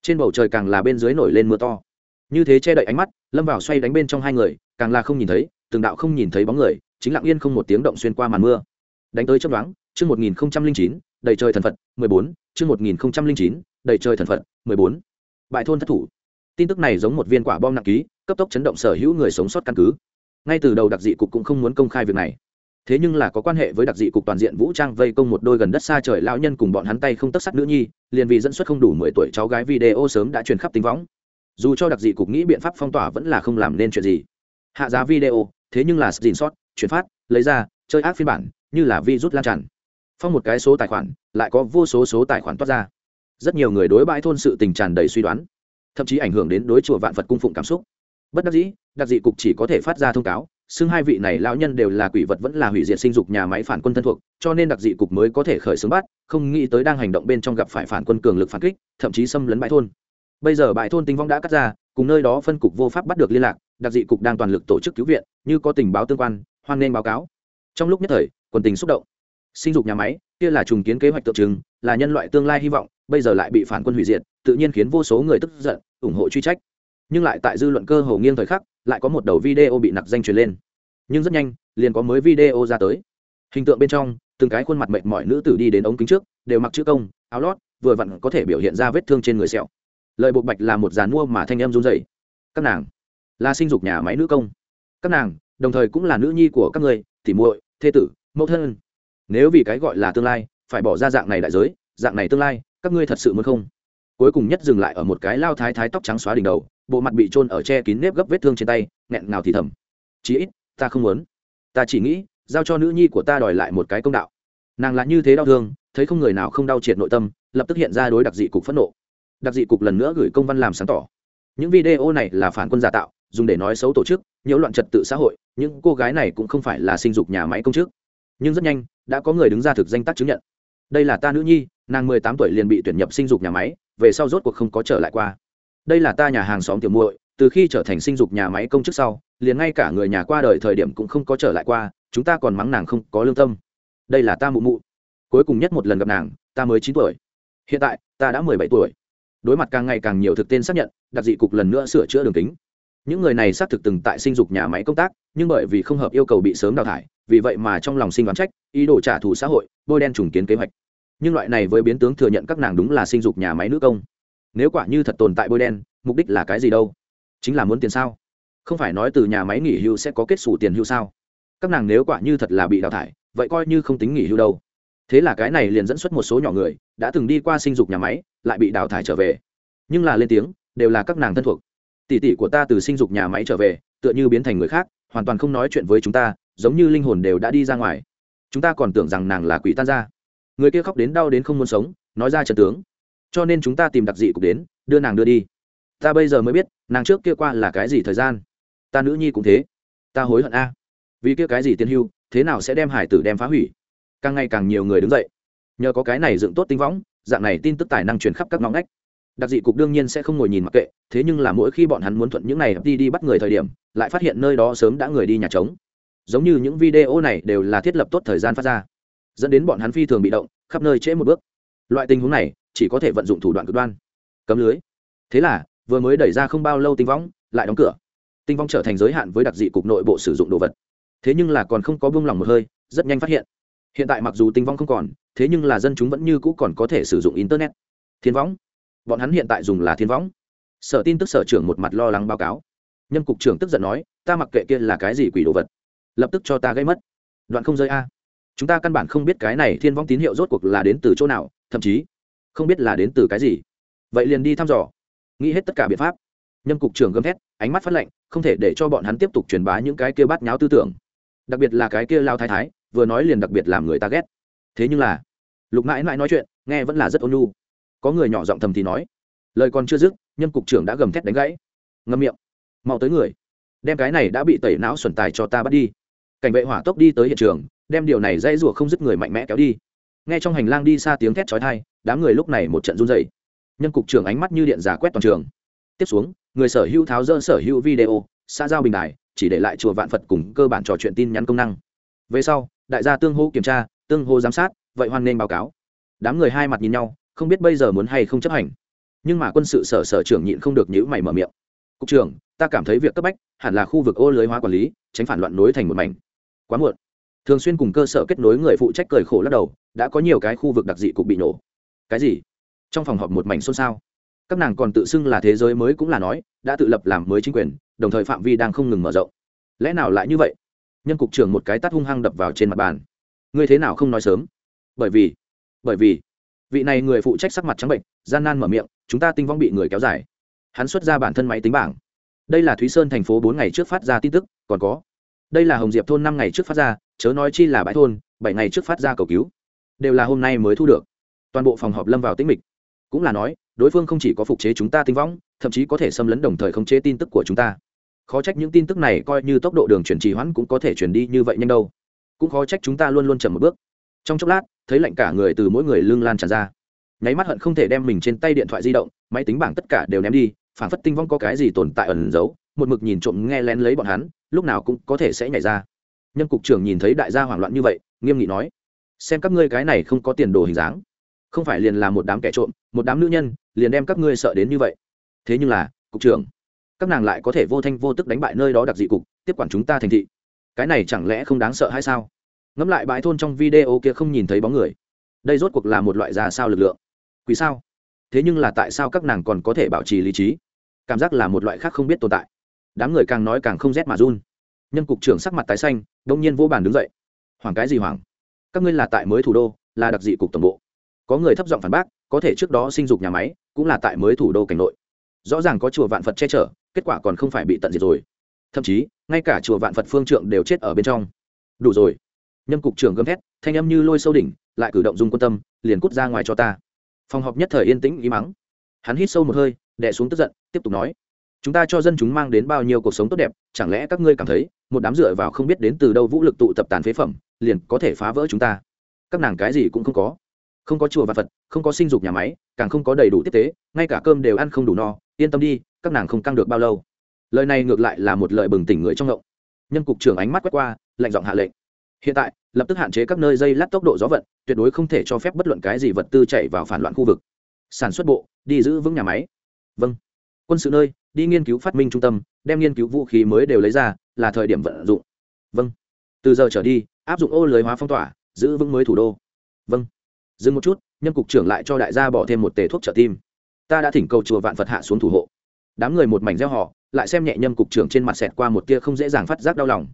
Trên bầu trời càng là bên dưới nổi lên mưa to. Như thế che đậy ánh mắt, lâm vào xoay đánh bên trong hai người, càng là không nhìn thấy, từng đạo không nhìn thấy bóng người, chính lặng yên không một tiếng động xuyên qua màn mưa. Đánh tới chấp đoán chương một nghìn chín, đầy trời thần phật, mười bốn, chương một nghìn chín, đầy trời thần phật, mười bốn. Bại thôn thất thủ. Tin tức này giống một viên quả bom nặng ký, cấp tốc chấn động sở hữu người sống sót căn cứ. Ngay từ đầu đặc dị cục cũng không muốn công khai việc này thế nhưng là có quan hệ với đặc dị cục toàn diện vũ trang vây công một đôi gần đất xa trời lão nhân cùng bọn hắn tay không tất sắt nữ nhi, liền vì dẫn xuất không đủ mười tuổi cháu gái video sớm đã truyền khắp tính võng. Dù cho đặc dị cục nghĩ biện pháp phong tỏa vẫn là không làm nên chuyện gì. Hạ giá video, thế nhưng là xin sót, chuyển phát, lấy ra, chơi ác phiên bản, như là virus lan tràn. Phong một cái số tài khoản, lại có vô số số tài khoản toát ra. Rất nhiều người đối bãi thôn sự tình tràn đầy suy đoán, thậm chí ảnh hưởng đến đối chùa vạn phật cung phụng cảm xúc. Bất đắc dĩ, đặc dị cục chỉ có thể phát ra thông cáo xưng hai vị này lão nhân đều là quỷ vật vẫn là hủy diệt sinh dục nhà máy phản quân thân thuộc, cho nên đặc dị cục mới có thể khởi xướng bắt, không nghĩ tới đang hành động bên trong gặp phải phản quân cường lực phản kích, thậm chí xâm lấn bãi thôn. Bây giờ bãi thôn tinh vong đã cắt ra, cùng nơi đó phân cục vô pháp bắt được liên lạc, đặc dị cục đang toàn lực tổ chức cứu viện, như có tình báo tương quan, hoan nên báo cáo. Trong lúc nhất thời, quần tình xúc động. Sinh dục nhà máy, kia là trùng kiến kế hoạch tượng trưng, là nhân loại tương lai hy vọng, bây giờ lại bị phản quân hủy diệt, tự nhiên khiến vô số người tức giận, ủng hộ truy trách nhưng lại tại dư luận cơ hồ nghiêng thời khắc, lại có một đầu video bị nặc danh truyền lên. Nhưng rất nhanh, liền có mới video ra tới. Hình tượng bên trong, từng cái khuôn mặt mệt mỏi nữ tử đi đến ống kính trước, đều mặc chữ công, áo lót, vừa vặn có thể biểu hiện ra vết thương trên người sẹo. Lợi bộ bạch là một dàn mua mà thanh em run dày các nàng, là sinh dục nhà máy nữ công. Các nàng, đồng thời cũng là nữ nhi của các người, tỉ muội, thê tử, mẫu thân. Nếu vì cái gọi là tương lai, phải bỏ ra dạng này đại giới, dạng này tương lai, các ngươi thật sự muốn không? Cuối cùng nhất dừng lại ở một cái lao thái thái tóc trắng xóa đỉnh đầu, bộ mặt bị trôn ở che kín nếp gấp vết thương trên tay, nghẹn ngào thì thầm. Chí ít, ta không muốn. Ta chỉ nghĩ, giao cho nữ nhi của ta đòi lại một cái công đạo. Nàng là như thế đau thương, thấy không người nào không đau triệt nội tâm, lập tức hiện ra đối đặc dị cục phẫn nộ. Đặc dị cục lần nữa gửi công văn làm sáng tỏ. Những video này là phản quân giả tạo, dùng để nói xấu tổ chức, nhiễu loạn trật tự xã hội, những cô gái này cũng không phải là sinh dục nhà máy công chức. Nhưng rất nhanh, đã có người đứng ra thực danh tác chứng nhận. Đây là ta nữ nhi, nàng mười tám tuổi liền bị tuyển nhập sinh dục nhà máy về sau rốt cuộc không có trở lại qua. Đây là ta nhà hàng xóm tiểu muội, từ khi trở thành sinh dục nhà máy công chức sau, liền ngay cả người nhà qua đời thời điểm cũng không có trở lại qua, chúng ta còn mắng nàng không có lương tâm. Đây là ta mụ mụ. Cuối cùng nhất một lần gặp nàng, ta mới chín tuổi. Hiện tại, ta đã mười bảy tuổi. Đối mặt càng ngày càng nhiều thực tên xác nhận, đặc dị cục lần nữa sửa chữa đường tính. những người này xác thực từng tại sinh dục nhà máy công tác, nhưng bởi vì không hợp yêu cầu bị sớm đào thải, vì vậy mà trong lòng sinh đoán trách, ý đồ trả thù xã hội, bôi đen trùng kiến kế hoạch nhưng loại này với biến tướng thừa nhận các nàng đúng là sinh dục nhà máy nữ công. Nếu quả như thật tồn tại bôi đen, mục đích là cái gì đâu? Chính là muốn tiền sao? Không phải nói từ nhà máy nghỉ hưu sẽ có kết xù tiền hưu sao? Các nàng nếu quả như thật là bị đào thải, vậy coi như không tính nghỉ hưu đâu. Thế là cái này liền dẫn xuất một số nhỏ người, đã từng đi qua sinh dục nhà máy, lại bị đào thải trở về. Nhưng là lên tiếng, đều là các nàng thân thuộc. Tỷ tỷ của ta từ sinh dục nhà máy trở về, tựa như biến thành người khác, hoàn toàn không nói chuyện với chúng ta, giống như linh hồn đều đã đi ra ngoài. Chúng ta còn tưởng rằng nàng là quỷ tan ra người kia khóc đến đau đến không muốn sống, nói ra trần tướng. Cho nên chúng ta tìm đặc dị cục đến, đưa nàng đưa đi. Ta bây giờ mới biết, nàng trước kia qua là cái gì thời gian. Ta nữ nhi cũng thế. Ta hối hận a. Vì kia cái gì tiên hưu, thế nào sẽ đem hải tử đem phá hủy? Càng ngày càng nhiều người đứng dậy. Nhờ có cái này dựng tốt tinh võng, dạng này tin tức tài năng truyền khắp các ngõ ngách. Đặc dị cục đương nhiên sẽ không ngồi nhìn mặc kệ, thế nhưng là mỗi khi bọn hắn muốn thuận những này đi đi bắt người thời điểm, lại phát hiện nơi đó sớm đã người đi nhà trống. Giống như những video này đều là thiết lập tốt thời gian phát ra dẫn đến bọn hắn phi thường bị động, khắp nơi trễ một bước. Loại tình huống này, chỉ có thể vận dụng thủ đoạn cực đoan. Cấm lưới. Thế là, vừa mới đẩy ra không bao lâu tinh võng, lại đóng cửa. Tinh vong trở thành giới hạn với đặc dị cục nội bộ sử dụng đồ vật. Thế nhưng là còn không có buông lỏng một hơi, rất nhanh phát hiện. Hiện tại mặc dù tinh vong không còn, thế nhưng là dân chúng vẫn như cũ còn có thể sử dụng internet. Thiên võng. Bọn hắn hiện tại dùng là thiên võng. Sở tin tức sở trưởng một mặt lo lắng báo cáo. Nhân cục trưởng tức giận nói, ta mặc kệ kia là cái gì quỷ đồ vật, lập tức cho ta gây mất. Đoạn không rơi a chúng ta căn bản không biết cái này thiên vong tín hiệu rốt cuộc là đến từ chỗ nào, thậm chí không biết là đến từ cái gì. Vậy liền đi thăm dò. Nghĩ hết tất cả biện pháp. Nhân cục trưởng gầm thét, ánh mắt phát lệnh không thể để cho bọn hắn tiếp tục truyền bá những cái kia bát nháo tư tưởng. Đặc biệt là cái kia lao thái thái, vừa nói liền đặc biệt làm người ta ghét. Thế nhưng là, lục mãi mãi nói chuyện, nghe vẫn là rất ôn nhu. Có người nhỏ giọng thầm thì nói, lời còn chưa dứt nhân cục trưởng đã gầm thét đánh gãy. Ngâm miệng, mau tới người. Đem cái này đã bị tẩy não xuẩn tài cho ta bắt đi. Cảnh vệ hỏa tốc đi tới hiện trường đem điều này dây rủa không dứt người mạnh mẽ kéo đi. Nghe trong hành lang đi xa tiếng thét chói tai, đám người lúc này một trận run rẩy. Nhân cục trưởng ánh mắt như điện giả quét toàn trường. Tiếp xuống, người sở hữu tháo dỡ sở hữu video, xã giao bình đài, chỉ để lại chùa vạn phật cùng cơ bản trò chuyện tin nhắn công năng. Về sau, đại gia tương hô kiểm tra, tương hô giám sát, vậy hoan nên báo cáo. Đám người hai mặt nhìn nhau, không biết bây giờ muốn hay không chấp hành. Nhưng mà quân sự sở sở trưởng nhịn không được nhữ mày mở miệng. Cục trưởng, ta cảm thấy việc cấp bách hẳn là khu vực ô lưới hóa quản lý, tránh phản loạn nối thành một mảnh. Quá muộn thường xuyên cùng cơ sở kết nối người phụ trách cười khổ lắc đầu, đã có nhiều cái khu vực đặc dị cục bị nổ. Cái gì? Trong phòng họp một mảnh xôn xao. Các nàng còn tự xưng là thế giới mới cũng là nói, đã tự lập làm mới chính quyền, đồng thời phạm vi đang không ngừng mở rộng. Lẽ nào lại như vậy? Nhân cục trưởng một cái tắt hung hăng đập vào trên mặt bàn. Ngươi thế nào không nói sớm? Bởi vì bởi vì, vị này người phụ trách sắc mặt trắng bệnh, gian nan mở miệng, chúng ta tinh vong bị người kéo dài. Hắn xuất ra bản thân máy tính bảng. Đây là thúy sơn thành phố bốn ngày trước phát ra tin tức, còn có đây là hồng diệp thôn năm ngày trước phát ra, chớ nói chi là bãi thôn, bảy ngày trước phát ra cầu cứu. Đều là hôm nay mới thu được. Toàn bộ phòng họp lâm vào tĩnh mịch. Cũng là nói, đối phương không chỉ có phục chế chúng ta tinh võng, thậm chí có thể xâm lấn đồng thời khống chế tin tức của chúng ta. Khó trách những tin tức này coi như tốc độ đường chuyển trì hoãn cũng có thể chuyển đi như vậy nhanh đâu. Cũng khó trách chúng ta luôn luôn chậm một bước. Trong chốc lát, thấy lạnh cả người từ mỗi người lưng lan tràn ra. Nháy mắt hận không thể đem mình trên tay điện thoại di động, máy tính bảng tất cả đều ném đi phản phất tinh vong có cái gì tồn tại ẩn giấu một mực nhìn trộm nghe lén lấy bọn hắn, lúc nào cũng có thể sẽ nhảy ra. Nhân cục trưởng nhìn thấy đại gia hoảng loạn như vậy, nghiêm nghị nói, xem các ngươi cái này không có tiền đồ hình dáng, không phải liền là một đám kẻ trộm, một đám nữ nhân, liền đem các ngươi sợ đến như vậy. Thế nhưng là, cục trưởng, các nàng lại có thể vô thanh vô tức đánh bại nơi đó đặc dị cục, tiếp quản chúng ta thành thị. Cái này chẳng lẽ không đáng sợ hay sao? Ngẫm lại bãi thôn trong video kia không nhìn thấy bóng người. Đây rốt cuộc là một loại ra sao lực lượng? Quỷ sao? Thế nhưng là tại sao các nàng còn có thể bảo trì lý trí? Cảm giác là một loại khác không biết tồn tại đám người càng nói càng không rét mà run. Nhân cục trưởng sắc mặt tái xanh đông nhiên vô bàn đứng dậy. Hoàng cái gì hoàng các ngươi là tại mới thủ đô, là đặc dị cục tổng bộ. Có người thấp giọng phản bác, có thể trước đó sinh dục nhà máy, cũng là tại mới thủ đô cảnh nội. Rõ ràng có chùa vạn phật che chở, kết quả còn không phải bị tận diệt rồi. Thậm chí, ngay cả chùa vạn phật phương trượng đều chết ở bên trong. Đủ rồi. Nhâm cục trưởng gầm thét, thanh âm như lôi sâu đỉnh, lại cử động dùng quan tâm, liền cút ra ngoài cho ta. Phòng họp nhất thời yên tĩnh ý mắng. Hắn hít sâu một hơi, đè xuống tức giận, tiếp tục nói chúng ta cho dân chúng mang đến bao nhiêu cuộc sống tốt đẹp, chẳng lẽ các ngươi cảm thấy, một đám dựa vào không biết đến từ đâu vũ lực tụ tập tàn phế phẩm, liền có thể phá vỡ chúng ta? Các nàng cái gì cũng không có. Không có chùa và phật, không có sinh dục nhà máy, càng không có đầy đủ tiếp tế, ngay cả cơm đều ăn không đủ no, yên tâm đi, các nàng không căng được bao lâu. Lời này ngược lại là một lời bừng tỉnh người trong ngộng. Nhân cục trưởng ánh mắt quét qua, lạnh giọng hạ lệnh. Hiện tại, lập tức hạn chế các nơi dây lát tốc độ gió vận, tuyệt đối không thể cho phép bất luận cái gì vật tư chạy vào phản loạn khu vực. Sản xuất bộ, đi giữ vững nhà máy. Vâng. Quân sự nơi đi nghiên cứu phát minh trung tâm, đem nghiên cứu vũ khí mới đều lấy ra, là thời điểm vận dụng. Vâng. Từ giờ trở đi, áp dụng ô lưới hóa phong tỏa, giữ vững mới thủ đô. Vâng. Dừng một chút, nhân cục trưởng lại cho đại gia bỏ thêm một tề thuốc trợ tim. Ta đã thỉnh cầu chùa vạn phật hạ xuống thủ hộ. Đám người một mảnh gieo họ, lại xem nhẹ nhâm cục trưởng trên mặt xẹt qua một tia không dễ dàng phát giác đau lòng.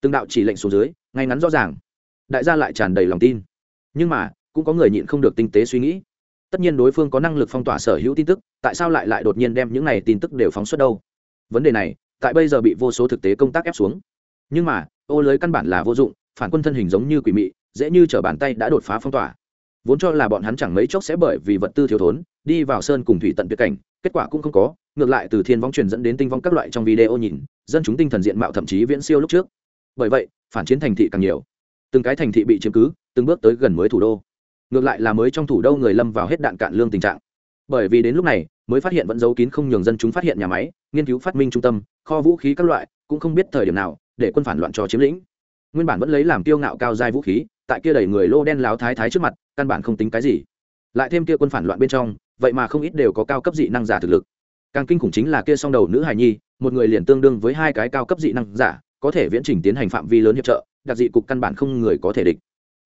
Từng đạo chỉ lệnh xuống dưới, ngay ngắn rõ ràng. Đại gia lại tràn đầy lòng tin. Nhưng mà, cũng có người nhịn không được tinh tế suy nghĩ tất nhiên đối phương có năng lực phong tỏa sở hữu tin tức, tại sao lại lại đột nhiên đem những này tin tức đều phóng xuất đâu? Vấn đề này, tại bây giờ bị vô số thực tế công tác ép xuống. Nhưng mà, ô lưới căn bản là vô dụng, phản quân thân hình giống như quỷ mị, dễ như t bàn tay đã đột phá phong tỏa. Vốn cho là bọn hắn chẳng mấy chốc sẽ bởi vì vật tư thiếu thốn, đi vào sơn cùng thủy tận tuyệt cảnh, kết quả cũng không có, ngược lại từ thiên vong truyền dẫn đến tinh vong các loại trong video nhìn, dân chúng tinh thần diện mạo thậm chí viễn siêu lúc trước. Bởi vậy, phản chiến thành thị càng nhiều. Từng cái thành thị bị chiếm cứ, từng bước tới gần mới thủ đô ngược lại là mới trong thủ đô người lâm vào hết đạn cạn lương tình trạng. Bởi vì đến lúc này, mới phát hiện vẫn giấu kín không nhường dân chúng phát hiện nhà máy, nghiên cứu phát minh trung tâm, kho vũ khí các loại, cũng không biết thời điểm nào, để quân phản loạn cho chiếm lĩnh. Nguyên bản vẫn lấy làm kiêu ngạo cao giai vũ khí, tại kia đẩy người lô đen láo thái thái trước mặt, căn bản không tính cái gì. Lại thêm kia quân phản loạn bên trong, vậy mà không ít đều có cao cấp dị năng giả thực lực. Càng kinh khủng chính là kia song đầu nữ hài nhi, một người liền tương đương với hai cái cao cấp dị năng giả, có thể viễn trình tiến hành phạm vi lớn hiệp trợ, đặc dị cục căn bản không người có thể địch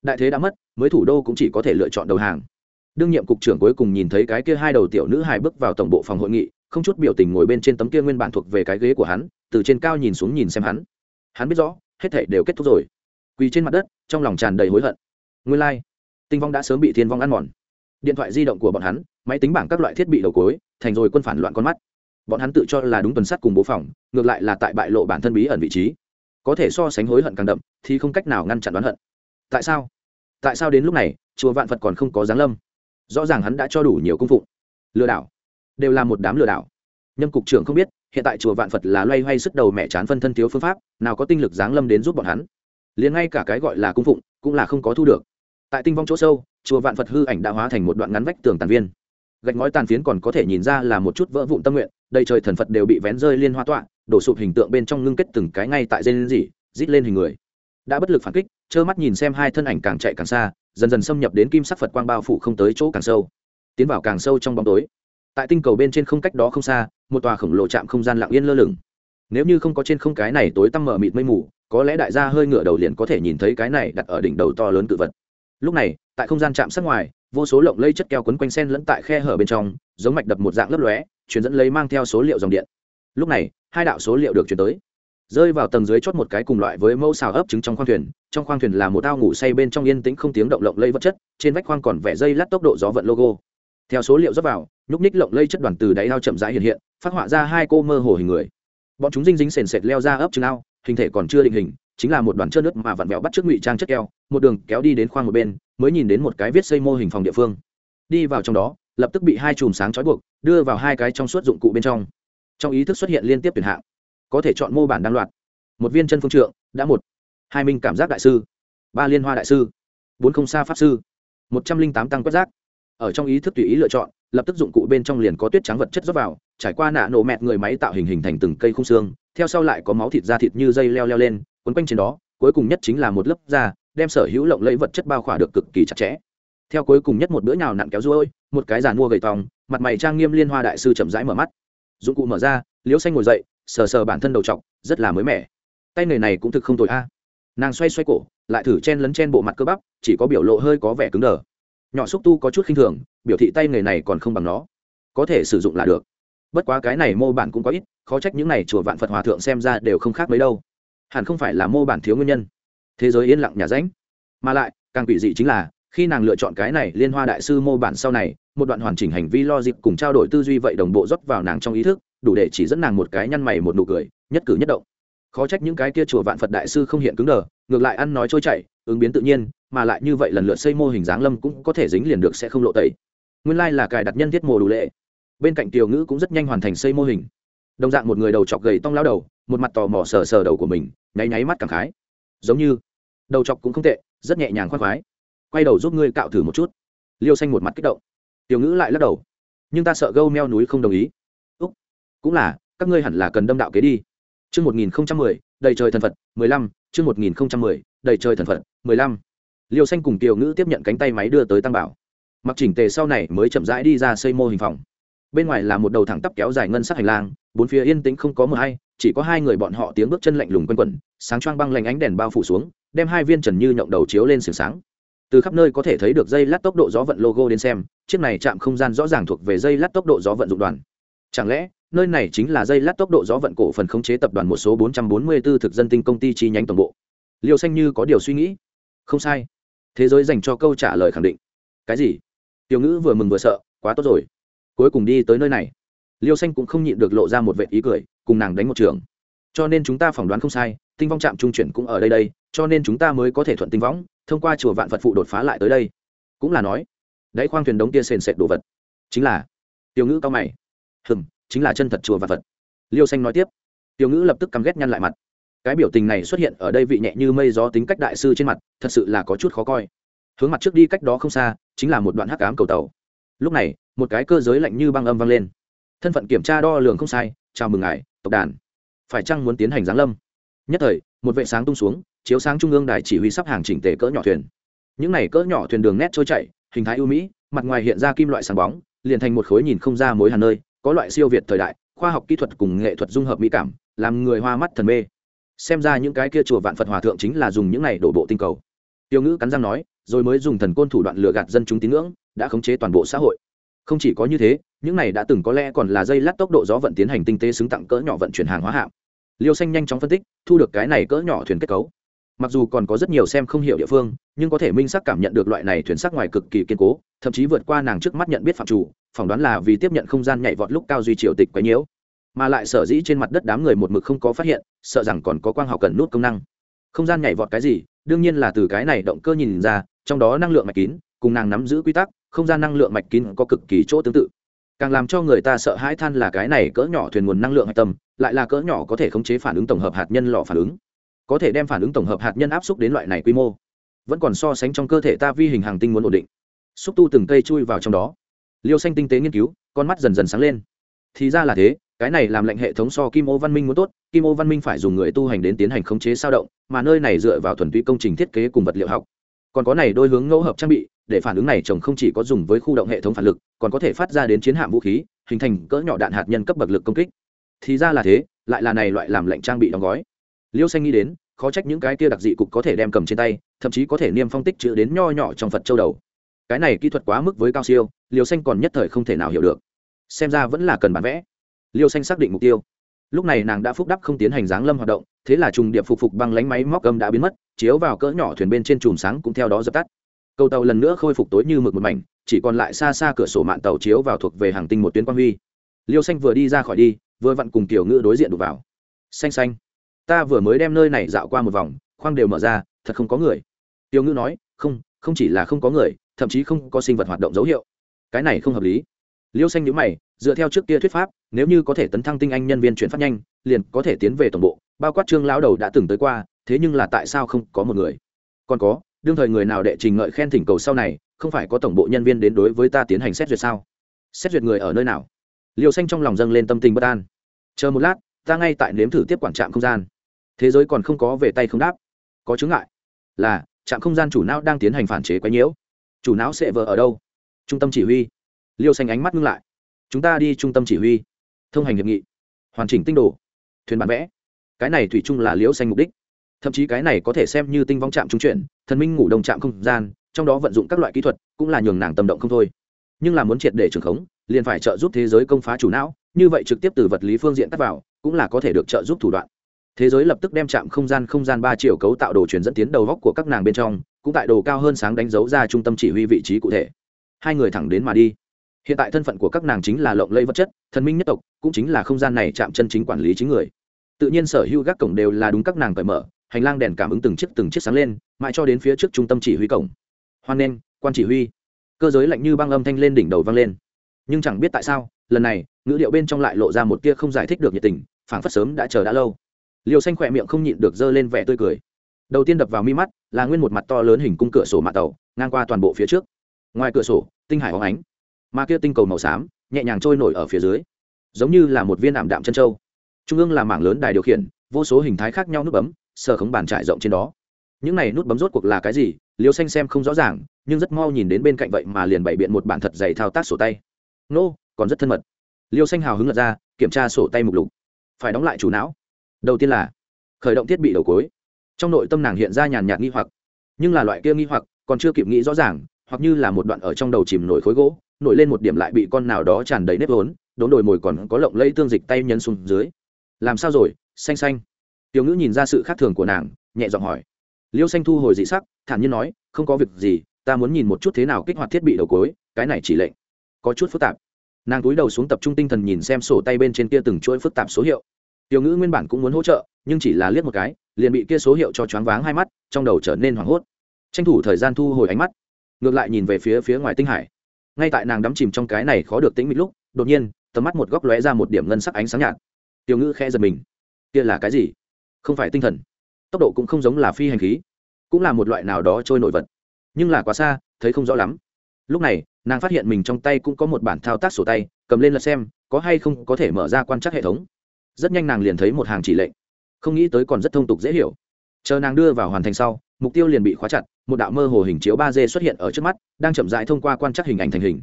đại thế đã mất, mới thủ đô cũng chỉ có thể lựa chọn đầu hàng. Đương nhiệm cục trưởng cuối cùng nhìn thấy cái kia hai đầu tiểu nữ hài bước vào tổng bộ phòng hội nghị, không chút biểu tình ngồi bên trên tấm kia nguyên bản thuộc về cái ghế của hắn, từ trên cao nhìn xuống nhìn xem hắn. Hắn biết rõ, hết thể đều kết thúc rồi. Quỳ trên mặt đất, trong lòng tràn đầy hối hận. Nguyên lai、like. tinh vong đã sớm bị thiên vong ăn mòn. Điện thoại di động của bọn hắn, máy tính bảng các loại thiết bị đầu cối, thành rồi quân phản loạn con mắt. Bọn hắn tự cho là đúng tuần sắt cùng bố phòng, ngược lại là tại bại lộ bản thân bí ẩn vị trí. Có thể so sánh hối hận càng đậm, thì không cách nào ngăn chặn đoán hận tại sao? Tại sao đến lúc này, chùa vạn phật còn không có giáng lâm? Rõ ràng hắn đã cho đủ nhiều công phụng. Lừa đảo. Đều là một đám lừa đảo. Nhân cục trưởng không biết, hiện tại chùa vạn phật là loay hoay sức đầu mẹ chán phân thân thiếu phương pháp, nào có tinh lực giáng lâm đến giúp bọn hắn. Liền ngay cả cái gọi là cung phụng, cũng là không có thu được. Tại tinh vong chỗ sâu, chùa vạn phật hư ảnh đã hóa thành một đoạn ngắn vách tường tàn viên. Gạch ngói tàn phiến còn có thể nhìn ra là một chút vỡ vụn tâm nguyện, đầy trời thần phật đều bị vén rơi liên hoa tọa, đổ sụp hình tượng bên trong ngưng kết từng cái ngay tại dây lên dỉ rít lên hình người đã bất lực phản kích, trơ mắt nhìn xem hai thân ảnh càng chạy càng xa, dần dần xâm nhập đến kim sắc phật quang bao phủ không tới chỗ càng sâu. Tiến vào càng sâu trong bóng tối. Tại tinh cầu bên trên không cách đó không xa, một tòa khổng lồ chạm không gian lặng yên lơ lửng. Nếu như không có trên không cái này tối tăm mở mịt mây mù, có lẽ đại gia hơi ngửa đầu liền có thể nhìn thấy cái này đặt ở đỉnh đầu to lớn tự vật. Lúc này, tại không gian chạm sát ngoài, vô số lộng lây chất keo quấn quanh sen lẫn tại khe hở bên trong, giống mạch đập một dạng lấp lóe, truyền dẫn lấy mang theo số liệu dòng điện. Lúc này, hai đạo số liệu được chuyển tới rơi vào tầng dưới chót một cái cùng loại với mẫu xào ấp trứng trong khoang thuyền. Trong khoang thuyền là một ao ngủ say bên trong yên tĩnh không tiếng động lộng lây vật chất, trên vách khoang còn vẽ dây lát tốc độ gió vận logo. Theo số liệu dốc vào, nhúc ních lộng lây chất đoàn từ đáy ao chậm rãi hiện hiện, phát họa ra hai cô mơ hồ hình người. Bọn chúng dinh dính sền sệt leo ra ấp trứng ao, hình thể còn chưa định hình, chính là một đoàn trơn nước mà vặn vẹo bắt trước ngụy trang chất keo, một đường kéo đi đến khoang một bên, mới nhìn đến một cái viết xây mô hình phòng địa phương. Đi vào trong đó, lập tức bị hai chùm sáng trói buộc, đưa vào hai cái trong suốt dụng cụ bên trong. Trong ý thức xuất hiện liên tiếp tuyển hạng có thể chọn mô bản đăng loạt. Một viên chân phương trượng, đã một. Hai minh cảm giác đại sư. Ba liên hoa đại sư. Bốn không xa pháp sư. Một trăm linh tám tăng quét rác. Ở trong ý thức tùy ý lựa chọn, lập tức dụng cụ bên trong liền có tuyết trắng vật chất rót vào, trải qua nạ nổ mẹt người máy tạo hình hình thành từng cây khung xương, theo sau lại có máu thịt da thịt như dây leo leo lên, quấn quanh trên đó, cuối cùng nhất chính là một lớp da, đem sở hữu lộng lấy vật chất bao khỏa được cực kỳ chặt chẽ. Theo cuối cùng nhất một bữa nhào nặn kéo ruôi, một cái giàn mua gầy tòng, mặt mày trang nghiêm liên hoa đại sư chậm rãi mở mắt. Dụng cụ mở ra, liễu xanh ngồi dậy sờ sờ bản thân đầu t rất là mới mẻ. Tay người này cũng thực không tồi a. Nàng xoay xoay cổ, lại thử chen lấn chen bộ mặt cơ bắp, chỉ có biểu lộ hơi có vẻ cứng đờ. Nhỏ xúc tu có chút khinh thường, biểu thị tay người này còn không bằng nó. Có thể sử dụng là được. Bất quá cái này mô bản cũng có ít, khó trách những này chùa vạn phật hòa thượng xem ra đều không khác mấy đâu. Hẳn không phải là mô bản thiếu nguyên nhân. Thế giới yên lặng nhà ránh mà lại, càng quỷ dị chính là, khi nàng lựa chọn cái này liên hoa đại sư mô bản sau này, một đoạn hoàn chỉnh hành vi lo dịp cùng trao đổi tư duy vậy đồng bộ rót vào nàng trong ý thức đủ để chỉ dẫn nàng một cái nhăn mày một nụ cười, nhất cử nhất động. Khó trách những cái kia chùa vạn phật đại sư không hiện cứng đờ, ngược lại ăn nói trôi chảy, ứng biến tự nhiên, mà lại như vậy lần lượt xây mô hình dáng lâm cũng có thể dính liền được sẽ không lộ tẩy. Nguyên lai là cài đặt nhân thiết mồ đủ lệ. Bên cạnh tiểu ngữ cũng rất nhanh hoàn thành xây mô hình. Đồng dạng một người đầu chọc gầy tong lao đầu, một mặt tò mò sờ sờ đầu của mình, nháy nháy mắt cảm khái. Giống như, đầu chọc cũng không tệ, rất nhẹ nhàng khoan khoái. Quay đầu giúp ngươi cạo thử một chút. Liêu xanh một mặt kích động. Tiểu ngữ lại lắc đầu. Nhưng ta sợ gâu meo núi không đồng ý cũng là, các ngươi hẳn là cần đâm đạo kế đi. Chương một nghìn mười, đầy trời thần phật, mười lăm, chương một nghìn mười, đầy trời thần phật, mười lăm. Liêu xanh cùng tiểu ngữ tiếp nhận cánh tay máy đưa tới tăng bảo. Mặc chỉnh tề sau này mới chậm rãi đi ra xây mô hình phòng. Bên ngoài là một đầu thẳng tắp kéo dài ngân sắc hành lang, bốn phía yên tĩnh không có mờ hay, chỉ có hai người bọn họ tiếng bước chân lạnh lùng quanh quẩn, sáng choang băng lạnh ánh đèn bao phủ xuống, đem hai viên trần như nhộng đầu chiếu lên sừng sáng. Từ khắp nơi có thể thấy được dây lát tốc độ gió vận logo đến xem, chiếc này chạm không gian rõ ràng thuộc về dây lát tốc độ gió vận dụng đoàn. Chẳng lẽ nơi này chính là dây lát tốc độ gió vận cổ phần khống chế tập đoàn một số 444 thực dân tinh công ty chi nhánh tổng bộ. Liêu xanh như có điều suy nghĩ. Không sai. Thế giới dành cho câu trả lời khẳng định. Cái gì? Tiểu ngữ vừa mừng vừa sợ, quá tốt rồi. Cuối cùng đi tới nơi này. Liêu xanh cũng không nhịn được lộ ra một vệt ý cười, cùng nàng đánh một trường. Cho nên chúng ta phỏng đoán không sai, tinh vong trạm trung chuyển cũng ở đây đây, cho nên chúng ta mới có thể thuận tinh võng thông qua chùa vạn phật phụ đột phá lại tới đây. Cũng là nói, đáy khoang thuyền đống kia sền sệt đồ vật. Chính là, tiểu ngữ cao mày. Hừm chính là chân thật chùa và phật. Liêu xanh nói tiếp. Tiểu ngữ lập tức căm ghét nhăn lại mặt. Cái biểu tình này xuất hiện ở đây vị nhẹ như mây gió tính cách đại sư trên mặt, thật sự là có chút khó coi. Hướng mặt trước đi cách đó không xa, chính là một đoạn hắc ám cầu tàu. Lúc này, một cái cơ giới lạnh như băng âm vang lên. Thân phận kiểm tra đo lường không sai, chào mừng ngài, tộc đàn. Phải chăng muốn tiến hành giáng lâm? Nhất thời, một vệ sáng tung xuống, chiếu sáng trung ương đài chỉ huy sắp hàng chỉnh tề cỡ nhỏ thuyền. Những này cỡ nhỏ thuyền đường nét trôi chảy, hình thái ưu mỹ, mặt ngoài hiện ra kim loại sáng bóng, liền thành một khối nhìn không ra mối hàn nơi có loại siêu việt thời đại, khoa học kỹ thuật cùng nghệ thuật dung hợp mỹ cảm, làm người hoa mắt thần mê. Xem ra những cái kia chùa vạn phật hòa thượng chính là dùng những này đổ bộ tinh cầu. Tiêu ngữ cắn răng nói, rồi mới dùng thần côn thủ đoạn lừa gạt dân chúng tín ngưỡng, đã khống chế toàn bộ xã hội. Không chỉ có như thế, những này đã từng có lẽ còn là dây lát tốc độ gió vận tiến hành tinh tế xứng tặng cỡ nhỏ vận chuyển hàng hóa hạng. Liêu xanh nhanh chóng phân tích, thu được cái này cỡ nhỏ thuyền kết cấu mặc dù còn có rất nhiều xem không hiểu địa phương, nhưng có thể minh sắc cảm nhận được loại này thuyền sắc ngoài cực kỳ kiên cố, thậm chí vượt qua nàng trước mắt nhận biết phạm chủ, phỏng đoán là vì tiếp nhận không gian nhảy vọt lúc cao duy triều tịch quấy nhiễu. Mà lại sở dĩ trên mặt đất đám người một mực không có phát hiện, sợ rằng còn có quang học cần nút công năng. Không gian nhảy vọt cái gì? Đương nhiên là từ cái này động cơ nhìn ra, trong đó năng lượng mạch kín, cùng nàng nắm giữ quy tắc, không gian năng lượng mạch kín có cực kỳ chỗ tương tự. Càng làm cho người ta sợ hãi than là cái này cỡ nhỏ thuyền nguồn năng lượng hạch tâm, lại là cỡ nhỏ có thể khống chế phản ứng tổng hợp hạt nhân lò phản ứng có thể đem phản ứng tổng hợp hạt nhân áp xúc đến loại này quy mô. Vẫn còn so sánh trong cơ thể ta vi hình hàng tinh muốn ổn định. Xúc tu từng cây chui vào trong đó. Liêu xanh tinh tế nghiên cứu, con mắt dần dần sáng lên. Thì ra là thế, cái này làm lệnh hệ thống so kim ô văn minh muốn tốt, kim ô văn minh phải dùng người tu hành đến tiến hành khống chế sao động, mà nơi này dựa vào thuần túy công trình thiết kế cùng vật liệu học. Còn có này đôi hướng ngẫu hợp trang bị, để phản ứng này chồng không chỉ có dùng với khu động hệ thống phản lực, còn có thể phát ra đến chiến hạm vũ khí, hình thành cỡ nhỏ đạn hạt nhân cấp bậc lực công kích. Thì ra là thế, lại là này loại làm lệnh trang bị đóng gói liêu xanh nghĩ đến, khó trách những cái kia đặc dị cục có thể đem cầm trên tay, thậm chí có thể niêm phong tích chữ đến nho nhỏ trong phật châu đầu. Cái này kỹ thuật quá mức với cao siêu, liêu xanh còn nhất thời không thể nào hiểu được. Xem ra vẫn là cần bản vẽ. Liêu xanh xác định mục tiêu. Lúc này nàng đã phúc đắp không tiến hành giáng lâm hoạt động, thế là trùng điệp phục phục băng lánh máy móc âm đã biến mất, chiếu vào cỡ nhỏ thuyền bên trên chùm sáng cũng theo đó dập tắt. Cầu tàu lần nữa khôi phục tối như mực một mảnh, chỉ còn lại xa xa cửa sổ mạng tàu chiếu vào thuộc về hàng tinh một tuyến quang huy. Liêu xanh vừa đi ra khỏi đi, vừa vặn cùng tiểu ngữ đối diện đụng vào. Xanh xanh ta vừa mới đem nơi này dạo qua một vòng, khoang đều mở ra, thật không có người. Tiểu ngữ nói, không không chỉ là không có người, thậm chí không có sinh vật hoạt động dấu hiệu. Cái này không hợp lý. Liêu xanh nhữ mày, dựa theo trước kia thuyết pháp, nếu như có thể tấn thăng tinh anh nhân viên chuyển phát nhanh, liền có thể tiến về tổng bộ, bao quát trương lão đầu đã từng tới qua, thế nhưng là tại sao không có một người? Còn có, đương thời người nào đệ trình ngợi khen thỉnh cầu sau này, không phải có tổng bộ nhân viên đến đối với ta tiến hành xét duyệt sao? Xét duyệt người ở nơi nào? Liều xanh trong lòng dâng lên tâm tình bất an. Chờ một lát, ta ngay tại nếm thử tiếp quản trạm không gian thế giới còn không có về tay không đáp. Có chứng ngại là, trạm không gian chủ não đang tiến hành phản chế quấy nhiễu. Chủ não sẽ vợ ở đâu? Trung tâm chỉ huy. Liêu xanh ánh mắt ngưng lại. Chúng ta đi trung tâm chỉ huy. Thông hành hiệp nghị. Hoàn chỉnh tinh đồ. Thuyền bản vẽ. Cái này thủy chung là liễu xanh mục đích. Thậm chí cái này có thể xem như tinh vong trạm trung chuyển, thần minh ngủ đồng trạm không gian, trong đó vận dụng các loại kỹ thuật cũng là nhường nàng tâm động không thôi. Nhưng là muốn triệt để trường khống, liền phải trợ giúp thế giới công phá chủ não, như vậy trực tiếp từ vật lý phương diện tắt vào, cũng là có thể được trợ giúp thủ đoạn thế giới lập tức đem chạm không gian không gian ba triệu cấu tạo đồ truyền dẫn tiến đầu góc của các nàng bên trong, cũng tại đồ cao hơn sáng đánh dấu ra trung tâm chỉ huy vị trí cụ thể. Hai người thẳng đến mà đi. Hiện tại thân phận của các nàng chính là lộng lẫy vật chất, thần minh nhất tộc, cũng chính là không gian này chạm chân chính quản lý chính người. Tự nhiên sở hữu gác cổng đều là đúng các nàng cởi mở, hành lang đèn cảm ứng từng chiếc từng chiếc sáng lên, mãi cho đến phía trước trung tâm chỉ huy cổng. Hoan nghênh, quan chỉ huy. Cơ giới lạnh như băng âm thanh lên đỉnh đầu vang lên. Nhưng chẳng biết tại sao, lần này, ngữ điệu bên trong lại lộ ra một tia không giải thích được nhiệt tình, phảng phất sớm đã chờ đã lâu liều xanh khỏe miệng không nhịn được dơ lên vẻ tươi cười. Đầu tiên đập vào mi mắt, là nguyên một mặt to lớn hình cung cửa sổ mạng tàu, ngang qua toàn bộ phía trước. Ngoài cửa sổ, tinh hải hóng ánh. Mà kia tinh cầu màu xám, nhẹ nhàng trôi nổi ở phía dưới. Giống như là một viên ảm đạm chân trâu trung ương là mảng lớn đài điều khiển, vô số hình thái khác nhau nút bấm, sờ khống bàn trải rộng trên đó. Những này nút bấm rốt cuộc là cái gì liều xanh xem không rõ ràng, nhưng rất mau nhìn đến bên cạnh vậy mà liền bày biện một bản thật dày thao tác sổ tay. Nô, còn rất thân mật. Liêu xanh hào hứng lật ra, kiểm tra sổ tay mục lục. Phải đóng lại chủ não đầu tiên là, khởi động thiết bị đầu cối. Trong nội tâm nàng hiện ra nhàn nhạt nghi hoặc. Nhưng là loại kia nghi hoặc còn chưa kịp nghĩ rõ ràng, hoặc như là một đoạn ở trong đầu chìm nổi khối gỗ, nổi lên một điểm lại bị con nào đó tràn đầy nếp vốn, đốn đồi mồi còn có lộng lẫy tương dịch tay nhân xuống dưới. Làm sao rồi, xanh xanh. Tiểu ngữ nhìn ra sự khác thường của nàng, nhẹ giọng hỏi. Liêu xanh thu hồi dị sắc, thản nhiên nói, không có việc gì, ta muốn nhìn một chút thế nào kích hoạt thiết bị đầu cối, cái này chỉ lệnh. Có chút phức tạp. Nàng cúi đầu xuống tập trung tinh thần nhìn xem sổ tay bên trên kia từng chuỗi phức tạp số hiệu tiểu ngữ nguyên bản cũng muốn hỗ trợ, nhưng chỉ là liếc một cái, liền bị kia số hiệu cho choáng váng hai mắt, trong đầu trở nên hoảng hốt. Tranh thủ thời gian thu hồi ánh mắt, ngược lại nhìn về phía phía ngoài tinh hải. Ngay tại nàng đắm chìm trong cái này khó được tính mịt lúc, đột nhiên, tầm mắt một góc lóe ra một điểm ngân sắc ánh sáng nhạt. Tiểu ngữ khẽ giật mình. Kia là cái gì? Không phải tinh thần. Tốc độ cũng không giống là phi hành khí, cũng là một loại nào đó trôi nổi vật. Nhưng là quá xa, thấy không rõ lắm. Lúc này, nàng phát hiện mình trong tay cũng có một bản thao tác sổ tay, cầm lên lật xem, có hay không có thể mở ra quan trắc hệ thống rất nhanh nàng liền thấy một hàng chỉ lệnh. Không nghĩ tới còn rất thông tục dễ hiểu. Chờ nàng đưa vào hoàn thành sau, mục tiêu liền bị khóa chặt, một đạo mơ hồ hình chiếu ba d xuất hiện ở trước mắt, đang chậm rãi thông qua quan trắc hình ảnh thành hình.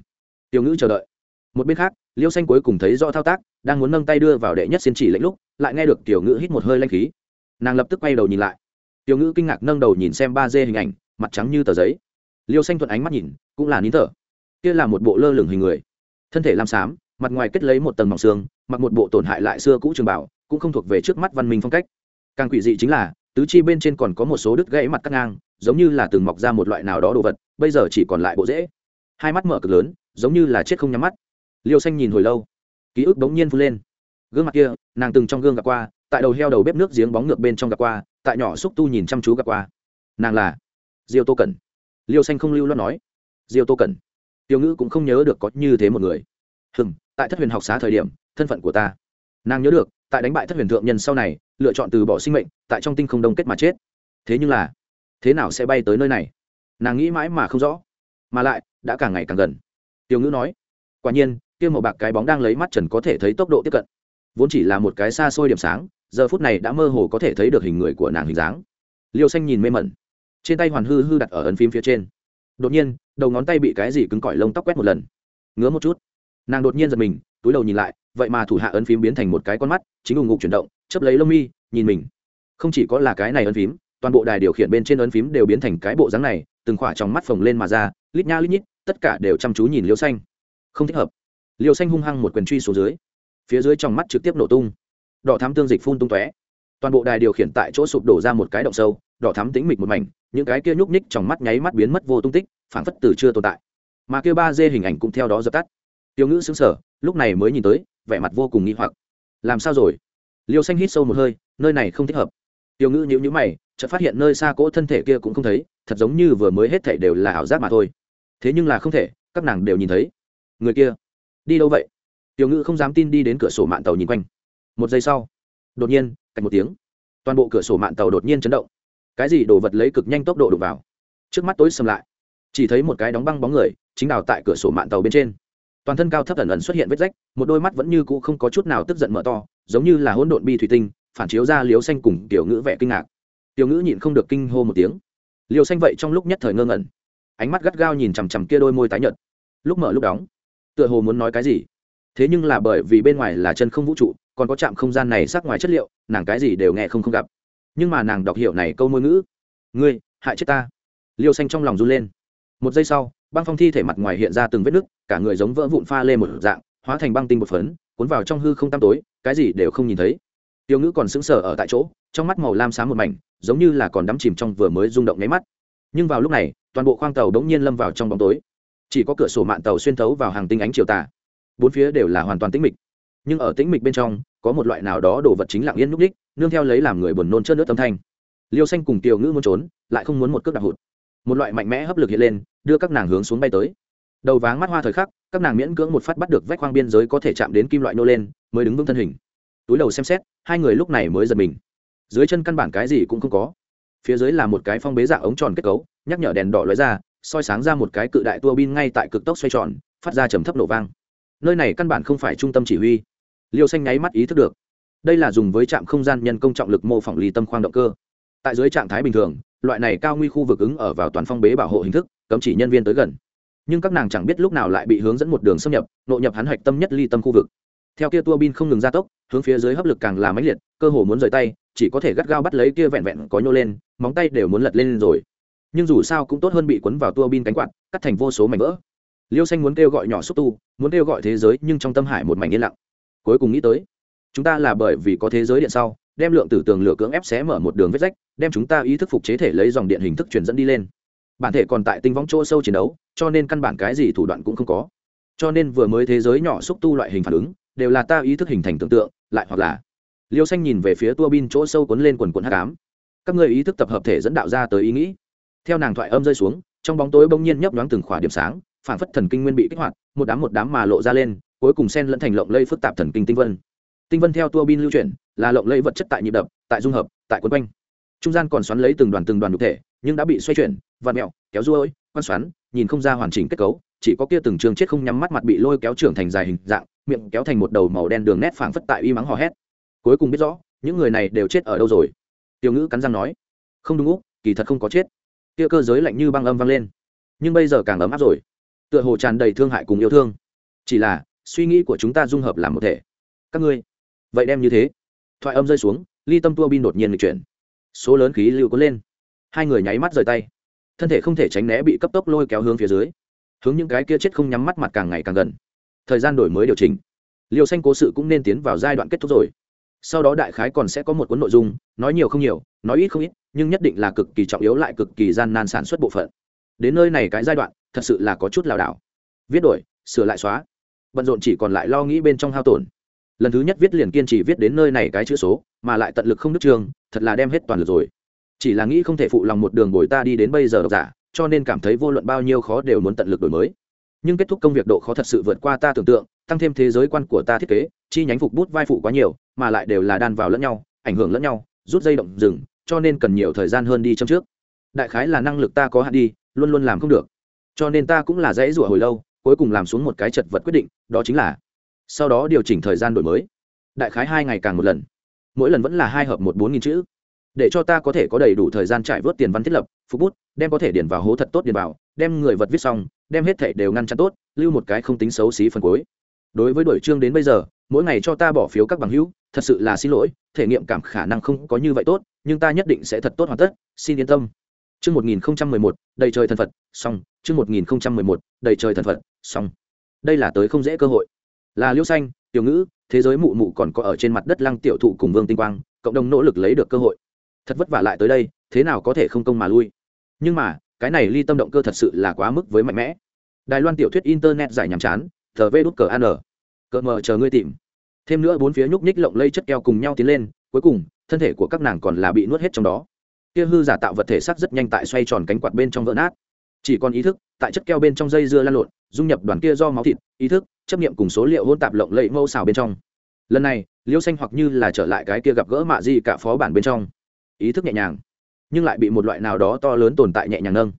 Tiểu ngữ chờ đợi. Một bên khác, liêu xanh cuối cùng thấy rõ thao tác, đang muốn nâng tay đưa vào đệ nhất xin chỉ lệnh lúc, lại nghe được tiểu ngữ hít một hơi lanh khí. Nàng lập tức quay đầu nhìn lại. Tiểu ngữ kinh ngạc nâng đầu nhìn xem ba d hình ảnh, mặt trắng như tờ giấy. Liêu xanh thuận ánh mắt nhìn, cũng là nín thở. Kia là một bộ lơ lửng hình người. Thân thể lam xám, mặt ngoài kết lấy một tầng mỏng xương mặc một bộ tổn hại lại xưa cũ trường bảo, cũng không thuộc về trước mắt văn minh phong cách. Càng quỷ dị chính là, tứ chi bên trên còn có một số đứt gãy mặt cắt ngang, giống như là từng mọc ra một loại nào đó đồ vật, bây giờ chỉ còn lại bộ rễ. Hai mắt mở cực lớn, giống như là chết không nhắm mắt. Liêu xanh nhìn hồi lâu, ký ức bỗng nhiên vươn lên. Gương mặt kia, nàng từng trong gương gặp qua, tại đầu heo đầu bếp nước giếng bóng ngược bên trong gặp qua, tại nhỏ xúc tu nhìn chăm chú gặp qua. Nàng là diêu tô cẩn. Liêu xanh không lưu lo nói. Diêu tô cẩn. Tiểu ngữ cũng không nhớ được có như thế một người. Hừng tại thất huyền học xá thời điểm thân phận của ta. Nàng nhớ được, tại đánh bại thất huyền thượng nhân sau này, lựa chọn từ bỏ sinh mệnh, tại trong tinh không đông kết mà chết. Thế nhưng là, thế nào sẽ bay tới nơi này? Nàng nghĩ mãi mà không rõ. Mà lại, đã càng ngày càng gần. Tiểu ngữ nói, quả nhiên, kia màu bạc cái bóng đang lấy mắt trần có thể thấy tốc độ tiếp cận. Vốn chỉ là một cái xa xôi điểm sáng, giờ phút này đã mơ hồ có thể thấy được hình người của nàng hình dáng. Liêu xanh nhìn mê mẩn. Trên tay hoàn hư hư đặt ở ấn phím phía trên. Đột nhiên, đầu ngón tay bị cái gì cứng cỏi lông tóc quét một lần. Ngứa một chút. Nàng đột nhiên giật mình, túi đầu nhìn lại vậy mà thủ hạ ấn phím biến thành một cái con mắt, chính ủng ngục chuyển động chấp lấy lông mi, nhìn mình. Không chỉ có là cái này ấn phím, toàn bộ đài điều khiển bên trên ấn phím đều biến thành cái bộ dáng này, từng khỏa trong mắt phồng lên mà ra, lít nha lít nhít, tất cả đều chăm chú nhìn liêu xanh. Không thích hợp. Liêu xanh hung hăng một quyền truy xuống dưới. Phía dưới trong mắt trực tiếp nổ tung. Đỏ thám tương dịch phun tung tóe. Toàn bộ đài điều khiển tại chỗ sụp đổ ra một cái động sâu, đỏ thắm tính mịch một mảnh, những cái kia nhúc nhích trong mắt nháy mắt biến mất vô tung tích, phảng phất từ chưa tồn tại. Mà kia ba dê hình ảnh cũng theo đó dập tắt. Tiêu ngữ xứng sở lúc này mới nhìn tới vẻ mặt vô cùng nghi hoặc. Làm sao rồi? Liêu xanh hít sâu một hơi, nơi này không thích hợp. Tiểu ngữ nhữ nhữ mày, chợt phát hiện nơi xa cỗ thân thể kia cũng không thấy, thật giống như vừa mới hết thể đều là ảo giác mà thôi. Thế nhưng là không thể, các nàng đều nhìn thấy. Người kia, đi đâu vậy? Tiểu ngữ không dám tin đi đến cửa sổ mạng tàu nhìn quanh. Một giây sau, đột nhiên cạnh một tiếng. Toàn bộ cửa sổ mạng tàu đột nhiên chấn động. Cái gì đổ vật lấy cực nhanh tốc độ đục vào? Trước mắt tối xâm lại. Chỉ thấy một cái đóng băng bóng người, chính đào tại cửa sổ mạng tàu bên trên toàn thân cao thấp ẩn ẩn xuất hiện vết rách, một đôi mắt vẫn như cũ không có chút nào tức giận mở to, giống như là hỗn độn bi thủy tinh, phản chiếu ra liều xanh cùng tiểu ngữ vẻ kinh ngạc. Tiểu ngữ nhịn không được kinh hô một tiếng. Liều xanh vậy trong lúc nhất thời ngơ ngẩn, ánh mắt gắt gao nhìn chằm chằm kia đôi môi tái nhợt. Lúc mở lúc đóng, tựa hồ muốn nói cái gì? Thế nhưng là bởi vì bên ngoài là chân không vũ trụ, còn có trạm không gian này sắc ngoài chất liệu, nàng cái gì đều nghe không không gặp. Nhưng mà nàng đọc hiểu này câu môi ngữ. Ngươi, hại chết ta. Liêu xanh trong lòng run lên. Một giây sau băng phong thi thể mặt ngoài hiện ra từng vết nứt, cả người giống vỡ vụn pha lê một dạng, hóa thành băng tinh một phấn, cuốn vào trong hư không tăm tối, cái gì đều không nhìn thấy. Tiêu ngữ còn sững sờ ở tại chỗ, trong mắt màu lam sáng một mảnh, giống như là còn đắm chìm trong vừa mới rung động nháy mắt. Nhưng vào lúc này, toàn bộ khoang tàu đống nhiên lâm vào trong bóng tối. Chỉ có cửa sổ mạn tàu xuyên thấu vào hàng tinh ánh chiều tà. Bốn phía đều là hoàn toàn tĩnh mịch. Nhưng ở tĩnh mịch bên trong, có một loại nào đó đồ vật chính lặng yên núp đích, nương theo lấy làm người buồn nôn chớt nước âm thanh. Liêu xanh cùng tiểu ngữ muốn trốn, lại không muốn một cước đạp hụt. Một loại mạnh mẽ hấp lực hiện lên đưa các nàng hướng xuống bay tới. Đầu váng mắt hoa thời khắc, các nàng miễn cưỡng một phát bắt được vách khoang biên giới có thể chạm đến kim loại nô lên, mới đứng vững thân hình. Túi đầu xem xét, hai người lúc này mới giật mình. Dưới chân căn bản cái gì cũng không có. Phía dưới là một cái phong bế dạng ống tròn kết cấu, nhắc nhở đèn đỏ lóe ra, soi sáng ra một cái cự đại tua bin ngay tại cực tốc xoay tròn, phát ra trầm thấp nổ vang. Nơi này căn bản không phải trung tâm chỉ huy. Liêu xanh nháy mắt ý thức được, đây là dùng với trạm không gian nhân công trọng lực mô phỏng ly tâm khoang động cơ. Tại dưới trạng thái bình thường, loại này cao nguy khu vực ứng ở vào toàn phong bế bảo hộ hình thức cấm chỉ nhân viên tới gần. Nhưng các nàng chẳng biết lúc nào lại bị hướng dẫn một đường xâm nhập nội nhập hắn hạch tâm nhất ly tâm khu vực. Theo kia tua bin không ngừng gia tốc, hướng phía dưới hấp lực càng là mãnh liệt, cơ hồ muốn rời tay, chỉ có thể gắt gao bắt lấy kia vẹn vẹn có nhô lên, móng tay đều muốn lật lên rồi. Nhưng dù sao cũng tốt hơn bị cuốn vào tua bin cánh quạt, cắt thành vô số mảnh vỡ. Liêu xanh muốn kêu gọi nhỏ xúc tu, muốn kêu gọi thế giới, nhưng trong tâm hải một mảnh yên lặng. Cuối cùng nghĩ tới, chúng ta là bởi vì có thế giới điện sau, đem lượng tử tường lửa cưỡng ép xé mở một đường vết rách, đem chúng ta ý thức phục chế thể lấy dòng điện hình thức truyền dẫn đi lên bản thể còn tại tinh võng chỗ sâu chiến đấu, cho nên căn bản cái gì thủ đoạn cũng không có. Cho nên vừa mới thế giới nhỏ xúc tu loại hình phản ứng, đều là ta ý thức hình thành tưởng tượng, lại hoặc là liêu xanh nhìn về phía tua bin chỗ sâu cuốn lên quần quần h tám các người ý thức tập hợp thể dẫn đạo ra tới ý nghĩ. Theo nàng thoại âm rơi xuống, trong bóng tối bỗng nhiên nhấp nhoáng từng khỏa điểm sáng, phản phất thần kinh nguyên bị kích hoạt, một đám một đám mà lộ ra lên, cuối cùng sen lẫn thành lộng lây phức tạp thần kinh tinh vân. Tinh vân theo tua bin lưu chuyển, là lộng lây vật chất tại nhịp đập, tại dung hợp, tại quân quanh. Trung gian còn xoắn lấy từng đoàn từng đoàn đục thể nhưng đã bị xoay chuyển vạt mẹo, kéo ruôi quan xoắn, nhìn không ra hoàn chỉnh kết cấu, chỉ có kia từng trường chết không nhắm mắt mặt bị lôi kéo trưởng thành dài hình dạng, miệng kéo thành một đầu màu đen đường nét phảng phất tại y mắng hò hét. Cuối cùng biết rõ, những người này đều chết ở đâu rồi? Tiểu ngữ cắn răng nói. Không đúng úc, kỳ thật không có chết. Kia cơ giới lạnh như băng âm vang lên. Nhưng bây giờ càng ấm áp rồi. Tựa hồ tràn đầy thương hại cùng yêu thương. Chỉ là, suy nghĩ của chúng ta dung hợp làm một thể. Các ngươi, vậy đem như thế. Thoại âm rơi xuống, ly tâm tua bin đột nhiên lịch chuyển. Số lớn khí lưu có lên hai người nháy mắt rời tay. Thân thể không thể tránh né bị cấp tốc lôi kéo hướng phía dưới. Hướng những cái kia chết không nhắm mắt mặt càng ngày càng gần. Thời gian đổi mới điều chỉnh. Liều xanh cố sự cũng nên tiến vào giai đoạn kết thúc rồi. Sau đó đại khái còn sẽ có một cuốn nội dung, nói nhiều không nhiều, nói ít không ít, nhưng nhất định là cực kỳ trọng yếu lại cực kỳ gian nan sản xuất bộ phận. Đến nơi này cái giai đoạn, thật sự là có chút lảo đảo. Viết đổi, sửa lại xóa. Bận rộn chỉ còn lại lo nghĩ bên trong hao tổn. Lần thứ nhất viết liền kiên trì viết đến nơi này cái chữ số, mà lại tận lực không đức trường, thật là đem hết toàn lực rồi chỉ là nghĩ không thể phụ lòng một đường bồi ta đi đến bây giờ độc giả, cho nên cảm thấy vô luận bao nhiêu khó đều muốn tận lực đổi mới. Nhưng kết thúc công việc độ khó thật sự vượt qua ta tưởng tượng, tăng thêm thế giới quan của ta thiết kế, chi nhánh phục bút vai phụ quá nhiều, mà lại đều là đan vào lẫn nhau, ảnh hưởng lẫn nhau, rút dây động rừng cho nên cần nhiều thời gian hơn đi trong trước. Đại khái là năng lực ta có hạn đi, luôn luôn làm không được. Cho nên ta cũng là dãy rủa hồi lâu, cuối cùng làm xuống một cái chật vật quyết định, đó chính là sau đó điều chỉnh thời gian đổi mới. Đại khái hai ngày càng một lần. Mỗi lần vẫn là hai hợp một bốn nghìn chữ để cho ta có thể có đầy đủ thời gian trải vớt tiền văn thiết lập phục bút đem có thể điền vào hố thật tốt điền vào đem người vật viết xong đem hết thể đều ngăn chặn tốt lưu một cái không tính xấu xí phần cuối đối với đổi chương đến bây giờ mỗi ngày cho ta bỏ phiếu các bằng hữu thật sự là xin lỗi thể nghiệm cảm khả năng không có như vậy tốt nhưng ta nhất định sẽ thật tốt hoàn tất xin yên tâm Chương 1011, đầy trời thần Phật, xong, chương 1011, đầy trời thần Phật, xong. Đây là tới không dễ cơ hội. Là liêu Xanh, Tiểu Ngữ, thế giới mụ mụ còn có ở trên mặt đất Lăng Tiểu Thụ cùng Vương Tinh Quang, cộng đồng nỗ lực lấy được cơ hội. Thật vất vả lại tới đây, thế nào có thể không công mà lui. Nhưng mà, cái này ly tâm động cơ thật sự là quá mức với mạnh mẽ. Đài Loan tiểu thuyết internet giải nhàm chán, tờ vê đút cờ an cờ mờ chờ ngươi tìm. Thêm nữa bốn phía nhúc nhích lộng lây chất keo cùng nhau tiến lên cuối cùng thân thể của các nàng còn là bị nuốt hết trong đó. Kia hư giả tạo vật thể sắc rất nhanh tại xoay tròn cánh quạt bên trong vỡ nát. Chỉ còn ý thức tại chất keo bên trong dây dưa lan lộn dung nhập đoàn kia do máu thịt ý thức chấp nghiệm cùng số liệu hôn tạp lộng lẫy mâu xào bên trong. Lần này liêu xanh hoặc như là trở lại cái kia gặp gỡ mạ di cả phó bản bên trong ý thức nhẹ nhàng, nhưng lại bị một loại nào đó to lớn tồn tại nhẹ nhàng nâng.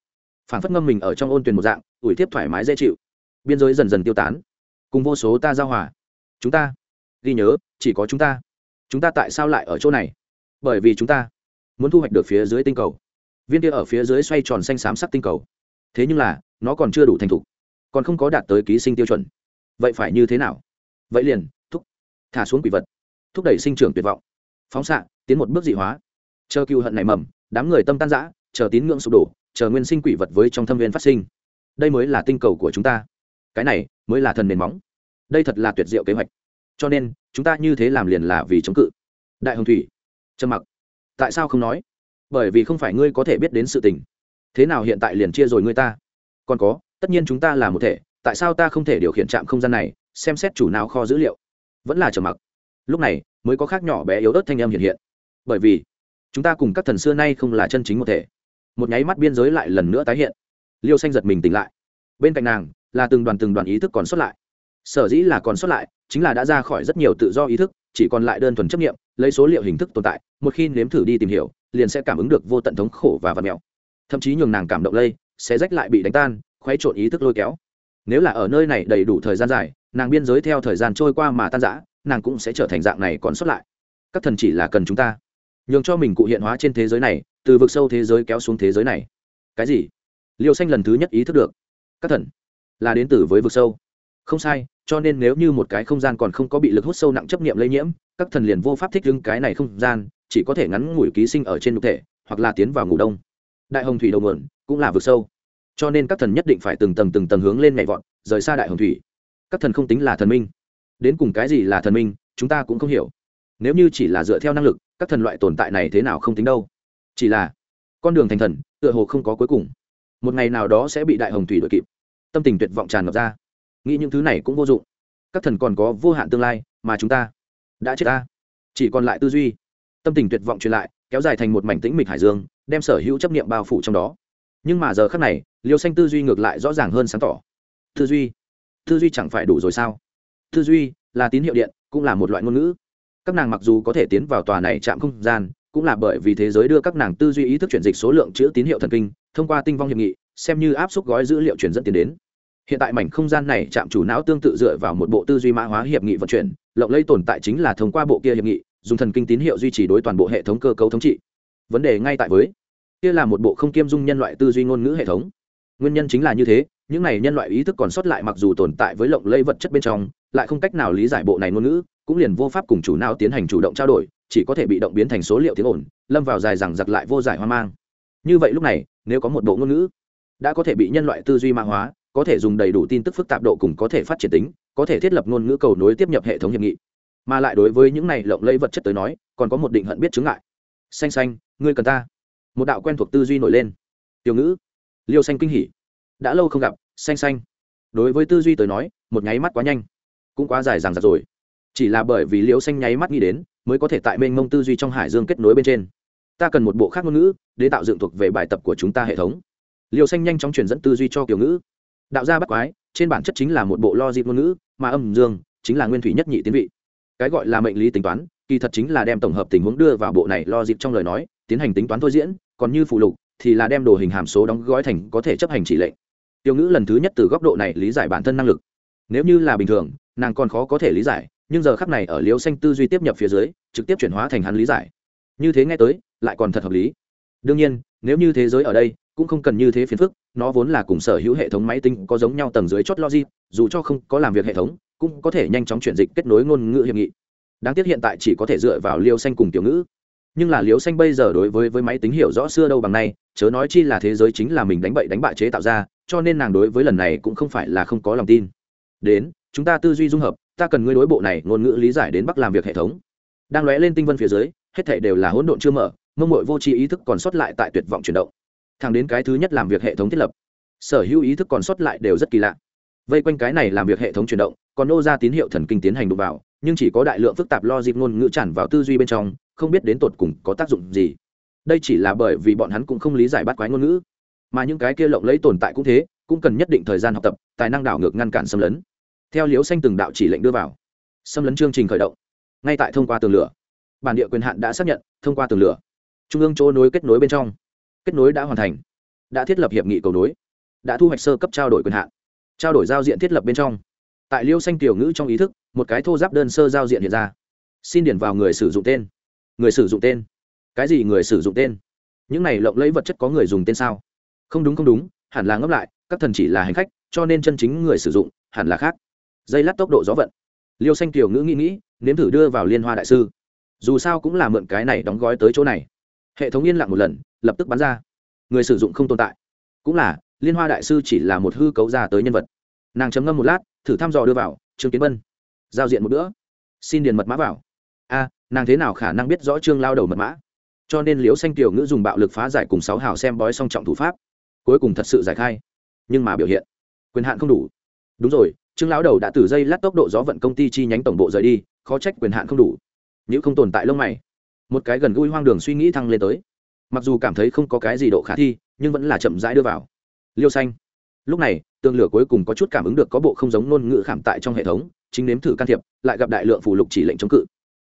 Phản phất ngâm mình ở trong ôn tuyền một dạng, ủi tiếp thoải mái dễ chịu. Biên giới dần dần tiêu tán, cùng vô số ta giao hòa. Chúng ta, ghi nhớ, chỉ có chúng ta. Chúng ta tại sao lại ở chỗ này? Bởi vì chúng ta muốn thu hoạch được phía dưới tinh cầu. Viên kia ở phía dưới xoay tròn xanh xám sắc tinh cầu. Thế nhưng là, nó còn chưa đủ thành thục, còn không có đạt tới ký sinh tiêu chuẩn. Vậy phải như thế nào? Vậy liền, thúc, thả xuống quỷ vật, thúc đẩy sinh trưởng tuyệt vọng. Phóng xạ, tiến một bước dị hóa chờ cựu hận này mầm, đám người tâm tan giã chờ tín ngưỡng sụp đổ, chờ nguyên sinh quỷ vật với trong thâm viên phát sinh. Đây mới là tinh cầu của chúng ta. Cái này mới là thần nền móng. Đây thật là tuyệt diệu kế hoạch. Cho nên, chúng ta như thế làm liền là vì chống cự. Đại hồng thủy, trầm mặc, tại sao không nói? Bởi vì không phải ngươi có thể biết đến sự tình. Thế nào hiện tại liền chia rồi ngươi ta? Còn có, tất nhiên chúng ta là một thể, tại sao ta không thể điều khiển trạm không gian này, xem xét chủ nào kho dữ liệu? Vẫn là trầm mặc. Lúc này, mới có khác nhỏ bé yếu ớt thanh âm hiện hiện. Bởi vì chúng ta cùng các thần xưa nay không là chân chính một thể. Một nháy mắt biên giới lại lần nữa tái hiện. Liêu xanh giật mình tỉnh lại. Bên cạnh nàng, là từng đoàn từng đoàn ý thức còn sót lại. Sở dĩ là còn sót lại, chính là đã ra khỏi rất nhiều tự do ý thức, chỉ còn lại đơn thuần chấp nghiệm lấy số liệu hình thức tồn tại, một khi nếm thử đi tìm hiểu, liền sẽ cảm ứng được vô tận thống khổ và vật mèo. Thậm chí nhường nàng cảm động lây, sẽ rách lại bị đánh tan khoáy trộn ý thức lôi kéo. Nếu là ở nơi này đầy đủ thời gian dài, nàng biên giới theo thời gian trôi qua mà tan rã, nàng cũng sẽ trở thành dạng này còn sót lại. Các thần chỉ là cần chúng ta nhường cho mình cụ hiện hóa trên thế giới này, từ vực sâu thế giới kéo xuống thế giới này. Cái gì? Liêu xanh lần thứ nhất ý thức được. Các thần, là đến từ với vực sâu. Không sai, cho nên nếu như một cái không gian còn không có bị lực hút sâu nặng chấp nghiệm lây nhiễm, các thần liền vô pháp thích ứng cái này không gian, chỉ có thể ngắn ngủi ký sinh ở trên nhục thể, hoặc là tiến vào ngủ đông. Đại hồng thủy đầu nguồn, cũng là vực sâu. Cho nên các thần nhất định phải từng tầng từng tầng hướng lên nhảy vọt, rời xa đại hồng thủy. Các thần không tính là thần minh. Đến cùng cái gì là thần minh, chúng ta cũng không hiểu. Nếu như chỉ là dựa theo năng lực các thần loại tồn tại này thế nào không tính đâu. Chỉ là, con đường thành thần, tựa hồ không có cuối cùng. Một ngày nào đó sẽ bị đại hồng thủy đội kịp. Tâm tình tuyệt vọng tràn ngập ra. Nghĩ những thứ này cũng vô dụng. Các thần còn có vô hạn tương lai, mà chúng ta đã chết ta. Chỉ còn lại tư duy. Tâm tình tuyệt vọng truyền lại, kéo dài thành một mảnh tĩnh mịch hải dương, đem sở hữu chấp niệm bao phủ trong đó. Nhưng mà giờ khác này, liêu xanh tư duy ngược lại rõ ràng hơn sáng tỏ. Tư duy? Tư duy chẳng phải đủ rồi sao? Tư duy là tín hiệu điện, cũng là một loại ngôn ngữ các nàng mặc dù có thể tiến vào tòa này chạm không gian, cũng là bởi vì thế giới đưa các nàng tư duy ý thức chuyển dịch số lượng chữ tín hiệu thần kinh, thông qua tinh vong hiệp nghị, xem như áp suất gói dữ liệu truyền dẫn tiền đến. Hiện tại mảnh không gian này chạm chủ não tương tự dựa vào một bộ tư duy mã hóa hiệp nghị vận chuyển, lộng lây tồn tại chính là thông qua bộ kia hiệp nghị, dùng thần kinh tín hiệu duy trì đối toàn bộ hệ thống cơ cấu thống trị. Vấn đề ngay tại với, kia là một bộ không kiêm dung nhân loại tư duy ngôn ngữ hệ thống. Nguyên nhân chính là như thế, những này nhân loại ý thức còn sót lại mặc dù tồn tại với lộng lây vật chất bên trong, lại không cách nào lý giải bộ này ngôn ngữ cũng liền vô pháp cùng chủ não tiến hành chủ động trao đổi, chỉ có thể bị động biến thành số liệu tiếng ổn lâm vào dài rằng giặc lại vô giải hoang mang. Như vậy lúc này, nếu có một bộ ngôn ngữ đã có thể bị nhân loại tư duy mã hóa, có thể dùng đầy đủ tin tức phức tạp độ cùng có thể phát triển tính, có thể thiết lập ngôn ngữ cầu nối tiếp nhập hệ thống hiệp nghị. Mà lại đối với những này lộng lẫy vật chất tới nói, còn có một định hận biết chứng ngại. Xanh xanh, ngươi cần ta. Một đạo quen thuộc tư duy nổi lên. Tiểu ngữ. Liêu xanh kinh hỉ. Đã lâu không gặp, xanh xanh. Đối với tư duy tới nói, một nháy mắt quá nhanh. Cũng quá dài dằng dặc rồi chỉ là bởi vì liêu xanh nháy mắt nghĩ đến, mới có thể tại mênh mông tư duy trong hải dương kết nối bên trên. Ta cần một bộ khác ngôn ngữ để tạo dựng thuộc về bài tập của chúng ta hệ thống. Liêu xanh nhanh chóng truyền dẫn tư duy cho kiểu ngữ. Đạo gia bắt quái, trên bản chất chính là một bộ lo dịp ngôn ngữ, mà âm dương chính là nguyên thủy nhất nhị tiến vị. Cái gọi là mệnh lý tính toán, kỳ thật chính là đem tổng hợp tình huống đưa vào bộ này lo dịp trong lời nói, tiến hành tính toán thôi diễn, còn như phụ lục, thì là đem đồ hình hàm số đóng gói thành có thể chấp hành chỉ lệnh. Tiêu ngữ lần thứ nhất từ góc độ này lý giải bản thân năng lực. Nếu như là bình thường, nàng còn khó có thể lý giải nhưng giờ khắc này ở liêu xanh tư duy tiếp nhập phía dưới, trực tiếp chuyển hóa thành hắn lý giải. Như thế nghe tới, lại còn thật hợp lý. Đương nhiên, nếu như thế giới ở đây cũng không cần như thế phiền phức, nó vốn là cùng sở hữu hệ thống máy tính có giống nhau tầng dưới chót logic, dù cho không có làm việc hệ thống, cũng có thể nhanh chóng chuyển dịch kết nối ngôn ngữ hiệp nghị. Đáng tiếc hiện tại chỉ có thể dựa vào liêu xanh cùng tiểu ngữ. Nhưng là liêu xanh bây giờ đối với với máy tính hiểu rõ xưa đâu bằng nay, chớ nói chi là thế giới chính là mình đánh bậy đánh bại chế tạo ra, cho nên nàng đối với lần này cũng không phải là không có lòng tin. Đến chúng ta tư duy dung hợp, ta cần ngươi đối bộ này ngôn ngữ lý giải đến bắc làm việc hệ thống. Đang lóe lên tinh vân phía dưới, hết thảy đều là hỗn độn chưa mở, mông mội vô tri ý thức còn sót lại tại tuyệt vọng chuyển động. Thẳng đến cái thứ nhất làm việc hệ thống thiết lập, sở hữu ý thức còn sót lại đều rất kỳ lạ. Vây quanh cái này làm việc hệ thống chuyển động, còn nô ra tín hiệu thần kinh tiến hành đụng vào, nhưng chỉ có đại lượng phức tạp lo dịp ngôn ngữ tràn vào tư duy bên trong, không biết đến tột cùng có tác dụng gì. Đây chỉ là bởi vì bọn hắn cũng không lý giải bắt quái ngôn ngữ, mà những cái kia lộng lấy tồn tại cũng thế, cũng cần nhất định thời gian học tập, tài năng đảo ngược ngăn cản xâm lấn theo liếu xanh từng đạo chỉ lệnh đưa vào. Xâm lấn chương trình khởi động. Ngay tại thông qua tường lửa, bản địa quyền hạn đã xác nhận, thông qua tường lửa, trung ương chỗ nối kết nối bên trong. Kết nối đã hoàn thành. Đã thiết lập hiệp nghị cầu nối. Đã thu hoạch sơ cấp trao đổi quyền hạn. Trao đổi giao diện thiết lập bên trong. Tại liêu xanh tiểu ngữ trong ý thức, một cái thô giáp đơn sơ giao diện hiện ra. Xin điển vào người sử dụng tên. Người sử dụng tên. Cái gì người sử dụng tên? Những này lộng lấy vật chất có người dùng tên sao? Không đúng không đúng, hẳn là ngấp lại, các thần chỉ là hành khách, cho nên chân chính người sử dụng, hẳn là khác dây lát tốc độ gió vận. Liêu xanh kiều ngữ nghĩ nghĩ, nếm thử đưa vào liên hoa đại sư. Dù sao cũng là mượn cái này đóng gói tới chỗ này. Hệ thống yên lặng một lần, lập tức bắn ra. Người sử dụng không tồn tại. Cũng là, liên hoa đại sư chỉ là một hư cấu ra tới nhân vật. Nàng chấm ngâm một lát, thử thăm dò đưa vào, trương kiến vân. Giao diện một bữa. Xin điền mật mã vào. A, nàng thế nào khả năng biết rõ trương lao đầu mật mã? Cho nên liễu xanh tiểu ngữ dùng bạo lực phá giải cùng sáu hào xem bói song trọng thủ pháp. Cuối cùng thật sự giải khai. Nhưng mà biểu hiện, quyền hạn không đủ. Đúng rồi trương lão đầu đã từ dây lát tốc độ gió vận công ty chi nhánh tổng bộ rời đi, khó trách quyền hạn không đủ. Nếu không tồn tại lông mày, một cái gần gũi hoang đường suy nghĩ thăng lên tới. Mặc dù cảm thấy không có cái gì độ khả thi, nhưng vẫn là chậm rãi đưa vào. Liêu xanh. Lúc này, tường lửa cuối cùng có chút cảm ứng được có bộ không giống ngôn ngữ khảm tại trong hệ thống, chính nếm thử can thiệp, lại gặp đại lượng phụ lục chỉ lệnh chống cự.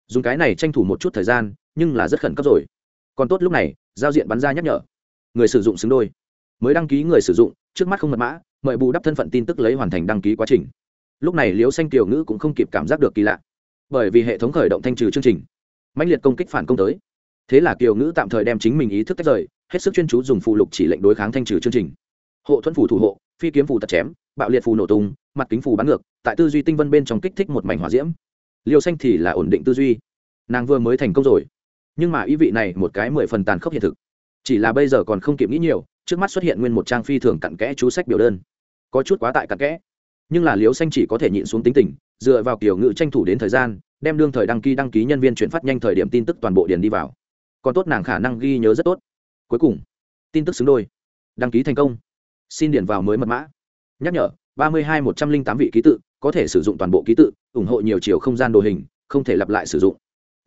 Dùng cái này tranh thủ một chút thời gian, nhưng là rất khẩn cấp rồi. Còn tốt lúc này, giao diện bắn ra nhắc nhở. Người sử dụng xứng đôi. Mới đăng ký người sử dụng, trước mắt không mật mã, mời bù đắp thân phận tin tức lấy hoàn thành đăng ký quá trình lúc này liễu xanh tiểu ngữ cũng không kịp cảm giác được kỳ lạ, bởi vì hệ thống khởi động thanh trừ chương trình mạnh liệt công kích phản công tới. Thế là kiều ngữ tạm thời đem chính mình ý thức tách rời, hết sức chuyên chú dùng phụ lục chỉ lệnh đối kháng thanh trừ chương trình. Hộ thuẫn phủ thủ hộ, phi kiếm phủ tật chém, bạo liệt phù nổ tung, mặt kính phù bắn ngược, tại tư duy tinh vân bên trong kích thích một mảnh hỏa diễm. Liều xanh thì là ổn định tư duy. Nàng vừa mới thành công rồi, nhưng mà ý vị này một cái mười phần tàn khốc hiện thực. Chỉ là bây giờ còn không kịp nghĩ nhiều, trước mắt xuất hiện nguyên một trang phi thường cặn kẽ chú sách biểu đơn. Có chút quá tại cặn kẽ nhưng là liêu xanh chỉ có thể nhịn xuống tính tình, dựa vào kiểu ngự tranh thủ đến thời gian, đem đương thời đăng ký đăng ký nhân viên chuyển phát nhanh thời điểm tin tức toàn bộ điền đi vào. Còn tốt nàng khả năng ghi nhớ rất tốt. Cuối cùng, tin tức xứng đôi. Đăng ký thành công. Xin điền vào mới mật mã. Nhắc nhở, ba mươi hai một trăm linh tám vị ký tự, có thể sử dụng toàn bộ ký tự, ủng hộ nhiều chiều không gian đồ hình, không thể lặp lại sử dụng.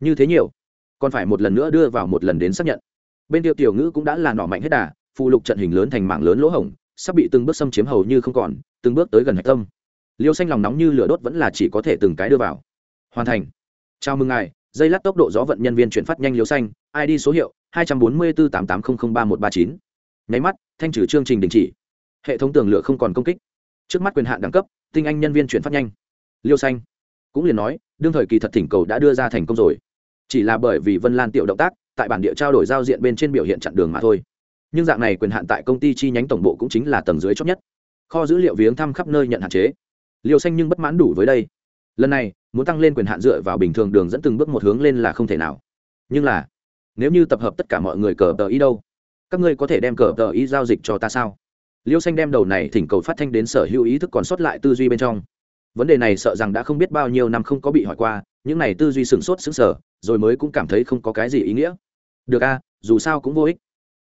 Như thế nhiều. Còn phải một lần nữa đưa vào một lần đến xác nhận. Bên tiêu tiểu ngữ cũng đã là nỏ mạnh hết đà, phụ lục trận hình lớn thành mảng lớn lỗ hổng sắp bị từng bước xâm chiếm hầu như không còn, từng bước tới gần hạch tâm. Liêu xanh lòng nóng như lửa đốt vẫn là chỉ có thể từng cái đưa vào. Hoàn thành. Chào mừng ngài, dây lát tốc độ gió vận nhân viên chuyển phát nhanh liêu xanh id số hiệu hai trăm bốn mươi bốn tám tám không không ba một ba chín. Nháy mắt, thanh trừ chương trình đình chỉ. Hệ thống tường lửa không còn công kích. Trước mắt quyền hạn đẳng cấp, tinh anh nhân viên chuyển phát nhanh. Liêu xanh cũng liền nói, đương thời kỳ thật thỉnh cầu đã đưa ra thành công rồi. Chỉ là bởi vì vân lan tiểu động tác, tại bản địa trao đổi giao diện bên trên biểu hiện chặn đường mà thôi nhưng dạng này quyền hạn tại công ty chi nhánh tổng bộ cũng chính là tầng dưới chót nhất. Kho dữ liệu viếng thăm khắp nơi nhận hạn chế. Liều xanh nhưng bất mãn đủ với đây. Lần này, muốn tăng lên quyền hạn dựa vào bình thường đường dẫn từng bước một hướng lên là không thể nào. Nhưng là, nếu như tập hợp tất cả mọi người cờ tờ ý đâu? Các ngươi có thể đem cờ tờ ý giao dịch cho ta sao? Liêu xanh đem đầu này thỉnh cầu phát thanh đến sở hữu ý thức còn sót lại tư duy bên trong. Vấn đề này sợ rằng đã không biết bao nhiêu năm không có bị hỏi qua, những này tư duy sửng sốt xứng sở rồi mới cũng cảm thấy không có cái gì ý nghĩa. Được a dù sao cũng vô ích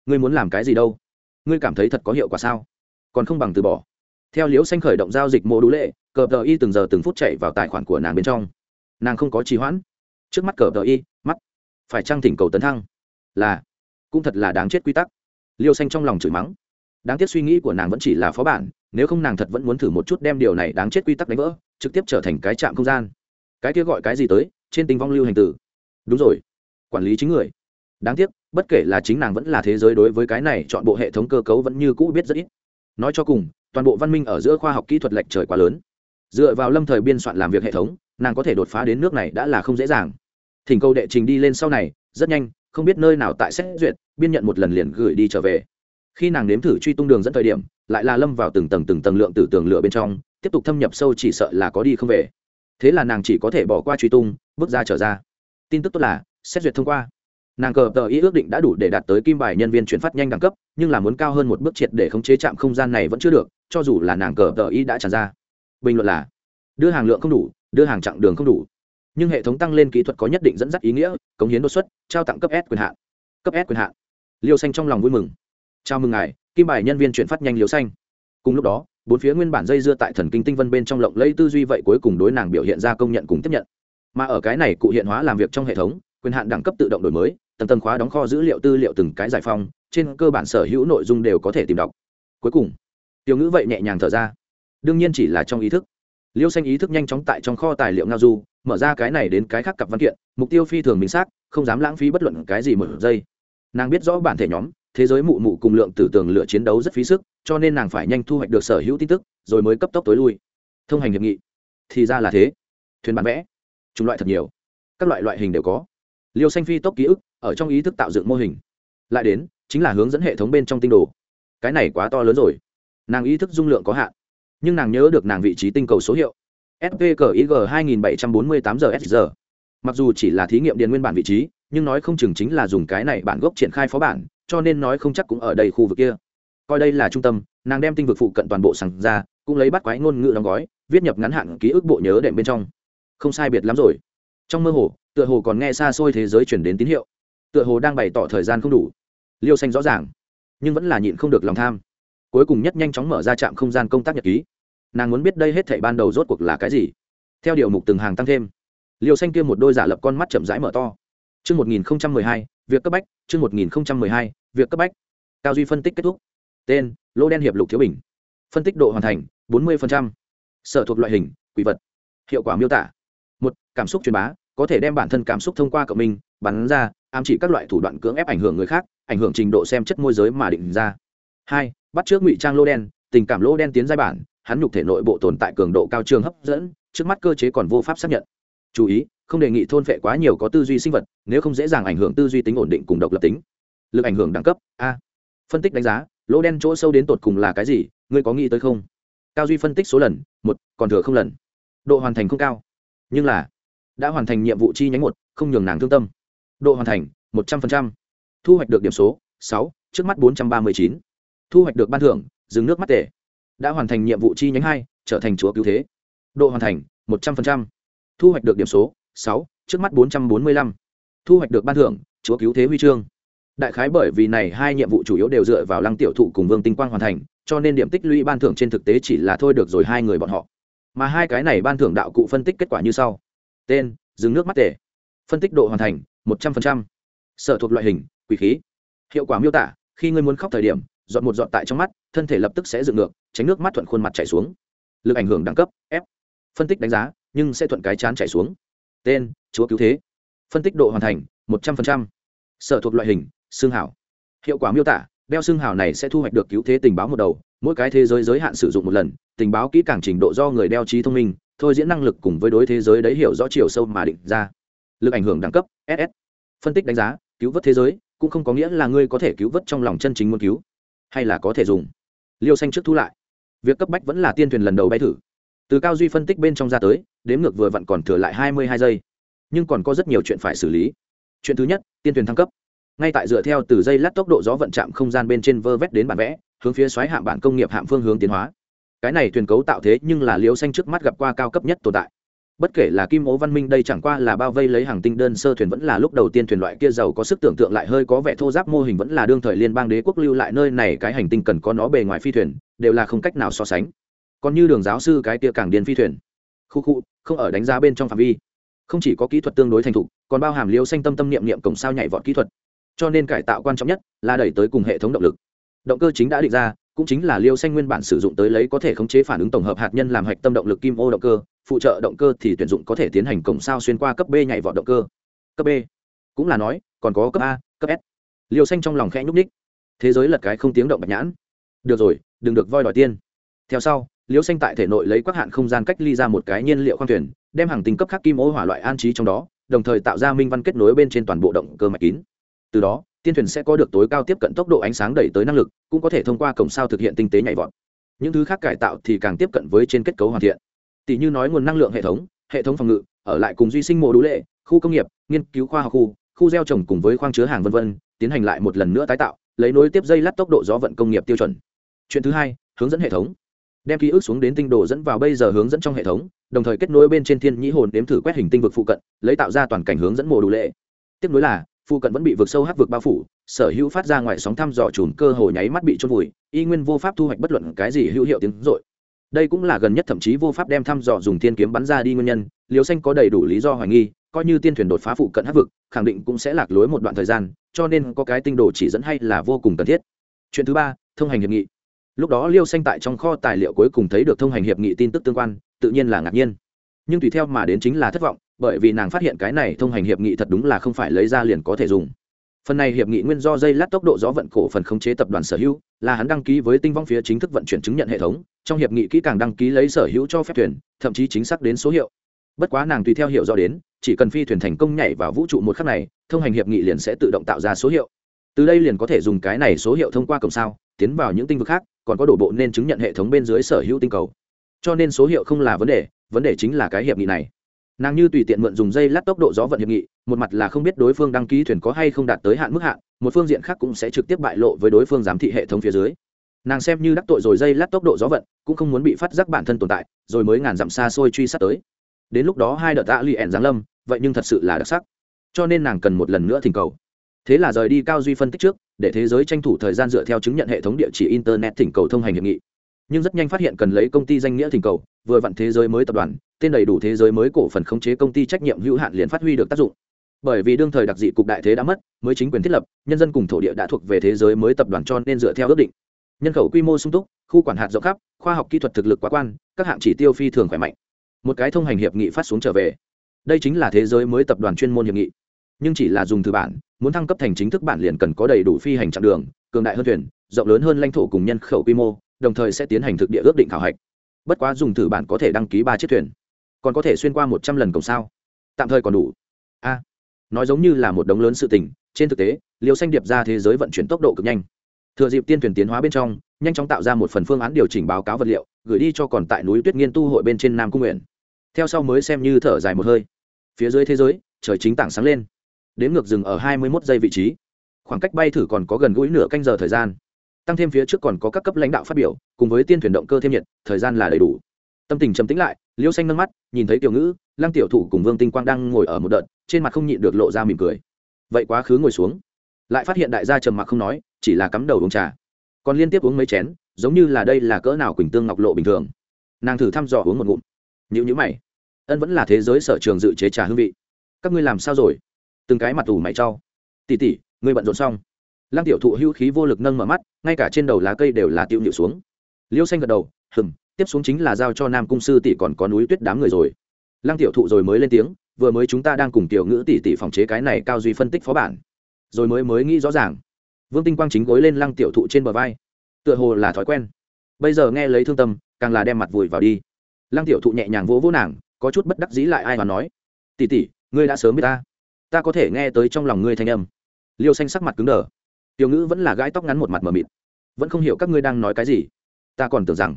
ngươi muốn làm cái gì đâu? Ngươi cảm thấy thật có hiệu quả sao? Còn không bằng từ bỏ. Theo liễu xanh khởi động giao dịch mô đũ lệ, cờ tờ y từng giờ từng phút chạy vào tài khoản của nàng bên trong. Nàng không có trì hoãn. Trước mắt cờ tờ y, mắt phải trăng thỉnh cầu tấn thăng. Là, cũng thật là đáng chết quy tắc. Liêu xanh trong lòng chửi mắng. Đáng tiếc suy nghĩ của nàng vẫn chỉ là phó bản, nếu không nàng thật vẫn muốn thử một chút đem điều này đáng chết quy tắc đánh vỡ, trực tiếp trở thành cái trạm không gian. Cái kia gọi cái gì tới, trên tinh vong lưu hành tử. Đúng rồi, quản lý chính người. Đáng tiếc bất kể là chính nàng vẫn là thế giới đối với cái này, chọn bộ hệ thống cơ cấu vẫn như cũ biết rất ít. Nói cho cùng, toàn bộ văn minh ở giữa khoa học kỹ thuật lệch trời quá lớn. Dựa vào lâm thời biên soạn làm việc hệ thống, nàng có thể đột phá đến nước này đã là không dễ dàng. Thỉnh cầu đệ trình đi lên sau này, rất nhanh, không biết nơi nào tại xét duyệt, biên nhận một lần liền gửi đi trở về. Khi nàng nếm thử truy tung đường dẫn thời điểm, lại là lâm vào từng tầng từng tầng lượng từ tường lửa bên trong, tiếp tục thâm nhập sâu chỉ sợ là có đi không về. Thế là nàng chỉ có thể bỏ qua truy tung, bước ra trở ra. Tin tức tốt là, xét duyệt thông qua nàng cờ tờ ý ước định đã đủ để đạt tới kim bài nhân viên chuyển phát nhanh đẳng cấp, nhưng là muốn cao hơn một bước triệt để khống chế trạm không gian này vẫn chưa được, cho dù là nàng cờ tờ ý đã tràn ra. Bình luận là, đưa hàng lượng không đủ, đưa hàng chặng đường không đủ. Nhưng hệ thống tăng lên kỹ thuật có nhất định dẫn dắt ý nghĩa, cống hiến đột xuất, trao tặng cấp s quyền hạn. Cấp s quyền hạn. Liêu xanh trong lòng vui mừng. Chào mừng ngài, kim bài nhân viên chuyển phát nhanh liêu xanh. Cùng lúc đó, bốn phía nguyên bản dây dưa tại thần kinh tinh vân bên trong lộng lây tư duy vậy cuối cùng đối nàng biểu hiện ra công nhận cùng tiếp nhận. Mà ở cái này cụ hiện hóa làm việc trong hệ thống, quyền hạn đẳng cấp tự động đổi mới tầng tầng khóa đóng kho dữ liệu tư liệu từng cái giải phong, trên cơ bản sở hữu nội dung đều có thể tìm đọc. Cuối cùng, tiểu ngữ vậy nhẹ nhàng thở ra. Đương nhiên chỉ là trong ý thức. Liêu xanh ý thức nhanh chóng tại trong kho tài liệu ngao du, mở ra cái này đến cái khác cặp văn kiện, mục tiêu phi thường minh xác, không dám lãng phí bất luận cái gì một giây. Nàng biết rõ bản thể nhóm, thế giới mụ mụ cùng lượng tử tường lựa chiến đấu rất phí sức, cho nên nàng phải nhanh thu hoạch được sở hữu tin tức, rồi mới cấp tốc tối lui. Thông hành hiệp nghị. Thì ra là thế. Thuyền bán vẽ. Chủng loại thật nhiều. Các loại loại hình đều có. Liêu xanh phi tốc ký ức ở trong ý thức tạo dựng mô hình. Lại đến, chính là hướng dẫn hệ thống bên trong tinh đồ. Cái này quá to lớn rồi. Nàng ý thức dung lượng có hạn, nhưng nàng nhớ được nàng vị trí tinh cầu số hiệu. Spqig hai nghìn bảy trăm bốn mươi tám giờ s mặc dù chỉ là thí nghiệm điện nguyên bản vị trí, nhưng nói không chừng chính là dùng cái này bản gốc triển khai phó bản, cho nên nói không chắc cũng ở đây khu vực kia. Coi đây là trung tâm, nàng đem tinh vực phụ cận toàn bộ sàng ra, cũng lấy bắt quái ngôn ngữ đóng gói, viết nhập ngắn hạn ký ức bộ nhớ đệm bên trong. Không sai biệt lắm rồi. Trong mơ hồ, tựa hồ còn nghe xa xôi thế giới chuyển đến tín hiệu tựa hồ đang bày tỏ thời gian không đủ liêu xanh rõ ràng nhưng vẫn là nhịn không được lòng tham cuối cùng nhất nhanh chóng mở ra trạm không gian công tác nhật ký nàng muốn biết đây hết thảy ban đầu rốt cuộc là cái gì theo điều mục từng hàng tăng thêm liêu xanh kia một đôi giả lập con mắt chậm rãi mở to Chương 1012, việc cấp bách, chương 1012, việc cấp bách. Cao duy phân tích kết thúc. Tên: Lô đen hiệp lục thiếu bình. phân tích độ hoàn thành 40%. sở thuộc loại hình quỷ vật hiệu quả miêu tả một cảm xúc truyền bá có thể đem bản thân cảm xúc thông qua cộng minh bắn ra ám chỉ các loại thủ đoạn cưỡng ép ảnh hưởng người khác, ảnh hưởng trình độ xem chất môi giới mà định ra. Hai, bắt trước ngụy trang lô đen, tình cảm lô đen tiến giai bản, hắn nhục thể nội bộ tồn tại cường độ cao trường hấp dẫn, trước mắt cơ chế còn vô pháp xác nhận. Chú ý, không đề nghị thôn phệ quá nhiều có tư duy sinh vật, nếu không dễ dàng ảnh hưởng tư duy tính ổn định cùng độc lập tính. Lực ảnh hưởng đẳng cấp, a. Phân tích đánh giá lỗ đen chỗ sâu đến tột cùng là cái gì, ngươi có nghĩ tới không? Cao duy phân tích số lần, một, còn thừa không lần. Độ hoàn thành không cao, nhưng là, đã hoàn thành nhiệm vụ chi nhánh một, không nhường nàng thương tâm độ hoàn thành, một trăm linh thu hoạch được điểm số, sáu, trước mắt bốn trăm ba mươi chín. Thu hoạch được ban thưởng dừng nước mắt tể đã hoàn thành nhiệm vụ chi nhánh hai, trở thành chúa cứu thế. Độ hoàn thành, một trăm linh thu hoạch được điểm số, sáu, trước mắt bốn trăm bốn mươi lăm. Thu hoạch được ban thưởng, chúa cứu thế huy chương. Đại khái bởi vì này hai nhiệm vụ chủ yếu đều dựa vào lăng tiểu thụ cùng vương tinh quang hoàn thành, cho nên điểm tích lũy ban thưởng trên thực tế chỉ là thôi được rồi hai người bọn họ. Mà hai cái này ban thưởng đạo cụ phân tích kết quả như sau. Tên dừng nước mắt tể phân tích độ hoàn thành một trăm linh sở thuộc loại hình, quỷ khí. Hiệu quả miêu tả, khi ngươi muốn khóc thời điểm, dọn một dọn tại trong mắt, thân thể lập tức sẽ dựng ngược, tránh nước mắt thuận khuôn mặt chảy xuống. Lực ảnh hưởng đẳng cấp, f. Phân tích đánh giá, nhưng sẽ thuận cái chán chảy xuống. Tên, chúa cứu thế. Phân tích độ hoàn thành, một trăm linh sở thuộc loại hình, xương hảo. Hiệu quả miêu tả, đeo xương hảo này sẽ thu hoạch được cứu thế tình báo một đầu, mỗi cái thế giới giới hạn sử dụng một lần, tình báo kỹ càng trình độ do người đeo trí thông minh, thôi diễn năng lực cùng với đối thế giới đấy hiểu rõ chiều sâu mà định ra lực ảnh hưởng đẳng cấp ss phân tích đánh giá, cứu vớt thế giới, cũng không có nghĩa là ngươi có thể cứu vớt trong lòng chân chính muốn cứu, hay là có thể dùng. Liêu xanh trước thu lại. Việc cấp bách vẫn là tiên thuyền lần đầu bay thử. Từ cao duy phân tích bên trong ra tới, đếm ngược vừa vặn còn thừa lại hai mươi hai giây. Nhưng còn có rất nhiều chuyện phải xử lý. Chuyện thứ nhất, tiên thuyền thăng cấp. Ngay tại dựa theo từ dây lát tốc độ gió vận chạm không gian bên trên vơ vét đến bản vẽ, hướng phía xoáy hạm bản công nghiệp hạm phương hướng tiến hóa. Cái này thuyền cấu tạo thế nhưng là liêu xanh trước mắt gặp qua cao cấp nhất tồn tại bất kể là kim ố văn minh đây chẳng qua là bao vây lấy hàng tinh đơn sơ thuyền vẫn là lúc đầu tiên thuyền loại kia giàu có sức tưởng tượng lại hơi có vẻ thô giáp mô hình vẫn là đương thời liên bang đế quốc lưu lại nơi này, cái hành tinh cần có nó bề ngoài phi thuyền, đều là không cách nào so sánh. Còn như đường giáo sư cái kia càng điên phi thuyền. Khu khu, không ở đánh giá bên trong phạm vi. Không chỉ có kỹ thuật tương đối thành thục, còn bao hàm liêu xanh tâm tâm niệm niệm cổng sao nhảy vọt kỹ thuật. Cho nên cải tạo quan trọng nhất là đẩy tới cùng hệ thống động lực. Động cơ chính đã định ra cũng chính là liêu xanh nguyên bản sử dụng tới lấy có thể khống chế phản ứng tổng hợp hạt nhân làm hạch tâm động lực kim ô động cơ, phụ trợ động cơ thì tuyển dụng có thể tiến hành cổng sao xuyên qua cấp b nhảy vọt động cơ. Cấp b? Cũng là nói, còn có cấp a, cấp s. Liêu xanh trong lòng khẽ nhúc ních thế giới lật cái không tiếng động bạch nhãn. Được rồi, đừng được voi đòi tiên. Theo sau, liêu xanh tại thể nội lấy quắc hạn không gian cách ly ra một cái nhiên liệu khoang thuyền, đem hàng tinh cấp khác kim ô hỏa loại an trí trong đó, đồng thời tạo ra minh văn kết nối bên trên toàn bộ động cơ mạch kín. Từ đó tiên thuyền sẽ có được tối cao tiếp cận tốc độ ánh sáng đẩy tới năng lực, cũng có thể thông qua cổng sao thực hiện tinh tế nhảy vọt. Những thứ khác cải tạo thì càng tiếp cận với trên kết cấu hoàn thiện. Tỷ như nói nguồn năng lượng hệ thống hệ thống phòng ngự, ở lại cùng duy sinh mộ đũ lệ, khu công nghiệp, nghiên cứu khoa học khu khu gieo trồng cùng với khoang chứa hàng v v tiến hành lại một lần nữa tái tạo, lấy nối tiếp dây lát tốc độ gió vận công nghiệp tiêu chuẩn. Chuyện thứ hai, hướng dẫn hệ thống. Đem ký ức xuống đến tinh đồ dẫn vào bây giờ hướng dẫn trong hệ thống, đồng thời kết nối bên trên thiên nhĩ hồn đếm thử quét hình tinh vực phụ cận, lấy tạo ra toàn cảnh hướng dẫn mộ đủ lệ. Tiếp nối là phụ cận vẫn bị vực sâu hắc vực bao phủ, sở hữu phát ra ngoài sóng thăm dò chùm cơ hồ nháy mắt bị trôn vùi, y nguyên vô pháp thu hoạch bất luận cái gì hữu hiệu tiếng dội đây cũng là gần nhất thậm chí vô pháp đem thăm dò dùng thiên kiếm bắn ra đi nguyên nhân liều xanh có đầy đủ lý do hoài nghi, coi như tiên thuyền đột phá phụ cận hắc vực, khẳng định cũng sẽ lạc lối một đoạn thời gian, cho nên có cái tinh đồ chỉ dẫn hay là vô cùng cần thiết. Chuyện thứ ba, thông hành hiệp nghị. Lúc đó liêu xanh tại trong kho tài liệu cuối cùng thấy được thông hành hiệp nghị tin tức tương quan, tự nhiên là ngạc nhiên. Nhưng tùy theo mà đến chính là thất vọng bởi vì nàng phát hiện cái này thông hành hiệp nghị thật đúng là không phải lấy ra liền có thể dùng. Phần này hiệp nghị nguyên do dây lát tốc độ gió vận cổ phần khống chế tập đoàn sở hữu, là hắn đăng ký với tinh vong phía chính thức vận chuyển chứng nhận hệ thống, trong hiệp nghị kỹ càng đăng ký lấy sở hữu cho phép thuyền, thậm chí chính xác đến số hiệu. Bất quá nàng tùy theo hiệu do đến, chỉ cần phi thuyền thành công nhảy vào vũ trụ một khắc này, thông hành hiệp nghị liền sẽ tự động tạo ra số hiệu. Từ đây liền có thể dùng cái này số hiệu thông qua cổng sao, tiến vào những tinh vực khác, còn có đổ bộ nên chứng nhận hệ thống bên dưới sở hữu tinh cầu. Cho nên số hiệu không là vấn đề vấn đề chính là cái hiệp nghị này nàng như tùy tiện mượn dùng dây lát tốc độ gió vận hiệp nghị, một mặt là không biết đối phương đăng ký thuyền có hay không đạt tới hạn mức hạn, một phương diện khác cũng sẽ trực tiếp bại lộ với đối phương giám thị hệ thống phía dưới. Nàng xem như đắc tội rồi dây lát tốc độ gió vận, cũng không muốn bị phát giác bản thân tồn tại, rồi mới ngàn dặm xa xôi truy sát tới. Đến lúc đó hai đợt tạ lì ẻn giáng lâm, vậy nhưng thật sự là đặc sắc. Cho nên nàng cần một lần nữa thỉnh cầu. Thế là rời đi cao duy phân tích trước, để thế giới tranh thủ thời gian dựa theo chứng nhận hệ thống địa chỉ internet thỉnh cầu thông hành hiệp nghị nhưng rất nhanh phát hiện cần lấy công ty danh nghĩa thỉnh cầu, vừa vặn thế giới mới tập đoàn, tên đầy đủ thế giới mới cổ phần khống chế công ty trách nhiệm hữu hạn liền phát huy được tác dụng. Bởi vì đương thời đặc dị cục đại thế đã mất, mới chính quyền thiết lập, nhân dân cùng thổ địa đã thuộc về thế giới mới tập đoàn cho nên dựa theo ước định. Nhân khẩu quy mô sung túc, khu quản hạt rộng khắp, khoa học kỹ thuật thực lực quá quan, các hạng chỉ tiêu phi thường khỏe mạnh. Một cái thông hành hiệp nghị phát xuống trở về. Đây chính là thế giới mới tập đoàn chuyên môn hiệp nghị. Nhưng chỉ là dùng từ bản, muốn thăng cấp thành chính thức bản liền cần có đầy đủ phi hành chặng đường, cường đại hơn thuyền, rộng lớn hơn lãnh thổ cùng nhân khẩu quy mô đồng thời sẽ tiến hành thực địa ước định khảo hạch. Bất quá dùng thử bản có thể đăng ký ba chiếc thuyền. Còn có thể xuyên qua một trăm lần cổng sao. Tạm thời còn đủ. A. Nói giống như là một đống lớn sự tình, trên thực tế liều xanh điệp ra thế giới vận chuyển tốc độ cực nhanh. Thừa dịp tiên thuyền tiến hóa bên trong, nhanh chóng tạo ra một phần phương án điều chỉnh báo cáo vật liệu, gửi đi cho còn tại núi tuyết nghiên tu hội bên trên nam cung nguyện. Theo sau mới xem như thở dài một hơi. Phía dưới thế giới, trời chính tảng sáng lên. Đến ngược dừng ở hai mươi mốt giây vị trí. Khoảng cách bay thử còn có gần gũi nửa canh giờ thời gian tăng thêm phía trước còn có các cấp lãnh đạo phát biểu, cùng với tiên thuyền động cơ thêm nhiệt, thời gian là đầy đủ. Tâm tình trầm tĩnh lại, liêu xanh nâng mắt, nhìn thấy tiểu ngữ, lăng tiểu thủ cùng vương tinh quang đang ngồi ở một đợt, trên mặt không nhịn được lộ ra mỉm cười. Vậy quá khứ ngồi xuống. Lại phát hiện đại gia trầm mặc không nói, chỉ là cắm đầu uống trà. Còn liên tiếp uống mấy chén, giống như là đây là cỡ nào quỳnh tương ngọc lộ bình thường. Nàng thử thăm dò uống một ngụm. Nhữ nhữ mày. Ân vẫn là thế giới sở trường dự chế trà hương vị. Các ngươi làm sao rồi? Từng cái mặt tù mày trau tỉ tỉ ngươi bận rộn xong. Lăng tiểu thụ hữu khí vô lực nâng mở mắt ngay cả trên đầu lá cây đều là tiêu nhịu xuống. Liêu xanh gật đầu hừng tiếp xuống chính là giao cho nam cung sư tỷ còn có núi tuyết đám người rồi. Lăng tiểu thụ rồi mới lên tiếng, vừa mới chúng ta đang cùng tiểu ngữ tỷ tỷ phòng chế cái này cao duy phân tích phó bản. Rồi mới mới nghĩ rõ ràng. Vương tinh quang chính gối lên lăng tiểu thụ trên bờ vai. Tựa hồ là thói quen. Bây giờ nghe lấy thương tâm, càng là đem mặt vùi vào đi. Lăng tiểu thụ nhẹ nhàng vỗ vỗ nàng, có chút bất đắc dĩ lại ai mà nói, tỷ tỷ, ngươi đã sớm biết ta. Ta có thể nghe tới trong lòng ngươi thanh âm. Liêu xanh sắc mặt cứng đờ tiểu ngữ vẫn là gãi tóc ngắn một mặt mờ mịt. Vẫn không hiểu các ngươi đang nói cái gì. Ta còn tưởng rằng,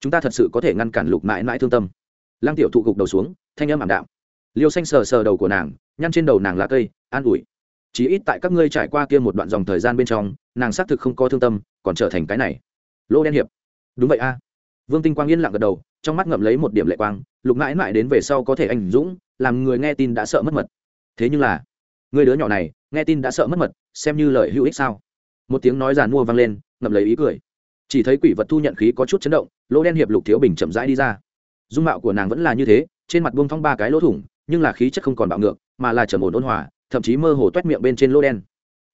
chúng ta thật sự có thể ngăn cản lục mãi mãi thương tâm. Lăng tiểu thụ gục đầu xuống, thanh âm ảm đạm. Liêu xanh sờ sờ đầu của nàng, nhăn trên đầu nàng là cây, an ủi. Chỉ ít tại các ngươi trải qua kia một đoạn dòng thời gian bên trong, nàng xác thực không có thương tâm, còn trở thành cái này. Lô đen hiệp. Đúng vậy a. Vương tinh quang yên lặng gật đầu, trong mắt ngậm lấy một điểm lệ quang, lục mãi mãi đến về sau có thể anh dũng, làm người nghe tin đã sợ mất mật. Thế nhưng là người đứa nhỏ này, nghe tin đã sợ mất mật, xem như lời hữu ích sao? Một tiếng nói giàn mua vang lên, ngậm lấy ý cười. Chỉ thấy quỷ vật thu nhận khí có chút chấn động, lỗ đen hiệp lục thiếu bình chậm rãi đi ra. Dung mạo của nàng vẫn là như thế, trên mặt buông thong ba cái lỗ thủng, nhưng là khí chất không còn bạo ngược, mà là trầm ổn ôn hòa, thậm chí mơ hồ toét miệng bên trên lỗ đen.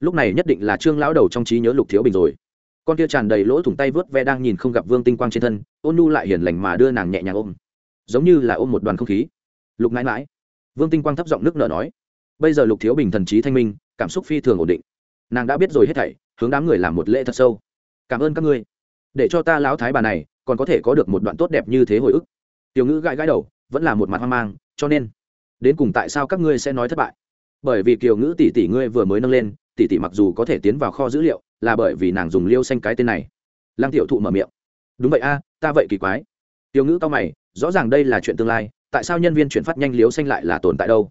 Lúc này nhất định là trương lão đầu trong trí nhớ lục thiếu bình rồi. Con kia tràn đầy lỗ thủng tay vớt ve đang nhìn không gặp vương tinh quang trên thân, ôn nu lại hiền lành mà đưa nàng nhẹ nhàng ôm. Giống như là ôm một đoàn không khí. Lục mãi mãi. Vương tinh quang thấp giọng nước nở nói bây giờ lục thiếu bình thần trí thanh minh, cảm xúc phi thường ổn định. Nàng đã biết rồi hết thảy, hướng đám người làm một lễ thật sâu. Cảm ơn các ngươi. Để cho ta lão thái bà này, còn có thể có được một đoạn tốt đẹp như thế hồi ức. Tiểu ngữ gãi gãi đầu, vẫn là một mặt hoang mang, cho nên, đến cùng tại sao các ngươi sẽ nói thất bại? Bởi vì kiều ngữ tỷ tỷ ngươi vừa mới nâng lên, tỷ tỷ mặc dù có thể tiến vào kho dữ liệu, là bởi vì nàng dùng liêu xanh cái tên này. Lăng tiểu thụ mở miệng. Đúng vậy a, ta vậy kỳ quái. Tiểu ngữ cao mày, rõ ràng đây là chuyện tương lai, tại sao nhân viên chuyển phát nhanh liêu xanh lại là tồn tại đâu?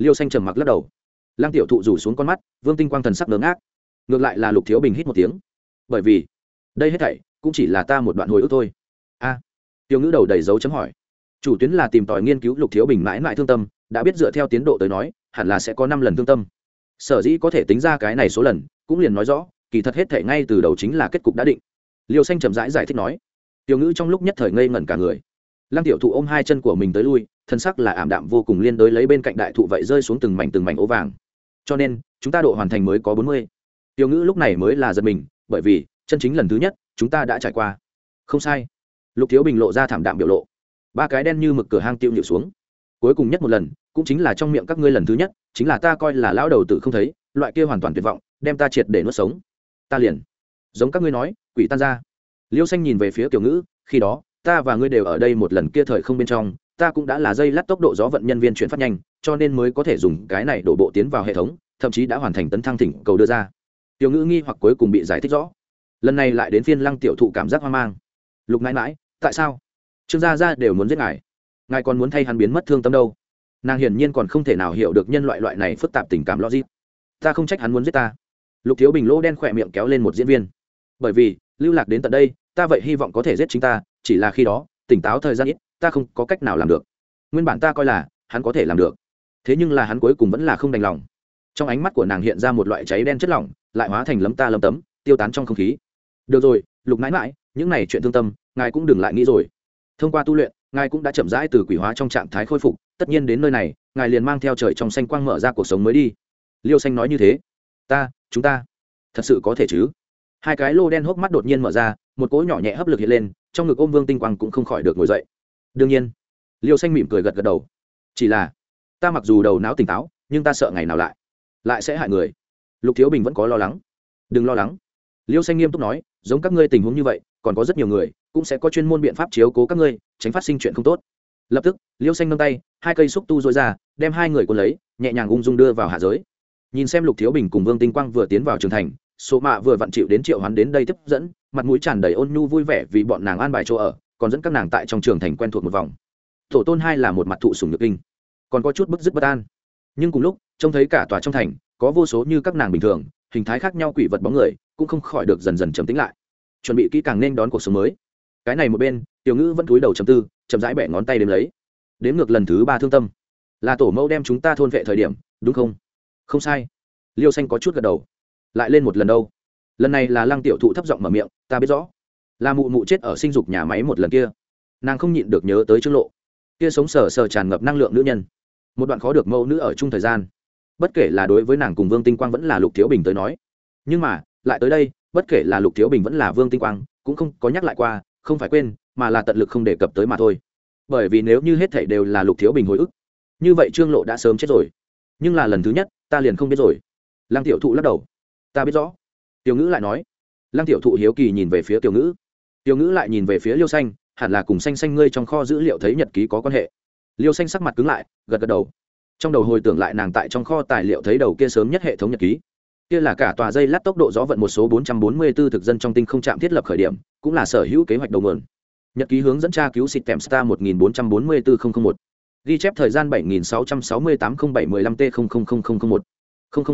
Liêu xanh trầm mặc lắc đầu. Lăng tiểu thụ rủ xuống con mắt vương tinh quang thần sắc ngớ ngác. Ngược lại là lục thiếu bình hít một tiếng. Bởi vì đây hết thảy cũng chỉ là ta một đoạn hồi ức thôi. A. Tiêu ngữ đầu đầy dấu chấm hỏi. Chủ tuyến là tìm tòi nghiên cứu lục thiếu bình mãi mãi thương tâm đã biết dựa theo tiến độ tới nói hẳn là sẽ có năm lần thương tâm. Sở dĩ có thể tính ra cái này số lần cũng liền nói rõ kỳ thật hết thể ngay từ đầu chính là kết cục đã định. Liêu xanh chậm rãi giải, giải thích nói. Tiêu ngữ trong lúc nhất thời ngây ngẩn cả người lăng tiểu thụ ôm hai chân của mình tới lui, thân sắc là ảm đạm vô cùng liên đối lấy bên cạnh đại thụ vậy rơi xuống từng mảnh từng mảnh ố vàng. Cho nên, chúng ta độ hoàn thành mới có bốn mươi. Tiểu ngữ lúc này mới là giật mình, bởi vì, chân chính lần thứ nhất, chúng ta đã trải qua. Không sai. Lục thiếu bình lộ ra thảm đạm biểu lộ. Ba cái đen như mực cửa hang tiêu nhịu xuống. Cuối cùng nhất một lần, cũng chính là trong miệng các ngươi lần thứ nhất, chính là ta coi là lão đầu tử không thấy, loại kia hoàn toàn tuyệt vọng, đem ta triệt để nuốt sống. Ta liền, giống các ngươi nói, quỷ tan ra. Liêu xanh nhìn về phía tiểu ngữ, khi đó ta và ngươi đều ở đây một lần kia thời không bên trong, ta cũng đã là dây lát tốc độ gió vận nhân viên chuyển phát nhanh, cho nên mới có thể dùng cái này đổ bộ tiến vào hệ thống, thậm chí đã hoàn thành tấn thăng thỉnh cầu đưa ra. Tiểu ngữ nghi hoặc cuối cùng bị giải thích rõ. Lần này lại đến phiên lăng tiểu thụ cảm giác hoang mang. Lục mãi mãi, tại sao? Trương gia gia đều muốn giết ngài. Ngài còn muốn thay hắn biến mất thương tâm đâu? Nàng hiển nhiên còn không thể nào hiểu được nhân loại loại này phức tạp tình cảm logic. Ta không trách hắn muốn giết ta. Lục thiếu bình lỗ đen khỏe miệng kéo lên một diễn viên. Bởi vì, lưu lạc đến tận đây ta vậy hy vọng có thể giết chính ta, chỉ là khi đó, tỉnh táo thời gian ít, ta không có cách nào làm được. Nguyên bản ta coi là, hắn có thể làm được. Thế nhưng là hắn cuối cùng vẫn là không đành lòng. Trong ánh mắt của nàng hiện ra một loại cháy đen chất lỏng, lại hóa thành lấm ta lấm tấm, tiêu tán trong không khí. Được rồi, lục mãi mãi, những này chuyện thương tâm, ngài cũng đừng lại nghĩ rồi. Thông qua tu luyện, ngài cũng đã chậm rãi từ quỷ hóa trong trạng thái khôi phục, tất nhiên đến nơi này, ngài liền mang theo trời trong xanh quang mở ra cuộc sống mới đi. Liêu xanh nói như thế. Ta, chúng ta. Thật sự có thể chứ? Hai cái lô đen hốc mắt đột nhiên mở ra, một cỗ nhỏ nhẹ hấp lực hiện lên, trong ngực ôm vương tinh quang cũng không khỏi được ngồi dậy. Đương nhiên, liêu xanh mỉm cười gật gật đầu. Chỉ là, ta mặc dù đầu não tỉnh táo, nhưng ta sợ ngày nào lại lại sẽ hại người. Lục thiếu bình vẫn có lo lắng. Đừng lo lắng. Liêu xanh nghiêm túc nói, giống các ngươi tình huống như vậy, còn có rất nhiều người, cũng sẽ có chuyên môn biện pháp chiếu cố các ngươi, tránh phát sinh chuyện không tốt. Lập tức, liêu xanh nâng tay, hai cây xúc tu dối ra, đem hai người quân lấy, nhẹ nhàng ung dung đưa vào hạ giới. Nhìn xem lục thiếu bình cùng vương tinh quang vừa tiến vào trường thành số mạ vừa vặn chịu đến triệu hoán đến đây tiếp dẫn, mặt mũi tràn đầy ôn nhu vui vẻ vì bọn nàng an bài chỗ ở, còn dẫn các nàng tại trong trường thành quen thuộc một vòng. Tổ tôn hai là một mặt thụ sùng nhược kinh, còn có chút bức dứt bất an. Nhưng cùng lúc, trông thấy cả tòa trong thành, có vô số như các nàng bình thường, hình thái khác nhau quỷ vật bóng người, cũng không khỏi được dần dần chấm tính lại. Chuẩn bị kỹ càng nên đón cuộc sống mới. Cái này một bên, tiểu ngữ vẫn cúi đầu chấm tư, chậm rãi bẻ ngón tay đếm lấy. Đếm ngược lần thứ ba thương tâm. Là tổ mẫu đem chúng ta thôn vệ thời điểm, đúng không? Không sai. Liêu xanh có chút gật đầu lại lên một lần đâu. Lần này là lăng tiểu thụ thấp giọng mở miệng, ta biết rõ, là mụ mụ chết ở sinh dục nhà máy một lần kia. Nàng không nhịn được nhớ tới trương lộ. Kia sống sờ sờ tràn ngập năng lượng nữ nhân. Một đoạn khó được mẫu nữ ở chung thời gian. Bất kể là đối với nàng cùng vương tinh quang vẫn là lục thiếu bình tới nói. Nhưng mà, lại tới đây, bất kể là lục thiếu bình vẫn là vương tinh quang, cũng không có nhắc lại qua, không phải quên, mà là tận lực không đề cập tới mà thôi. Bởi vì nếu như hết thảy đều là lục thiếu bình hồi ức, như vậy trương lộ đã sớm chết rồi. Nhưng là lần thứ nhất, ta liền không biết rồi. Lăng tiểu thụ lắc đầu ta biết rõ. Tiểu ngữ lại nói. Lăng tiểu thụ hiếu kỳ nhìn về phía tiểu ngữ. Tiểu ngữ lại nhìn về phía liêu xanh, hẳn là cùng xanh xanh ngươi trong kho dữ liệu thấy nhật ký có quan hệ. Liêu xanh sắc mặt cứng lại, gật gật đầu. Trong đầu hồi tưởng lại nàng tại trong kho tài liệu thấy đầu kia sớm nhất hệ thống nhật ký. Kia là cả tòa dây lát tốc độ gió vận một số 444 thực dân trong tinh không chạm thiết lập khởi điểm, cũng là sở hữu kế hoạch đầu nguồn nhật ký hướng dẫn tra cứu xịt tèm star 1444001 ghi chép thời gian 76680715 t 000001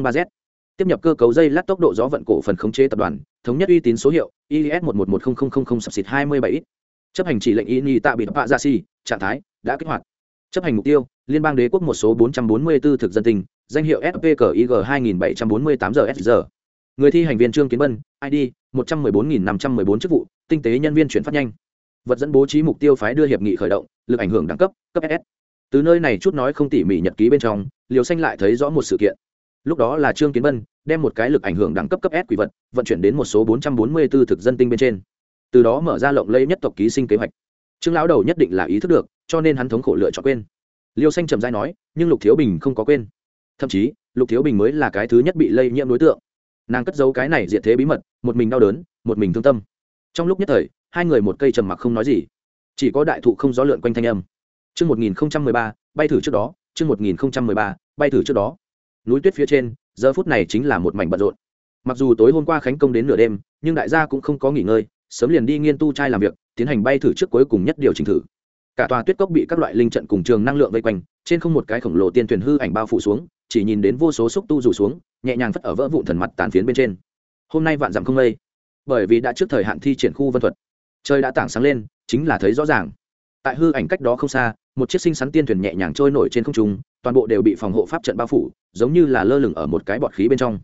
003 z tiếp nhập cơ cấu dây lát tốc độ gió vận cổ phần khống chế tập đoàn, thống nhất uy tín số hiệu is một một một không không không không sập xịt hai mươi bảy chấp hành chỉ lệnh y ni tạ bị bạ dạ ra si trạng thái, đã kích hoạt. Chấp hành mục tiêu, liên bang đế quốc một số 444 thực dân tình, danh hiệu spkig 2748 giờ người thi hành viên trương kiến bân id 114.514 chức vụ, tinh tế nhân viên chuyển phát nhanh. Vật dẫn bố trí mục tiêu phái đưa hiệp nghị khởi động, lực ảnh hưởng đẳng cấp cấp ss từ nơi này chút nói không tỉ mỉ nhật ký bên trong liều xanh lại thấy rõ một sự kiện lúc đó là trương kiến bân đem một cái lực ảnh hưởng đẳng cấp cấp s quỷ vật vận chuyển đến một số 444 thực dân tinh bên trên. Từ đó mở ra lộng lây nhất tộc ký sinh kế hoạch. Trương lão đầu nhất định là ý thức được cho nên hắn thống khổ lựa chọn quên. Liêu xanh trầm dai nói nhưng lục thiếu bình không có quên. Thậm chí lục thiếu bình mới là cái thứ nhất bị lây nhiễm đối tượng. Nàng cất giấu cái này diệt thế bí mật một mình đau đớn một mình thương tâm. Trong lúc nhất thời hai người một cây trầm mặc không nói gì. Chỉ có đại thụ không gió lượn quanh thanh âm. Chương 1013, bay thử trước đó, chương 1013, bay thử trước đó. Núi tuyết phía trên, giờ phút này chính là một mảnh bận rộn. Mặc dù tối hôm qua khánh công đến nửa đêm, nhưng đại gia cũng không có nghỉ ngơi, sớm liền đi nghiên tu trai làm việc, tiến hành bay thử trước cuối cùng nhất điều chỉnh thử. Cả tòa tuyết cốc bị các loại linh trận cùng trường năng lượng vây quanh, trên không một cái khổng lồ tiên thuyền hư ảnh bao phủ xuống, chỉ nhìn đến vô số xúc tu rủ xuống, nhẹ nhàng phất ở vỡ vụn thần mặt tàn phiến bên trên. Hôm nay vạn dặm không lây, bởi vì đã trước thời hạn thi triển khu vân thuật, trời đã tảng sáng lên, chính là thấy rõ ràng. Tại hư ảnh cách đó không xa, một chiếc sinh sắn tiên thuyền nhẹ nhàng trôi nổi trên không trung toàn bộ đều bị phòng hộ pháp trận bao phủ giống như là lơ lửng ở một cái bọt khí bên trong.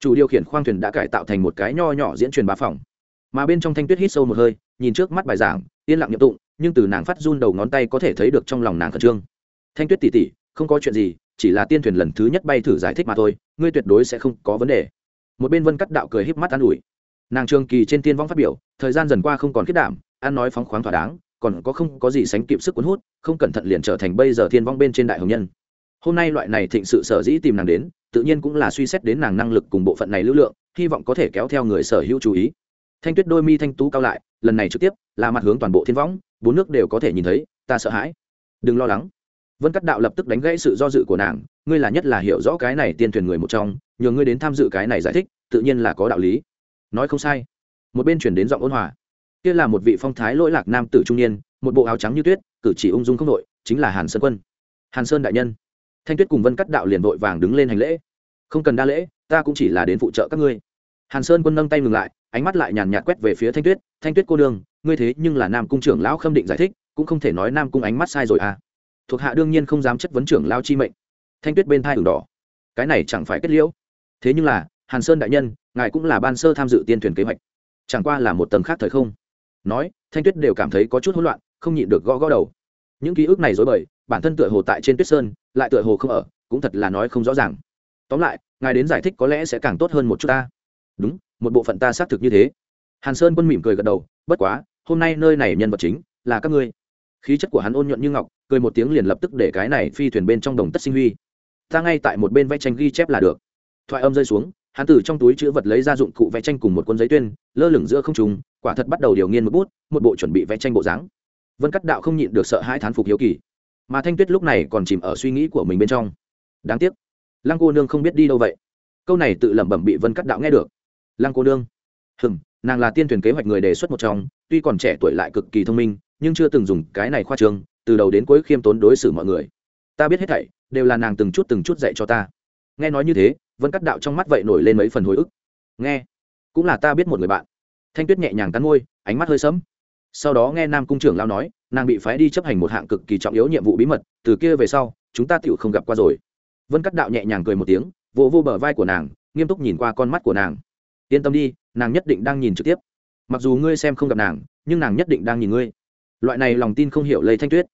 Chủ điều khiển khoang thuyền đã cải tạo thành một cái nho nhỏ diễn truyền bá phòng. Mà bên trong thanh tuyết hít sâu một hơi nhìn trước mắt bài giảng yên lặng nhậm tụng nhưng từ nàng phát run đầu ngón tay có thể thấy được trong lòng nàng khẩn trương. Thanh tuyết tỉ tỉ không có chuyện gì chỉ là tiên thuyền lần thứ nhất bay thử giải thích mà thôi ngươi tuyệt đối sẽ không có vấn đề. Một bên vân cắt đạo cười híp mắt an ủi. Nàng trường kỳ trên tiên vong phát biểu thời gian dần qua không còn kết đảm an nói phóng khoáng thỏa đáng còn có không có gì sánh kịp sức cuốn hút, không cẩn thận liền trở thành bây giờ thiên vong bên trên đại hồng nhân. Hôm nay loại này thịnh sự sở dĩ tìm nàng đến, tự nhiên cũng là suy xét đến nàng năng lực cùng bộ phận này lưu lượng, hy vọng có thể kéo theo người sở hữu chú ý. Thanh tuyết đôi mi thanh tú cao lại, lần này trực tiếp, là mặt hướng toàn bộ thiên võng bốn nước đều có thể nhìn thấy, ta sợ hãi. Đừng lo lắng. Vân cắt đạo lập tức đánh gãy sự do dự của nàng, ngươi là nhất là hiểu rõ cái này tiên thuyền người một trong, nhờ ngươi đến tham dự cái này giải thích, tự nhiên là có đạo lý. Nói không sai. Một bên chuyển đến giọng ôn hòa kia là một vị phong thái lỗi lạc nam tử trung niên, một bộ áo trắng như tuyết, cử chỉ ung dung không đội, chính là hàn sơn quân. Hàn sơn đại nhân. Thanh tuyết cùng vân cắt đạo liền vội vàng đứng lên hành lễ. Không cần đa lễ, ta cũng chỉ là đến phụ trợ các ngươi. Hàn sơn quân nâng tay ngừng lại, ánh mắt lại nhàn nhạt quét về phía thanh tuyết. Thanh tuyết cô đương ngươi thế nhưng là nam cung trưởng lão khâm định giải thích, cũng không thể nói nam cung ánh mắt sai rồi à. Thuộc hạ đương nhiên không dám chất vấn trưởng lao chi mệnh. Thanh tuyết bên thai đường đỏ. Cái này chẳng phải kết liễu. Thế nhưng là, hàn sơn đại nhân, ngài cũng là ban sơ tham dự tiên thuyền kế hoạch. Chẳng qua là một tầng khác thời không nói, thanh tuyết đều cảm thấy có chút hỗn loạn, không nhịn được gõ gõ đầu. Những ký ức này dối bời, bản thân tựa hồ tại trên tuyết sơn, lại tựa hồ không ở, cũng thật là nói không rõ ràng. Tóm lại, ngài đến giải thích có lẽ sẽ càng tốt hơn một chút ta. Đúng, một bộ phận ta xác thực như thế. Hàn sơn quân mỉm cười gật đầu, bất quá, hôm nay nơi này nhân vật chính là các ngươi. Khí chất của hắn ôn nhuận như ngọc, cười một tiếng liền lập tức để cái này phi thuyền bên trong đồng tất sinh huy. Ta ngay tại một bên vẽ tranh ghi chép là được. Thoại âm rơi xuống, hắn từ trong túi chữ vật lấy ra dụng cụ vẽ tranh cùng một cuốn giấy tuyên, lơ lửng giữa không trùng quả thật bắt đầu điều nghiên một bút, một bộ chuẩn bị vẽ tranh bộ dáng. Vân cắt đạo không nhịn được sợ hai thán phục hiếu kỳ. Mà thanh tuyết lúc này còn chìm ở suy nghĩ của mình bên trong. Đáng tiếc, lăng cô nương không biết đi đâu vậy. Câu này tự lẩm bẩm bị vân cắt đạo nghe được. Lăng cô nương hừng nàng là tiên thuyền kế hoạch người đề xuất một trong, tuy còn trẻ tuổi lại cực kỳ thông minh, nhưng chưa từng dùng cái này khoa trương từ đầu đến cuối khiêm tốn đối xử mọi người. Ta biết hết thảy, đều là nàng từng chút từng chút dạy cho ta. Nghe nói như thế, vân cắt đạo trong mắt vậy nổi lên mấy phần hồi ức. Nghe, cũng là ta biết một người bạn thanh tuyết nhẹ nhàng cắn môi, ánh mắt hơi sẫm. Sau đó nghe nam cung trưởng lao nói, nàng bị phái đi chấp hành một hạng cực kỳ trọng yếu nhiệm vụ bí mật, từ kia về sau, chúng ta tựu không gặp qua rồi. Vân cắt đạo nhẹ nhàng cười một tiếng, vỗ vô bờ vai của nàng, nghiêm túc nhìn qua con mắt của nàng. Yên tâm đi, nàng nhất định đang nhìn trực tiếp. Mặc dù ngươi xem không gặp nàng, nhưng nàng nhất định đang nhìn ngươi. Loại này lòng tin không hiểu lây thanh tuyết.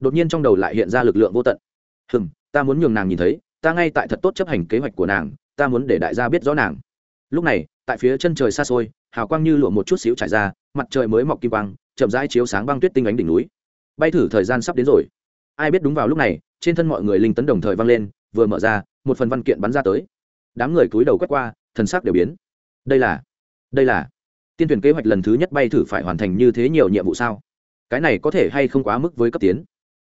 Đột nhiên trong đầu lại hiện ra lực lượng vô tận. Hừm, ta muốn nhường nàng nhìn thấy, ta ngay tại thật tốt chấp hành kế hoạch của nàng, ta muốn để đại gia biết rõ nàng. Lúc này, tại phía chân trời xa xôi hào quang như lụa một chút xíu trải ra, mặt trời mới mọc kim quang, chậm rãi chiếu sáng băng tuyết tinh ánh đỉnh núi. Bay thử thời gian sắp đến rồi. Ai biết đúng vào lúc này, trên thân mọi người linh tấn đồng thời vang lên, vừa mở ra, một phần văn kiện bắn ra tới. Đám người cúi đầu quét qua, thần sắc đều biến. Đây là đây là, tiên tuyển kế hoạch lần thứ nhất bay thử phải hoàn thành như thế nhiều nhiệm vụ sao? Cái này có thể hay không quá mức với cấp tiến?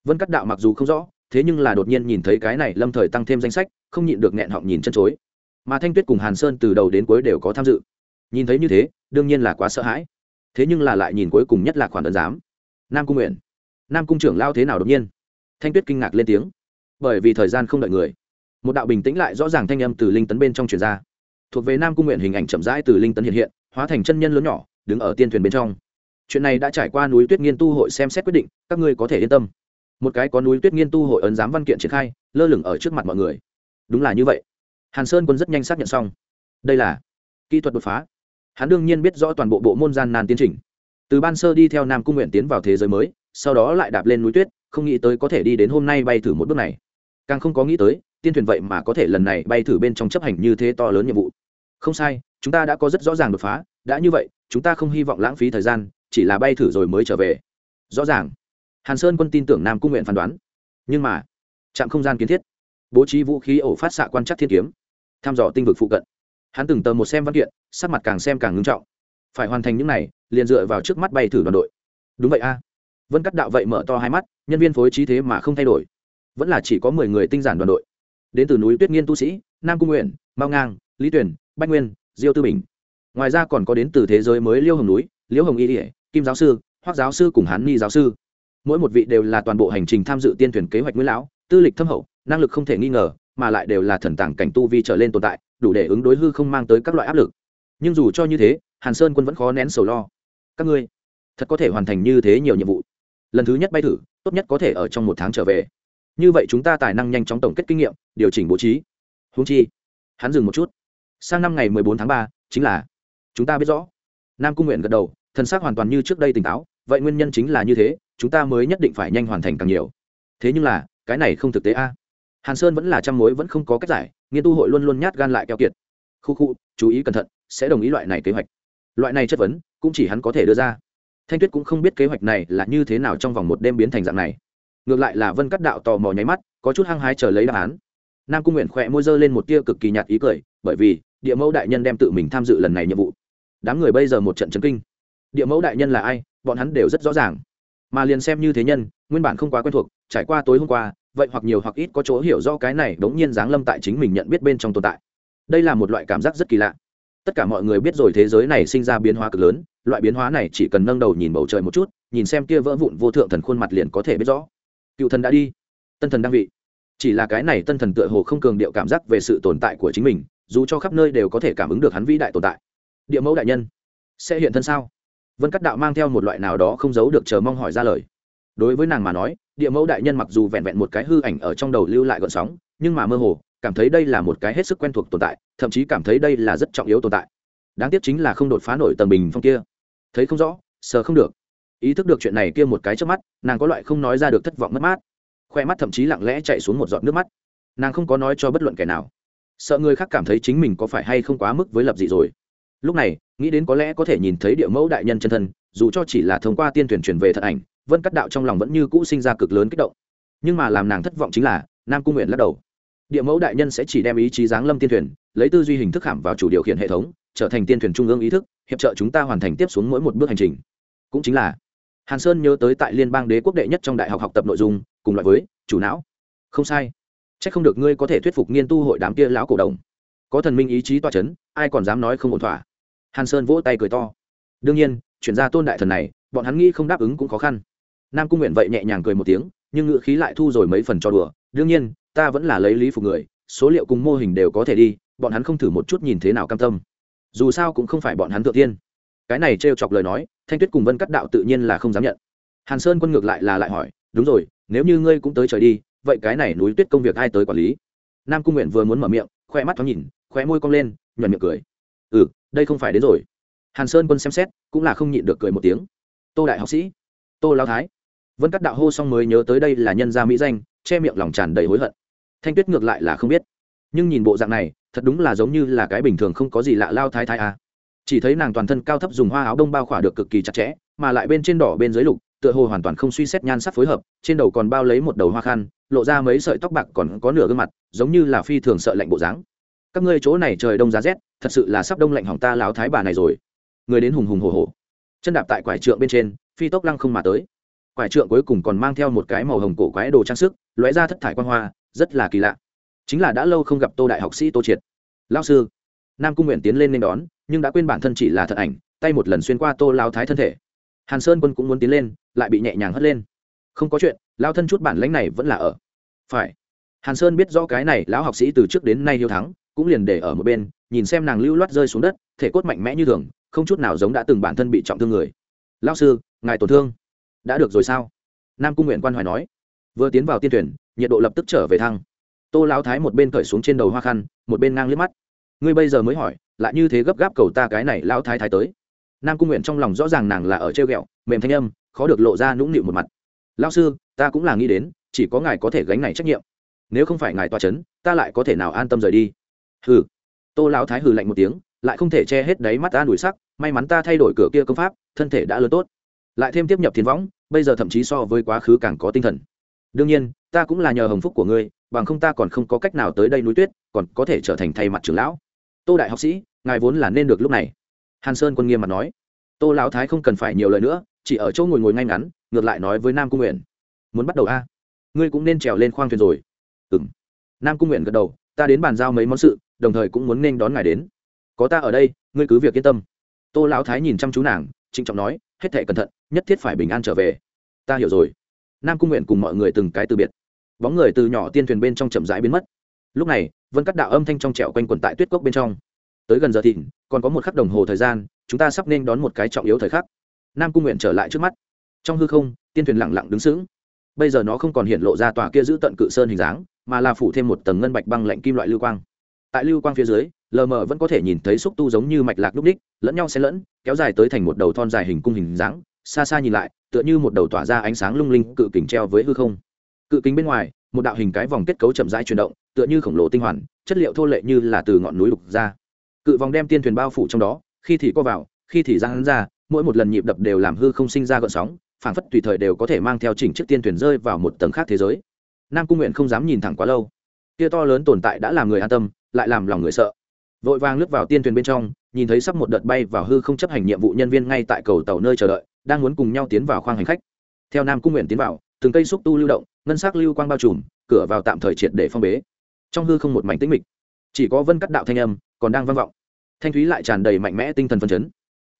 Vân cắt đạo mặc dù không rõ, thế nhưng là đột nhiên nhìn thấy cái này lâm thời tăng thêm danh sách, không nhịn được nghẹn họng nhìn chân chối. Mà thanh tuyết cùng hàn sơn từ đầu đến cuối đều có tham dự nhìn thấy như thế, đương nhiên là quá sợ hãi. Thế nhưng là lại nhìn cuối cùng nhất là khoản đơn giám. Nam cung nguyện. Nam cung trưởng lao thế nào đột nhiên? Thanh tuyết kinh ngạc lên tiếng. Bởi vì thời gian không đợi người. Một đạo bình tĩnh lại rõ ràng thanh âm từ linh tấn bên trong truyền ra. Thuộc về nam cung nguyện hình ảnh chậm rãi từ linh tấn hiện hiện, hóa thành chân nhân lớn nhỏ, đứng ở tiên thuyền bên trong. Chuyện này đã trải qua núi tuyết nghiên tu hội xem xét quyết định, các ngươi có thể yên tâm. Một cái có núi tuyết nghiên tu hội ấn giám văn kiện triển khai, lơ lửng ở trước mặt mọi người. Đúng là như vậy. Hàn sơn quân rất nhanh xác nhận xong. Đây là kỹ thuật đột phá hắn đương nhiên biết rõ toàn bộ bộ môn gian nan tiến trình. Từ ban sơ đi theo nam cung nguyện tiến vào thế giới mới, sau đó lại đạp lên núi tuyết, không nghĩ tới có thể đi đến hôm nay bay thử một bước này. Càng không có nghĩ tới, tiên thuyền vậy mà có thể lần này bay thử bên trong chấp hành như thế to lớn nhiệm vụ. Không sai, chúng ta đã có rất rõ ràng đột phá, đã như vậy, chúng ta không hy vọng lãng phí thời gian, chỉ là bay thử rồi mới trở về. Rõ ràng. Hàn sơn quân tin tưởng nam cung nguyện phán đoán. Nhưng mà, trạm không gian kiến thiết. Bố trí vũ khí ổ phát xạ quan trắc thiên kiếm. Thăm dò tinh vực phụ cận hắn từng tờ một xem văn kiện, sắc mặt càng xem càng ngưng trọng. Phải hoàn thành những này, liền dựa vào trước mắt bay thử đoàn đội. Đúng vậy a. Vân cắt đạo vậy mở to hai mắt, nhân viên phối trí thế mà không thay đổi. Vẫn là chỉ có mười người tinh giản đoàn đội. Đến từ núi tuyết nghiên tu sĩ, nam cung nguyện mao ngang, lý tuyển, bách nguyên, diêu tư bình. Ngoài ra còn có đến từ thế giới mới liêu hồng núi liễu hồng y ỉa kim giáo sư hoác giáo sư cùng hán ni giáo sư. Mỗi một vị đều là toàn bộ hành trình tham dự tiên thuyền kế hoạch nguyễn lão, tư lịch thâm hậu, năng lực không thể nghi ngờ, mà lại đều là thần tàng cảnh tu vi trở lên tồn tại đủ để ứng đối hư không mang tới các loại áp lực. Nhưng dù cho như thế, hàn sơn quân vẫn khó nén sầu lo. Các ngươi, thật có thể hoàn thành như thế nhiều nhiệm vụ. Lần thứ nhất bay thử, tốt nhất có thể ở trong một tháng trở về. Như vậy chúng ta tài năng nhanh chóng tổng kết kinh nghiệm, điều chỉnh bố trí. Húng chi, hắn dừng một chút. Sang năm ngày mười bốn tháng ba, chính là, chúng ta biết rõ. Nam cung nguyện gật đầu thân xác hoàn toàn như trước đây tỉnh táo, vậy nguyên nhân chính là như thế, chúng ta mới nhất định phải nhanh hoàn thành càng nhiều. Thế nhưng là, cái này không thực tế a. Hàn sơn vẫn là trăm mối vẫn không có cách giải nghiên tu hội luôn luôn nhát gan lại keo kiệt. Khu khu, chú ý cẩn thận, sẽ đồng ý loại này kế hoạch. Loại này chất vấn, cũng chỉ hắn có thể đưa ra. Thanh tuyết cũng không biết kế hoạch này là như thế nào trong vòng một đêm biến thành dạng này. Ngược lại là vân cắt đạo tò mò nháy mắt, có chút hăng hái chờ lấy đáp án. Nam cung nguyện khỏe môi dơ lên một tia cực kỳ nhạt ý cười, bởi vì, địa mẫu đại nhân đem tự mình tham dự lần này nhiệm vụ. Đám người bây giờ một trận chấn kinh. Địa mẫu đại nhân là ai? Bọn hắn đều rất rõ ràng. Mà liền xem như thế nhân, nguyên bản không quá quen thuộc, trải qua tối hôm qua vậy hoặc nhiều hoặc ít có chỗ hiểu do cái này đống nhiên giáng lâm tại chính mình nhận biết bên trong tồn tại. Đây là một loại cảm giác rất kỳ lạ. Tất cả mọi người biết rồi thế giới này sinh ra biến hóa cực lớn, loại biến hóa này chỉ cần nâng đầu nhìn bầu trời một chút, nhìn xem kia vỡ vụn vô thượng thần khuôn mặt liền có thể biết rõ. Cựu thần đã đi. Tân thần đang vị. Chỉ là cái này tân thần tựa hồ không cường điệu cảm giác về sự tồn tại của chính mình, dù cho khắp nơi đều có thể cảm ứng được hắn vĩ đại tồn tại. Địa mẫu đại nhân, sẽ hiện thân sao? Vân cắt đạo mang theo một loại nào đó không giấu được chờ mong hỏi ra lời. Đối với nàng mà nói địa mẫu đại nhân mặc dù vẹn vẹn một cái hư ảnh ở trong đầu lưu lại gọn sóng, nhưng mà mơ hồ, cảm thấy đây là một cái hết sức quen thuộc tồn tại, thậm chí cảm thấy đây là rất trọng yếu tồn tại. Đáng tiếc chính là không đột phá nổi tầng bình phong kia. Thấy không rõ, sờ không được. Ý thức được chuyện này kia một cái trước mắt, nàng có loại không nói ra được thất vọng mất mát. Khoe mắt thậm chí lặng lẽ chạy xuống một giọt nước mắt. Nàng không có nói cho bất luận kẻ nào. Sợ người khác cảm thấy chính mình có phải hay không quá mức với lập dị rồi. Lúc này, nghĩ đến có lẽ có thể nhìn thấy địa mẫu đại nhân chân thân, dù cho chỉ là thông qua tiên thuyền truyền về thật ảnh vân cắt đạo trong lòng vẫn như cũ sinh ra cực lớn kích động nhưng mà làm nàng thất vọng chính là nam cung nguyện lắc đầu địa mẫu đại nhân sẽ chỉ đem ý chí giáng lâm tiên thuyền lấy tư duy hình thức khảm vào chủ điều khiển hệ thống trở thành tiên thuyền trung ương ý thức hiệp trợ chúng ta hoàn thành tiếp xuống mỗi một bước hành trình cũng chính là hàn sơn nhớ tới tại liên bang đế quốc đệ nhất trong đại học học tập nội dung cùng loại với chủ não không sai c h ắ c không được ngươi có thể thuyết phục nghiên tu hội đám kia lão cổ đồng có thần minh ý chí toa c h ấ n ai còn dám nói không ổn thỏa hàn sơn vỗ tay cười to đương nhiên chuyển ra tôn đại thần này bọn hắn nghĩ không đáp ứng cũng khó khăn nam cung nguyện vậy nhẹ nhàng cười một tiếng, nhưng ngựa khí lại thu rồi mấy phần cho đùa. Đương nhiên, ta vẫn là lấy lý phục người, số liệu cùng mô hình đều có thể đi, bọn hắn không thử một chút nhìn thế nào cam tâm. Dù sao cũng không phải bọn hắn thượng tiên. Cái này trêu chọc lời nói, thanh tuyết cùng vân cắt đạo tự nhiên là không dám nhận. Hàn sơn quân ngược lại là lại hỏi, đúng rồi, nếu như ngươi cũng tới trời đi, vậy cái này núi tuyết công việc ai tới quản lý? Nam cung nguyện vừa muốn mở miệng, khoe mắt thoáng nhìn, khoe môi cong lên, nhuận miệng cười. Ừ đây không phải đến rồi. Hàn sơn quân xem xét, cũng là không nhịn được cười một tiếng. Tô đại học sĩ, tô lao thái vân cắt đạo hô xong mới nhớ tới đây là nhân gia mỹ danh, che miệng lòng tràn đầy hối hận. Thanh tuyết ngược lại là không biết. Nhưng nhìn bộ dạng này, thật đúng là giống như là cái bình thường không có gì lạ lao thái thái à. chỉ thấy nàng toàn thân cao thấp dùng hoa áo đông bao khỏa được cực kỳ chặt chẽ, mà lại bên trên đỏ bên dưới lục, tựa hồ hoàn toàn không suy xét nhan sắc phối hợp, trên đầu còn bao lấy một đầu hoa khăn, lộ ra mấy sợi tóc bạc còn có nửa gương mặt, giống như là phi thường sợ lạnh bộ dáng. Các ngươi chỗ này trời đông giá rét, thật sự là sắp đông lạnh hỏng ta láo thái bà này rồi. Người đến hùng hùng hồ hồ chân đạp tại quải trượng bên trên, phi tốc lăng không mà tới quải trượng cuối cùng còn mang theo một cái màu hồng cổ quái đồ trang sức, lóe ra thất thải quan hoa, rất là kỳ lạ. Chính là đã lâu không gặp tô đại học sĩ tô triệt. Lao sư, nam cung nguyện tiến lên nên đón, nhưng đã quên bản thân chỉ là thật ảnh, tay một lần xuyên qua tô lao thái thân thể. Hàn sơn quân cũng muốn tiến lên, lại bị nhẹ nhàng hất lên. Không có chuyện lao thân chút bản lãnh này vẫn là ở. Phải. Hàn sơn biết rõ cái này, lão học sĩ từ trước đến nay hiếu thắng, cũng liền để ở một bên, nhìn xem nàng lưu loát rơi xuống đất, thể cốt mạnh mẽ như thường, không chút nào giống đã từng bản thân bị trọng thương người. Lao sư, ngài tổn thương đã được rồi sao? Nam cung nguyện quan hoài nói. Vừa tiến vào tiên tuyển nhiệt độ lập tức trở về thăng. Tô lão thái một bên cởi xuống trên đầu hoa khăn, một bên ngang liếc mắt. Ngươi bây giờ mới hỏi, lại như thế gấp gáp cầu ta cái này lão thái thái tới. Nam cung nguyện trong lòng rõ ràng nàng là ở treo ghẹo, mềm thanh âm, khó được lộ ra nũng nịu một mặt. Lao sư, ta cũng là nghĩ đến, chỉ có ngài có thể gánh này trách nhiệm. Nếu không phải ngài tòa c h ấ n ta lại có thể nào an tâm rời đi? Hừ. Tô lão thái hừ lạnh một tiếng, lại không thể che hết đáy mắt ta đuổi sắc, may mắn ta thay đổi cửa kia công pháp, thân thể đã lớn tốt lại thêm tiếp nhập thiên võng, bây giờ thậm chí so với quá khứ càng có tinh thần. Đương nhiên, ta cũng là nhờ hồng phúc của ngươi, bằng không ta còn không có cách nào tới đây núi tuyết, còn có thể trở thành thay mặt trưởng lão. Tô đại học sĩ, ngài vốn là nên được lúc này. Hàn sơn quân nghiêm mặt nói. Tô lão thái không cần phải nhiều lời nữa, chỉ ở chỗ ngồi ngồi ngay ngắn, ngược lại nói với nam cung nguyện. Muốn bắt đầu a? Ngươi cũng nên trèo lên khoang thuyền rồi. Ừ m nam cung nguyện gật đầu, ta đến bàn giao mấy món sự, đồng thời cũng muốn nên đón ngài đến. Có ta ở đây, ngươi cứ việc yên tâm. Tô lão thái nhìn chăm chú nàng trịnh trọng nói, hết thể cẩn thận, nhất thiết phải bình an trở về. Ta hiểu rồi. Nam cung nguyện cùng mọi người từng cái từ biệt. Bóng người từ nhỏ tiên thuyền bên trong chậm rãi biến mất. Lúc này, vân cắt đạo âm thanh trong trẹo quanh quần tại tuyết cốc bên trong. Tới gần giờ thịnh, còn có một khắc đồng hồ thời gian, chúng ta sắp nên đón một cái trọng yếu thời khắc. Nam cung nguyện trở lại trước mắt. Trong hư không, tiên thuyền lặng lặng đứng sững. Bây giờ nó không còn hiện lộ ra tòa kia giữ tận cự sơn hình dáng, mà là phủ thêm một tầng ngân bạch băng lạnh kim loại lưu quang. Tại lưu quang phía dưới lờ mờ vẫn có thể nhìn thấy xúc tu giống như mạch lạc đúc đích, lẫn nhau xen lẫn, kéo dài tới thành một đầu thon dài hình cung hình dáng, xa xa nhìn lại, tựa như một đầu tỏa ra ánh sáng lung linh, cự kính treo với hư không. Cự kính bên ngoài, một đạo hình cái vòng kết cấu chậm rãi chuyển động, tựa như khổng lồ tinh hoàn, chất liệu thô lệ như là từ ngọn núi lục ra. Cự vòng đem tiên thuyền bao phủ trong đó, khi thì co vào, khi thì ra hắn ra, mỗi một lần nhịp đập đều làm hư không sinh ra gợn sóng, phảng phất tùy thời đều có thể mang theo chỉnh chiếc tiên thuyền rơi vào một tầng khác thế giới. Nam cung nguyện không dám nhìn thẳng quá lâu. Kia to lớn tồn tại đã làm người an tâm, lại làm lòng người sợ vội vàng lướt vào tiên thuyền bên trong, nhìn thấy sắp một đợt bay vào hư không chấp hành nhiệm vụ nhân viên ngay tại cầu tàu nơi chờ đợi, đang muốn cùng nhau tiến vào khoang hành khách. Theo nam cung nguyện tiến vào, từng cây xúc tu lưu động, ngân sắc lưu quang bao trùm, cửa vào tạm thời triệt để phong bế. Trong hư không một mảnh tĩnh mịch, chỉ có vân cắt đạo thanh âm, còn đang vang vọng. Thanh thúy lại tràn đầy mạnh mẽ tinh thần phân chấn.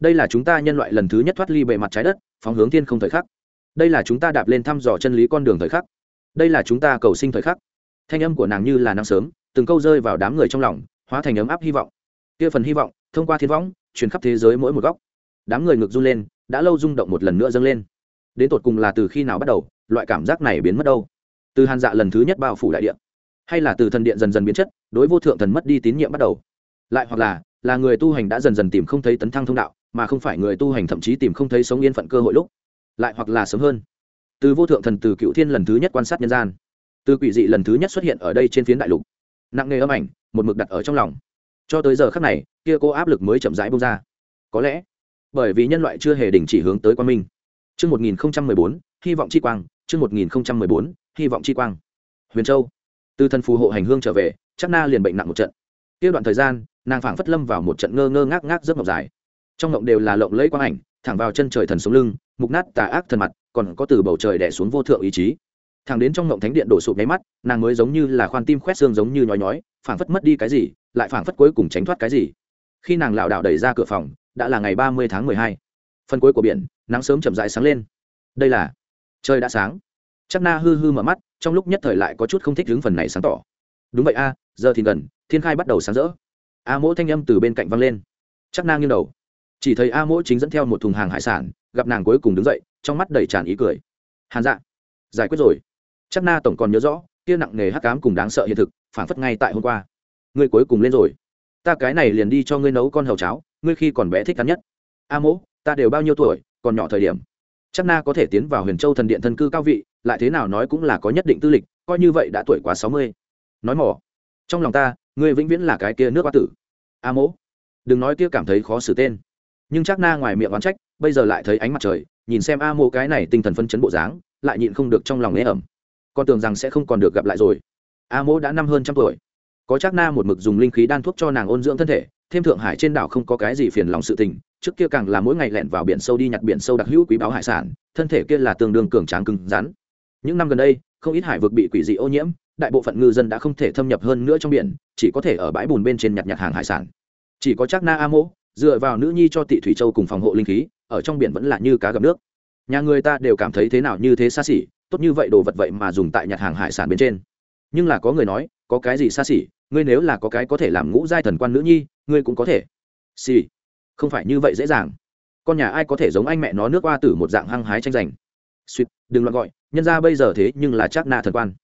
Đây là chúng ta nhân loại lần thứ nhất thoát ly bề mặt trái đất, phóng hướng thiên không thời khắc. Đây là chúng ta đạp lên thăm dò chân lý con đường thời khắc. Đây là chúng ta cầu sinh thời khắc. Thanh âm của nàng như là nắng sớm, từng câu rơi vào đám người trong lòng hóa thành ấm áp hy vọng. Kia phần hy vọng, thông qua thiên võng, truyền khắp thế giới mỗi một góc. Đám người ngực run lên, đã lâu rung động một lần nữa dâng lên. Đến tột cùng là từ khi nào bắt đầu, loại cảm giác này biến mất đâu? Từ hàn dạ lần thứ nhất bao phủ đại điện hay là từ thần điện dần dần biến chất, đối vô thượng thần mất đi tín nhiệm bắt đầu? Lại hoặc là là người tu hành đã dần dần tìm không thấy tấn thăng thông đạo, mà không phải người tu hành thậm chí tìm không thấy sống yên phận cơ hội lúc? Lại hoặc là sớm hơn, từ vô thượng thần từ cựu thiên lần thứ nhất quan sát nhân gian, từ quỷ dị lần thứ nhất xuất hiện ở đây trên phiến đại lục. Nặng nề âm ảnh một mực đặt ở trong lòng cho tới giờ khắc này kia cô áp lực mới chậm rãi bông ra có lẽ bởi vì nhân loại chưa hề đình chỉ hướng tới quan minh Trước 1014, hy vọng chi quang, trước 1014, hy vọng chi quang. Huyền Châu. Từ thân phù hộ hành hương trở về, chắc na liền bệnh nặng một trận. Kia đoạn thời gian, nàng phảng phất lâm vào một trận ngơ ngơ ngác ngác giấc ngọc dài. Trong ngộng đều là lộng lẫy quang ảnh, thẳng vào chân trời thần sống lưng, mục nát tà ác thần mặt, còn có từ bầu trời đè xuống vô thượng ý chí thằng đến trong ngộng thánh điện đổ sụp nháy mắt, nàng mới giống như là khoan tim khoét xương giống như nhói nhói, phảng phất mất đi cái gì, lại phảng phất cuối cùng tránh thoát cái gì. Khi nàng lảo đảo đẩy ra cửa phòng, đã là ngày ba mươi tháng mười hai. Phần cuối của biển, nắng sớm chậm rãi sáng lên. Đây là trời đã sáng. Chắc Na hư hư mở mắt, trong lúc nhất thời lại có chút không thích hướng phần này sáng tỏ. Đúng vậy a, giờ thì gần, thiên khai bắt đầu sáng rỡ. A Mỗ thanh âm từ bên cạnh văng lên. Chắc Na nghiêng đầu, chỉ thấy A Mỗ chính dẫn theo một thùng hàng hải sản, gặp nàng cuối cùng đứng dậy, trong mắt đầy tràn ý cười. Hàn Dạ, giải quyết rồi. Chắc Na tổng còn nhớ rõ, kia nặng nề hắc ám cùng đáng sợ hiện thực, phản phất ngay tại hôm qua. Ngươi cuối cùng lên rồi. Ta cái này liền đi cho ngươi nấu con hầu cháo, ngươi khi còn bé thích ăn nhất. A Mỗ, ta đều bao nhiêu tuổi, còn nhỏ thời điểm chắc na có thể tiến vào huyền châu thần điện thân cư cao vị lại thế nào nói cũng là có nhất định tư lịch coi như vậy đã tuổi quá sáu mươi nói mỏ trong lòng ta ngươi vĩnh viễn là cái kia nước hoa tử a mỗ đừng nói kia cảm thấy khó xử tên nhưng chắc na ngoài miệng oán trách bây giờ lại thấy ánh mặt trời nhìn xem a Mỗ cái này tinh thần phân chấn bộ dáng lại nhịn không được trong lòng nghe ẩm con tưởng rằng sẽ không còn được gặp lại rồi. A mỗ đã năm hơn trăm tuổi. Có chắc na một mực dùng linh khí đan thuốc cho nàng ôn dưỡng thân thể, thêm thượng hải trên đảo không có cái gì phiền lòng sự tình, trước kia càng là mỗi ngày lẻn vào biển sâu đi nhặt biển sâu đặc hữu quý báo hải sản, thân thể kia là tương đương cường tráng cứng rắn. Những năm gần đây, không ít hải vực bị quỷ dị ô nhiễm, đại bộ phận ngư dân đã không thể thâm nhập hơn nữa trong biển, chỉ có thể ở bãi bùn bên trên nhặt nhặt hàng hải sản. Chỉ có chắc na, a mỗ, dựa vào nữ nhi cho tị thủy châu cùng phòng hộ linh khí, ở trong biển vẫn là như cá gặp nước. Nhà người ta đều cảm thấy thế nào như thế xa xỉ tốt như vậy đồ vật vậy mà dùng tại nhặt hàng hải sản bên trên. Nhưng là có người nói, có cái gì xa xỉ, ngươi nếu là có cái có thể làm ngũ giai thần quan nữ nhi, ngươi cũng có thể. Xì、sì. không phải như vậy dễ dàng. Con nhà ai có thể giống anh mẹ nó nước hoa tử một dạng hăng hái tranh giành. Suýt, đừng loạn gọi, nhân ra bây giờ thế nhưng là chắc na thần quan.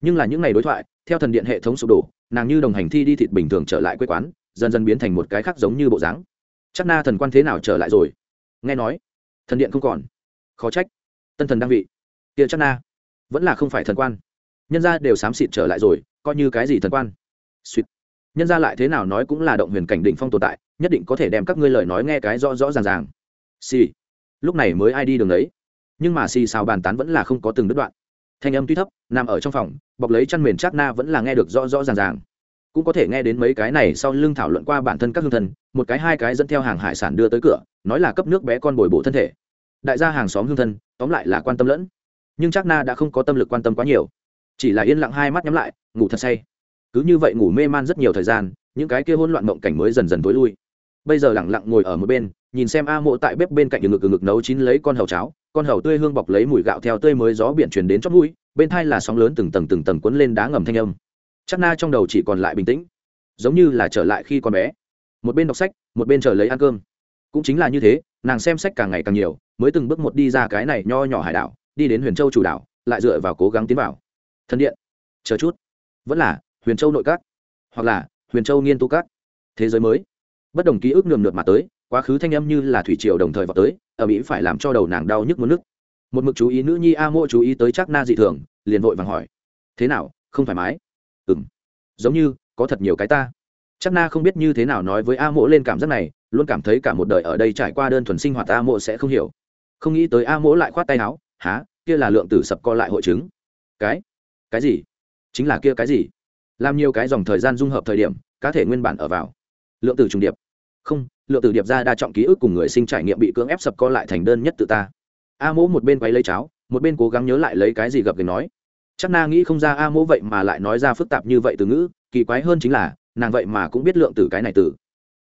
Nhưng là những ngày đối thoại, theo thần điện hệ thống sụp đổ, nàng như đồng hành thi đi thịt bình thường trở lại quê quán, dần dần biến thành một cái khác giống như bộ dáng. Chắc na thần quan thế nào trở lại rồi? Nghe nói, thần điện không còn. Khó trách. Tân thần đăng vị kia chắc na. Vẫn là không phải thần quan. Nhân ra đều xám xịt trở lại rồi, coi như cái gì thần quan. Suýt nhân ra lại thế nào nói cũng là động huyền cảnh định phong tồn tại, nhất định có thể đem các ngươi lời nói nghe cái rõ rõ ràng ràng. Xì. Lúc này mới ai đi đường đấy? Nhưng mà xì xào bàn tán vẫn là không có từng đứt đoạn. Thanh âm tuy thấp, nằm ở trong phòng, bọc lấy chăn mền chắc na vẫn là nghe được rõ rõ ràng ràng. Cũng có thể nghe đến mấy cái này sau lưng thảo luận qua bản thân các hương thân một cái hai cái dẫn theo hàng hải sản đưa tới cửa, nói là cấp nước bé con bồi bổ thân thể. Đại gia hàng xóm hương thân tóm lại là quan tâm lẫn nhưng chắc na đã không có tâm lực quan tâm quá nhiều chỉ là yên lặng hai mắt nhắm lại ngủ thật say cứ như vậy ngủ mê man rất nhiều thời gian những cái kia hỗn loạn mộng cảnh mới dần dần tối lui bây giờ lẳng lặng ngồi ở một bên nhìn xem a mộ tại bếp bên cạnh ngực ngực nấu chín lấy con hầu cháo con hầu tươi hương bọc lấy mùi gạo theo tươi mới gió biển truyền đến chót mũi bên thai là sóng lớn từng tầng từng tầng cuốn lên đá ngầm thanh âm chắc na trong đầu chỉ còn lại bình tĩnh giống như là trở lại khi còn bé một bên đọc sách một bên chờ lấy ăn cơm cũng chính là như thế nàng xem sách càng ngày càng nhiều mới từng bước một đi ra cái này nho nhỏ hải đảo đi đến huyền châu chủ đảo, lại dựa vào cố gắng tiến vào. Thân điện. Chờ chút. Vẫn là, huyền châu nội các. Hoặc là, huyền châu nghiên tu các. Thế giới mới. Bất đồng ký ức nườm nượt mà tới, quá khứ thanh âm như là thủy triều đồng thời vào tới, ở mỹ phải làm cho đầu nàng đau nhức muốn nước một mực chú ý nữ nhi a mô chú ý tới chắc na dị thường, liền vội vàng hỏi. Thế nào, không thoải mái? Ừ m giống như, có thật nhiều cái ta. Chắc na không biết như thế nào nói với a mộ lên cảm giác này, luôn cảm thấy cả một đời ở đây trải qua đơn thuần sinh hoạt a mộ sẽ không hiểu. Không nghĩ tới a mỗ lại khoát tay áo há, kia là lượng tử sập co lại hội chứng. Cái? Cái gì? Chính là kia cái gì? Làm nhiều cái dòng thời gian dung hợp thời điểm, cá thể nguyên bản ở vào. Lượng tử trùng điệp. Không, lượng tử điệp ra đa trọng ký ức cùng người sinh trải nghiệm bị cưỡng ép sập co lại thành đơn nhất tự ta. A mỗ một bên quay lấy cháo, một bên cố gắng nhớ lại lấy cái gì gặp người nói. Chắc na nghĩ không ra a mỗ vậy mà lại nói ra phức tạp như vậy từ ngữ, kỳ quái hơn chính là, nàng vậy mà cũng biết lượng tử cái này từ.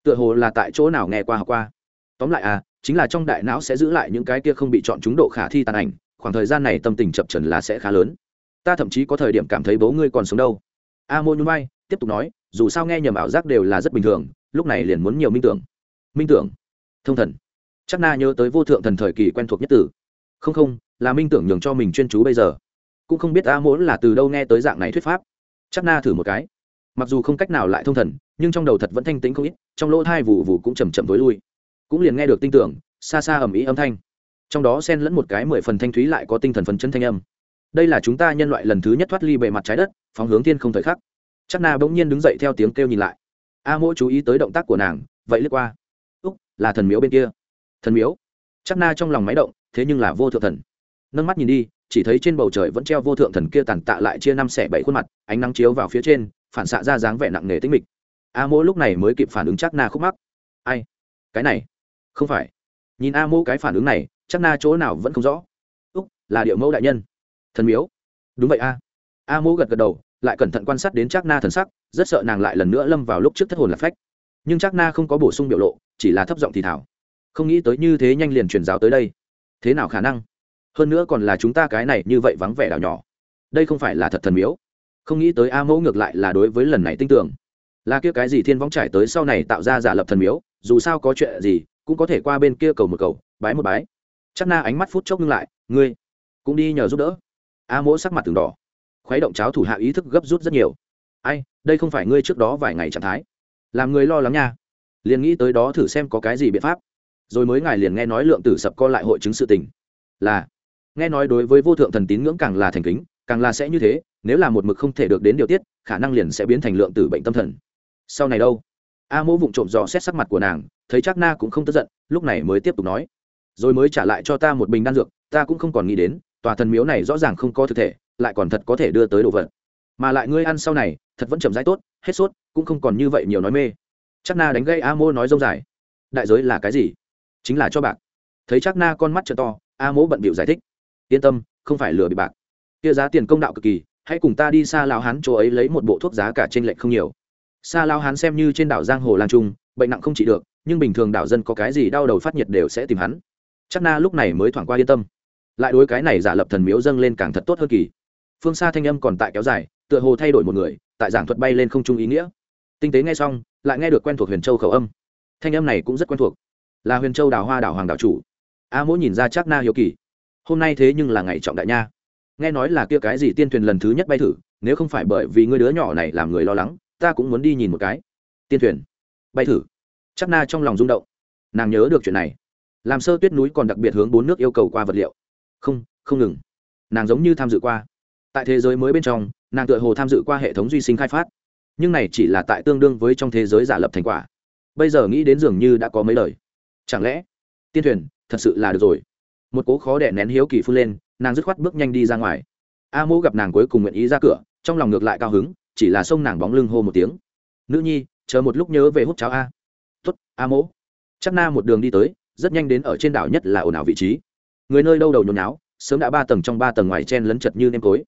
Tựa hồ là tại chỗ nào nghe qua học qua. Tóm lại à chính là trong đại não sẽ giữ lại những cái kia không bị chọn chúng độ khả thi tàn ảnh khoảng thời gian này tâm tình chập trần là sẽ khá lớn. Ta thậm chí có thời điểm cảm thấy bố ngươi còn sống đâu. A mô nhún vai, tiếp tục nói, dù sao nghe nhầm ảo giác đều là rất bình thường, lúc này liền muốn nhiều minh tưởng. Minh tưởng. Thông thần. Chắc na nhớ tới vô thượng thần thời kỳ quen thuộc nhất tử. Không không, là minh tưởng nhường cho mình chuyên chú bây giờ. Cũng không biết a mỗ là từ đâu nghe tới dạng này thuyết pháp. Chắc na thử một cái. Mặc dù không cách nào lại thông thần, nhưng trong đầu thật vẫn thanh tĩnh không ít, trong lỗ thai vụ vụ cũng chầm chậm tối lui. Cũng liền nghe được tin tưởng, xa xa ầm ĩ âm thanh trong đó xen lẫn một cái mười phần thanh thúy lại có tinh thần phấn chân thanh âm. Đây là chúng ta nhân loại lần thứ nhất thoát ly bề mặt trái đất, phóng hướng thiên không thời khắc. Chắc na bỗng nhiên đứng dậy theo tiếng kêu nhìn lại. A mỗ chú ý tới động tác của nàng, vậy lướt qua. Úc, là thần miếu bên kia. Thần miếu? Chắc na trong lòng máy động, thế nhưng là vô thượng thần. Nâng mắt nhìn đi, chỉ thấy trên bầu trời vẫn treo vô thượng thần kia tàn tạ lại chia năm xẻ bảy khuôn mặt, ánh nắng chiếu vào phía trên, phản xạ ra dáng vẻ nặng nề tính mịch. A mỗ lúc này mới kịp phản ứng chắc na khúc mắc. Ai? Cái này? Không phải. Nhìn a mỗ cái phản ứng này chắc na chỗ nào vẫn không rõ. Úc, là điệu mẫu đại nhân. Thần miếu. Đúng vậy a. A mỗ gật gật đầu, lại cẩn thận quan sát đến chắc na thần sắc, rất sợ nàng lại lần nữa lâm vào lúc trước thất hồn lạc phách. Nhưng chắc na không có bổ sung biểu lộ, chỉ là thấp giọng thì thảo. Không nghĩ tới như thế nhanh liền truyền giáo tới đây. Thế nào khả năng? Hơn nữa còn là chúng ta cái này như vậy vắng vẻ đảo nhỏ. Đây không phải là thật thần miếu. Không nghĩ tới a mẫu ngược lại là đối với lần này tin tưởng. Là kia cái gì thiên võng trải tới sau này tạo ra giả lập thần miếu, dù sao có chuyện gì, cũng có thể qua bên kia cầu một cầu, bái một bái chắc na ánh mắt phút chốc ngưng lại, ngươi cũng đi nhờ giúp đỡ. A mỗ sắc mặt từng đỏ. Khuấy động cháo thủ hạ ý thức gấp rút rất nhiều. Ai, đây không phải ngươi trước đó vài ngày trạng thái. Làm người lo lắng nha. Liền nghĩ tới đó thử xem có cái gì biện pháp. Rồi mới ngài liền nghe nói lượng tử sập co lại hội chứng sự tình. Là, nghe nói đối với vô thượng thần tín ngưỡng càng là thành kính, càng là sẽ như thế, nếu là một mực không thể được đến điều tiết, khả năng liền sẽ biến thành lượng tử bệnh tâm thần. Sau này đâu? A mỗ vụng trộm dò xét sắc mặt của nàng, thấy chắc na cũng không tức giận, lúc này mới tiếp tục nói rồi mới trả lại cho ta một bình đan dược, ta cũng không còn nghĩ đến, tòa thần miếu này rõ ràng không có thực thể, lại còn thật có thể đưa tới đồ vật. Mà lại ngươi ăn sau này, thật vẫn chậm rãi tốt, hết sốt, cũng không còn như vậy nhiều nói mê. Chắc na đánh gây a mô nói rông dài. Đại giới là cái gì? Chính là cho bạc. Thấy chắc na con mắt t to, a mô bận bịu giải thích. Yên tâm, không phải lừa bị bạc. Kia giá tiền công đạo cực kỳ, hãy cùng ta đi xa lao hán chỗ ấy lấy một bộ thuốc giá cả trên lệnh không nhiều. Xa lao hán xem như trên đảo giang hồ lan trung, bệnh nặng không trị được, nhưng bình thường đảo dân có cái gì đau đầu phát nhiệt đều sẽ tìm hắn chắc na lúc này mới thoảng qua yên tâm. Lại đối cái này giả lập thần miếu dâng lên càng thật tốt hơn kỳ. Phương xa thanh âm còn tại kéo dài, tựa hồ thay đổi một người, tại giảng thuật bay lên không trung ý nghĩa. Tinh tế nghe xong, lại nghe được quen thuộc huyền châu khẩu âm. Thanh âm này cũng rất quen thuộc. Là huyền châu đào hoa đảo hoàng đảo chủ. A mỗ nhìn ra chắc na hiếu kỳ. Hôm nay thế nhưng là ngày trọng đại nha. Nghe nói là kia cái gì tiên thuyền lần thứ nhất bay thử, nếu không phải bởi vì ngươi đứa nhỏ này làm người lo lắng, ta cũng muốn đi nhìn một cái. Tiên thuyền. Bay thử. Chắc na trong lòng rung động. Nàng nhớ được chuyện này làm sơ tuyết núi còn đặc biệt hướng bốn nước yêu cầu qua vật liệu. Không không ngừng. Nàng giống như tham dự qua. Tại thế giới mới bên trong, nàng tựa hồ tham dự qua hệ thống duy sinh khai phát. Nhưng này chỉ là tại tương đương với trong thế giới giả lập thành quả. Bây giờ nghĩ đến dường như đã có mấy lời. Chẳng lẽ, tiên thuyền, thật sự là được rồi. Một cố khó đẻ nén hiếu kỳ phun lên, nàng dứt khoát bước nhanh đi ra ngoài. A mô gặp nàng cuối cùng nguyện ý ra cửa, trong lòng ngược lại cao hứng, chỉ là xông nàng bóng lưng hô một tiếng. Nữ nhi, chờ một lúc nhớ về hút cháo a. Tuất a mỗ. Chắc na một đường đi tới rất nhanh đến ở trên đảo nhất là ồn ào vị trí. Người nơi đâu đầu nhồi náo sớm đã ba tầng trong ba tầng ngoài chen lấn chật như nêm tối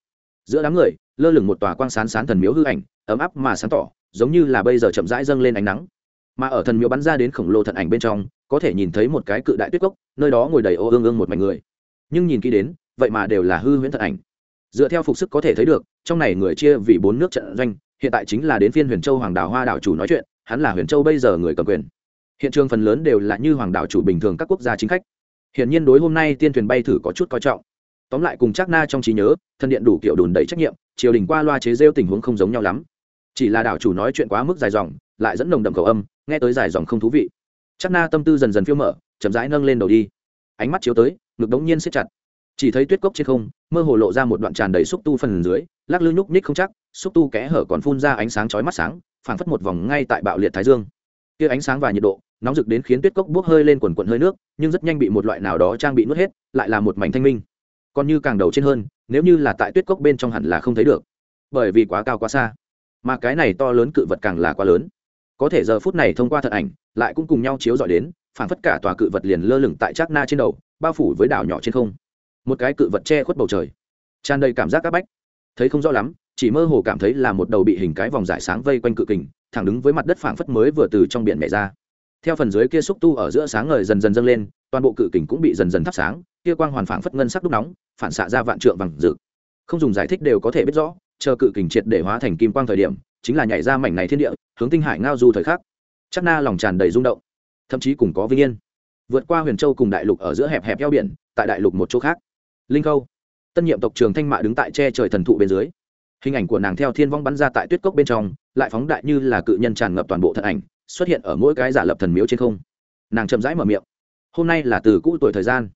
giữa đám người, lơ lửng một tòa quang sán sán thần miếu hư ảnh, ấm áp mà sáng tỏ, giống như là bây giờ chậm rãi dâng lên ánh nắng. Mà ở thần miếu bắn ra đến khổng lồ thần ảnh bên trong, có thể nhìn thấy một cái cự đại tuyết cốc, nơi đó ngồi đầy ô ương ương một mảnh người. Nhưng nhìn kỹ đến, vậy mà đều là hư huyễn thần ảnh. Dựa theo phục sức có thể thấy được, trong này người chia vì bốn nước trận doanh, hiện tại chính là đến phiên huyền châu hoàng đảo hoa đảo chủ nói chuyện, hắn là huyền châu bây giờ người cầm quyền hiện trường phần lớn đều là như hoàng đảo chủ bình thường các quốc gia chính khách. Hiện nhiên đối hôm nay tiên thuyền bay thử có chút coi trọng. Tóm lại cùng chắc na trong trí nhớ, thân điện đủ kiểu đùn đầy trách nhiệm, triều đình qua loa chế rêu tình huống không giống nhau lắm. Chỉ là đảo chủ nói chuyện quá mức dài dòng, lại dẫn nồng đậm cầu âm, nghe tới dài dòng không thú vị. Chắc na tâm tư dần dần phiêu mở, chậm rãi nâng lên đầu đi. Ánh mắt chiếu tới, ngực đống nhiên siết chặt. Chỉ thấy tuyết cốc trên không, mơ hồ lộ ra một đoạn tràn đầy xúc tu phần dưới, lắc lư nhúc ních không chắc, xúc tu kẽ hở còn phun ra ánh sáng chói mắt sáng, phảng phất một vòng ngay tại bạo liệt thái dương kia ánh sáng và nhiệt độ, nóng rực đến khiến tuyết cốc bốc hơi lên quần quần hơi nước, nhưng rất nhanh bị một loại nào đó trang bị nuốt hết, lại là một mảnh thanh minh. Còn như càng đầu trên hơn, nếu như là tại tuyết cốc bên trong hẳn là không thấy được. Bởi vì quá cao quá xa. Mà cái này to lớn cự vật càng là quá lớn. Có thể giờ phút này thông qua thật ảnh, lại cũng cùng nhau chiếu dọi đến, phản phất cả tòa cự vật liền lơ lửng tại trác na trên đầu, bao phủ với đảo nhỏ trên không. Một cái cự vật che khuất bầu trời. Tràn đầy cảm giác áp bách. Thấy không rõ lắm, chỉ mơ hồ cảm thấy là một đầu bị hình cái vòng giải sáng vây quanh cự kình thẳng đứng với mặt đất phảng phất mới vừa từ trong biển nhảy ra. Theo phần dưới kia xúc tu ở giữa sáng ngời dần dần dâng lên, toàn bộ cự kình cũng bị dần dần thắp sáng, kia quang hoàn phảng phất ngân sắc đúc nóng, phản xạ ra vạn trượng vàng rực không dùng giải thích đều có thể biết rõ, chờ cự kình triệt để hóa thành kim quang thời điểm, chính là nhảy ra mảnh này thiên địa, hướng tinh hải ngao du thời khắc. Chắc na lòng tràn đầy rung động, thậm chí cùng có vinh yên. Vượt qua huyền châu cùng đại lục ở giữa hẹp hẹp eo biển, tại đại lục một chỗ khác. Linh khâu, tân nhiệm tộc trường thanh mạ đứng tại che trời thần thụ bên dưới hình ảnh của nàng theo thiên vong bắn ra tại tuyết cốc bên trong, lại phóng đại như là cự nhân tràn ngập toàn bộ thân ảnh, xuất hiện ở mỗi cái giả lập thần miếu trên không. Nàng chậm rãi mở miệng. Hôm nay là từ cũ tuổi thời gian.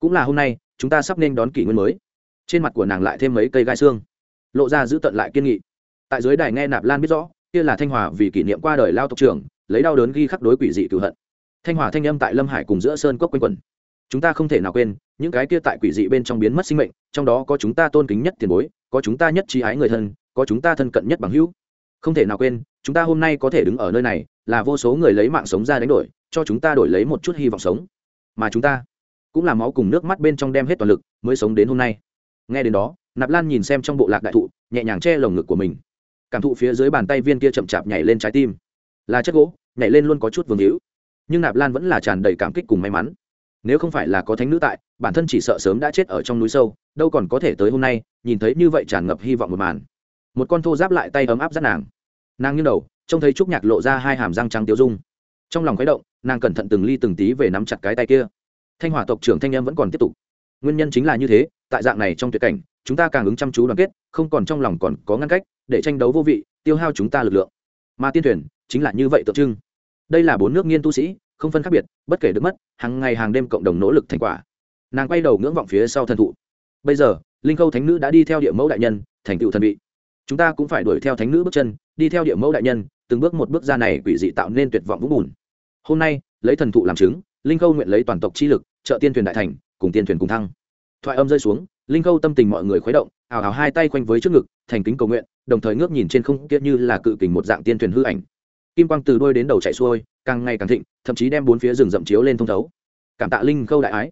Cũng là hôm nay, chúng ta sắp nên đón kỷ nguyên mới. Trên mặt của nàng lại thêm mấy cây gai xương. Lộ ra giữ tận lại kiên nghị. Tại dưới đài nghe nạp lan biết rõ, kia là thanh hòa vì kỷ niệm qua đời lao tộc trưởng, lấy đau đớn ghi khắc đối quỷ dị cựu hận. Thanh hòa thanh âm tại lâm hải cùng giữa sơn cốc quanh quẩn. Chúng ta không thể nào quên, những cái kia tại quỷ dị bên trong biến mất sinh mệnh trong đó có chúng ta tôn kính nhất tiền bối, có chúng ta nhất trí ái người thân, có chúng ta thân cận nhất bằng hữu. Không thể nào quên, chúng ta hôm nay có thể đứng ở nơi này, là vô số người lấy mạng sống ra đánh đổi, cho chúng ta đổi lấy một chút hy vọng sống. Mà chúng ta cũng là máu cùng nước mắt bên trong đem hết toàn lực mới sống đến hôm nay. Nghe đến đó, nạp lan nhìn xem trong bộ lạc đại thụ, nhẹ nhàng che lồng ngực của mình. Cảm thụ phía dưới bàn tay viên kia chậm chạp nhảy lên trái tim. Là chất gỗ, nhảy lên luôn có chút vương hữu. Nhưng nạp lan vẫn là tràn đầy cảm kích cùng may mắn nếu không phải là có thánh nữ tại, bản thân chỉ sợ sớm đã chết ở trong núi sâu, đâu còn có thể tới hôm nay, nhìn thấy như vậy tràn ngập hy vọng một màn. Một con thô giáp lại tay ấm áp dắt nàng. Nàng nghiêng đầu, trông thấy trúc nhạc lộ ra hai hàm răng trắng tiêu dung. Trong lòng khuấy động, nàng cẩn thận từng ly từng tí về nắm chặt cái tay kia. Thanh hòa tộc trưởng thanh em vẫn còn tiếp tục. Nguyên nhân chính là như thế, tại dạng này trong tuyệt cảnh, chúng ta càng ứng chăm chú đoàn kết, không còn trong lòng còn có ngăn cách, để tranh đấu vô vị, tiêu hao chúng ta lực lượng. Mà tiên thuyền, chính là như vậy tượng trưng. Đây là bốn nước nghiên tu sĩ không phân khác biệt, bất kể được mất, hàng ngày hàng đêm cộng đồng nỗ lực thành quả. Nàng quay đầu ngưỡng vọng phía sau thần thụ. Bây giờ, linh khâu thánh nữ đã đi theo địa mẫu đại nhân, thành tựu thần vị. Chúng ta cũng phải đuổi theo thánh nữ bước chân, đi theo địa mẫu đại nhân, từng bước một bước ra này quỷ dị tạo nên tuyệt vọng vũng bùn. Hôm nay, lấy thần thụ làm chứng, linh khâu nguyện lấy toàn tộc chi lực, trợ tiên thuyền đại thành, cùng tiên thuyền cùng thăng. Thoại âm rơi xuống, linh khâu tâm tình mọi người khuấy động ảo ảo hai tay quanh với trước ngực, thành kính cầu nguyện, đồng thời ngước nhìn trên không kia như là cự kình một dạng tiên thuyền hư ảnh kim quang từ đôi đến đầu chạy xuôi, càng ngày càng thịnh, thậm chí đem bốn phía rừng rậm chiếu lên thông thấu. Cảm tạ linh khâu đại ái.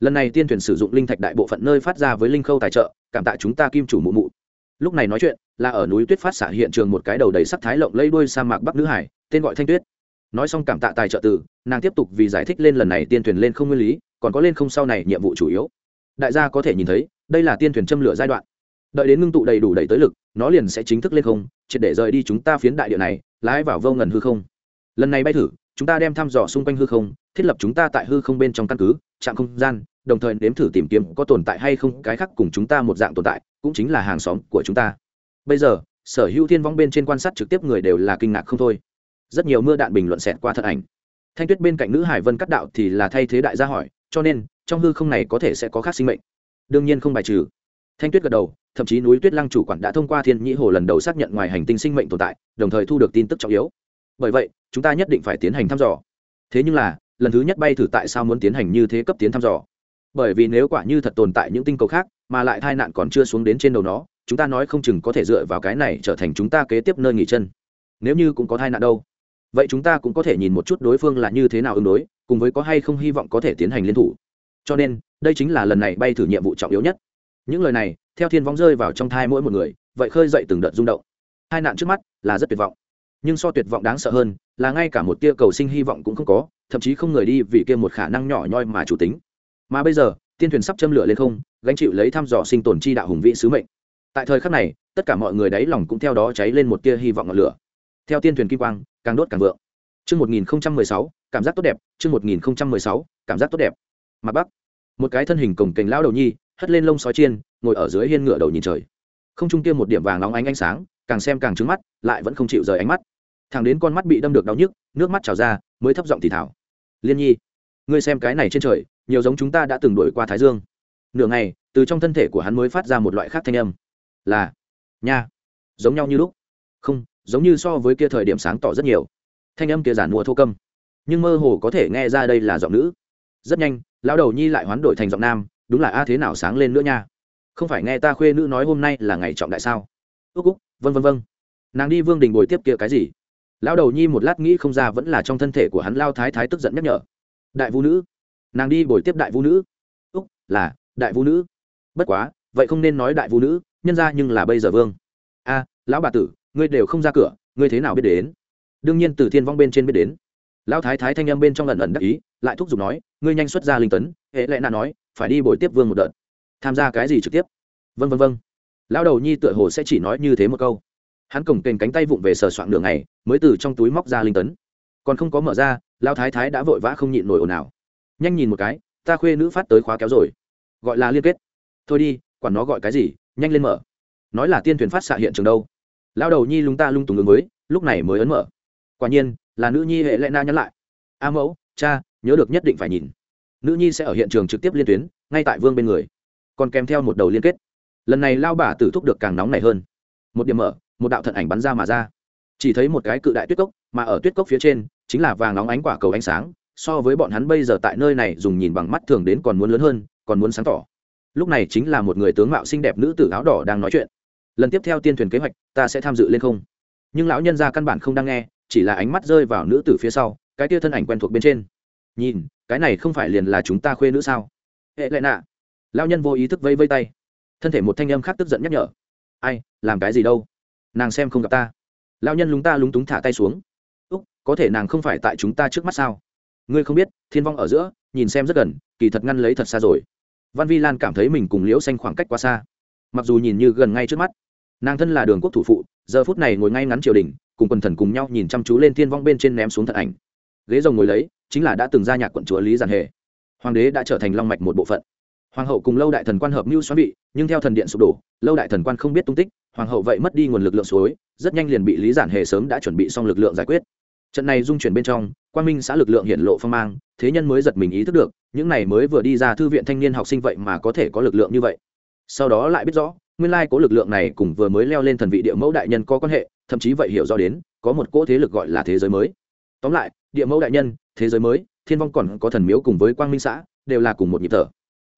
Lần này tiên thuyền sử dụng linh thạch đại bộ phận nơi phát ra với linh khâu tài trợ, cảm tạ chúng ta kim chủ mụ mụ. Lúc này nói chuyện, là ở núi tuyết phát xạ hiện trường một cái đầu đầy sắc thái lộng lây đuôi sa mạc bắc nữ hải, tên gọi thanh tuyết. Nói xong cảm tạ tài trợ từ, nàng tiếp tục vì giải thích lên lần này tiên thuyền lên không nguyên lý, còn có lên không sau này nhiệm vụ chủ yếu. Đại gia có thể nhìn thấy, đây là tiên thuyền châm lửa giai đoạn. Đợi đến ngưng tụ đầy đủ đầy tới lực, nó liền sẽ chính thức lên không, triệt để rời đi chúng ta phiến đại địa này lái vào vô ngần hư không. Lần này bay thử, chúng ta đem thăm dò xung quanh hư không, thiết lập chúng ta tại hư không bên trong căn cứ, trạm không gian, đồng thời nếm thử tìm kiếm có tồn tại hay không cái khác cùng chúng ta một dạng tồn tại, cũng chính là hàng xóm của chúng ta. Bây giờ, sở hữu thiên vong bên trên quan sát trực tiếp người đều là kinh ngạc không thôi. Rất nhiều mưa đạn bình luận xẹt qua thật ảnh. Thanh tuyết bên cạnh nữ hải vân cắt đạo thì là thay thế đại gia hỏi, cho nên, trong hư không này có thể sẽ có khác sinh mệnh. Đương nhiên không bài trừ thanh tuyết gật đầu, thậm chí núi tuyết lăng chủ quản đã thông qua thiên nhĩ hồ lần đầu xác nhận ngoài hành tinh sinh mệnh tồn tại, đồng thời thu được tin tức trọng yếu. Bởi vậy, chúng ta nhất định phải tiến hành thăm dò. Thế nhưng là, lần thứ nhất bay thử tại sao muốn tiến hành như thế cấp tiến thăm dò? Bởi vì nếu quả như thật tồn tại những tinh cầu khác, mà lại tai nạn còn chưa xuống đến trên đầu nó, chúng ta nói không chừng có thể dựa vào cái này trở thành chúng ta kế tiếp nơi nghỉ chân. Nếu như cũng có tai nạn đâu? Vậy chúng ta cũng có thể nhìn một chút đối phương là như thế nào ứng đối, cùng với có hay không hy vọng có thể tiến hành liên thủ. Cho nên, đây chính là lần này bay thử nhiệm vụ trọng yếu nhất những lời này theo thiên vong rơi vào trong thai mỗi một người vậy khơi dậy từng đợt rung động. Hai nạn trước mắt là rất tuyệt vọng. Nhưng so tuyệt vọng đáng sợ hơn là ngay cả một tia cầu sinh hy vọng cũng không có thậm chí không người đi vì kia một khả năng nhỏ nhoi mà chủ tính. Mà bây giờ tiên thuyền sắp châm lửa lên không gánh chịu lấy thăm dò sinh tồn chi đạo hùng vĩ sứ mệnh. Tại thời khắc này tất cả mọi người đáy lòng cũng theo đó cháy lên một tia hy vọng ngọn lửa. Theo tiên thuyền kim quang càng đốt càng vượng. Trước 1016, cảm giác tốt đẹp, trước 1016, cảm giác tốt đẹp. Mặt Bắc, một cái thân hình cổng kềnh lao đầu nhi, hất lên lông sói chiên, ngồi ở dưới hiên ngựa đầu nhìn trời. Không trung kia một điểm vàng nóng ánh ánh sáng, càng xem càng trứng mắt, lại vẫn không chịu rời ánh mắt. thằng đến con mắt bị đâm được đau nhức, nước mắt trào ra, mới thấp giọng thì thào. Liên Nhi, ngươi xem cái này trên trời, nhiều giống chúng ta đã từng đuổi qua Thái Dương. Nửa ngày, từ trong thân thể của hắn mới phát ra một loại khác thanh âm. Là, nha, giống nhau như lúc. Không, giống như so với kia thời điểm sáng tỏ rất nhiều thanh âm kia giản mua thô câm nhưng mơ hồ có thể nghe ra đây là giọng nữ rất nhanh lão đầu nhi lại hoán đổi thành giọng nam đúng là a thế nào sáng lên nữa nha. Không phải nghe ta khuê nữ nói hôm nay là ngày trọng đại sao? Ước úc vân vân vân vâng. nàng đi vương đình bồi tiếp kia cái gì? Lão đầu nhi một lát nghĩ không ra vẫn là trong thân thể của hắn lao thái thái tức giận nhắc nhở. Đại vũ nữ. Nàng đi bồi tiếp đại vũ nữ. Úc, là, đại vũ nữ. Bất quá, vậy không nên nói đại vũ nữ, nhân ra nhưng là bây giờ vương. A, lão bà tử, ngươi đều không ra cửa, ngươi thế nào biết đến? Đương nhiên từ thiên vong bên trên biết đến. Lão thái thái thanh âm bên trong lần ẩn đắc ý lại thúc giục nói, ngươi nhanh xuất ra linh tấn. Hệ lẽ nạ nói, phải đi bồi tiếp vương một đợt. Tham gia cái gì trực tiếp? Vân vân vân lão đầu nhi tựa hồ sẽ chỉ nói như thế một câu. Hắn cổng kềnh cánh tay vụng về sờ soạn đường này mới từ trong túi móc ra linh tấn. Còn không có mở ra, lão thái thái đã vội vã không nhịn nổi ồn ào. Nhanh nhìn một cái, ta khuê nữ phát tới khóa kéo rồi. Gọi là liên kết. Thôi đi, quản nó gọi cái gì, nhanh lên mở. Nói là tiên thuyền phát xạ hiện trường đâu. Lão đầu nhi lúng ta lung tùng ứng mới lúc này mới ấn mở. Quả nhiên, là nữ nhi hệ lẽ na nhắn lại. A mẫu, cha nhớ được nhất định phải nhìn. Nữ nhi sẽ ở hiện trường trực tiếp liên tuyến, ngay tại vương bên người. Còn kèm theo một đầu liên kết. Lần này lao Bà tử thúc được càng nóng này hơn. Một điểm mở, một đạo thận ảnh bắn ra mà ra. Chỉ thấy một cái cự đại tuyết cốc, mà ở tuyết cốc phía trên, chính là vàng nóng ánh quả cầu ánh sáng, so với bọn hắn bây giờ tại nơi này dùng nhìn bằng mắt thường đến còn muốn lớn hơn, còn muốn sáng tỏ. Lúc này chính là một người tướng mạo xinh đẹp nữ tử áo đỏ đang nói chuyện. Lần tiếp theo tiên thuyền kế hoạch, ta sẽ tham dự lên không. Nhưng lão nhân ra căn bản không đang nghe, chỉ là ánh mắt rơi vào nữ tử phía sau, cái tia thân ảnh quen thuộc bên trên nhìn, cái này không phải liền là chúng ta khuê nữ sao? Hệ lệ nạ. Lão nhân vô ý thức vây vây tay. Thân thể một thanh âm khác tức giận nhắc nhở. Ai, làm cái gì đâu? Nàng xem không gặp ta. Lão nhân lúng ta lúng túng thả tay xuống. Úc, có thể nàng không phải tại chúng ta trước mắt sao? Ngươi không biết, thiên vong ở giữa, nhìn xem rất gần, kỳ thật ngăn lấy thật xa rồi. Văn vi lan cảm thấy mình cùng liễu xanh khoảng cách quá xa. Mặc dù nhìn như gần ngay trước mắt, nàng thân là đường quốc thủ phụ, giờ phút này ngồi ngay ngắn triều đình, cùng quần thần cùng nhau nhìn chăm chú lên thiên vong bên trên ném xuống thật ảnh. Ghế rồng ngồi lấy chính là đã từng gia nhạc quận chúa lý giản hề. Hoàng đế đã trở thành long mạch một bộ phận. Hoàng hậu cùng lâu đại thần quan hợp mưu xoắn bị nhưng theo thần điện sụp đổ, lâu đại thần quan không biết tung tích, hoàng hậu vậy mất đi nguồn lực lượng suối, rất nhanh liền bị lý giản hề sớm đã chuẩn bị xong lực lượng giải quyết. Trận này dung chuyển bên trong quan minh xã lực lượng hiện lộ phong mang, thế nhân mới giật mình ý thức được, những này mới vừa đi ra thư viện thanh niên học sinh vậy mà có thể có lực lượng như vậy. Sau đó lại biết rõ, nguyên lai có lực lượng này cùng vừa mới leo lên thần vị địa mẫu đại nhân có quan hệ, thậm chí vậy hiểu rõ đến, có một cỗ thế lực gọi là thế giới mới. Tóm lại địa mẫu đại nhân, thế giới mới, thiên vong còn có thần miếu cùng với quang minh xã, đều là cùng một nhịp thở.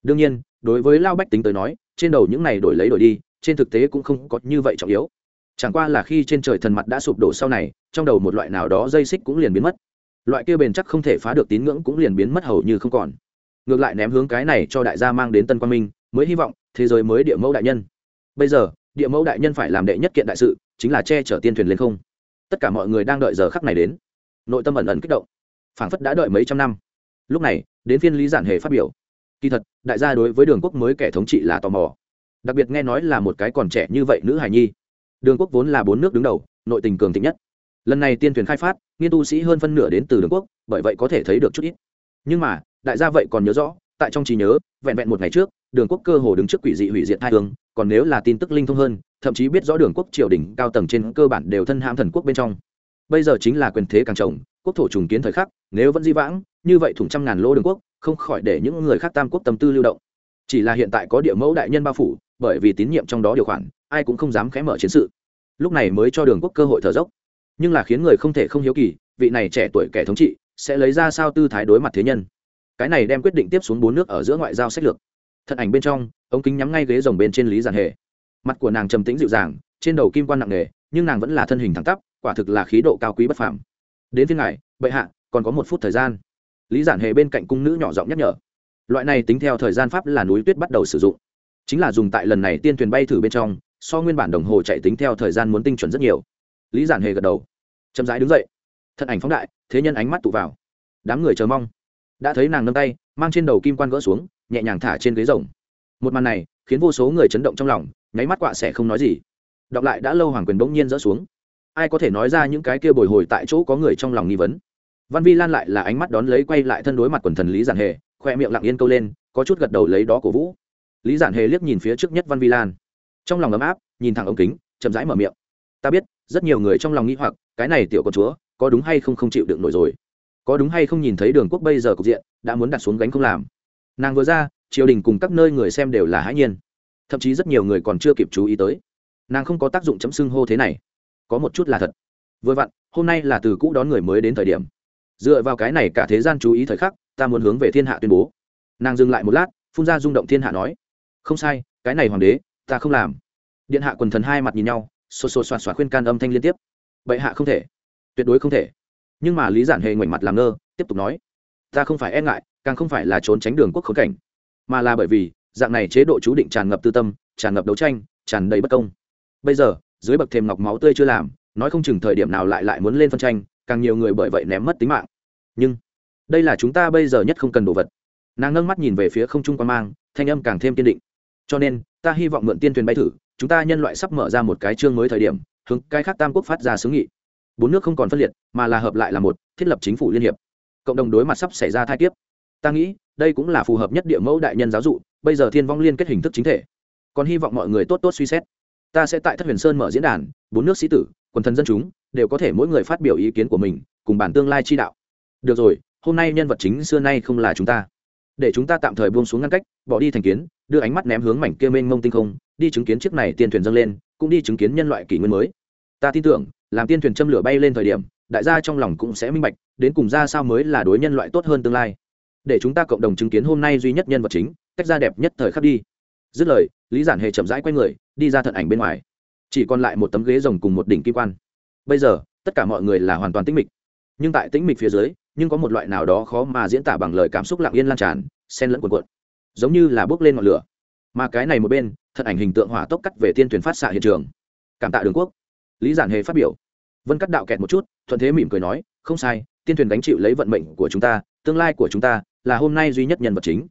Đương nhiên, đối với lao bách tính tới nói, trên đầu những này đổi lấy đổi đi, trên thực tế cũng không có như vậy trọng yếu. Chẳng qua là khi trên trời thần mặt đã sụp đổ sau này, trong đầu một loại nào đó dây xích cũng liền biến mất. Loại kia bền chắc không thể phá được tín ngưỡng cũng liền biến mất hầu như không còn. Ngược lại ném hướng cái này cho đại gia mang đến tân quan minh, mới hy vọng thế giới mới địa mẫu đại nhân. Bây giờ, địa mẫu đại nhân phải làm đệ nhất kiện đại sự, chính là che chở tiên thuyền lên không. Tất cả mọi người đang đợi giờ khắc này đến nội tâm ẩn ẩn kích động. Phảng phất đã đợi mấy trăm năm. Lúc này, đến phiên lý giản hề phát biểu. Kỳ thật, đại gia đối với đường quốc mới kẻ thống trị là tò mò. Đặc biệt nghe nói là một cái còn trẻ như vậy nữ hài nhi. Đường quốc vốn là bốn nước đứng đầu, nội tình cường thịnh nhất. Lần này tiên thuyền khai phát, nghiên tu sĩ hơn phân nửa đến từ đường quốc, bởi vậy có thể thấy được chút ít. Nhưng mà, đại gia vậy còn nhớ rõ, tại trong trí nhớ, vẹn vẹn một ngày trước, đường quốc cơ hồ đứng trước quỷ dị hủy diệt hai hướng còn nếu là tin tức linh thông hơn, thậm chí biết rõ đường quốc triều đình cao tầng trên cơ bản đều thân hãm thần quốc bên trong bây giờ chính là quyền thế càng trồng quốc thổ trùng kiến thời khắc, nếu vẫn di vãng, như vậy thủng trăm ngàn lô đường quốc, không khỏi để những người khác tam quốc tâm tư lưu động. Chỉ là hiện tại có địa mẫu đại nhân bao phủ, bởi vì tín nhiệm trong đó điều khoản, ai cũng không dám khẽ mở chiến sự. Lúc này mới cho đường quốc cơ hội thở dốc. Nhưng là khiến người không thể không hiếu kỳ, vị này trẻ tuổi kẻ thống trị, sẽ lấy ra sao tư thái đối mặt thế nhân? Cái này đem quyết định tiếp xuống bốn nước ở giữa ngoại giao sách lược. Thân ảnh bên trong, ống kính nhắm ngay ghế rồng bên trên lý giản hề. Mặt của nàng trầm tĩnh dịu dàng, trên đầu kim quan nặng nề, nhưng nàng vẫn là thân hình thẳng tắp quả thực là khí độ cao quý bất phàm. Đến phiên ngài, bệ hạ, còn có một phút thời gian. Lý giản hề bên cạnh cung nữ nhỏ giọng nhắc nhở. Loại này tính theo thời gian pháp là núi tuyết bắt đầu sử dụng. Chính là dùng tại lần này tiên thuyền bay thử bên trong, so nguyên bản đồng hồ chạy tính theo thời gian muốn tinh chuẩn rất nhiều. Lý giản hề gật đầu. Chậm rãi đứng dậy. Thân ảnh phóng đại, thế nhân ánh mắt tụ vào. Đám người chờ mong. Đã thấy nàng nâng tay, mang trên đầu kim quan gỡ xuống, nhẹ nhàng thả trên ghế rồng. Một màn này, khiến vô số người chấn động trong lòng, nháy mắt quạ sẽ không nói gì. Đọc lại đã lâu hoàng quyền bỗng nhiên rỡ xuống ai có thể nói ra những cái kia bồi hồi tại chỗ có người trong lòng nghi vấn. Văn vi lan lại là ánh mắt đón lấy quay lại thân đối mặt quần thần lý giản hề, khoe miệng lặng yên câu lên, có chút gật đầu lấy đó cổ vũ. Lý giản hề liếc nhìn phía trước nhất văn vi lan. Trong lòng ấm áp, nhìn thẳng ống kính, chậm rãi mở miệng. Ta biết, rất nhiều người trong lòng nghĩ hoặc, cái này tiểu con chúa, có đúng hay không không chịu đựng nổi rồi? Có đúng hay không nhìn thấy đường quốc bây giờ cục diện, đã muốn đặt xuống gánh không làm? Nàng vừa ra, triều đình cùng các nơi người xem đều là hãi nhiên. Thậm chí rất nhiều người còn chưa kịp chú ý tới. Nàng không có tác dụng chấm xưng hô thế này có một chút là thật. Vừa vặn, hôm nay là từ cũ đón người mới đến thời điểm. Dựa vào cái này cả thế gian chú ý thời khắc, ta muốn hướng về thiên hạ tuyên bố. Nàng dừng lại một lát, phun ra rung động thiên hạ nói, không sai, cái này hoàng đế, ta không làm. Điện hạ quần thần hai mặt nhìn nhau, xô xô xoạt xoạt khuyên can âm thanh liên tiếp. Bệ hạ không thể, tuyệt đối không thể. Nhưng mà lý giản hề ngoảnh mặt làm ngơ, tiếp tục nói, ta không phải e ngại, càng không phải là trốn tránh đường quốc khốn cảnh, mà là bởi vì, dạng này chế độ chú định tràn ngập tư tâm, tràn ngập đấu tranh, tràn đầy bất công. Bây giờ dưới bậc thềm ngọc máu tươi chưa làm, nói không chừng thời điểm nào lại lại muốn lên phân tranh, càng nhiều người bởi vậy ném mất tính mạng. Nhưng, đây là chúng ta bây giờ nhất không cần đồ vật. Nàng nâng mắt nhìn về phía không trung quan mang, thanh âm càng thêm kiên định. Cho nên, ta hy vọng mượn tiên thuyền bay thử, chúng ta nhân loại sắp mở ra một cái chương mới thời điểm, hướng cái khác tam quốc phát ra xứ nghị. Bốn nước không còn phân liệt, mà là hợp lại là một, thiết lập chính phủ liên hiệp. Cộng đồng đối mặt sắp xảy ra thai kiếp. Ta nghĩ, đây cũng là phù hợp nhất địa mẫu đại nhân giáo dụ, bây giờ thiên vong liên kết hình thức chính thể. Còn hy vọng mọi người tốt tốt suy xét ta sẽ tại thất huyền sơn mở diễn đàn, bốn nước sĩ tử, quần thần dân chúng đều có thể mỗi người phát biểu ý kiến của mình, cùng bản tương lai chi đạo. Được rồi, hôm nay nhân vật chính xưa nay không là chúng ta. Để chúng ta tạm thời buông xuống ngăn cách, bỏ đi thành kiến, đưa ánh mắt ném hướng mảnh kia mênh mông tinh không, đi chứng kiến chiếc này tiên thuyền dâng lên, cũng đi chứng kiến nhân loại kỷ nguyên mới. Ta tin tưởng, làm tiên thuyền châm lửa bay lên thời điểm, đại gia trong lòng cũng sẽ minh bạch, đến cùng ra sao mới là đối nhân loại tốt hơn tương lai. Để chúng ta cộng đồng chứng kiến hôm nay duy nhất nhân vật chính cách ra đẹp nhất thời khắc đi. Dứt lời lý giản hề chậm rãi quay người, đi ra thận ảnh bên ngoài. Chỉ còn lại một tấm ghế rồng cùng một đỉnh kim quan. Bây giờ, tất cả mọi người là hoàn toàn tĩnh mịch. Nhưng tại tĩnh mịch phía dưới, nhưng có một loại nào đó khó mà diễn tả bằng lời cảm xúc lặng yên lan tràn sen lẫn cuộn cuộn. Giống như là bước lên ngọn lửa. Mà cái này một bên thật ảnh hình tượng hỏa tốc cắt về tiên thuyền phát xạ hiện trường. Cảm tạ đường quốc. Lý giản hề phát biểu. Vân cắt đạo kẹt một chút, thuận thế mỉm cười nói, không sai tiên thuyền gánh chịu lấy vận mệnh của chúng ta, tương lai của chúng ta là hôm nay duy nhất nhân vật chính.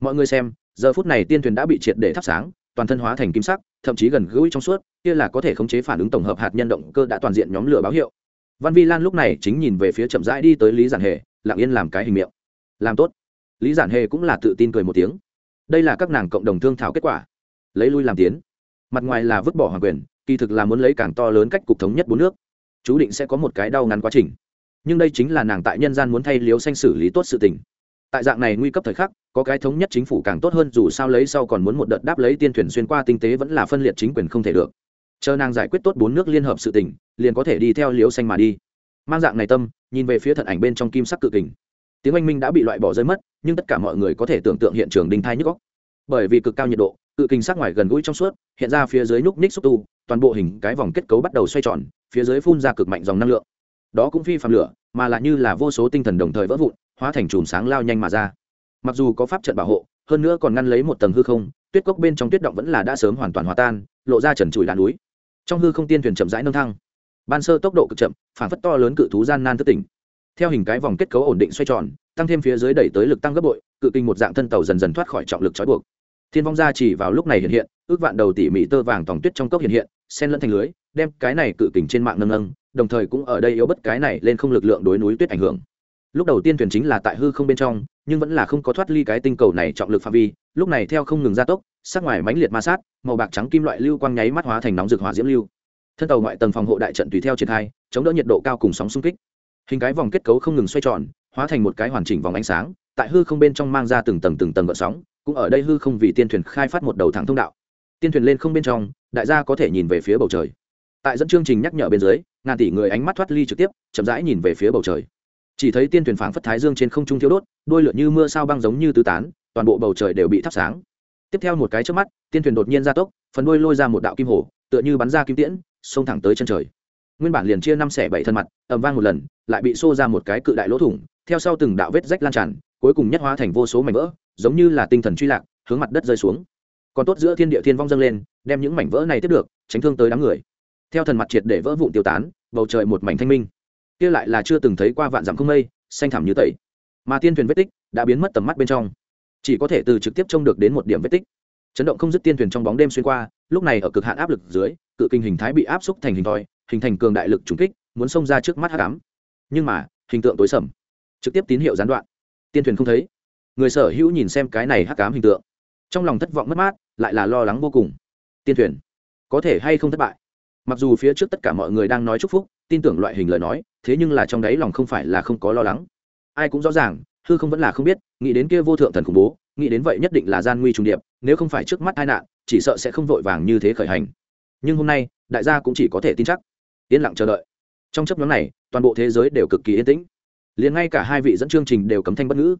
Mọi người xem giờ phút này tiên thuyền đã bị triệt để thắp sáng, toàn thân hóa thành kim sắc, thậm chí gần gũi trong suốt, kia là có thể khống chế phản ứng tổng hợp hạt nhân động cơ đã toàn diện nhóm lửa báo hiệu. Văn vi lan lúc này chính nhìn về phía chậm rãi đi tới lý giản hề, lặng yên làm cái hình miệng. Làm tốt. Lý giản hề cũng là tự tin cười một tiếng. Đây là các nàng cộng đồng thương thảo kết quả. Lấy lui làm tiến. Mặt ngoài là vứt bỏ hoàng quyền, kỳ thực là muốn lấy càng to lớn cách cục thống nhất bốn nước. Chú định sẽ có một cái đau ngắn quá trình. Nhưng đây chính là nàng tại nhân gian muốn thay liếu xanh xử lý tốt sự tình tại dạng này nguy cấp thời khắc, có cái thống nhất chính phủ càng tốt hơn, dù sao lấy sau còn muốn một đợt đáp lấy tiên thuyền xuyên qua tinh tế vẫn là phân liệt chính quyền không thể được. Chờ nàng giải quyết tốt bốn nước liên hợp sự tình, liền có thể đi theo liễu xanh mà đi. Mang dạng này tâm, nhìn về phía thận ảnh bên trong kim sắc cự kình. Tiếng oanh minh đã bị loại bỏ rơi mất, nhưng tất cả mọi người có thể tưởng tượng hiện trường đinh thai nhức góc bởi vì cực cao nhiệt độ, cự kình sắc ngoài gần gũi trong suốt, hiện ra phía dưới núc ních xúc tu, toàn bộ hình cái vòng kết cấu bắt đầu xoay tròn, phía dưới phun ra cực mạnh dòng năng lượng. Đó cũng phi phạm lửa, mà là như là vô số tinh thần đồng thời vỡ vụn hóa thành chùm sáng lao nhanh mà ra. Mặc dù có pháp trận bảo hộ, hơn nữa còn ngăn lấy một tầng hư không, tuyết cốc bên trong tuyết động vẫn là đã sớm hoàn toàn hòa tan, lộ ra trần trụi đá núi. Trong hư không tiên thuyền chậm rãi nâng thăng. Ban sơ tốc độ cực chậm, phản phất to lớn cự thú gian nan thất tỉnh. Theo hình cái vòng kết cấu ổn định xoay tròn, tăng thêm phía dưới đẩy tới lực tăng gấp bội, cự kinh một dạng thân tàu dần dần thoát khỏi trọng lực trói buộc. Thiên vong gia chỉ vào lúc này hiện hiện, ước vạn đầu tỉ mỉ tơ vàng tòng tuyết trong cốc hiện hiện sen lẫn thành lưới, đem cái này cự kình trên mạng nâng nâng, đồng thời cũng ở đây yếu bất cái này lên không lực lượng đối núi tuyết ảnh hưởng lúc đầu tiên thuyền chính là tại hư không bên trong, nhưng vẫn là không có thoát ly cái tinh cầu này trọng lực phạm vi, lúc này theo không ngừng gia tốc, sắc ngoài mãnh liệt ma sát, màu bạc trắng kim loại lưu quang nháy mắt hóa thành nóng rực hỏa diễm lưu. Thân tàu ngoại tầng phòng hộ đại trận tùy theo triển khai, chống đỡ nhiệt độ cao cùng sóng xung kích. Hình cái vòng kết cấu không ngừng xoay tròn, hóa thành một cái hoàn chỉnh vòng ánh sáng, tại hư không bên trong mang ra từng tầng từng tầng gợn sóng, cũng ở đây hư không vì tiên thuyền khai phát một đầu thẳng thông đạo. Tiên thuyền lên không bên trong, đại gia có thể nhìn về phía bầu trời. Tại dẫn chương trình nhắc nhở bên dưới, ngàn tỷ người ánh mắt thoát ly trực tiếp, chậm rãi nhìn về phía bầu trời chỉ thấy tiên thuyền phảng phất thái dương trên không trung thiếu đốt đôi lửa như mưa sao băng giống như tứ tán toàn bộ bầu trời đều bị thắp sáng. Tiếp theo một cái trước mắt tiên thuyền đột nhiên ra tốc phần đuôi lôi ra một đạo kim hồ, tựa như bắn ra kim tiễn xông thẳng tới chân trời. Nguyên bản liền chia năm xẻ bảy thân mặt ầm vang một lần lại bị xô ra một cái cự đại lỗ thủng theo sau từng đạo vết rách lan tràn cuối cùng nhất hóa thành vô số mảnh vỡ giống như là tinh thần truy lạc hướng mặt đất rơi xuống. Còn tốt giữa thiên địa thiên vong dâng lên đem những mảnh vỡ này tiếp được tránh thương tới đám người. Theo thần mặt triệt để vỡ vụn tiêu tán bầu trời một mảnh thanh minh kia lại là chưa từng thấy qua vạn dặm không mây, xanh thẳm như tẩy. Mà tiên thuyền vết tích đã biến mất tầm mắt bên trong. Chỉ có thể từ trực tiếp trông được đến một điểm vết tích. Chấn động không dứt tiên thuyền trong bóng đêm xuyên qua, lúc này ở cực hạn áp lực dưới, cự kinh hình thái bị áp xúc thành hình thoi, hình thành cường đại lực trùng kích, muốn xông ra trước mắt hắc ám. Nhưng mà, hình tượng tối sầm. Trực tiếp tín hiệu gián đoạn. Tiên thuyền không thấy. Người sở hữu nhìn xem cái này hắc ám hình tượng. Trong lòng thất vọng mất mát, lại là lo lắng vô cùng. Tiên thuyền, có thể hay không thất bại? Mặc dù phía trước tất cả mọi người đang nói chúc phúc tin tưởng loại hình lời nói, thế nhưng là trong đấy lòng không phải là không có lo lắng. Ai cũng rõ ràng, hư không vẫn là không biết, nghĩ đến kia vô thượng thần khủng bố, nghĩ đến vậy nhất định là gian nguy trùng điệp, nếu không phải trước mắt tai nạn, chỉ sợ sẽ không vội vàng như thế khởi hành. Nhưng hôm nay, đại gia cũng chỉ có thể tin chắc. Yên lặng chờ đợi. Trong chấp nhóm này, toàn bộ thế giới đều cực kỳ yên tĩnh. Liền ngay cả hai vị dẫn chương trình đều cấm thanh bất ngữ.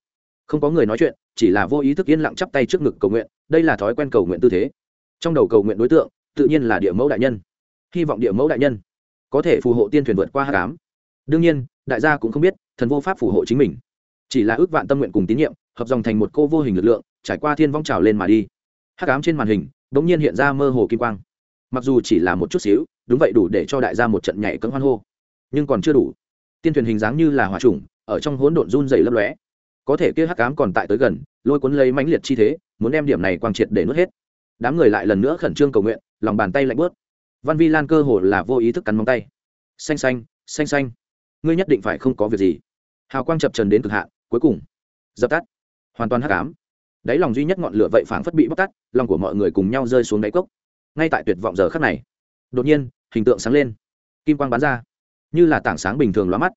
Không có người nói chuyện, chỉ là vô ý thức yên lặng chắp tay trước ngực cầu nguyện, đây là thói quen cầu nguyện tư thế. Trong đầu cầu nguyện đối tượng, tự nhiên là địa mẫu đại nhân. Hy vọng địa mẫu đại nhân có thể phù hộ tiên thuyền vượt qua hát cám. Đương nhiên, đại gia cũng không biết, thần vô pháp phù hộ chính mình. Chỉ là ước vạn tâm nguyện cùng tín nhiệm, hợp dòng thành một cô vô hình lực lượng, trải qua thiên vong trào lên mà đi. Hát cám trên màn hình đ ỗ n g nhiên hiện ra mơ hồ kim quang. Mặc dù chỉ là một chút xíu, đúng vậy đủ để cho đại gia một trận nhảy cấm hoan hô. Nhưng còn chưa đủ. Tiên thuyền hình dáng như là hòa trùng, ở trong hỗn độn run dày lấp lóe. Có thể kia hắc cám còn tại tới gần, lôi cuốn lấy mãnh liệt chi thế, muốn đem điểm này quang triệt để nuốt hết. Đám người lại lần nữa khẩn trương cầu nguyện, lòng bàn tay lạnh bớt văn vi lan cơ hồ là vô ý thức cắn móng tay. Xanh xanh xanh xanh. Ngươi nhất định phải không có việc gì. Hào quang chập trần đến cực hạn, cuối cùng, dập tắt. Hoàn toàn hắc ám. Đáy lòng duy nhất ngọn lửa vậy phảng phất bị bóc tắt lòng của mọi người cùng nhau rơi xuống đáy cốc. Ngay tại tuyệt vọng giờ khắc này, đột nhiên, hình tượng sáng lên. Kim quang bắn ra, như là tảng sáng bình thường lóa mắt.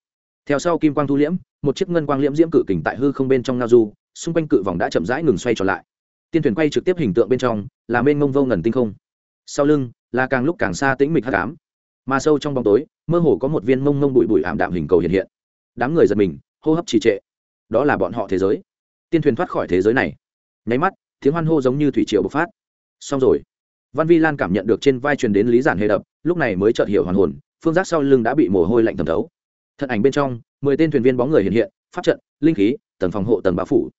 Theo sau kim quang thu liễm, một chiếc ngân quang liễm diễm cự kình tại hư không bên trong ngao du, xung quanh cự vòng đã chậm rãi ngừng xoay trở lại. Tiên thuyền quay trực tiếp hình tượng bên trong, là mênh mông vô ngần tinh không. Sau lưng là càng lúc càng xa tĩnh mịch hắc ám. Mà sâu trong bóng tối, mơ hồ có một viên mông mông bụi bụi ảm đạm hình cầu hiện hiện. Đám người giật mình, hô hấp trì trệ. Đó là bọn họ thế giới. Tiên thuyền thoát khỏi thế giới này. Nháy mắt, tiếng hoan hô giống như thủy triều bộc phát. Xong rồi. Văn vi lan cảm nhận được trên vai truyền đến lý giản hề đập, lúc này mới chợt hiểu hoàn hồn, phương giác sau lưng đã bị mồ hôi lạnh thẩm thấu. Thân ảnh bên trong, mười tên thuyền viên bóng người hiện hiện, pháp trận, linh khí, tầng phòng hộ tầng bá phủ.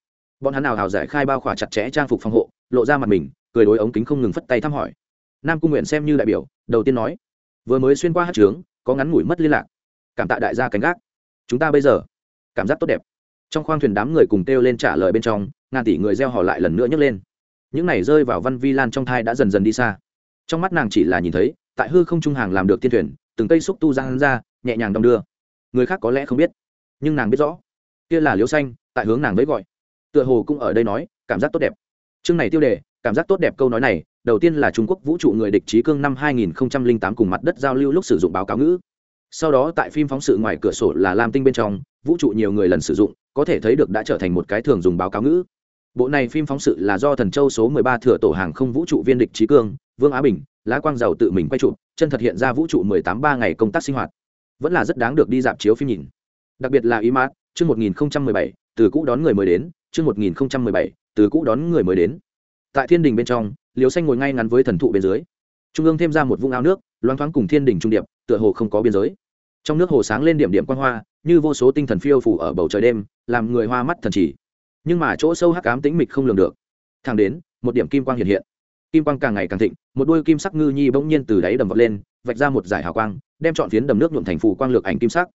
Bọn hắn nào hào giải khai bao khỏa chặt chẽ trang phục phòng hộ, lộ ra mặt mình, cười đối ống kính không ngừng phất tay thăm hỏi nam cung nguyện xem như đại biểu, đầu tiên nói, vừa mới xuyên qua hát trướng, có ngắn ngủi mất liên lạc. Cảm tạ đại gia cánh gác. Chúng ta bây giờ, cảm giác tốt đẹp. Trong khoang thuyền đám người cùng kêu lên trả lời bên trong, ngàn tỷ người gieo họ lại lần nữa nhấc lên. Những này rơi vào văn vi lan trong thai đã dần dần đi xa. Trong mắt nàng chỉ là nhìn thấy, tại hư không trung hàng làm được tiên thuyền, từng cây xúc tu ra ra, nhẹ nhàng đong đưa. Người khác có lẽ không biết, nhưng nàng biết rõ. Kia là liễu xanh, tại hướng nàng với gọi. Tựa hồ cũng ở đây nói, cảm giác tốt đẹp. Chương này tiêu đề, cảm giác tốt đẹp câu nói này đầu tiên là trung quốc vũ trụ người địch trí cương năm 2008 cùng mặt đất giao lưu lúc sử dụng báo cáo ngữ. Sau đó tại phim phóng sự ngoài cửa sổ là lam tinh bên trong, vũ trụ nhiều người lần sử dụng, có thể thấy được đã trở thành một cái thường dùng báo cáo ngữ. Bộ này phim phóng sự là do thần châu số 13 thừa tổ hàng không vũ trụ viên địch trí cương, vương á bình, lá quang giàu tự mình quay trụ, chân thật hiện ra vũ trụ 18 ba ngày công tác sinh hoạt. Vẫn là rất đáng được đi dạp chiếu phim nhìn. Đặc biệt là ý mát, chương 1017 từ cũ đón người mới đến, chương 1017 từ cũ đón người mới đến tại thiên đình bên trong liều xanh ngồi ngay ngắn với thần thụ bên dưới. Trung ương thêm ra một vũng ao nước loáng thoáng cùng thiên đình trung điệp, tựa hồ không có biên giới. Trong nước hồ sáng lên điểm điểm quan hoa, như vô số tinh thần phiêu phủ ở bầu trời đêm, làm người hoa mắt thần chỉ. Nhưng mà chỗ sâu hắc ám tĩnh mịch không lường được. Thang đến, một điểm kim quang hiện hiện. Kim quang càng ngày càng thịnh, một đôi kim sắc ngư nhi bỗng nhiên từ đáy đầm vọt lên, vạch ra một giải hào quang, đem trọn phiến đầm nước nhuộm thành phủ quang lược ảnh kim sắc.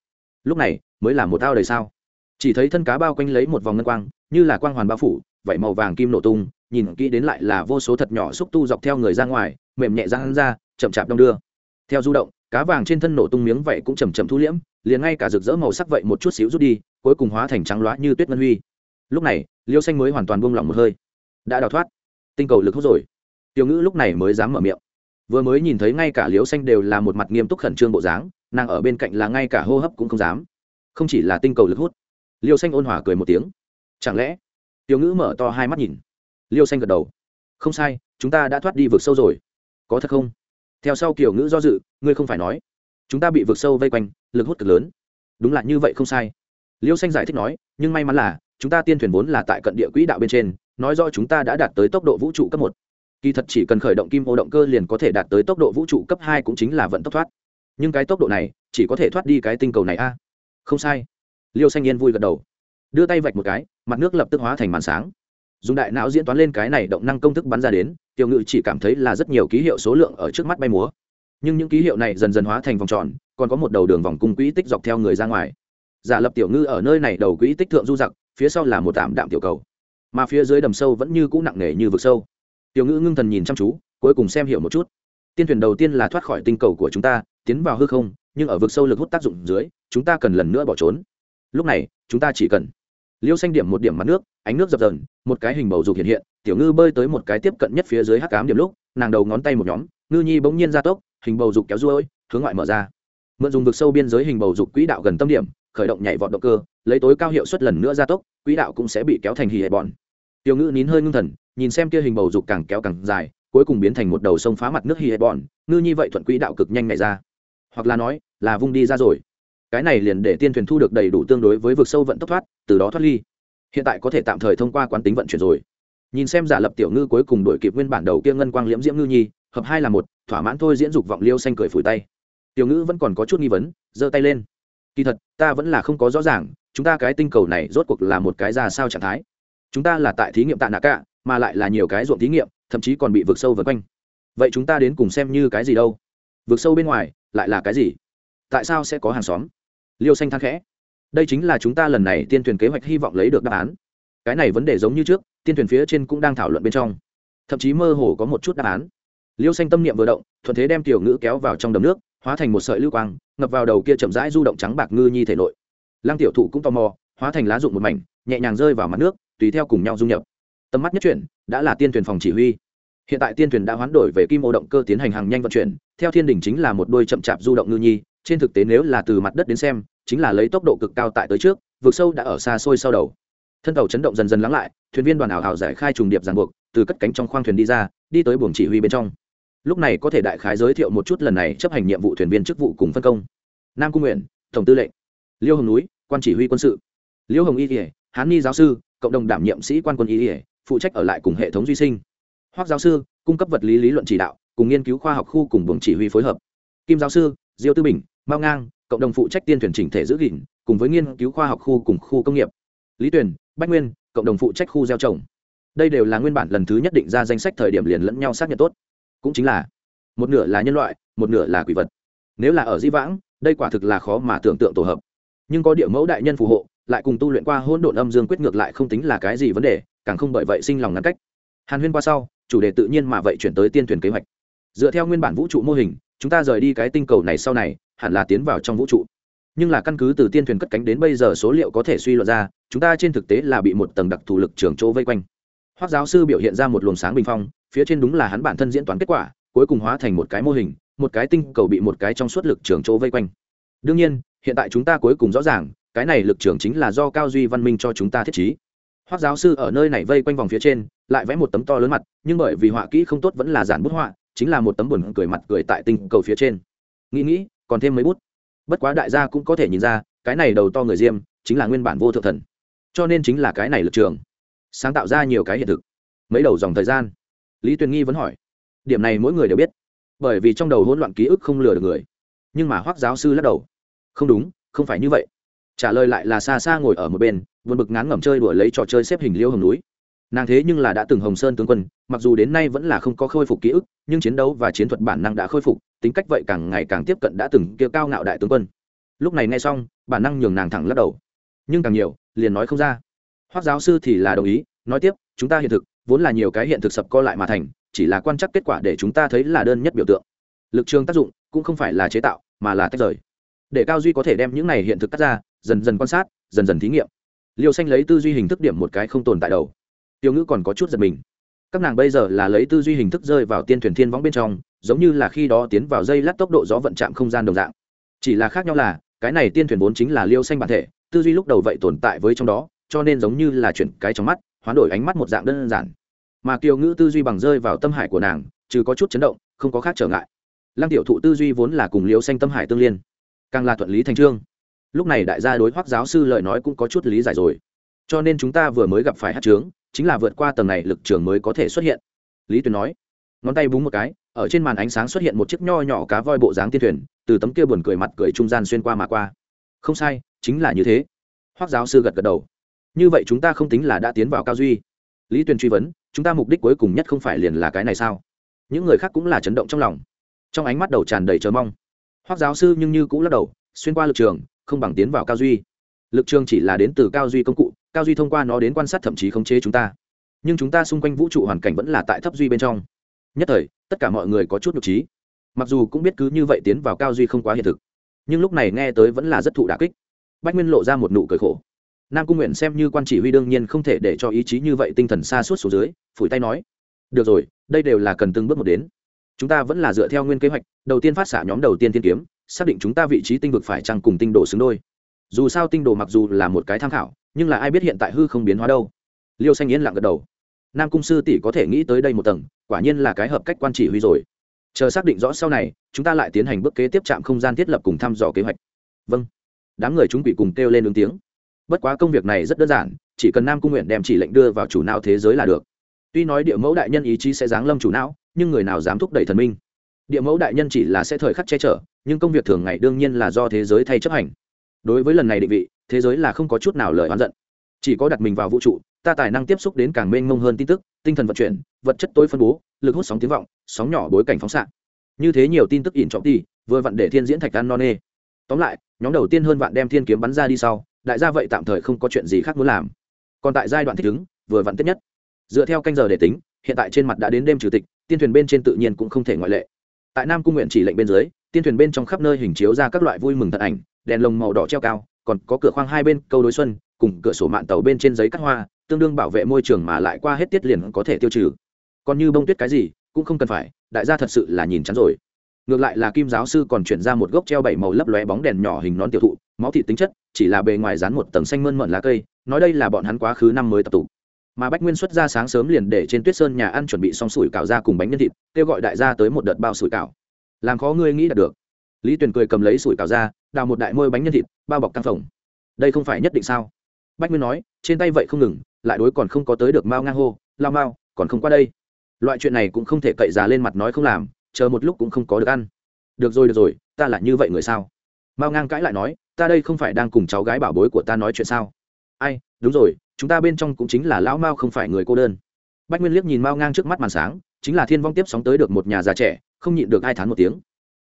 Lúc này, mới là một ao đầy sao. Chỉ thấy thân cá bao quanh lấy một vòng ngân quang, như là quang hoàn bao phủ vậy màu vàng kim nổ tung nhìn kỹ đến lại là vô số thật nhỏ xúc tu dọc theo người ra ngoài, mềm nhẹ ra hắn ra, chậm chạp đong đưa. Theo du động, cá vàng trên thân nổ tung miếng vậy cũng chầm chậm thu liễm, liền ngay cả rực rỡ màu sắc vậy một chút xíu rút đi, cuối cùng hóa thành trắng loá như tuyết ngân huy. Lúc này, liêu xanh mới hoàn toàn buông lỏng một hơi. Đã đào thoát. Tinh cầu lực hút rồi. Tiểu ngữ lúc này mới dám mở miệng. Vừa mới nhìn thấy ngay cả liêu xanh đều là một mặt nghiêm túc khẩn trương bộ dáng, nàng ở bên cạnh là ngay cả hô hấp cũng không dám. Không chỉ là tinh cầu lực hút. Liêu xanh ôn hòa cười một tiếng. Chẳng lẽ? Tiểu ngữ mở to hai mắt nhìn liêu xanh gật đầu. Không sai, chúng ta đã thoát đi vực sâu rồi. Có thật không? Theo sau kiểu ngữ do dự, ngươi không phải nói. Chúng ta bị vực sâu vây quanh, lực hút cực lớn. Đúng là như vậy không sai. Liêu xanh giải thích nói, nhưng may mắn là, chúng ta tiên thuyền vốn là tại cận địa quỹ đạo bên trên, nói do chúng ta đã đạt tới tốc độ vũ trụ cấp một. Kỳ thật chỉ cần khởi động kim ô động cơ liền có thể đạt tới tốc độ vũ trụ cấp hai cũng chính là vận tốc thoát. Nhưng cái tốc độ này, chỉ có thể thoát đi cái tinh cầu này a. Không sai. Liêu xanh yên vui gật đầu. Đưa tay vạch một cái, mặt nước lập tức hóa thành màn sáng dùng đại não diễn toán lên cái này động năng công thức bắn ra đến, tiểu ngự chỉ cảm thấy là rất nhiều ký hiệu số lượng ở trước mắt bay múa. Nhưng những ký hiệu này dần dần hóa thành vòng tròn, còn có một đầu đường vòng cung quỹ tích dọc theo người ra ngoài. Giả lập tiểu ngư ở nơi này đầu quỹ tích thượng du giặc, phía sau là một tạm đạm tiểu cầu. Mà phía dưới đầm sâu vẫn như cũ nặng nề như vực sâu. Tiểu ngư ngưng thần nhìn chăm chú, cuối cùng xem hiểu một chút. Tiên thuyền đầu tiên là thoát khỏi tinh cầu của chúng ta, tiến vào hư không, nhưng ở vực sâu lực hút tác dụng dưới, chúng ta cần lần nữa bỏ trốn. Lúc này, chúng ta chỉ cần liêu xanh điểm một điểm mặt nước, ánh nước dập dần một cái hình bầu dục hiện hiện, tiểu ngư bơi tới một cái tiếp cận nhất phía dưới hắc cám điểm lúc, nàng đầu ngón tay một nhóm, ngư nhi bỗng nhiên ra tốc, hình bầu dục kéo ruôi, hướng ngoại mở ra. Mượn dùng vực sâu biên giới hình bầu dục quỹ đạo gần tâm điểm, khởi động nhảy vọt động cơ, lấy tối cao hiệu suất lần nữa ra tốc, quỹ đạo cũng sẽ bị kéo thành hì hệ bọn. Tiểu ngư nín hơi ngưng thần, nhìn xem kia hình bầu dục càng kéo càng dài, cuối cùng biến thành một đầu sông phá mặt nước hì hệ bọn, ngư nhi vậy thuận quỹ đạo cực nhanh nhảy ra. Hoặc là nói, là vung đi ra rồi cái này liền để tiên thuyền thu được đầy đủ tương đối với vực sâu vận tốc thoát, từ đó thoát ly. Hiện tại có thể tạm thời thông qua quán tính vận chuyển rồi. Nhìn xem giả lập tiểu ngư cuối cùng đổi kịp nguyên bản đầu kia ngân quang liễm diễm ngư nhi, hợp hai là một, thỏa mãn thôi diễn dục vọng liêu xanh cười phủi tay. Tiểu ngư vẫn còn có chút nghi vấn, giơ tay lên. Kỳ thật, ta vẫn là không có rõ ràng, chúng ta cái tinh cầu này rốt cuộc là một cái ra sao trạng thái. Chúng ta là tại thí nghiệm tạ nạ cả, mà lại là nhiều cái ruộng thí nghiệm, thậm chí còn bị vượt sâu vượt quanh. Vậy chúng ta đến cùng xem như cái gì đâu? Vượt sâu bên ngoài, lại là cái gì? Tại sao sẽ có hàng xóm? Liêu xanh thang khẽ. Đây chính là chúng ta lần này tiên thuyền kế hoạch hy vọng lấy được đáp án. Cái này vấn đề giống như trước, tiên thuyền phía trên cũng đang thảo luận bên trong. Thậm chí mơ hồ có một chút đáp án. Liêu xanh tâm niệm vừa động, thuận thế đem tiểu ngữ kéo vào trong đầm nước, hóa thành một sợi lưu quang, ngập vào đầu kia chậm rãi du động trắng bạc ngư nhi thể nội. Lăng tiểu thụ cũng tò mò, hóa thành lá dụng một mảnh, nhẹ nhàng rơi vào mặt nước, tùy theo cùng nhau dung nhập. Tầm mắt nhất chuyển, đã là tiên thuyền phòng chỉ huy. Hiện tại tiên thuyền đã hoán đổi về kim ô động cơ tiến hành hàng nhanh vận chuyển, theo thiên đình chính là một đôi chậm chạp du động ngư nhi trên thực tế nếu là từ mặt đất đến xem, chính là lấy tốc độ cực cao tại tới trước, vực sâu đã ở xa xôi sau đầu. Thân tàu chấn động dần dần lắng lại, thuyền viên đoàn ảo hảo giải khai trùng điệp ràng buộc, từ cất cánh trong khoang thuyền đi ra, đi tới buồng chỉ huy bên trong. Lúc này có thể đại khái giới thiệu một chút lần này chấp hành nhiệm vụ thuyền viên chức vụ cùng phân công. Nam cung nguyện, tổng tư lệnh, liêu hồng núi, quan chỉ huy quân sự. Liêu hồng y kỉa hán ni giáo sư, cộng đồng đảm nhiệm sĩ quan quân y kỉa phụ trách ở lại cùng hệ thống duy sinh. Hoác giáo sư, cung cấp vật lý lý luận chỉ đạo, cùng nghiên cứu khoa học khu cùng buồng chỉ huy phối hợp. Kim giáo sư, diêu tư bình mao ngang, cộng đồng phụ trách tiên thuyền chỉnh thể giữ gìn, cùng với nghiên cứu khoa học khu cùng khu công nghiệp. Lý tuyển bách nguyên, cộng đồng phụ trách khu gieo trồng. Đây đều là nguyên bản lần thứ nhất định ra danh sách thời điểm liền lẫn nhau xác nhận tốt. Cũng chính là, một nửa là nhân loại, một nửa là quỷ vật. Nếu là ở di vãng, đây quả thực là khó mà tưởng tượng tổ hợp. Nhưng có địa mẫu đại nhân phù hộ, lại cùng tu luyện qua hỗn độn âm dương quyết ngược lại không tính là cái gì vấn đề, càng không bởi vậy sinh lòng ngăn cách. Hàn huyên qua sau, chủ đề tự nhiên mà vậy chuyển tới tiên thuyền kế hoạch. Dựa theo nguyên bản vũ trụ mô hình, chúng ta rời đi cái tinh cầu này sau này hẳn là tiến vào trong vũ trụ. Nhưng là căn cứ từ tiên thuyền cất cánh đến bây giờ số liệu có thể suy luận ra, chúng ta trên thực tế là bị một tầng đặc thù lực trường chỗ vây quanh. Hoác giáo sư biểu hiện ra một luồng sáng bình phong, phía trên đúng là hắn bản thân diễn toán kết quả, cuối cùng hóa thành một cái mô hình, một cái tinh cầu bị một cái trong suốt lực trường chỗ vây quanh. Đương nhiên, hiện tại chúng ta cuối cùng rõ ràng, cái này lực trường chính là do cao duy văn minh cho chúng ta thiết trí. Hoác giáo sư ở nơi này vây quanh vòng phía trên, lại vẽ một tấm to lớn mặt, nhưng bởi vì họa kỹ không tốt vẫn là giản bút họa, chính là một tấm buồn cười mặt cười tại tinh cầu phía trên. Nghĩ nghĩ còn thêm mấy bút. Bất quá đại gia cũng có thể nhìn ra, cái này đầu to người diêm, chính là nguyên bản vô thượng thần. Cho nên chính là cái này lực trường, sáng tạo ra nhiều cái hiện thực. Mấy đầu dòng thời gian. Lý tuyền nghi vẫn hỏi, điểm này mỗi người đều biết, bởi vì trong đầu hỗn loạn ký ức không lừa được người. Nhưng mà hoác giáo sư lắc đầu, không đúng, không phải như vậy. Trả lời lại là xa xa ngồi ở một bên vượt bực ngán ngẩm chơi đuổi lấy trò chơi xếp hình liêu hồng núi nàng thế nhưng là đã từng hồng sơn tướng quân, mặc dù đến nay vẫn là không có khôi phục ký ức, nhưng chiến đấu và chiến thuật bản năng đã khôi phục, tính cách vậy càng ngày càng tiếp cận đã từng kia cao ngạo đại tướng quân. Lúc này nghe xong, bản năng nhường nàng thẳng lắc đầu. Nhưng càng nhiều, liền nói không ra. Hoác giáo sư thì là đồng ý, nói tiếp, chúng ta hiện thực, vốn là nhiều cái hiện thực sập co lại mà thành, chỉ là quan trắc kết quả để chúng ta thấy là đơn nhất biểu tượng. Lực trường tác dụng cũng không phải là chế tạo, mà là tách rời. Để cao duy có thể đem những này hiện thực cắt ra, dần dần quan sát, dần dần thí nghiệm. Liêu xanh lấy tư duy hình thức điểm một cái không tồn tại đầu tiêu ngữ còn có chút giật mình. Các nàng bây giờ là lấy tư duy hình thức rơi vào tiên thuyền thiên võng bên trong, giống như là khi đó tiến vào dây lát tốc độ gió vận chạm không gian đồng dạng. Chỉ là khác nhau là, cái này tiên thuyền vốn chính là liêu xanh bản thể, tư duy lúc đầu vậy tồn tại với trong đó, cho nên giống như là chuyển cái trong mắt, hoán đổi ánh mắt một dạng đơn giản. Mà kiều ngữ tư duy bằng rơi vào tâm hải của nàng chứ có chút chấn động, không có khác trở ngại. Lăng tiểu thụ tư duy vốn là cùng liêu xanh tâm hải tương liên, càng là thuận lý thành trương. Lúc này đại gia đối hoác giáo sư lời nói cũng có chút lý giải rồi. Cho nên chúng ta vừa mới gặp phải hát trướng chính là vượt qua tầng này lực trường mới có thể xuất hiện. Lý tuyền nói, ngón tay búng một cái, ở trên màn ánh sáng xuất hiện một chiếc nho nhỏ cá voi bộ dáng tiên thuyền, từ tấm kia buồn cười mặt cười trung gian xuyên qua mà qua. Không sai, chính là như thế. Hoác giáo sư gật gật đầu. Như vậy chúng ta không tính là đã tiến vào cao duy. Lý tuyền truy vấn, chúng ta mục đích cuối cùng nhất không phải liền là cái này sao? Những người khác cũng là chấn động trong lòng. Trong ánh mắt đầu tràn đầy chờ mong. Hoác giáo sư nhưng như cũng lắc đầu, xuyên qua lực trường, không bằng tiến vào cao duy. Lực trường chỉ là đến từ cao duy công cụ cao duy thông qua nó đến quan sát thậm chí khống chế chúng ta. Nhưng chúng ta xung quanh vũ trụ hoàn cảnh vẫn là tại thấp duy bên trong. Nhất thời, tất cả mọi người có chút nhục trí. Mặc dù cũng biết cứ như vậy tiến vào cao duy không quá hiện thực. Nhưng lúc này nghe tới vẫn là rất thụ đà kích. Bách nguyên lộ ra một nụ cười khổ. Nam cung nguyện xem như quan chỉ huy đương nhiên không thể để cho ý chí như vậy tinh thần xa suốt xuống dưới, phủi tay nói, được rồi, đây đều là cần từng bước một đến. Chúng ta vẫn là dựa theo nguyên kế hoạch, đầu tiên phát xạ nhóm đầu tiên tiên kiếm, xác định chúng ta vị trí tinh vực phải chăng cùng tinh đồ xứng đôi. Dù sao tinh đồ mặc dù là một cái tham khảo nhưng là ai biết hiện tại hư không biến hóa đâu. Liêu xanh yên lặng gật đầu. Nam cung sư tỷ có thể nghĩ tới đây một tầng, quả nhiên là cái hợp cách quan chỉ huy rồi. Chờ xác định rõ sau này, chúng ta lại tiến hành bước kế tiếp trạm không gian thiết lập cùng thăm dò kế hoạch. Vâng. Đám người chúng bị cùng kêu lên ứng tiếng. Bất quá công việc này rất đơn giản, chỉ cần nam cung nguyện đem chỉ lệnh đưa vào chủ não thế giới là được. Tuy nói địa mẫu đại nhân ý chí sẽ giáng lâm chủ não, nhưng người nào dám thúc đẩy thần minh? Địa mẫu đại nhân chỉ là sẽ thời khắc che chở, nhưng công việc thường ngày đương nhiên là do thế giới thay chấp hành. Đối với lần này định vị thế giới là không có chút nào lời oán giận. Chỉ có đặt mình vào vũ trụ ta tài năng tiếp xúc đến càng mênh mông hơn tin tức tinh thần vận chuyển vật chất tối phân bố lực hút sóng tiếng vọng sóng nhỏ bối cảnh phóng xạ. Như thế nhiều tin tức ỉn trọng ti, vừa vặn để thiên diễn thạch ăn non nê. Tóm lại nhóm đầu tiên hơn vạn đem thiên kiếm bắn ra đi sau đại gia vậy tạm thời không có chuyện gì khác muốn làm. Còn tại giai đoạn thích ứng vừa vặn tiếp nhất. Dựa theo canh giờ để tính hiện tại trên mặt đã đến đêm chủ tịch tiên thuyền bên trên tự nhiên cũng không thể ngoại lệ. Tại nam cung nguyện chỉ lệnh bên dưới tiên thuyền bên trong khắp nơi hình chiếu ra các loại vui mừng thật ảnh đèn lồng màu đỏ treo cao còn có cửa khoang hai bên, câu đối xuân, cùng cửa sổ mạng tàu bên trên giấy cắt hoa, tương đương bảo vệ môi trường mà lại qua hết tiết liền có thể tiêu trừ. Còn như bông tuyết cái gì, cũng không cần phải, đại gia thật sự là nhìn chắn rồi. Ngược lại là kim giáo sư còn chuyển ra một gốc treo bảy màu lấp lóe bóng đèn nhỏ hình nón tiêu thụ, máu thị tính chất, chỉ là bề ngoài dán một tầng xanh mơn mận lá cây, nói đây là bọn hắn quá khứ năm mới tập tụ. Mà bách nguyên xuất ra sáng sớm liền để trên tuyết sơn nhà ăn chuẩn bị xong sủi cảo ra cùng bánh nhân thịt, kêu gọi đại gia tới một đợt bao sủi cảo. Làm khó ngươi nghĩ đạt được. Lý tuyền cười cầm lấy sủi cảo ra đào một đại môi bánh nhân thịt, bao bọc căng phồng. Đây không phải nhất định sao? Bách nguyên nói, trên tay vậy không ngừng, lại đối còn không có tới được mao ngang hô, lao mao, còn không qua đây. Loại chuyện này cũng không thể cậy già lên mặt nói không làm, chờ một lúc cũng không có được ăn. Được rồi được rồi, ta là như vậy người sao? Mao ngang cãi lại nói, ta đây không phải đang cùng cháu gái bảo bối của ta nói chuyện sao? Ai, đúng rồi, chúng ta bên trong cũng chính là lão mao không phải người cô đơn. Bách nguyên liếc nhìn mao ngang trước mắt màn sáng, chính là thiên vong tiếp sóng tới được một nhà già trẻ, không nhịn được ai thán một tiếng.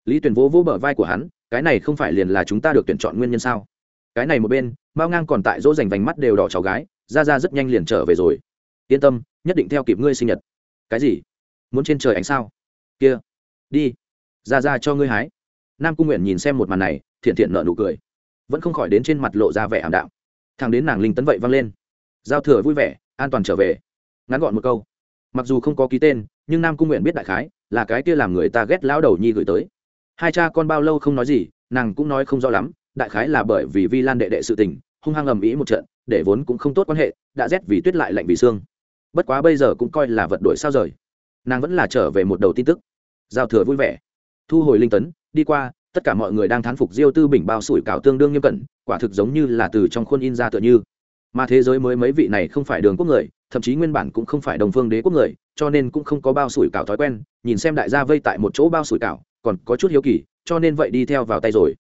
Lý tuyển vỗ vỗ bờ vai của hắn cái này không phải liền là chúng ta được tuyển chọn nguyên nhân sao? Cái này một bên, mao ngang còn tại dỗ dành vành mắt đều đỏ cháu gái, ra ra rất nhanh liền trở về rồi. Yên tâm, nhất định theo kịp ngươi sinh nhật. Cái gì? Muốn trên trời ánh sao? Kia, đi. Ra ra cho ngươi hái. Nam cung nguyện nhìn xem một màn này, thiện thiện nợ nụ cười. Vẫn không khỏi đến trên mặt lộ ra vẻ ảm đạm. Thằng đến nàng linh tấn vậy vang lên. Giao thừa vui vẻ, an toàn trở về. Ngắn gọn một câu. Mặc dù không có ký tên, nhưng nam cung nguyện biết đại khái là cái kia làm người ta ghét lão đầu nhi gửi tới hai cha con bao lâu không nói gì, nàng cũng nói không rõ lắm, đại khái là bởi vì vi lan đệ đệ sự tình, hung hăng ầm ĩ một trận, để vốn cũng không tốt quan hệ, đã rét vì tuyết lại lạnh vì xương. Bất quá bây giờ cũng coi là vật đổi sao rời. Nàng vẫn là trở về một đầu tin tức. Giao thừa vui vẻ. Thu hồi linh tấn, đi qua, tất cả mọi người đang thán phục diêu tư bình bao sủi cảo tương đương nghiêm cẩn, quả thực giống như là từ trong khuôn in ra tựa như. Mà thế giới mới mấy vị này không phải đường quốc người, thậm chí nguyên bản cũng không phải đồng phương đế quốc người, cho nên cũng không có bao sủi cảo thói quen, nhìn xem đại gia vây tại một chỗ bao sủi cảo còn có chút hiếu kỳ, cho nên vậy đi theo vào tay rồi.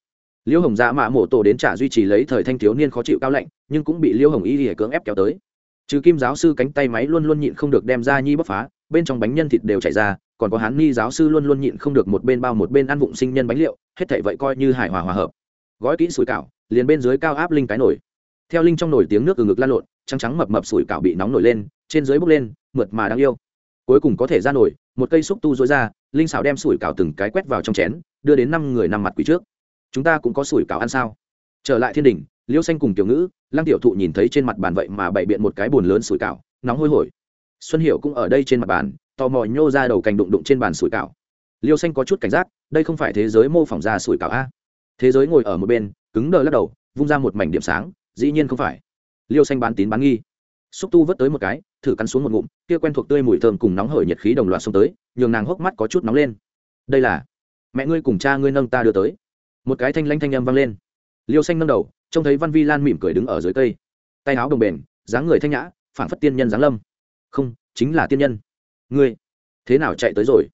Liễu hồng dạ mạ mổ tổ đến trả duy trì lấy thời thanh thiếu niên khó chịu cao lạnh, nhưng cũng bị Liễu hồng y lìa cưỡng ép kéo tới. Trừ kim giáo sư cánh tay máy luôn luôn nhịn không được đem ra nhi bóc phá, bên trong bánh nhân thịt đều chảy ra, còn có hán ni giáo sư luôn luôn nhịn không được một bên bao một bên ăn vụng sinh nhân bánh liệu, hết thảy vậy coi như hài hòa hòa hợp. Gói kỹ sủi cảo, liền bên dưới cao áp linh cái nổi theo linh trong nồi tiếng nước từ ngực lan lộn, trắng trắng mập mập sủi cảo bị nóng nổi lên, trên dưới bốc lên, mượt mà đáng yêu cuối cùng có thể ra nổi, một cây xúc tu dối ra, linh xào đem sủi cảo từng cái quét vào trong chén, đưa đến năm người nằm mặt quỷ trước. Chúng ta cũng có sủi cảo ăn sao? Trở lại thiên đình liêu xanh cùng tiểu ngữ, lăng tiểu thụ nhìn thấy trên mặt bàn vậy mà bày biện một cái bồn lớn sủi cảo, nóng hôi hổi. Xuân hiệu cũng ở đây trên mặt bàn, tò mò nhô ra đầu cành đụng đụng trên bàn sủi cảo. Liêu xanh có chút cảnh giác, đây không phải thế giới mô phỏng ra sủi cảo a? Thế giới ngồi ở một bên, cứng đờ lắc đầu, vung ra một mảnh điểm sáng, dĩ nhiên không phải. Liêu xanh bán tín bán nghi. Xúc tu vớt tới một cái thử cắn xuống một ngụm, kia quen thuộc tươi mùi thơm cùng nóng hởi nhiệt khí đồng loạt xông tới, nhường nàng hốc mắt có chút nóng lên. Đây là, mẹ ngươi cùng cha ngươi nâng ta đưa tới. Một cái thanh lanh thanh âm vang lên. Liêu xanh nâng đầu, trông thấy văn vi lan mỉm cười đứng ở dưới cây. Tay áo đồng bền, dáng người thanh nhã phản phất tiên nhân dáng lâm. Không, chính là tiên nhân. Ngươi, thế nào chạy tới rồi?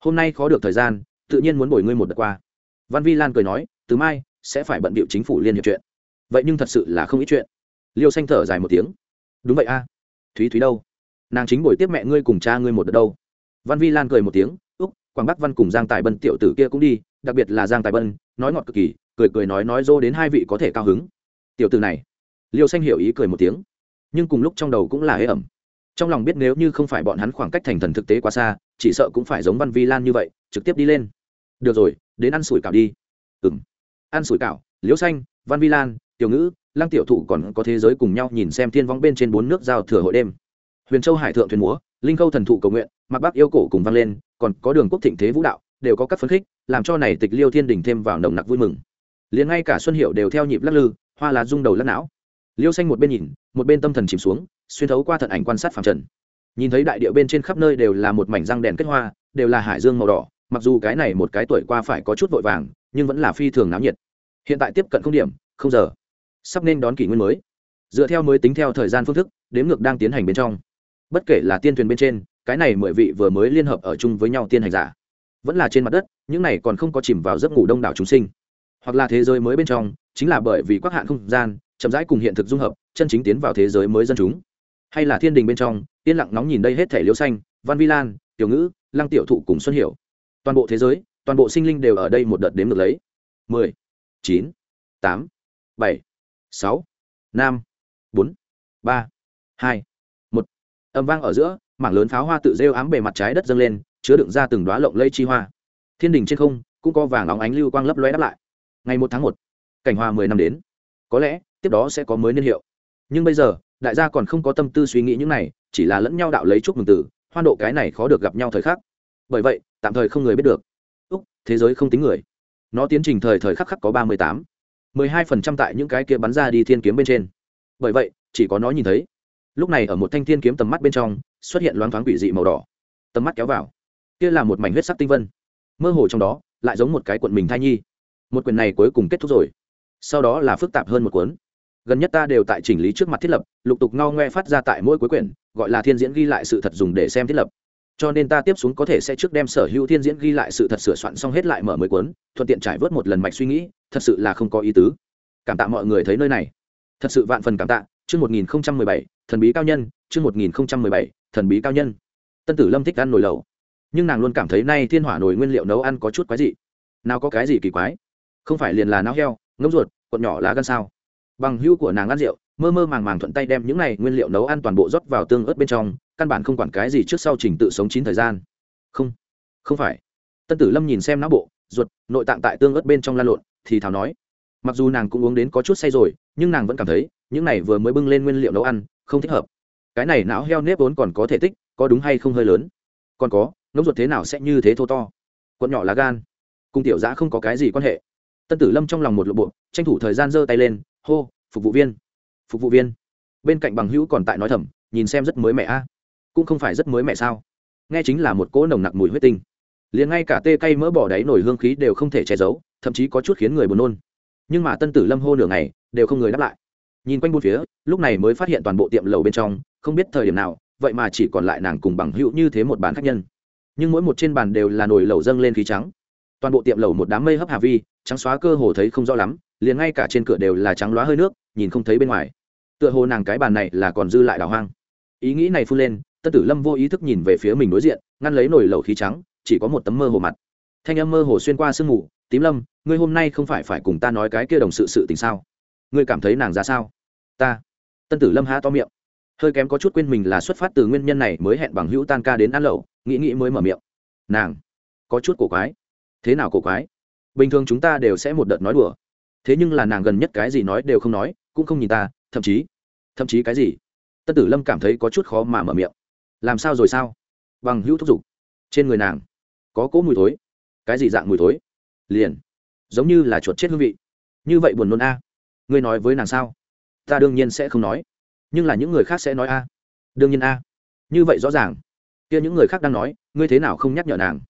Hôm nay khó được thời gian, tự nhiên muốn bồi ngươi một đợt qua. Văn vi lan cười nói, từ mai, sẽ phải bận bịu chính phủ liên hiệp chuyện. Vậy nhưng thật sự là không ít chuyện. Liêu xanh thở dài một tiếng. Đúng vậy a thúy thúy đâu? Nàng chính buổi tiếp mẹ ngươi cùng cha ngươi một đợt đâu. Văn vi lan cười một tiếng, úc, quảng bắc văn cùng giang tài bân tiểu tử kia cũng đi, đặc biệt là giang tài bân, nói ngọt cực kỳ, cười cười nói nói dô đến hai vị có thể cao hứng. Tiểu tử này, liêu xanh hiểu ý cười một tiếng, nhưng cùng lúc trong đầu cũng là hế ẩm. Trong lòng biết nếu như không phải bọn hắn khoảng cách thành thần thực tế quá xa, chỉ sợ cũng phải giống văn vi lan như vậy, trực tiếp đi lên. Được rồi, đến ăn sủi cảo đi. Ừng ăn sủi cảo liễu xanh, văn vi lan, tiểu ngữ lăng tiểu thụ còn có thế giới cùng nhau nhìn xem thiên vong bên trên bốn nước giao thừa hội đêm. Huyền châu hải thượng thuyền múa, linh khâu thần thụ cầu nguyện mặc Bác yêu cổ cùng vang lên, còn có đường quốc thịnh thế vũ đạo, đều có các phấn khích, làm cho này tịch liêu thiên đình thêm vào nồng nặc vui mừng. Liền ngay cả xuân hiệu đều theo nhịp lắc lư, hoa lá rung đầu lắc não. Liêu xanh một bên nhìn, một bên tâm thần chìm xuống, xuyên thấu qua thận ảnh quan sát phàm trần. Nhìn thấy đại địa bên trên khắp nơi đều là một mảnh răng đèn kết hoa, đều là hải dương màu đỏ, mặc dù cái này một cái tuổi qua phải có chút vội vàng, nhưng vẫn là phi thường náo nhiệt. Hiện tại tiếp cận không điểm, không giờ sắp nên đón kỷ nguyên mới. Dựa theo mới tính theo thời gian phương thức, đếm ngược đang tiến hành bên trong. Bất kể là tiên thuyền bên trên, cái này mười vị vừa mới liên hợp ở chung với nhau tiên hành giả. Vẫn là trên mặt đất, những này còn không có chìm vào giấc ngủ đông đảo chúng sinh. Hoặc là thế giới mới bên trong, chính là bởi vì quắc hạn không gian, chậm rãi cùng hiện thực dung hợp, chân chính tiến vào thế giới mới dân chúng. Hay là thiên đình bên trong, yên lặng nóng nhìn đây hết thể liêu xanh, văn vi lan, tiểu ngữ, lăng tiểu thụ cùng xuân hiểu. Toàn bộ thế giới, toàn bộ sinh linh đều ở đây một đợt đếm được lấy. Mười, chín, tám, bảy sáu năm bốn ba hai một. Âm vang ở giữa mảng lớn pháo hoa tự rêu ám bề mặt trái đất dâng lên chứa đựng ra từng đoá lộng lây chi hoa. Thiên đình trên không cũng có vàng óng ánh lưu quang lấp lóe đáp lại. Ngày một tháng một cảnh hoa mười năm đến. Có lẽ tiếp đó sẽ có mới niên hiệu. Nhưng bây giờ đại gia còn không có tâm tư suy nghĩ những này chỉ là lẫn nhau đạo lấy chúc mừng tử, hoan độ cái này khó được gặp nhau thời khắc. Bởi vậy tạm thời không người biết được. Úc thế giới không tính người. Nó tiến trình thời thời khắc khắc có ba mươi tám mười hai phần trăm tại những cái kia bắn ra đi thiên kiếm bên trên. Bởi vậy, chỉ có nó nhìn thấy. Lúc này ở một thanh thiên kiếm tầm mắt bên trong, xuất hiện loáng thoáng quỷ dị màu đỏ. Tầm mắt kéo vào. Kia là một mảnh huyết sắc tinh vân. Mơ hồ trong đó, lại giống một cái quận mình thai nhi. Một quyển này cuối cùng kết thúc rồi. Sau đó là phức tạp hơn một cuốn. Gần nhất ta đều tại chỉnh lý trước mặt thiết lập, lục tục ngo ngoe phát ra tại mỗi cuối quyển, gọi là thiên diễn ghi lại sự thật dùng để xem thiết lập. Cho nên ta tiếp xuống có thể sẽ trước đem sở hữu thiên diễn ghi lại sự thật sửa soạn xong hết lại mở mới cuốn, thuận tiện trải vớt một lần mạch suy nghĩ thật sự là không có ý tứ. Cảm tạ mọi người thấy nơi này. Thật sự vạn phần cảm tạ. Chương một nghìn bảy, thần bí cao nhân. Chương một nghìn bảy, thần bí cao nhân. Tân tử lâm thích ăn nồi lẩu. Nhưng nàng luôn cảm thấy nay thiên hỏa nồi nguyên liệu nấu ăn có chút quái dị. Nào có cái gì kỳ quái? Không phải liền là não heo, ngỗng ruột còn nhỏ lá gan sao? Bằng hữu của nàng ăn rượu, mơ mơ màng màng thuận tay đem những này nguyên liệu nấu ăn toàn bộ rót vào tương ớt bên trong, căn bản không quản cái gì trước sau trình tự sống chín thời gian. Không không phải. Tân tử lâm nhìn xem não bộ, ruột, nội tạng tại tương ớt bên trong lan lộn thì thảo nói. Mặc dù nàng cũng uống đến có chút say rồi, nhưng nàng vẫn cảm thấy, những này vừa mới bưng lên nguyên liệu nấu ăn, không thích hợp. Cái này não heo nếp vốn còn có thể tích, có đúng hay không hơi lớn? Còn có, nấu ruột thế nào sẽ như thế thô to? Quận nhỏ lá gan. Cùng tiểu giã không có cái gì quan hệ. Tân tử lâm trong lòng một lộ bộ, tranh thủ thời gian giơ tay lên, hô, phục vụ viên. Phục vụ viên. Bên cạnh bằng hữu còn tại nói thầm, nhìn xem rất mới mẹ a. Cũng không phải rất mới mẹ sao? Nghe chính là một cỗ nồng nặc mùi huyết tinh. Liền ngay cả tê cây mỡ bỏ đáy nổi hương khí đều không thể che giấu thậm chí có chút khiến người buồn nôn. Nhưng mà tân tử lâm hô nửa ngày, đều không người đáp lại. Nhìn quanh bốn phía, lúc này mới phát hiện toàn bộ tiệm lầu bên trong, không biết thời điểm nào, vậy mà chỉ còn lại nàng cùng bằng hữu như thế một bàn khách nhân. Nhưng mỗi một trên bàn đều là nồi lẩu dâng lên khí trắng. Toàn bộ tiệm lẩu một đám mây hấp hà vi, trắng xóa cơ hồ thấy không rõ lắm, liền ngay cả trên cửa đều là trắng loá hơi nước, nhìn không thấy bên ngoài. Tựa hồ nàng cái bàn này là còn dư lại đào hoang. Ý nghĩ này phun lên, tân tử lâm vô ý thức nhìn về phía mình đối diện, ngăn lấy nồi lẩu khí trắng, chỉ có một tấm mơ hồ mặt. Thanh âm mơ hồ xuyên qua sương mù tím lâm, ngươi hôm nay không phải phải cùng ta nói cái kia đồng sự sự tình sao? Ngươi cảm thấy nàng ra sao? Ta. Tân tử lâm há to miệng. Hơi kém có chút quên mình là xuất phát từ nguyên nhân này mới hẹn bằng hữu tan ca đến ăn lẩu, nghĩ nghĩ mới mở miệng. Nàng. Có chút cổ quái. Thế nào cổ quái? Bình thường chúng ta đều sẽ một đợt nói đùa. Thế nhưng là nàng gần nhất cái gì nói đều không nói, cũng không nhìn ta, thậm chí. Thậm chí cái gì? Tân tử lâm cảm thấy có chút khó mà mở miệng. Làm sao rồi sao? Bằng hữu thúc giục. Trên người nàng. Có cỗ mùi thối. Cái gì dạng mùi thối? Liền. Giống như là chuột chết hương vị. Như vậy buồn nôn a. Ngươi nói với nàng sao? Ta đương nhiên sẽ không nói. Nhưng là những người khác sẽ nói a. Đương nhiên a. Như vậy rõ ràng. Kia những người khác đang nói, ngươi thế nào không nhắc nhở nàng?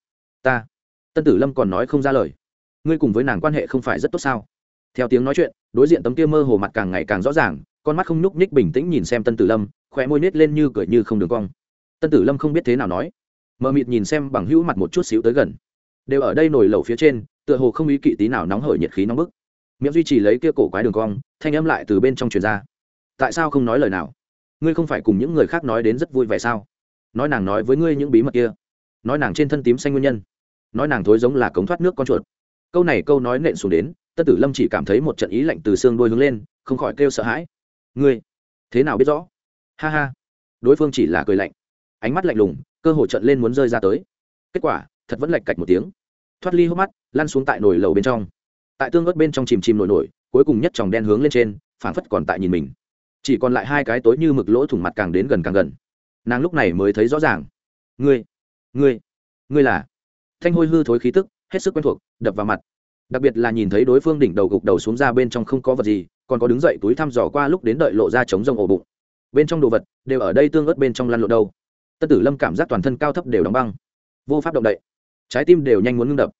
Ta. Tân tử lâm còn nói không ra lời. Ngươi cùng với nàng quan hệ không phải rất tốt sao? Theo tiếng nói chuyện, đối diện tấm kia mơ hồ mặt càng ngày càng rõ ràng, con mắt không nhúc nhích bình tĩnh nhìn xem tân tử lâm, khóe môi nít lên như cười như không đường cong. Tân tử lâm không biết thế nào nói. Mờ mịt nhìn xem bằng hữu mặt một chút xíu tới gần. Đều ở đây nổi lẩu phía trên tựa hồ không ý kỵ tí nào nóng hởi nhiệt khí nóng bức. Miệng duy trì lấy kia cổ quái đường cong, thanh âm lại từ bên trong truyền ra. Tại sao không nói lời nào? Ngươi không phải cùng những người khác nói đến rất vui vẻ sao? Nói nàng nói với ngươi những bí mật kia. Nói nàng trên thân tím xanh nguyên nhân. Nói nàng thối giống là cống thoát nước con chuột. Câu này câu nói nện xuống đến, tân tử lâm chỉ cảm thấy một trận ý lạnh từ xương đôi hướng lên, không khỏi kêu sợ hãi. Ngươi, thế nào biết rõ? Ha ha. Đối phương chỉ là cười lạnh. Ánh mắt lạnh lùng, cơ hồ trận lên muốn rơi ra tới. Kết quả, thật vẫn lạch cạch một tiếng thoát ly hốc mắt, lăn xuống tại nồi lầu bên trong. Tại tương ớt bên trong chìm chìm nổi nổi, cuối cùng nhất tròng đen hướng lên trên, phảng phất còn tại nhìn mình. Chỉ còn lại hai cái tối như mực lỗ thủng mặt càng đến gần càng gần. Nàng lúc này mới thấy rõ ràng. Ngươi ngươi ngươi là? Thanh hôi hư thối khí tức, hết sức quen thuộc, đập vào mặt. Đặc biệt là nhìn thấy đối phương đỉnh đầu gục đầu xuống ra bên trong không có vật gì, còn có đứng dậy túi thăm dò qua lúc đến đợi lộ ra chống rông ổ bụng. Bên trong đồ vật đều ở đây tương ớt bên trong lăn lộ đâu. Tân tử lâm cảm giác toàn thân cao thấp đều đóng băng. Vô pháp động đậy trái tim đều nhanh muốn ngưng đập.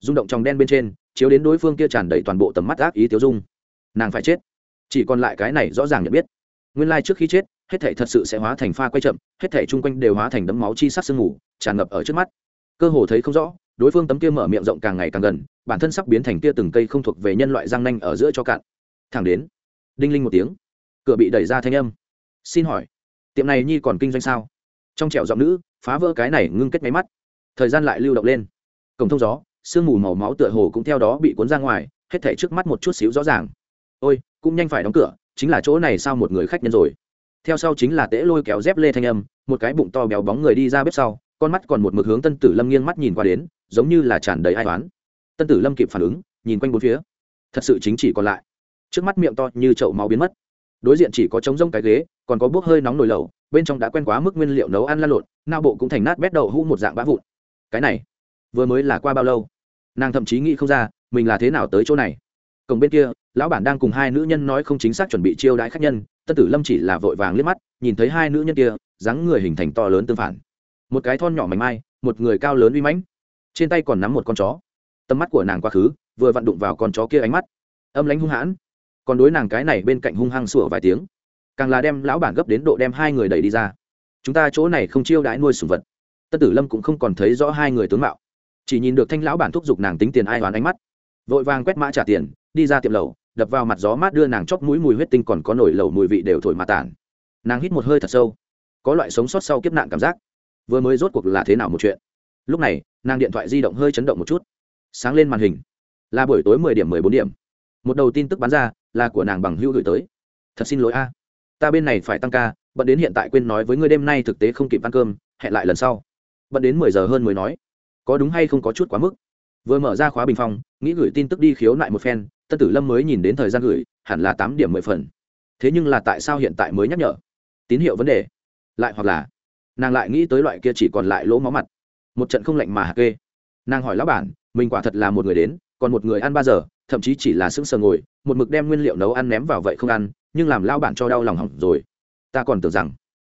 Rung động trong đen bên trên, chiếu đến đối phương kia tràn đầy toàn bộ tầm mắt ác ý tiêu dung. Nàng phải chết. Chỉ còn lại cái này rõ ràng nhận biết. Nguyên lai trước khi chết, hết thể thật sự sẽ hóa thành pha quay chậm, hết thể chung quanh đều hóa thành đấm máu chi sắc sương mù, tràn ngập ở trước mắt. Cơ hồ thấy không rõ, đối phương tấm kia mở miệng rộng càng ngày càng gần, bản thân sắp biến thành kia từng cây không thuộc về nhân loại răng nanh ở giữa cho cạn. Thẳng đến, đinh linh một tiếng, cửa bị đẩy ra thanh âm. Xin hỏi, tiệm này nhi còn kinh doanh sao? Trong trẻo giọng nữ, phá vỡ cái này ngưng kết máy mắt thời gian lại lưu động lên. Cổng thông gió, sương mù màu máu tựa hồ cũng theo đó bị cuốn ra ngoài, hết thể trước mắt một chút xíu rõ ràng. Ôi, cũng nhanh phải đóng cửa, chính là chỗ này sao một người khách nhân rồi? Theo sau chính là tễ lôi kéo dép lê thanh âm, một cái bụng to béo bóng người đi ra bếp sau, con mắt còn một mực hướng tân tử lâm nghiêng mắt nhìn qua đến, giống như là tràn đầy ai toán tân tử lâm kịp phản ứng, nhìn quanh bốn phía. Thật sự chính chỉ còn lại. Trước mắt miệng to như chậu máu biến mất. Đối diện chỉ có trống rông cái ghế, còn có bốc hơi nóng nồi lẩu, bên trong đã quen quá mức nguyên liệu nấu ăn la lộn nao bộ cũng thành nát bét đầu hũ một dạng bã vụn cái này vừa mới là qua bao lâu nàng thậm chí nghĩ không ra mình là thế nào tới chỗ này cổng bên kia lão bản đang cùng hai nữ nhân nói không chính xác chuẩn bị chiêu đãi khách nhân tân tử lâm chỉ là vội vàng liếc mắt nhìn thấy hai nữ nhân kia dáng người hình thành to lớn tương phản một cái thon nhỏ mảnh mai một người cao lớn uy mãnh trên tay còn nắm một con chó tầm mắt của nàng quá khứ vừa vặn đụng vào con chó kia ánh mắt âm lánh hung hãn còn đối nàng cái này bên cạnh hung hăng sủa vài tiếng càng là đem lão bản gấp đến độ đem hai người đẩy đi ra chúng ta chỗ này không chiêu đãi nuôi sùng vật tân tử lâm cũng không còn thấy rõ hai người tướng mạo. Chỉ nhìn được thanh lão bản thúc giục nàng tính tiền ai hoàn ánh mắt. Vội vàng quét mã trả tiền, đi ra tiệm lầu đập vào mặt gió mát đưa nàng chóp mũi mùi huyết tinh còn có nổi lầu mùi vị đều thổi mà tản. Nàng hít một hơi thật sâu. Có loại sống sót sau kiếp nạn cảm giác. Vừa mới rốt cuộc là thế nào một chuyện? Lúc này, nàng điện thoại di động hơi chấn động một chút. Sáng lên màn hình. Là buổi tối mười điểm, mười bốn điểm. Một đầu tin tức bán ra, là của nàng bằng hữu gửi tới. Thật xin lỗi a. Ta bên này phải tăng ca, bận đến hiện tại quên nói với ngươi đêm nay thực tế không kịp ăn cơm, hẹn lại lần sau bận đến mười giờ hơn mới nói. Có đúng hay không có chút quá mức? Vừa mở ra khóa bình phong, nghĩ gửi tin tức đi khiếu nại một phen, tân tử lâm mới nhìn đến thời gian gửi, hẳn là tám điểm mười phần. Thế nhưng là tại sao hiện tại mới nhắc nhở? Tín hiệu vấn đề. Lại hoặc là, nàng lại nghĩ tới loại kia chỉ còn lại lỗ máu mặt. Một trận không lạnh mà hạ kê. Nàng hỏi lão bản, mình quả thật là một người đến, còn một người ăn ba giờ, thậm chí chỉ là sững sờ ngồi, một mực đem nguyên liệu nấu ăn ném vào vậy không ăn, nhưng làm lão bản cho đau lòng hỏng rồi. Ta còn tưởng rằng,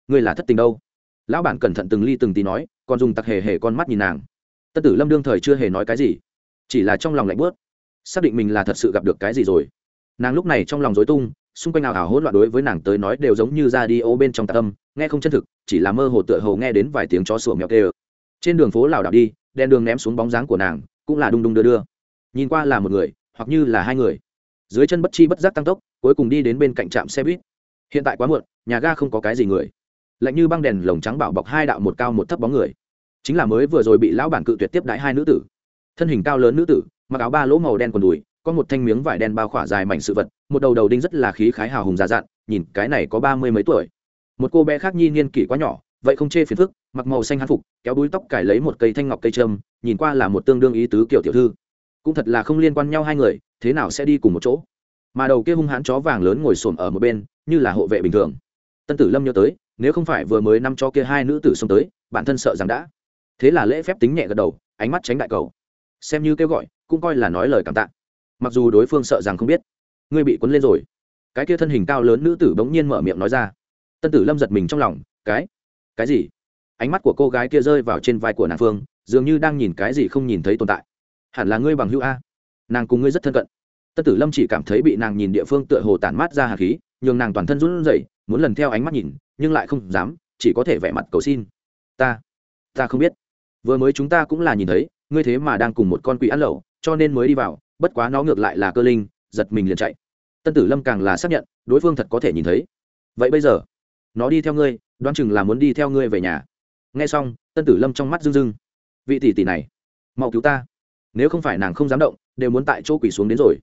ngươi là thất tình đâu. Lão bản cẩn thận từng ly từng tí nói còn dùng tặc hề hề con mắt nhìn nàng. Tân tử lâm đương thời chưa hề nói cái gì, chỉ là trong lòng lạnh bớt xác định mình là thật sự gặp được cái gì rồi. Nàng lúc này trong lòng dối tung, xung quanh nào ảo hỗn loạn đối với nàng tới nói đều giống như ra đi ô bên trong tạ tâm nghe không chân thực, chỉ là mơ hồ tựa hồ nghe đến vài tiếng chó sủa mèo kêu. Trên đường phố lảo đảo đi, đèn đường ném xuống bóng dáng của nàng, cũng là đung đung đưa đưa. Nhìn qua là một người, hoặc như là hai người. Dưới chân bất chi bất giác tăng tốc, cuối cùng đi đến bên cạnh trạm xe buýt. Hiện tại quá muộn, nhà ga không có cái gì người lạnh như băng đèn lồng trắng bảo bọc hai đạo một cao một thấp bóng người. Chính là mới vừa rồi bị lão bản cự tuyệt tiếp đãi hai nữ tử. Thân hình cao lớn nữ tử, mặc áo ba lỗ màu đen quần đùi, có một thanh miếng vải đen bao khỏa dài mảnh sự vật, một đầu đầu đinh rất là khí khái hào hùng già dặn, nhìn cái này có ba mươi mấy tuổi. Một cô bé khác nhi niên kỷ quá nhỏ, vậy không chê phiền phức, mặc màu xanh hán phục, kéo đuôi tóc cải lấy một cây thanh ngọc cây trâm, nhìn qua là một tương đương ý tứ kiểu tiểu thư. Cũng thật là không liên quan nhau hai người, thế nào sẽ đi cùng một chỗ? Mà đầu kia hung hãn chó vàng lớn ngồi xổm ở một bên, như là hộ vệ bình thường. Tân tử lâm nhớ tới nếu không phải vừa mới năm cho kia hai nữ tử xông tới, bản thân sợ rằng đã. Thế là lễ phép tính nhẹ gật đầu, ánh mắt tránh đại cầu. Xem như kêu gọi, cũng coi là nói lời cảm tạ. Mặc dù đối phương sợ rằng không biết, ngươi bị cuốn lên rồi. Cái kia thân hình cao lớn nữ tử bỗng nhiên mở miệng nói ra. Tân tử lâm giật mình trong lòng, cái cái gì? Ánh mắt của cô gái kia rơi vào trên vai của nàng phương, dường như đang nhìn cái gì không nhìn thấy tồn tại. Hẳn là ngươi bằng hữu a. Nàng cùng ngươi rất thân cận. Tân tử lâm chỉ cảm thấy bị nàng nhìn địa phương tựa hồ tản mát ra hạt khí, nhường nàng toàn thân run rẩy muốn lần theo ánh mắt nhìn, nhưng lại không dám, chỉ có thể vẻ mặt cầu xin. Ta ta không biết. Vừa mới chúng ta cũng là nhìn thấy, ngươi thế mà đang cùng một con quỷ ăn lẩu, cho nên mới đi vào, bất quá nó ngược lại là cơ linh, giật mình liền chạy. Tân tử lâm càng là xác nhận, đối phương thật có thể nhìn thấy. Vậy bây giờ, nó đi theo ngươi, đoán chừng là muốn đi theo ngươi về nhà. Nghe xong, tân tử lâm trong mắt rưng rưng. Vị tỷ tỷ này, mau cứu ta. Nếu không phải nàng không dám động, đều muốn tại chỗ quỷ xuống đến rồi.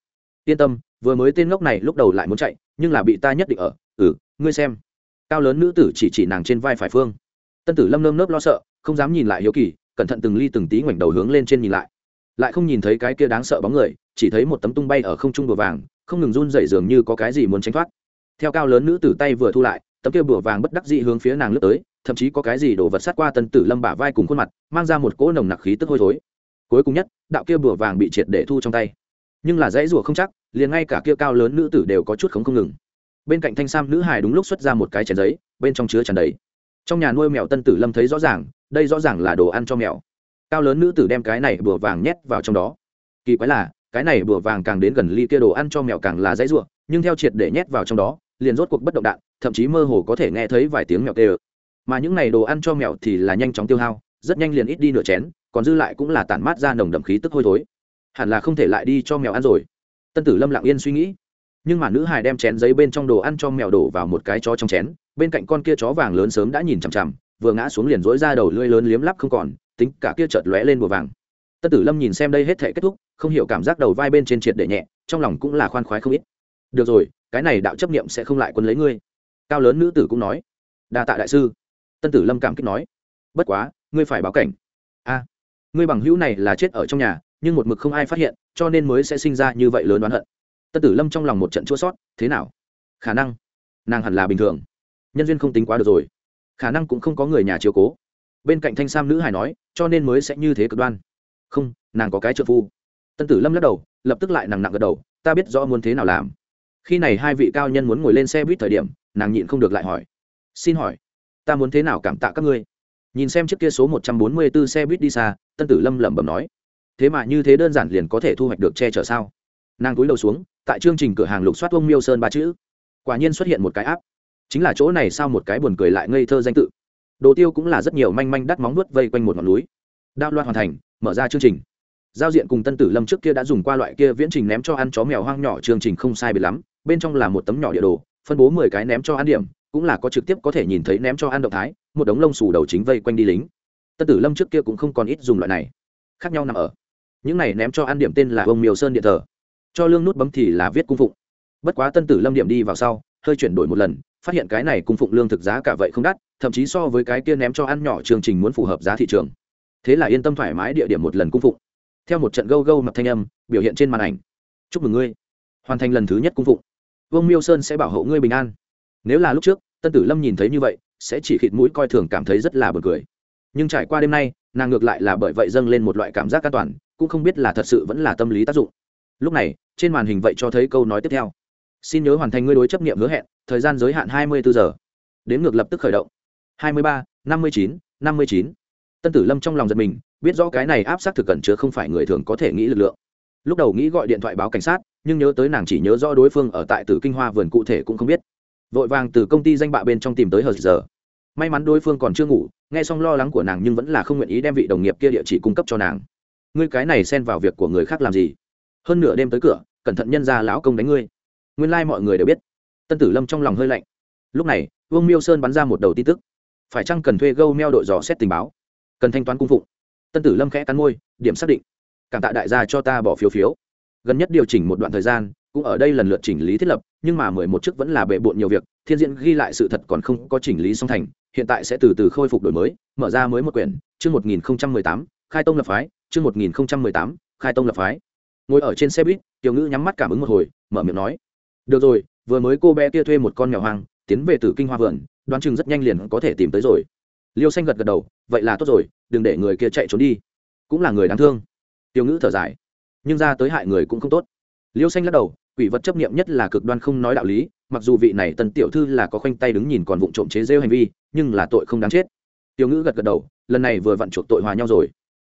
Yên tâm, vừa mới tên ngốc này lúc đầu lại muốn chạy, nhưng là bị ta nhất định ở ừ ngươi xem. Cao lớn nữ tử chỉ chỉ nàng trên vai phải phương. Tân tử lâm nơm nớp lo sợ, không dám nhìn lại hiếu kỳ, cẩn thận từng ly từng tí ngoảnh đầu hướng lên trên nhìn lại. Lại không nhìn thấy cái kia đáng sợ bóng người, chỉ thấy một tấm tung bay ở không trung bùa vàng, không ngừng run dậy dường như có cái gì muốn tránh thoát. Theo cao lớn nữ tử tay vừa thu lại, tấm kia bùa vàng bất đắc dị hướng phía nàng lướt tới, thậm chí có cái gì đổ vật sát qua tân tử lâm bả vai cùng khuôn mặt, mang ra một cỗ nồng nặc khí tức hôi thối. Cuối cùng nhất, đạo kia bùa vàng bị triệt để thu trong tay. Nhưng là dãy rùa không chắc, liền ngay cả kia cao lớn nữ tử đều có chút khống không ngừng bên cạnh thanh sam nữ hài đúng lúc xuất ra một cái chén giấy, bên trong chứa tràn đầy. Trong nhà nuôi mèo tân tử lâm thấy rõ ràng, đây rõ ràng là đồ ăn cho mèo. Cao lớn nữ tử đem cái này bùa vàng nhét vào trong đó. Kỳ quái là, cái này bùa vàng càng đến gần ly kia đồ ăn cho mèo càng là dãy ruộng, nhưng theo triệt để nhét vào trong đó, liền rốt cuộc bất động đạn, thậm chí mơ hồ có thể nghe thấy vài tiếng mèo tê ơ. Mà những này đồ ăn cho mèo thì là nhanh chóng tiêu hao, rất nhanh liền ít đi nửa chén, còn dư lại cũng là tản mát ra nồng đậm khí tức hôi thối. Hẳn là không thể lại đi cho mèo ăn rồi. Tân tử lâm lặng yên suy nghĩ nhưng mà nữ hài đem chén giấy bên trong đồ ăn cho mèo đổ vào một cái chó trong chén, bên cạnh con kia chó vàng lớn sớm đã nhìn chằm chằm, vừa ngã xuống liền dỗi ra đầu lưỡi lớn liếm lắp không còn, tính cả kia chợt lóe lên bùa vàng. Tân tử lâm nhìn xem đây hết thể kết thúc, không hiểu cảm giác đầu vai bên trên triệt để nhẹ, trong lòng cũng là khoan khoái không ít. Được rồi, cái này đạo chấp niệm sẽ không lại quân lấy ngươi. Cao lớn nữ tử cũng nói. Đa tạ đại sư. Tân tử lâm cảm kích nói. Bất quá, ngươi phải báo cảnh. A, ngươi bằng hữu này là chết ở trong nhà, nhưng một mực không ai phát hiện, cho nên mới sẽ sinh ra như vậy lớn oán hận tân tử lâm trong lòng một trận chua sót, thế nào? Khả năng, nàng hẳn là bình thường. Nhân duyên không tính quá được rồi. Khả năng cũng không có người nhà chiếu cố. Bên cạnh thanh sam nữ hài nói, cho nên mới sẽ như thế cực đoan. Không, nàng có cái trợ phu. Tân tử lâm lắc đầu, lập tức lại nặng nặng gật đầu, ta biết rõ muốn thế nào làm. Khi này hai vị cao nhân muốn ngồi lên xe buýt thời điểm, nàng nhịn không được lại hỏi. Xin hỏi, ta muốn thế nào cảm tạ các ngươi? Nhìn xem chiếc kia số một trăm bốn mươi 144 xe buýt đi xa, tân tử lâm lẩm bẩm nói. Thế mà như thế đơn giản liền có thể thu hoạch được che chở sao? Nàng cúi đầu xuống tại chương trình cửa hàng lục soát ông miêu sơn ba chữ. Quả nhiên xuất hiện một cái áp. Chính là chỗ này sao một cái buồn cười lại ngây thơ danh tự. Đồ tiêu cũng là rất nhiều manh manh đắt móng nuốt vây quanh một ngọn núi. Đao loan hoàn thành, mở ra chương trình. Giao diện cùng tân tử lâm trước kia đã dùng qua loại kia viễn trình ném cho ăn chó mèo hoang nhỏ, chương trình không sai biệt lắm. Bên trong là một tấm nhỏ địa đồ, phân bố mười cái ném cho ăn điểm, cũng là có trực tiếp có thể nhìn thấy ném cho ăn động thái, một đống lông xù đầu chính vây quanh đi lính. Tân tử lâm trước kia cũng không còn ít dùng loại này. Khác nhau nằm ở. Những này ném cho ăn điểm tên là ông miều sơn điện thờ cho lương nút bấm thì là viết cung phụng. Bất quá tân tử lâm điểm đi vào sau, hơi chuyển đổi một lần, phát hiện cái này cung phụng lương thực giá cả vậy không đắt, thậm chí so với cái kia ném cho ăn nhỏ chương trình muốn phù hợp giá thị trường. Thế là yên tâm thoải mái địa điểm một lần cung phụng. Theo một trận gâu gâu mặt thanh âm, biểu hiện trên màn ảnh. Chúc mừng ngươi, hoàn thành lần thứ nhất cung phụng. Vương miêu sơn sẽ bảo hộ ngươi bình an. Nếu là lúc trước, tân tử lâm nhìn thấy như vậy, sẽ chỉ khịt mũi coi thường cảm thấy rất là b u ồ n cười. Nhưng trải qua đêm nay, nàng ngược lại là bởi vậy dâng lên một loại cảm giác an toàn, cũng không biết là thật sự vẫn là tâm lý tác dụng lúc này, trên màn hình vậy cho thấy câu nói tiếp theo. Xin nhớ hoàn thành ngươi đối chấp nghiệm hứa hẹn, thời gian giới hạn hai mươi bốn giờ. Đến ngược lập tức khởi động. hai mươi ba, năm mươi chín, năm mươi chín. Tân tử lâm trong lòng giật mình, biết rõ cái này áp sát thực cẩn chứa không phải người thường có thể nghĩ lực lượng. Lúc đầu nghĩ gọi điện thoại báo cảnh sát, nhưng nhớ tới nàng chỉ nhớ rõ đối phương ở tại tử kinh hoa vườn cụ thể cũng không biết. Vội vàng từ công ty danh bạ bên trong tìm tới hờ giờ. May mắn đối phương còn chưa ngủ, nghe xong lo lắng của nàng nhưng vẫn là không nguyện ý đem vị đồng nghiệp kia địa chỉ cung cấp cho nàng. Ngươi cái này xen vào việc của người khác làm gì? Hơn nửa đêm tới cửa, cẩn thận nhân ra lão công đánh ngươi. Nguyên lai、like、mọi người đều biết. Tân tử lâm trong lòng hơi lạnh. Lúc này, vương miêu sơn bắn ra một đầu tin tức. Phải chăng cần thuê gâu meo đội dò xét tình báo? Cần thanh toán cung phụng. Tân tử lâm khẽ cắn môi, điểm xác định. Cảm tạ đại gia cho ta bỏ phiếu phiếu. Gần nhất điều chỉnh một đoạn thời gian, cũng ở đây lần lượt chỉnh lý thiết lập, nhưng mà mười một chức vẫn là bệ bộn nhiều việc, thiên diễn ghi lại sự thật còn không có chỉnh lý song thành, hiện tại sẽ từ từ khôi phục đổi mới, mở ra mới một quyển, chương một nghìn không trăm mười tám, khai tông lập phái, chương một nghìn không trăm mười tám, khai tông lập phái ngồi ở trên xe buýt, tiểu ngữ nhắm mắt cảm ứng một hồi, mở miệng nói, được rồi, vừa mới cô bé kia thuê một con mèo hoang, tiến về từ kinh hoa vườn, đoán chừng rất nhanh liền có thể tìm tới rồi. Liêu xanh gật gật đầu, vậy là tốt rồi, đừng để người kia chạy trốn đi, cũng là người đáng thương. Tiểu ngữ thở dài, nhưng ra tới hại người cũng không tốt. Liêu xanh lắc đầu, quỷ vật chấp niệm nhất là cực đoan không nói đạo lý, mặc dù vị này tần tiểu thư là có khoanh tay đứng nhìn còn vụng trộm chế rêu hành vi, nhưng là tội không đáng chết. Tiểu ngữ gật gật đầu, lần này vừa vặn chuộc tội hòa nhau rồi.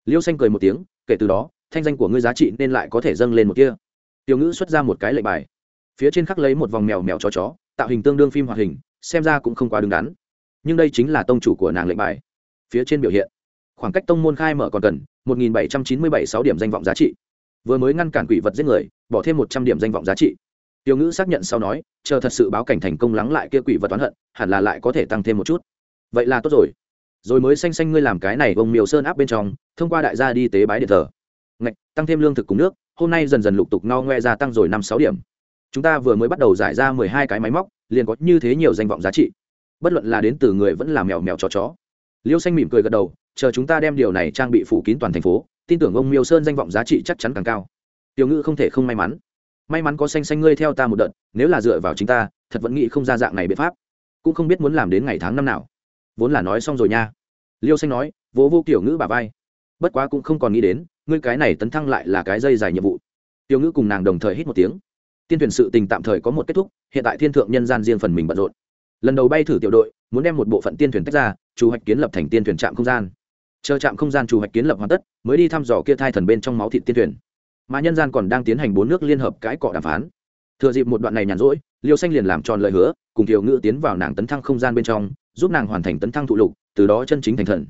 Liêu xanh cười một tiếng, kể từ đó thanh danh của ngươi giá trị nên lại có thể dâng lên một kia. Tiểu ngữ xuất ra một cái lệnh bài. Phía trên khắc lấy một vòng mèo mèo chó chó, tạo hình tương đương phim hoạt hình, xem ra cũng không quá đứng đắn. Nhưng đây chính là tông chủ của nàng lệnh bài. Phía trên biểu hiện, khoảng cách tông môn khai mở còn cần một nghìn bảy trăm chín mươi bảy sáu điểm danh vọng giá trị. Vừa mới ngăn cản quỷ vật giết người, bỏ thêm một trăm điểm danh vọng giá trị. Tiêu ngữ xác nhận sau nói, chờ thật sự báo cảnh thành công lắng lại kia quỷ vật oán hận, hẳn là lại có thể tăng thêm một chút. Vậy là tốt rồi. Rồi mới xanh xanh ngươi làm cái này bông miều sơn áp bên trong, thông qua đại gia đi tế bái điện thờ ngạch, tăng thêm lương thực cùng nước, hôm nay dần dần lục tục no ngoe gia tăng rồi năm sáu điểm. Chúng ta vừa mới bắt đầu giải ra mười hai cái máy móc, liền có như thế nhiều danh vọng giá trị. Bất luận là đến từ người vẫn là mèo mèo chó chó. Liêu xanh mỉm cười gật đầu, chờ chúng ta đem điều này trang bị phủ kín toàn thành phố, tin tưởng ông miêu sơn danh vọng giá trị chắc chắn càng cao. Tiểu ngữ không thể không may mắn. May mắn có xanh xanh ngươi theo ta một đợt, nếu là dựa vào chính ta, thật vẫn nghĩ không ra dạng này biện pháp. Cũng không biết muốn làm đến ngày tháng năm nào. Vốn là nói xong rồi nha. Liêu xanh nói, vỗ vô kiểu ngữ bà vai. Bất quá cũng không còn nghĩ đến ngươi cái này tấn thăng lại là cái dây dài nhiệm vụ. Tiểu ngữ cùng nàng đồng thời hít một tiếng. Tiên thuyền sự tình tạm thời có một kết thúc, hiện tại thiên thượng nhân gian riêng phần mình bận rộn. Lần đầu bay thử tiểu đội, muốn đem một bộ phận tiên thuyền tách ra, chủ hoạch kiến lập thành tiên thuyền trạm không gian. Chờ trạm không gian chủ hoạch kiến lập hoàn tất, mới đi thăm dò kia thai thần bên trong máu thịt tiên thuyền. Mà nhân gian còn đang tiến hành bốn nước liên hợp cãi cọ đàm phán. Thừa dịp một đoạn này nhàn rỗi, liêu xanh liền làm tròn lời hứa, cùng tiểu ngữ tiến vào nàng tấn thăng không gian bên trong, giúp nàng hoàn thành tấn thăng thụ lục, từ đó chân chính thành thần.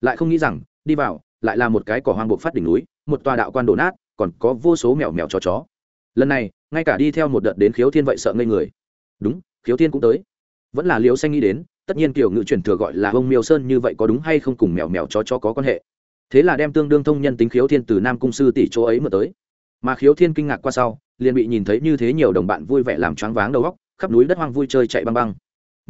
Lại không nghĩ rằng, đi vào lại là một cái cỏ hoang buộc phát đỉnh núi, một tòa đạo quan đổ nát, còn có vô số mèo mèo chó chó. Lần này, ngay cả đi theo một đợt đến khiếu thiên vậy sợ ngây người. Đúng, khiếu thiên cũng tới. Vẫn là Liễu xanh nghĩ đến, tất nhiên kiểu ngự truyền thừa gọi là ông miêu sơn như vậy có đúng hay không cùng mèo mèo chó chó có quan hệ. Thế là đem tương đương thông nhân tính khiếu thiên từ nam cung sư tỷ chỗ ấy mà tới. Mà khiếu thiên kinh ngạc qua sau, liền bị nhìn thấy như thế nhiều đồng bạn vui vẻ làm choáng váng đầu góc khắp núi đất hoang vui chơi chạy băng băng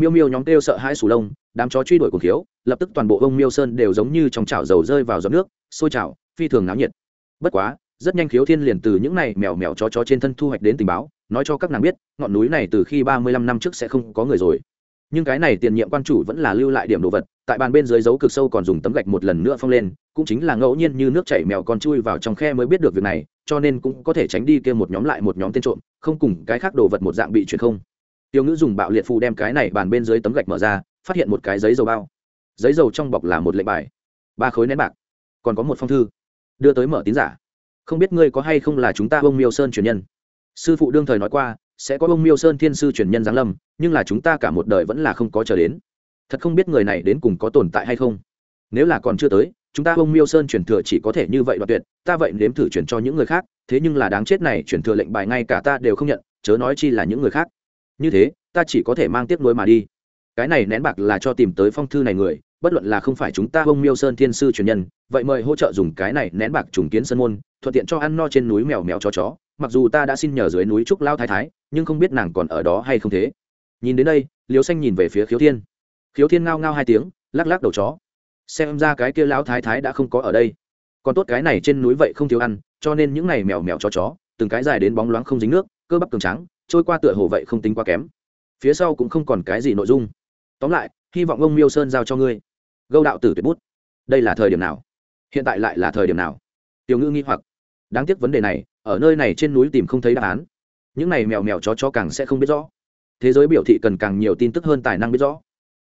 miêu miêu nhóm kêu sợ hãi sù lông, đám chó truy đuổi cùng khiếu lập tức toàn bộ ông miêu sơn đều giống như trong chảo dầu rơi vào giọt nước, sôi chảo phi thường náo nhiệt. Bất quá, rất nhanh khiếu thiên liền từ những này mèo mèo chó chó trên thân thu hoạch đến tình báo, nói cho các nàng biết, ngọn núi này từ khi ba mươi lăm năm trước sẽ không có người rồi. Nhưng cái này tiền nhiệm quan chủ vẫn là lưu lại điểm đồ vật, tại bàn bên dưới dấu cực sâu còn dùng tấm gạch một lần nữa phong lên, cũng chính là ngẫu nhiên như nước chảy mèo còn chui vào trong khe mới biết được việc này, cho nên cũng có thể tránh đi kia một nhóm lại một nhóm tên trộm, không cùng cái khác đồ vật một dạng bị chuyển không tiêu ngữ dùng bạo liệt phù đem cái này bàn bên dưới tấm gạch mở ra, phát hiện một cái giấy dầu bao. Giấy dầu trong bọc là một lệnh bài. Ba khối nén bạc. Còn có một phong thư. Đưa tới mở tín giả. Không biết ngươi có hay không là chúng ta bông miêu sơn truyền nhân? Sư phụ đương thời nói qua, sẽ có bông miêu sơn thiên sư truyền nhân giáng lâm, nhưng là chúng ta cả một đời vẫn là không có chờ đến. Thật không biết người này đến cùng có tồn tại hay không. Nếu là còn chưa tới, chúng ta bông miêu sơn truyền thừa chỉ có thể như vậy đoạt tuyệt, ta vậy nếm thử truyền cho những người khác, thế nhưng là đáng chết này truyền thừa lệnh bài ngay cả ta đều không nhận, chớ nói chi là những người khác như thế, ta chỉ có thể mang tiếp nuối mà đi. Cái này nén bạc là cho tìm tới phong thư này người, bất luận là không phải chúng ta bông miêu sơn thiên sư truyền nhân, vậy mời hỗ trợ dùng cái này nén bạc trùng kiến sân môn, thuận tiện cho ăn no trên núi mèo mèo cho chó. Mặc dù ta đã xin nhờ dưới núi trúc lao thái thái, nhưng không biết nàng còn ở đó hay không thế. Nhìn đến đây liều xanh nhìn về phía khiếu thiên. Khiếu thiên ngao ngao hai tiếng, lắc lắc đầu chó. Xem ra cái kia lão thái thái đã không có ở đây. Còn tốt cái này trên núi vậy không thiếu ăn, cho nên những này mèo mèo cho chó, từng cái dài đến bóng loáng không dính nước, cơ bắp cường trắng trôi qua tựa hồ vậy không tính quá kém. Phía sau cũng không còn cái gì nội dung. Tóm lại, hy vọng ông miêu sơn giao cho ngươi. Gâu đạo tử tuyệt bút. Đây là thời điểm nào? Hiện tại lại là thời điểm nào? Tiểu ngư nghi hoặc. Đáng tiếc vấn đề này, ở nơi này trên núi tìm không thấy đáp án. Những này mèo mèo chó chó càng sẽ không biết rõ. Thế giới biểu thị cần càng nhiều tin tức hơn tài năng biết rõ.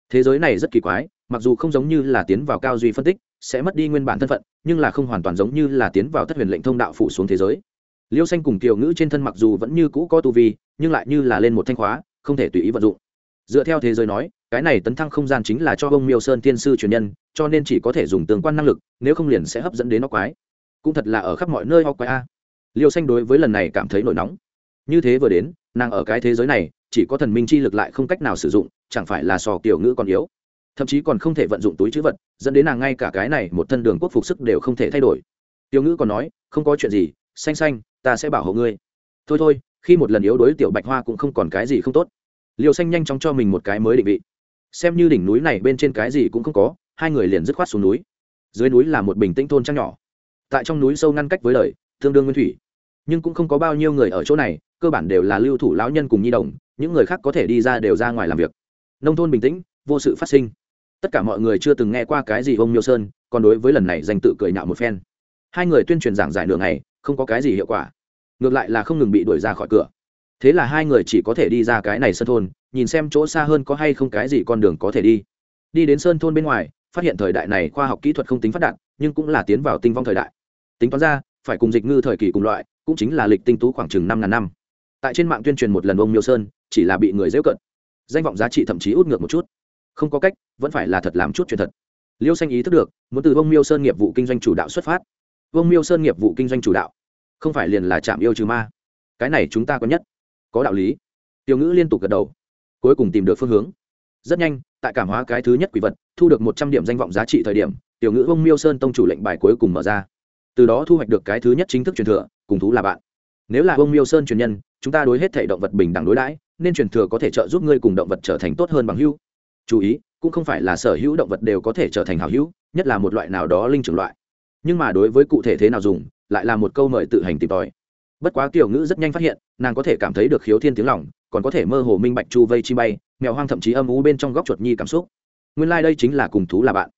Thế giới này rất kỳ quái, mặc dù không giống như là tiến vào cao duy phân tích, sẽ mất đi nguyên bản thân phận, nhưng là không hoàn toàn giống như là tiến vào thất huyền lệnh thông đạo phủ xuống thế giới liêu xanh cùng kiều ngữ trên thân mặc dù vẫn như cũ có tu vi, nhưng lại như là lên một thanh khóa, không thể tùy ý vận dụng. Dựa theo thế giới nói, cái này tấn thăng không gian chính là cho ông miêu sơn tiên sư truyền nhân, cho nên chỉ có thể dùng tương quan năng lực, nếu không liền sẽ hấp dẫn đến nó quái. Cũng thật là ở khắp mọi nơi ho quái a. Liêu xanh đối với lần này cảm thấy nổi nóng. Như thế vừa đến, nàng ở cái thế giới này, chỉ có thần minh chi lực lại không cách nào sử dụng, chẳng phải là sò kiểu ngữ còn yếu. Thậm chí còn không thể vận dụng túi chữ vật, dẫn đến nàng ngay cả cái này một thân đường quốc phục sức đều không thể thay đổi. Tiểu ngữ còn nói, không có chuyện gì, xanh xanh ta sẽ bảo hộ ngươi. Thôi thôi, khi một lần yếu đối tiểu bạch hoa cũng không còn cái gì không tốt. Liều xanh nhanh chóng cho mình một cái mới định vị. Xem như đỉnh núi này bên trên cái gì cũng không có, hai người liền dứt khoát xuống núi. Dưới núi là một bình tĩnh thôn trang nhỏ. Tại trong núi sâu ngăn cách với đời, tương đương nguyên thủy. Nhưng cũng không có bao nhiêu người ở chỗ này, cơ bản đều là lưu thủ lão nhân cùng nhi đồng, những người khác có thể đi ra đều ra ngoài làm việc. Nông thôn bình tĩnh, vô sự phát sinh. Tất cả mọi người chưa từng nghe qua cái gì ông miêu sơn, còn đối với lần này danh tự cười nhạo một phen. Hai người tuyên truyền giảng giải nửa ngày không có cái gì hiệu quả. Ngược lại là không ngừng bị đuổi ra khỏi cửa. Thế là hai người chỉ có thể đi ra cái này sân thôn, nhìn xem chỗ xa hơn có hay không cái gì con đường có thể đi. Đi đến sơn thôn bên ngoài, phát hiện thời đại này khoa học kỹ thuật không tính phát đạt, nhưng cũng là tiến vào tinh vong thời đại. Tính toán ra, phải cùng dịch ngư thời kỳ cùng loại, cũng chính là lịch tinh tú khoảng chừng năm ngàn năm. Tại trên mạng tuyên truyền một lần ông miêu sơn, chỉ là bị người dễ cận. Danh vọng giá trị thậm chí út ngược một chút. Không có cách, vẫn phải là thật làm chút chuyện thật. Liêu xanh ý thức được, muốn từ ông miêu sơn nghiệp vụ kinh doanh chủ đạo xuất phát Vương miêu sơn nghiệp vụ kinh doanh chủ đạo không phải liền là chạm yêu trừ ma cái này chúng ta có nhất có đạo lý tiểu ngữ liên tục gật đầu cuối cùng tìm được phương hướng rất nhanh tại cảm hóa cái thứ nhất quỷ vật thu được một trăm điểm danh vọng giá trị thời điểm tiểu ngữ ông miêu sơn tông chủ lệnh bài cuối cùng mở ra từ đó thu hoạch được cái thứ nhất chính thức truyền thừa cùng thú là bạn nếu là ông miêu sơn truyền nhân chúng ta đối hết thể động vật bình đẳng đối đãi nên truyền thừa có thể trợ giúp ngươi cùng động vật trở thành tốt hơn bằng hữu chú ý cũng không phải là sở hữu động vật đều có thể trở thành hảo hữu nhất là một loại nào đó linh trưởng loại nhưng mà đối với cụ thể thế nào dùng, lại là một câu mời tự hành tìm tòi. Bất quá tiểu ngữ rất nhanh phát hiện, nàng có thể cảm thấy được khiếu thiên tiếng lòng, còn có thể mơ hồ minh bạch chu vây chi bay, mèo hoang thậm chí âm ú bên trong góc chuột nhi cảm xúc. Nguyên lai、like、đây chính là cùng thú là bạn.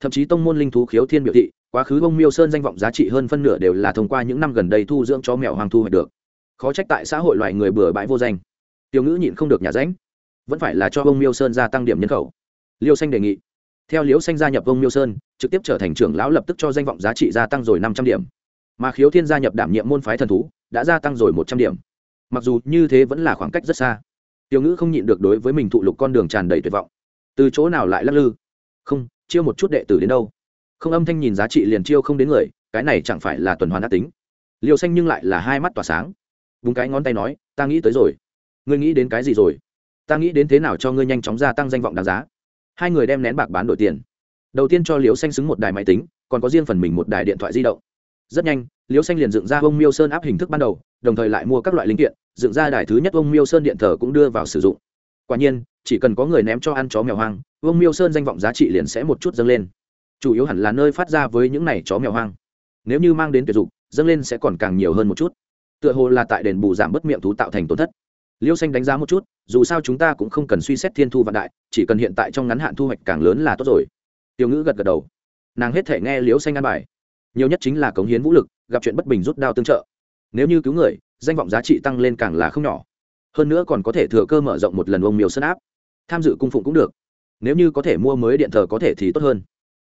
Thậm chí tông môn linh thú khiếu thiên biểu thị, quá khứ bông miêu sơn danh vọng giá trị hơn phân nửa đều là thông qua những năm gần đây thu dưỡng cho mèo hoang thu hoạch được. Khó trách tại xã hội loài người bừa bãi vô danh. Tiểu ngữ nhịn không được nhà ránh. Vẫn phải là cho bông miêu sơn gia tăng điểm nhân khẩu. Liêu xanh đề nghị theo liễu xanh gia nhập vông miêu sơn, trực tiếp trở thành trưởng lão lập tức cho danh vọng giá trị gia tăng rồi năm trăm điểm. Mà khiếu thiên gia nhập đảm nhiệm môn phái thần thú, đã gia tăng rồi một trăm điểm. Mặc dù như thế vẫn là khoảng cách rất xa. Tiểu ngữ không nhịn được đối với mình thụ lục con đường tràn đầy tuyệt vọng. Từ chỗ nào lại lắc lư? Không, chiêu một chút đệ tử đến đâu? Không âm thanh nhìn giá trị liền chiêu không đến người, cái này chẳng phải là tuần hoàn ác tính. Liều xanh nhưng lại là hai mắt tỏa sáng. Vùng cái ngón tay nói, ta nghĩ tới rồi. Ngươi nghĩ đến cái gì rồi? Ta nghĩ đến thế nào cho ngươi nhanh chóng gia tăng danh vọng đáng giá? Hai người đem nén bạc bán đổi tiền. Đầu tiên cho liều xanh xứng một đài máy tính, còn có riêng phần mình một đài điện thoại di động. Rất nhanh liều xanh liền dựng ra ông miêu sơn áp hình thức ban đầu, đồng thời lại mua các loại linh kiện, dựng ra đài thứ nhất ông miêu sơn điện thờ cũng đưa vào sử dụng. Quả nhiên, chỉ cần có người ném cho ăn chó mèo hoang ông miêu sơn danh vọng giá trị liền sẽ một chút dâng lên. Chủ yếu hẳn là nơi phát ra với những này chó mèo hoang. Nếu như mang đến tuyệt dụng, dâng lên sẽ còn càng nhiều hơn một chút. Tựa hồ là tại đền bù giảm bất miệng thú tạo thành tổn thất liêu xanh đánh giá một chút, dù sao chúng ta cũng không cần suy xét thiên thu vạn đại, chỉ cần hiện tại trong ngắn hạn thu hoạch càng lớn là tốt rồi. Tiểu ngữ gật gật đầu. Nàng hết thể nghe liêu xanh ăn bài. Nhiều nhất chính là cống hiến vũ lực, gặp chuyện bất bình rút đao tương trợ. Nếu như cứu người, danh vọng giá trị tăng lên càng là không nhỏ. Hơn nữa còn có thể thừa cơ mở rộng một lần ông miều sân áp. Tham dự cung phụng cũng được. Nếu như có thể mua mới điện thờ có thể thì tốt hơn.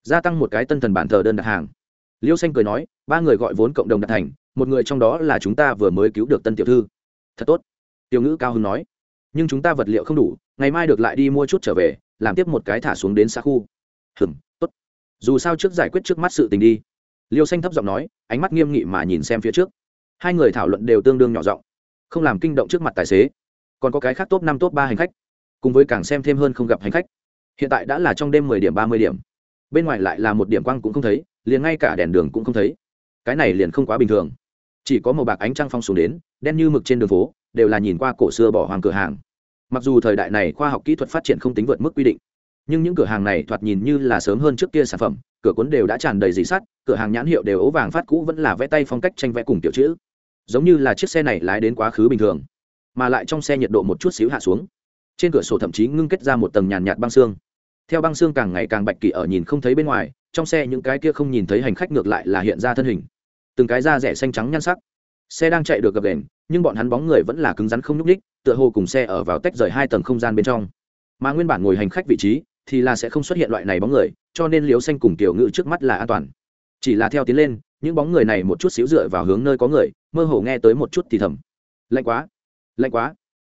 Gia tăng một cái tân thần bản thờ đơn đặt hàng. Liêu xanh cười nói, ba người gọi vốn cộng đồng đặt thành, một người trong đó là chúng ta vừa mới cứu được tân tiểu thư. Thật tốt tiểu ngữ cao hưng nói, nhưng chúng ta vật liệu không đủ, ngày mai được lại đi mua chút trở về, làm tiếp một cái thả xuống đến xa khu. Hừm, tốt. Dù sao trước giải quyết trước mắt sự tình đi. Liêu xanh thấp giọng nói, ánh mắt nghiêm nghị mà nhìn xem phía trước. Hai người thảo luận đều tương đương nhỏ giọng, không làm kinh động trước mặt tài xế. Còn có cái khác top năm, top ba hành khách, cùng với càng xem thêm hơn không gặp hành khách. Hiện tại đã là trong đêm mười điểm, ba mươi điểm. Bên ngoài lại là một điểm quang cũng không thấy, liền ngay cả đèn đường cũng không thấy. Cái này liền không quá bình thường chỉ có màu bạc ánh trăng phong xuống đến, đen như mực trên đường phố, đều là nhìn qua cổ xưa bỏ hoàng cửa hàng. Mặc dù thời đại này khoa học kỹ thuật phát triển không tính vượt mức quy định, nhưng những cửa hàng này thoạt nhìn như là sớm hơn trước kia sản phẩm, cửa cuốn đều đã tràn đầy dì sắt, cửa hàng nhãn hiệu đều ố vàng phát cũ vẫn là vẽ tay phong cách tranh vẽ cùng tiểu chữ. Giống như là chiếc xe này lái đến quá khứ bình thường, mà lại trong xe nhiệt độ một chút xíu hạ xuống. Trên cửa sổ thậm chí ngưng kết ra một tầng nhàn nhạt băng xương. Theo băng xương càng ngày càng bạch kỳ ở nhìn không thấy bên ngoài, trong xe những cái kia không nhìn thấy hành khách ngược lại là hiện ra thân hình từng cái da rẻ xanh trắng nhăn sắc. Xe đang chạy được gập đèn nhưng bọn hắn bóng người vẫn là cứng rắn không nhúc ních tựa hồ cùng xe ở vào tách rời hai tầng không gian bên trong. Mà nguyên bản ngồi hành khách vị trí thì là sẽ không xuất hiện loại này bóng người, cho nên liếu xanh cùng tiểu ngữ trước mắt là an toàn. Chỉ là theo tiến lên, những bóng người này một chút xíu dựa vào hướng nơi có người, mơ hồ nghe tới một chút thì thầm. Lạnh quá lạnh quá.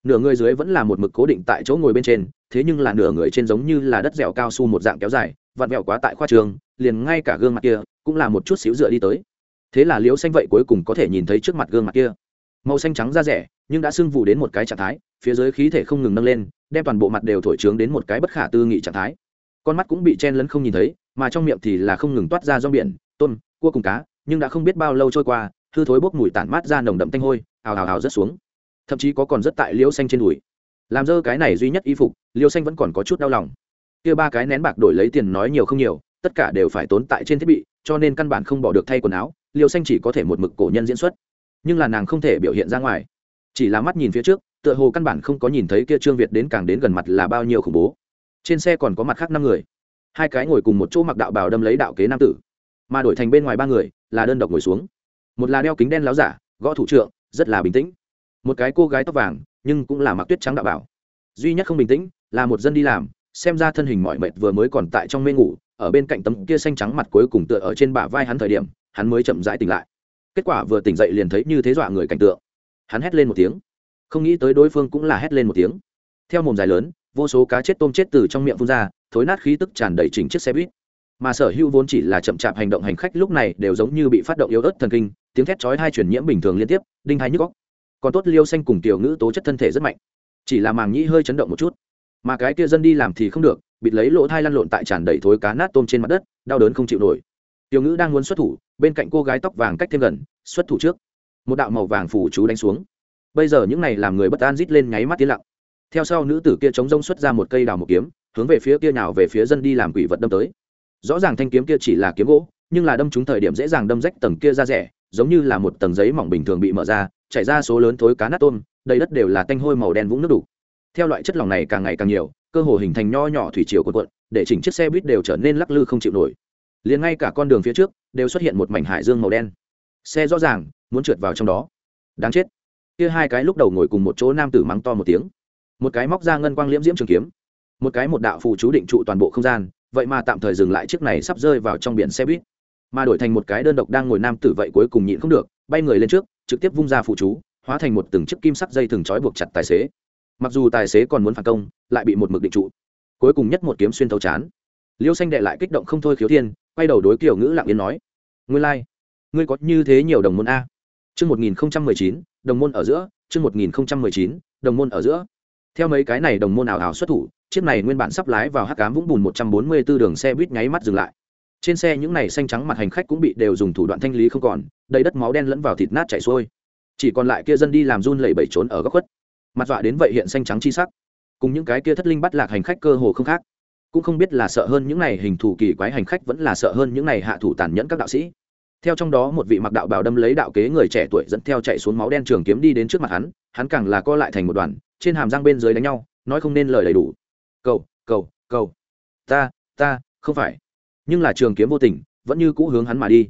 Nửa người dưới vẫn là một mực cố định tại chỗ ngồi bên trên, thế nhưng là nửa người trên giống như là đất dẻo cao su một dạng kéo dài, vặn vẹo quá tại khoa trường, liền ngay cả gương mặt kia cũng là một chút xíu dựa đi tới thế là liễu xanh vậy cuối cùng có thể nhìn thấy trước mặt gương mặt kia. Màu xanh trắng da rẻ, nhưng đã sưng vụ đến một cái trạng thái, phía dưới khí thể không ngừng nâng lên, đem toàn bộ mặt đều thổi trướng đến một cái bất khả tư nghị trạng thái. Con mắt cũng bị chen lấn không nhìn thấy, mà trong miệng thì là không ngừng toát ra rong biển, tôm, cua cùng cá, nhưng đã không biết bao lâu trôi qua, hư thối bốc mùi tản mát ra nồng đậm tanh hôi hào hào hào rất xuống. Thậm chí có còn rất tại liễu xanh trên đùi. Làm dơ cái này duy nhất y phục, liễu xanh vẫn còn có chút đau lòng. Kia ba cái nén bạc đổi lấy tiền nói nhiều không nhiều, tất cả đều phải tốn tại trên thiết bị cho nên căn bản không bỏ được thay quần áo liều xanh chỉ có thể một mực cổ nhân diễn xuất. Nhưng là nàng không thể biểu hiện ra ngoài. Chỉ là mắt nhìn phía trước, tựa hồ căn bản không có nhìn thấy kia trương việt đến càng đến gần mặt là bao nhiêu khủng bố. Trên xe còn có mặt khác năm người. Hai cái ngồi cùng một chỗ mặc đạo bào đâm lấy đạo kế nam tử. Mà đổi thành bên ngoài ba người, là đơn độc ngồi xuống. Một là đeo kính đen láo giả, gõ thủ trượng, rất là bình tĩnh. Một cái cô gái tóc vàng, nhưng cũng là mặc tuyết trắng đạo bảo duy nhất không bình tĩnh, là một dân đi làm, xem ra thân hình mỏi mệt vừa mới còn tại trong mê ngủ ở bên cạnh tấm kia xanh trắng mặt cuối cùng tựa ở trên bả vai hắn thời điểm, hắn mới chậm rãi tỉnh lại. Kết quả vừa tỉnh dậy liền thấy như thế dọa người cảnh tượng. Hắn hét lên một tiếng. Không nghĩ tới đối phương cũng là hét lên một tiếng. Theo mồm dài lớn, vô số cá chết tôm chết từ trong miệng phun ra, thối nát khí tức tràn đầy chỉnh chiếc xe buýt. Mà sở hữu vốn chỉ là chậm chạp hành động hành khách lúc này đều giống như bị phát động yếu ớt thần kinh, tiếng thét chói hai chuyển nhiễm bình thường liên tiếp, đinh hai nhức góc còn tốt liêu xanh cùng tiểu ngữ tố chất thân thể rất mạnh, chỉ là màng nhĩ hơi chấn động một chút mà cái kia dân đi làm thì không được, bịt lấy lỗ thai lăn lộn tại tràn đầy thối cá nát tôm trên mặt đất, đau đớn không chịu nổi. Tiểu ngữ đang muốn xuất thủ, bên cạnh cô gái tóc vàng cách thêm gần, xuất thủ trước. Một đạo màu vàng phủ chú đánh xuống. Bây giờ những này làm người bất an rít lên nháy mắt tiến lặng. Theo sau nữ tử kia chống rông xuất ra một cây đào một kiếm, hướng về phía kia nào về phía dân đi làm quỷ vật đâm tới. Rõ ràng thanh kiếm kia chỉ là kiếm gỗ, nhưng là đâm trúng thời điểm dễ dàng đâm rách tầng kia ra rẻ, giống như là một tầng giấy mỏng bình thường bị mở ra, chảy ra số lớn thối cá nát tôm, đầy đất đều là tanh hôi màu đen vũng nước đủ theo loại chất lỏng này càng ngày càng nhiều, cơ hồ hình thành nho nhỏ thủy chiều cuộn cuộn, để chỉnh chiếc xe buýt đều trở nên lắc lư không chịu nổi. Liền ngay cả con đường phía trước đều xuất hiện một mảnh hải dương màu đen. Xe rõ ràng, muốn trượt vào trong đó. Đáng chết. Kia hai cái lúc đầu ngồi cùng một chỗ nam tử mắng to một tiếng. Một cái móc ra ngân quang liễm diễm trường kiếm. Một cái một đạo phù chú định trụ toàn bộ không gian, vậy mà tạm thời dừng lại chiếc này sắp rơi vào trong biển xe buýt. Mà đổi thành một cái đơn độc đang ngồi nam tử vậy cuối cùng nhịn không được, bay người lên trước, trực tiếp vung ra phụ chú, hóa thành một từng chiếc kim sắc dây thừng trói buộc chặt tài xế mặc dù tài xế còn muốn phản công, lại bị một mực định trụ. Cuối cùng nhất một kiếm xuyên thấu chán. Liêu xanh đệ lại kích động không thôi khiếu thiên, quay đầu đối kiểu ngữ lặng yên nói ngươi lai、like. ngươi có như thế nhiều đồng môn a? Chương một nghìn không trăm mười chín, đồng môn ở giữa, chương một nghìn không trăm mười chín, đồng môn ở giữa. Theo mấy cái này đồng môn ảo ảo xuất thủ, chiếc này nguyên bản sắp lái vào hắc cám vũng bùn một trăm bốn mươi 144 đường xe buýt nháy mắt dừng lại. Trên xe những này xanh trắng mặt hành khách cũng bị đều dùng thủ đoạn thanh lý không còn, đầy đất máu đen lẫn vào thịt nát chảy xuôi. Chỉ còn lại kia dân đi làm run lẩy bẩy trốn ở góc khuất mặt dọa đến vậy hiện xanh trắng chi sắc. Cùng những cái kia thất linh bắt lạc hành khách cơ hồ không khác. Cũng không biết là sợ hơn những này hình thủ kỳ quái hành khách vẫn là sợ hơn những này hạ thủ tàn nhẫn các đạo sĩ. Theo trong đó một vị mặc đạo bào đâm lấy đạo kế người trẻ tuổi dẫn theo chạy xuống máu đen trường kiếm đi đến trước mặt hắn hắn càng là co lại thành một đoàn, trên hàm răng bên dưới đánh nhau, nói không nên lời đầy đủ. Cầu cầu cầu. Ta ta, không phải. Nhưng là trường kiếm vô tình, vẫn như cũ hướng hắn mà đi.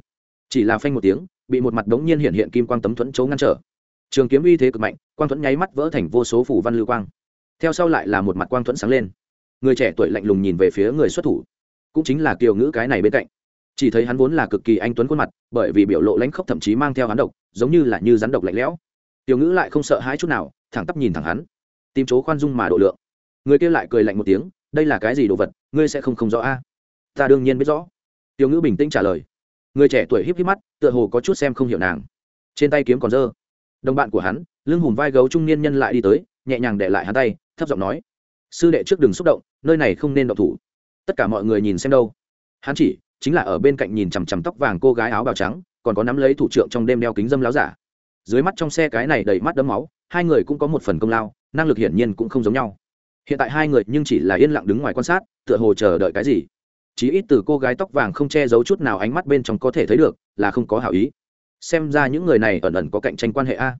Chỉ là phanh một tiếng, bị một mặt đống nhiên hiện hiện kim quang tấm thuẫn chấu ngăn trở trường kiếm uy thế cực mạnh, quang thuẫn nháy mắt vỡ thành vô số phủ văn lưu quang. Theo sau lại là một mặt quang thuẫn sáng lên. Người trẻ tuổi lạnh lùng nhìn về phía người xuất thủ. Cũng chính là kiều ngữ cái này bên cạnh. Chỉ thấy hắn vốn là cực kỳ anh tuấn khuôn mặt, bởi vì biểu lộ lãnh khốc thậm chí mang theo hắn độc, giống như là như rắn độc lạnh lẽo. Tiểu ngữ lại không sợ hãi chút nào, thẳng tắp nhìn thẳng hắn. Tìm chỗ khoan dung mà độ lượng. Người kia lại cười lạnh một tiếng, đây là cái gì đồ vật, ngươi sẽ không không rõ a? Ta đương nhiên biết rõ. Tiểu ngữ bình tĩnh trả lời. Người trẻ tuổi híp híp mắt, tựa hồ có chút xem không hiểu nàng. Trên tay kiếm còn dơ đồng bạn của hắn, lưng hùm vai gấu trung niên nhân lại đi tới, nhẹ nhàng để lại hắn tay, thấp giọng nói, sư đệ trước đừng xúc động, nơi này không nên động thủ. Tất cả mọi người nhìn xem đâu. Hắn chỉ, chính là ở bên cạnh nhìn chằm chằm tóc vàng cô gái áo bào trắng, còn có nắm lấy thủ trưởng trong đêm đeo kính dâm láo giả. Dưới mắt trong xe cái này đầy mắt đấm máu, hai người cũng có một phần công lao, năng lực hiển nhiên cũng không giống nhau. Hiện tại hai người nhưng chỉ là yên lặng đứng ngoài quan sát, tựa hồ chờ đợi cái gì. Chí ít từ cô gái tóc vàng không che giấu chút nào ánh mắt bên trong có thể thấy được, là không có hảo ý xem ra những người này ẩn ẩn có cạnh tranh quan hệ a.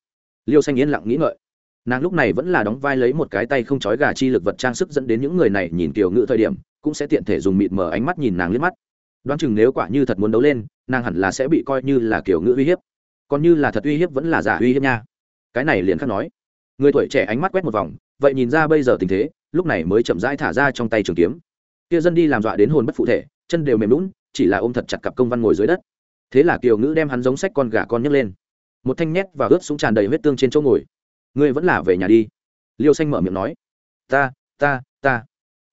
Liêu xanh yên lặng nghĩ ngợi. Nàng lúc này vẫn là đóng vai lấy một cái tay không trói gà chi lực vật trang sức dẫn đến những người này nhìn kiểu ngữ thời điểm, cũng sẽ tiện thể dùng mịt mờ ánh mắt nhìn nàng liếc mắt. Đoán chừng nếu quả như thật muốn đấu lên, nàng hẳn là sẽ bị coi như là kiểu ngữ uy hiếp. Còn như là thật uy hiếp vẫn là giả uy hiếp nha. Cái này liền khắc nói. Người tuổi trẻ ánh mắt quét một vòng, vậy nhìn ra bây giờ tình thế, lúc này mới chậm rãi thả ra trong tay trường kiếm. Kia dân đi làm dọa đến hồn bất phụ thể, chân đều mềm lún chỉ là ôm thật chặt cặp công văn ngồi dưới đất thế là kiều ngữ đem hắn giống sách con gà con nhấc lên. Một thanh nhét và ướt súng tràn đầy huyết tương trên chỗ ngồi. Ngươi vẫn là về nhà đi. Liêu xanh mở miệng nói. Ta ta ta.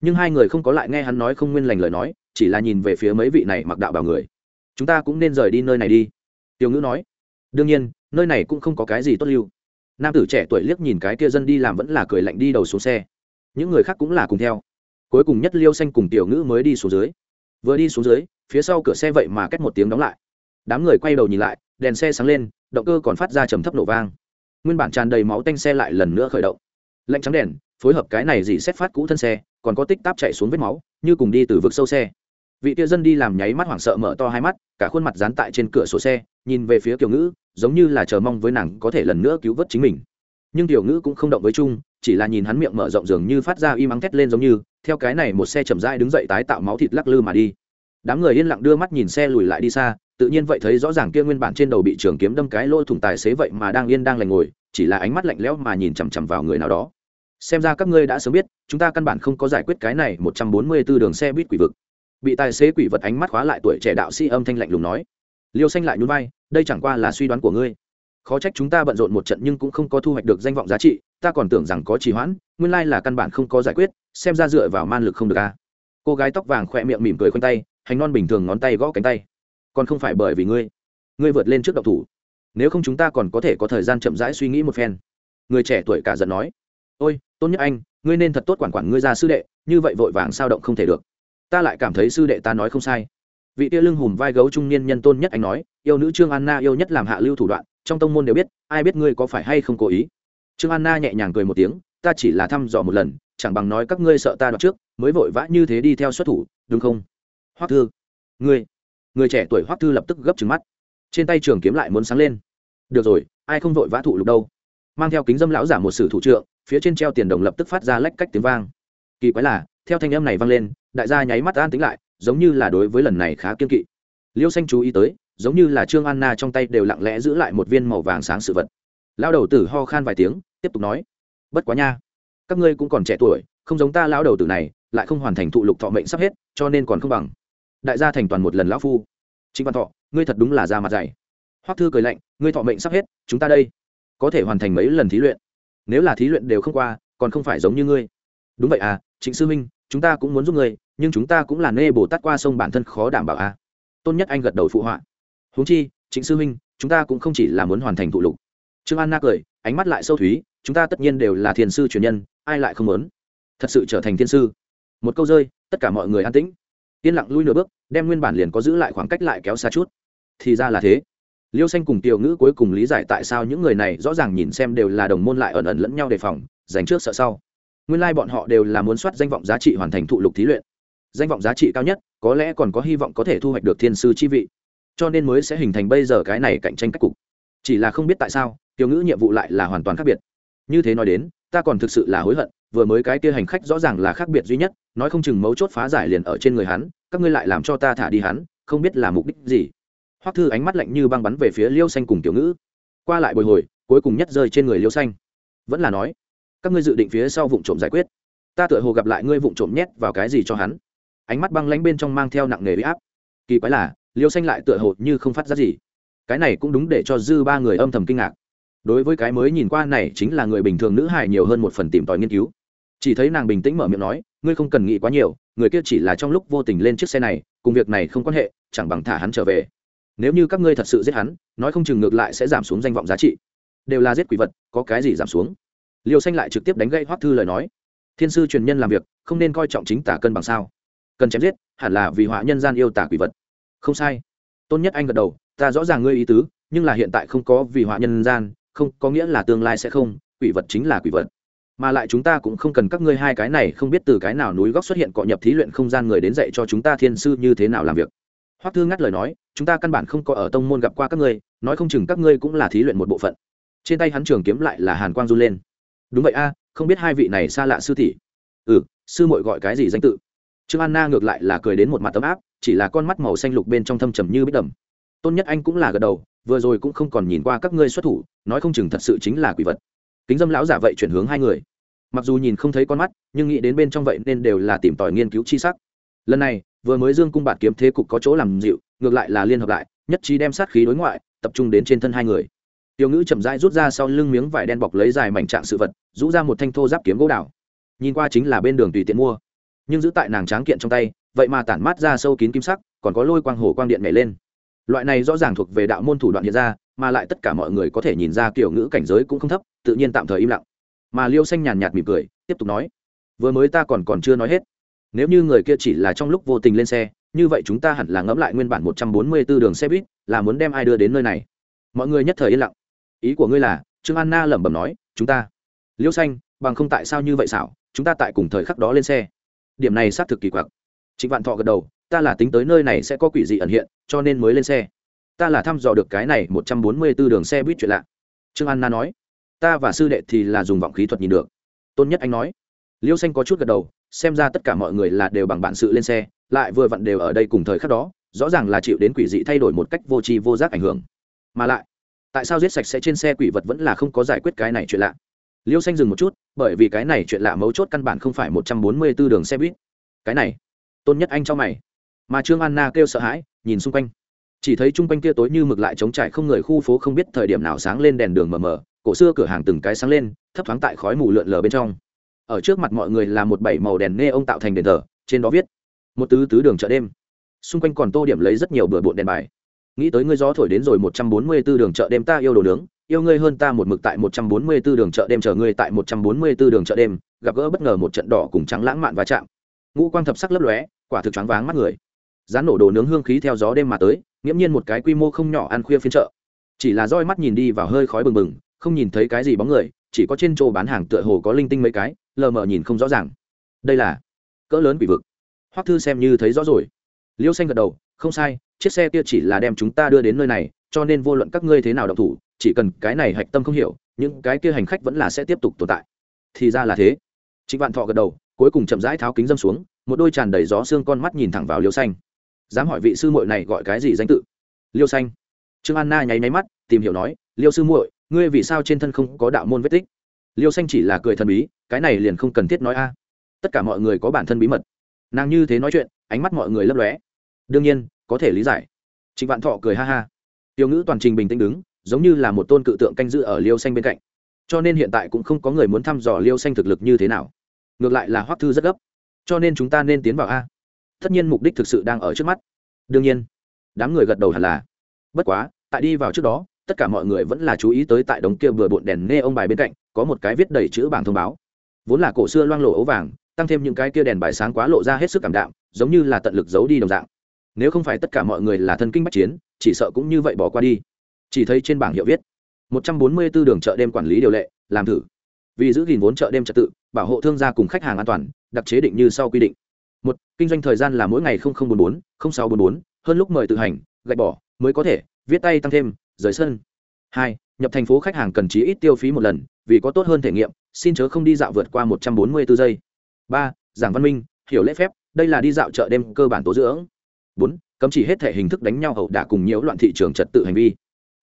Nhưng hai người không có lại nghe hắn nói không nguyên lành lời nói, chỉ là nhìn về phía mấy vị này mặc đạo bảo người. Chúng ta cũng nên rời đi nơi này đi. Tiểu ngữ nói. Đương nhiên, nơi này cũng không có cái gì tốt lưu. Nam tử trẻ tuổi liếc nhìn cái kia dân đi làm vẫn là cười lạnh đi đầu xuống xe. Những người khác cũng là cùng theo. Cuối cùng nhất liêu xanh cùng tiểu ngữ mới đi xuống dưới. Vừa đi xuống dưới, phía sau cửa xe vậy mà cách một tiếng đóng lại đám người quay đầu nhìn lại, đèn xe sáng lên, động cơ còn phát ra trầm thấp nổ vang. Nguyên bản tràn đầy máu tanh xe lại lần nữa khởi động. Lạnh trắng đèn, phối hợp cái này dì xét phát cũ thân xe, còn có tích táp chạy xuống vết máu, như cùng đi từ vực sâu xe. Vị kia dân đi làm nháy mắt hoảng sợ mở to hai mắt, cả khuôn mặt dán tại trên cửa sổ xe, nhìn về phía kiều ngữ, giống như là chờ mong với nàng có thể lần nữa cứu vớt chính mình. Nhưng tiểu ngữ cũng không động với chung, chỉ là nhìn hắn miệng mở rộng dường như phát ra y mắng thét lên giống như, theo cái này một xe chậm rãi đứng dậy tái tạo máu thịt lắc lư mà đi đám người yên lặng đưa mắt nhìn xe lùi lại đi xa, tự nhiên vậy thấy rõ ràng kia nguyên bản trên đầu bị trường kiếm đâm cái lỗ thủng tài xế vậy mà đang yên đang lành ngồi, chỉ là ánh mắt lạnh lẽo mà nhìn chằm chằm vào người nào đó. Xem ra các ngươi đã sớm biết, chúng ta căn bản không có giải quyết cái này một trăm bốn mươi 144 đường xe buýt quỷ vực. Bị tài xế quỷ vật ánh mắt khóa lại tuổi trẻ đạo sĩ âm thanh lạnh lùng nói. Liêu xanh lại nhún vai, đây chẳng qua là suy đoán của ngươi. Khó trách chúng ta bận rộn một trận nhưng cũng không có thu hoạch được danh vọng giá trị, ta còn tưởng rằng có trì hoãn, nguyên lai là căn bản không có giải quyết, xem ra dựa vào man lực không được a. Cô gái tóc vàng khỏe miệng mỉm cười khoanh tay hành non bình thường ngón tay gõ cánh tay. Còn không phải bởi vì ngươi. Ngươi vượt lên trước độc thủ. Nếu không chúng ta còn có thể có thời gian chậm rãi suy nghĩ một phen. Người trẻ tuổi cả giận nói. Ôi, tôn nhất anh, ngươi nên thật tốt quản quản ngươi ra sư đệ, như vậy vội vàng sao động không thể được. Ta lại cảm thấy sư đệ ta nói không sai. Vị tia lưng hùm vai gấu trung niên nhân tôn nhất anh nói, yêu nữ trương anna yêu nhất làm hạ lưu thủ đoạn, trong tông môn đều biết, ai biết ngươi có phải hay không cố ý. Trương anna nhẹ nhàng cười một tiếng, ta chỉ là thăm dò một lần, chẳng bằng nói các ngươi sợ ta đoạt trước, mới vội vã như thế đi theo xuất thủ, đúng không? Hoắc thư. Người, người trẻ tuổi hoắc thư lập tức gấp trừng mắt. Trên tay trường kiếm lại muốn sáng lên. Được rồi ai không vội vã thụ lục đâu. Mang theo kính dâm lão giả một sử thủ trượng phía trên treo tiền đồng lập tức phát ra lách cách tiếng vang. Kỳ quái là theo thanh âm này vang lên đại gia nháy mắt an tính lại giống như là đối với lần này khá kiên kỵ. Liêu xanh chú ý tới giống như là trương anna trong tay đều lặng lẽ giữ lại một viên màu vàng sáng sự vật. Lão đầu tử ho khan vài tiếng tiếp tục nói bất quá nha các ngươi cũng còn trẻ tuổi không giống ta lão đầu tử này lại không hoàn thành thụ lục thọ mệnh sắp hết cho nên còn không bằng đại gia thành toàn một lần lão phu. Trịnh văn thọ, ngươi thật đúng là ra mặt dày. Hoắc thư cười lạnh, ngươi thọ mệnh sắp hết, chúng ta đây có thể hoàn thành mấy lần thí luyện. Nếu là thí luyện đều không qua, còn không phải giống như ngươi. Đúng vậy à trịnh sư minh, chúng ta cũng muốn giúp ngươi, nhưng chúng ta cũng là nê bồ tát qua sông bản thân khó đảm bảo à. Tôn nhất anh gật đầu phụ họa. Huống chi, trịnh sư minh, chúng ta cũng không chỉ là muốn hoàn thành thụ lục. Trương an na cười, ánh mắt lại sâu thúy, chúng ta tất nhiên đều là thiền sư truyền nhân, ai lại không muốn? Thật sự trở thành thiên sư. Một câu rơi, tất cả mọi người an tĩnh yên lặng lui nửa bước, đem nguyên bản liền có giữ lại khoảng cách lại kéo xa chút. Thì ra là thế. Liêu xanh cùng tiểu ngữ cuối cùng lý giải tại sao những người này rõ ràng nhìn xem đều là đồng môn lại ẩn ẩn lẫn nhau đề phòng, dành trước sợ sau. Nguyên lai、like、bọn họ đều là muốn soát danh vọng giá trị hoàn thành thụ lục thí luyện. Danh vọng giá trị cao nhất, có lẽ còn có hy vọng có thể thu hoạch được thiên sư chi vị. Cho nên mới sẽ hình thành bây giờ cái này cạnh tranh cách cục. Chỉ là không biết tại sao, tiểu ngữ nhiệm vụ lại là hoàn toàn khác biệt. Như thế nói đến, ta còn thực sự là hối hận, vừa mới cái kia hành khách rõ ràng là khác biệt duy nhất, nói không chừng mấu chốt phá giải liền ở trên người hắn các ngươi lại làm cho ta thả đi hắn, không biết là mục đích gì. Hoắc thư ánh mắt lạnh như băng bắn về phía liêu xanh cùng tiểu ngữ. Qua lại bồi hồi, cuối cùng nhất rơi trên người liêu xanh. Vẫn là nói, các ngươi dự định phía sau vụ trộm giải quyết. Ta tựa hồ gặp lại ngươi vụ trộm nhét vào cái gì cho hắn. Ánh mắt băng lánh bên trong mang theo nặng nề huy áp. Kỳ quái là, liêu xanh lại tựa hồ như không phát ra gì. Cái này cũng đúng để cho dư ba người âm thầm kinh ngạc. Đối với cái mới nhìn qua này chính là người bình thường nữ hài nhiều hơn một phần tìm tòi nghiên cứu. Chỉ thấy nàng bình tĩnh mở miệng nói, ngươi không cần nghĩ quá nhiều người kia chỉ là trong lúc vô tình lên chiếc xe này, cùng việc này không quan hệ, chẳng bằng thả hắn trở về. Nếu như các ngươi thật sự giết hắn, nói không chừng ngược lại sẽ giảm xuống danh vọng giá trị. Đều là giết quỷ vật, có cái gì giảm xuống? Liêu xanh lại trực tiếp đánh gây hoắc thư lời nói. Thiên sư truyền nhân làm việc, không nên coi trọng chính tả cân bằng sao? Cần chém giết, hẳn là vì họa nhân gian yêu tả quỷ vật. Không sai. Tôn nhất anh gật đầu, ta rõ ràng ngươi ý tứ, nhưng là hiện tại không có vì họa nhân gian, không có nghĩa là tương lai sẽ không, quỷ vật chính là quỷ vật mà lại chúng ta cũng không cần các ngươi hai cái này không biết từ cái nào núi góc xuất hiện cọ nhập thí luyện không gian người đến dạy cho chúng ta thiên sư như thế nào làm việc. Hoắc thư ngắt lời nói, chúng ta căn bản không có ở tông môn gặp qua các ngươi, nói không chừng các ngươi cũng là thí luyện một bộ phận. Trên tay hắn trường kiếm lại là hàn quang run lên. Đúng vậy a, không biết hai vị này xa lạ sư tỷ. Ừ sư muội gọi cái gì danh tự? Trương anna ngược lại là cười đến một mặt tấm áp, chỉ là con mắt màu xanh lục bên trong thâm trầm như bích đầm. Tôn nhất anh cũng là gật đầu, vừa rồi cũng không còn nhìn qua các ngươi xuất thủ, nói không chừng thật sự chính là quỷ vật kính dâm lão giả vậy chuyển hướng hai người. Mặc dù nhìn không thấy con mắt, nhưng nghĩ đến bên trong vậy nên đều là tìm tòi nghiên cứu chi sắc. Lần này, vừa mới dương cung bạt kiếm thế cục có chỗ làm dịu, ngược lại là liên hợp lại, nhất trí đem sát khí đối ngoại, tập trung đến trên thân hai người. Tiểu ngữ chậm rãi rút ra sau lưng miếng vải đen bọc lấy dài mảnh trạng sự vật, rũ ra một thanh thô giáp kiếm gỗ đào. Nhìn qua chính là bên đường tùy tiện mua. Nhưng giữ tại nàng tráng kiện trong tay, vậy mà tản mát ra sâu kín kim sắc, còn có lôi quang hồ quang điện nhảy lên. Loại này rõ ràng thuộc về đạo môn thủ đoạn hiện ra, mà lại tất cả mọi người có thể nhìn ra kiểu ngữ cảnh giới cũng không thấp tự nhiên tạm thời im lặng. Mà liêu xanh nhàn nhạt mỉm cười, tiếp tục nói, vừa mới ta còn còn chưa nói hết. Nếu như người kia chỉ là trong lúc vô tình lên xe, như vậy chúng ta hẳn là ngẫm lại nguyên bản một trăm bốn mươi 144 đường xe buýt, là muốn đem ai đưa đến nơi này. Mọi người nhất thời yên lặng. Ý của ngươi là, trương anna lẩm bẩm nói, chúng ta, liêu xanh, bằng không tại sao như vậy xảo, chúng ta tại cùng thời khắc đó lên xe. Điểm này xác thực kỳ quặc. Trịnh vạn thọ gật đầu, ta là tính tới nơi này sẽ có quỷ dị ẩn hiện, cho nên mới lên xe. Ta là thăm dò được cái này một trăm bốn mươi b ố đường xe buýt chuyện lạ. Trương anna nói ta và sư đệ thì là dùng vọng khí thuật nhìn được. Tôn nhất anh nói. Liêu xanh có chút gật đầu, xem ra tất cả mọi người là đều bằng bản sự lên xe, lại vừa vặn đều ở đây cùng thời khắc đó, rõ ràng là chịu đến quỷ dị thay đổi một cách vô tri vô giác ảnh hưởng. Mà lại, tại sao giết sạch sẽ trên xe quỷ vật vẫn là không có giải quyết cái này chuyện lạ? Liêu xanh dừng một chút, bởi vì cái này chuyện lạ mấu chốt căn bản không phải một trăm bốn mươi b ố đường xe buýt. Cái này, tôn nhất anh cho mày. Mà trương anna kêu sợ hãi, nhìn xung quanh. Chỉ thấy chung quanh kia tối như mực lại trống trải không người khu phố không biết thời điểm nào sáng lên đèn đường mờ mờ cổ xưa cửa hàng từng cái sáng lên, thấp thoáng tại khói mù lượn lờ bên trong. Ở trước mặt mọi người là một bảy màu đèn nê ông tạo thành đền thờ, trên đó viết, một tứ tứ đường chợ đêm. Xung quanh còn tô điểm lấy rất nhiều bừa bộn đèn bài. Nghĩ tới ngươi gió thổi đến rồi một trăm bốn mươi 144 đường chợ đêm ta yêu đồ nướng, yêu ngươi hơn ta một mực tại một trăm bốn mươi 144 đường chợ đêm chờ ngươi tại một trăm bốn mươi 144 đường chợ đêm, gặp gỡ bất ngờ một trận đỏ cùng trắng lãng mạn va chạm. Ngũ quang thập sắc lấp lóe, quả thực choáng váng mắt người. Rán nổ đồ nướng hương khí theo gió đêm mà tới, nghiễm nhiên một cái quy mô không nhỏ ăn khuya phiên chợ. Chỉ là roi mắt nhìn đi vào hơi khói bừng bừng không nhìn thấy cái gì bóng người, chỉ có trên chỗ bán hàng tựa hồ có linh tinh mấy cái, lờ mờ nhìn không rõ ràng. Đây là cỡ lớn quỷ vực. Hoắc thư xem như thấy rõ rồi. Liêu xanh gật đầu, không sai, chiếc xe kia chỉ là đem chúng ta đưa đến nơi này, cho nên vô luận các ngươi thế nào động thủ, chỉ cần cái này hạch tâm không hiểu, những cái kia hành khách vẫn là sẽ tiếp tục tồn tại. Thì ra là thế. Trịnh vạn thọ gật đầu, cuối cùng chậm rãi tháo kính dâm xuống, một đôi tràn đầy gió xương con mắt nhìn thẳng vào liêu xanh. Dám hỏi vị sư muội này gọi cái gì danh tự? Liêu xanh. Trương anna nháy nháy mắt, tìm hiểu nói, liêu sư muội ngươi vì sao trên thân không có đạo môn vết tích? Liêu xanh chỉ là cười thần bí, cái này liền không cần thiết nói a. Tất cả mọi người có bản thân bí mật. Nàng như thế nói chuyện, ánh mắt mọi người lấp lóe. Đương nhiên, có thể lý giải. Trịnh vạn thọ cười ha ha. Tiểu ngữ toàn trình bình tĩnh đứng, giống như là một tôn cự tượng canh giữ ở liêu xanh bên cạnh. Cho nên hiện tại cũng không có người muốn thăm dò liêu xanh thực lực như thế nào. Ngược lại là hoắc thư rất gấp. Cho nên chúng ta nên tiến vào a. Tất nhiên mục đích thực sự đang ở trước mắt. Đương nhiên, đám người gật đầu hẳn là. Bất quá, tại đi vào trước đó tất cả mọi người vẫn là chú ý tới tại đống kia vừa bộn đèn nê ông bài bên cạnh, có một cái viết đầy chữ bảng thông báo. Vốn là cổ xưa loang lộ ấu vàng, tăng thêm những cái kia đèn bài sáng quá lộ ra hết sức cảm đạm, giống như là tận lực giấu đi đồng dạng. Nếu không phải tất cả mọi người là thân kinh bắc chiến, chỉ sợ cũng như vậy bỏ qua đi. Chỉ thấy trên bảng hiệu viết, một trăm bốn mươi 144 đường chợ đêm quản lý điều lệ, làm thử. Vì giữ gìn vốn chợ đêm trật tự, bảo hộ thương gia cùng khách hàng an toàn, đặc chế định như sau quy định. Một, kinh doanh thời gian là mỗi ngày bốn bốn sáu bốn bốn, hơn lúc mời tự hành, gạch bỏ mới có thể, viết tay tăng thêm rời sân. Hai, nhập thành phố khách hàng cần chí ít tiêu phí một lần, vì có tốt hơn thể nghiệm, xin chớ không đi dạo vượt qua một trăm bốn mươi 144 giây. Ba, giảng văn minh, hiểu lễ phép, đây là đi dạo chợ đêm cơ bản tố dưỡng. Bốn, cấm chỉ hết thể hình thức đánh nhau hậu đả cùng nhiễu loạn thị trường trật tự hành vi.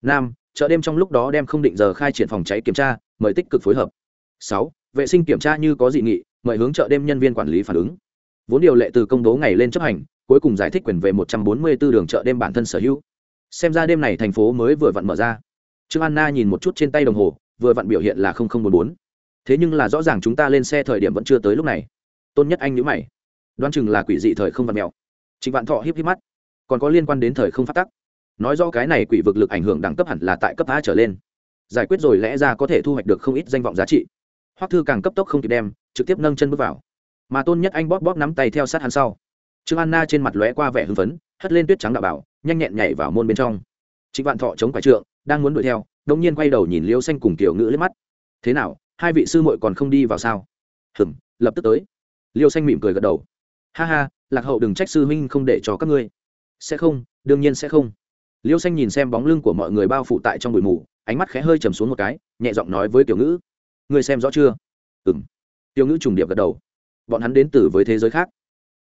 Năm, chợ đêm trong lúc đó đem không định giờ khai triển phòng cháy kiểm tra, mời tích cực phối hợp. Sáu, vệ sinh kiểm tra như có dị nghị, mời hướng chợ đêm nhân viên quản lý phản ứng. Vốn điều lệ từ công bố ngày lên chấp hành, cuối cùng giải thích quyền về một trăm bốn mươi 144 đường chợ đêm bản thân sở hữu xem ra đêm này thành phố mới vừa vặn mở ra. Trương anna nhìn một chút trên tay đồng hồ, vừa vặn biểu hiện là không không bốn bốn. Thế nhưng là rõ ràng chúng ta lên xe thời điểm vẫn chưa tới lúc này. Tôn nhất anh nhữ mày. Đoán chừng là quỷ dị thời không vặn mèo. Trịnh vạn thọ híp híp mắt. Còn có liên quan đến thời không phát tắc. Nói rõ cái này quỷ vực lực ảnh hưởng đẳng cấp hẳn là tại cấp a trở lên. Giải quyết rồi lẽ ra có thể thu hoạch được không ít danh vọng giá trị. Hoắc thư càng cấp tốc không kịp đem, trực tiếp nâng chân bước vào. Mà tôn nhất anh bóp bóp nắm tay theo sát hắn sau. Trương anna trên mặt lóe qua vẻ hưng phấn, hất lên tuyết trắng đạo bảo nhanh nhẹn nhảy vào môn bên trong. Trịnh vạn thọ chống quải trượng, đang muốn đuổi theo đông nhiên quay đầu nhìn liêu xanh cùng tiểu ngữ lên mắt. Thế nào, hai vị sư muội còn không đi vào sao? Hừm, lập tức tới. Liêu xanh mỉm cười gật đầu. Ha ha, lạc hậu đừng trách sư huynh không để cho các ngươi. Sẽ không, đương nhiên sẽ không. Liêu xanh nhìn xem bóng lưng của mọi người bao phủ tại trong bụi mù, ánh mắt khẽ hơi chầm xuống một cái, nhẹ giọng nói với tiểu ngữ. Ngươi xem rõ chưa? Ừng tiểu ngữ trùng điệp gật đầu. Bọn hắn đến từ với thế giới khác.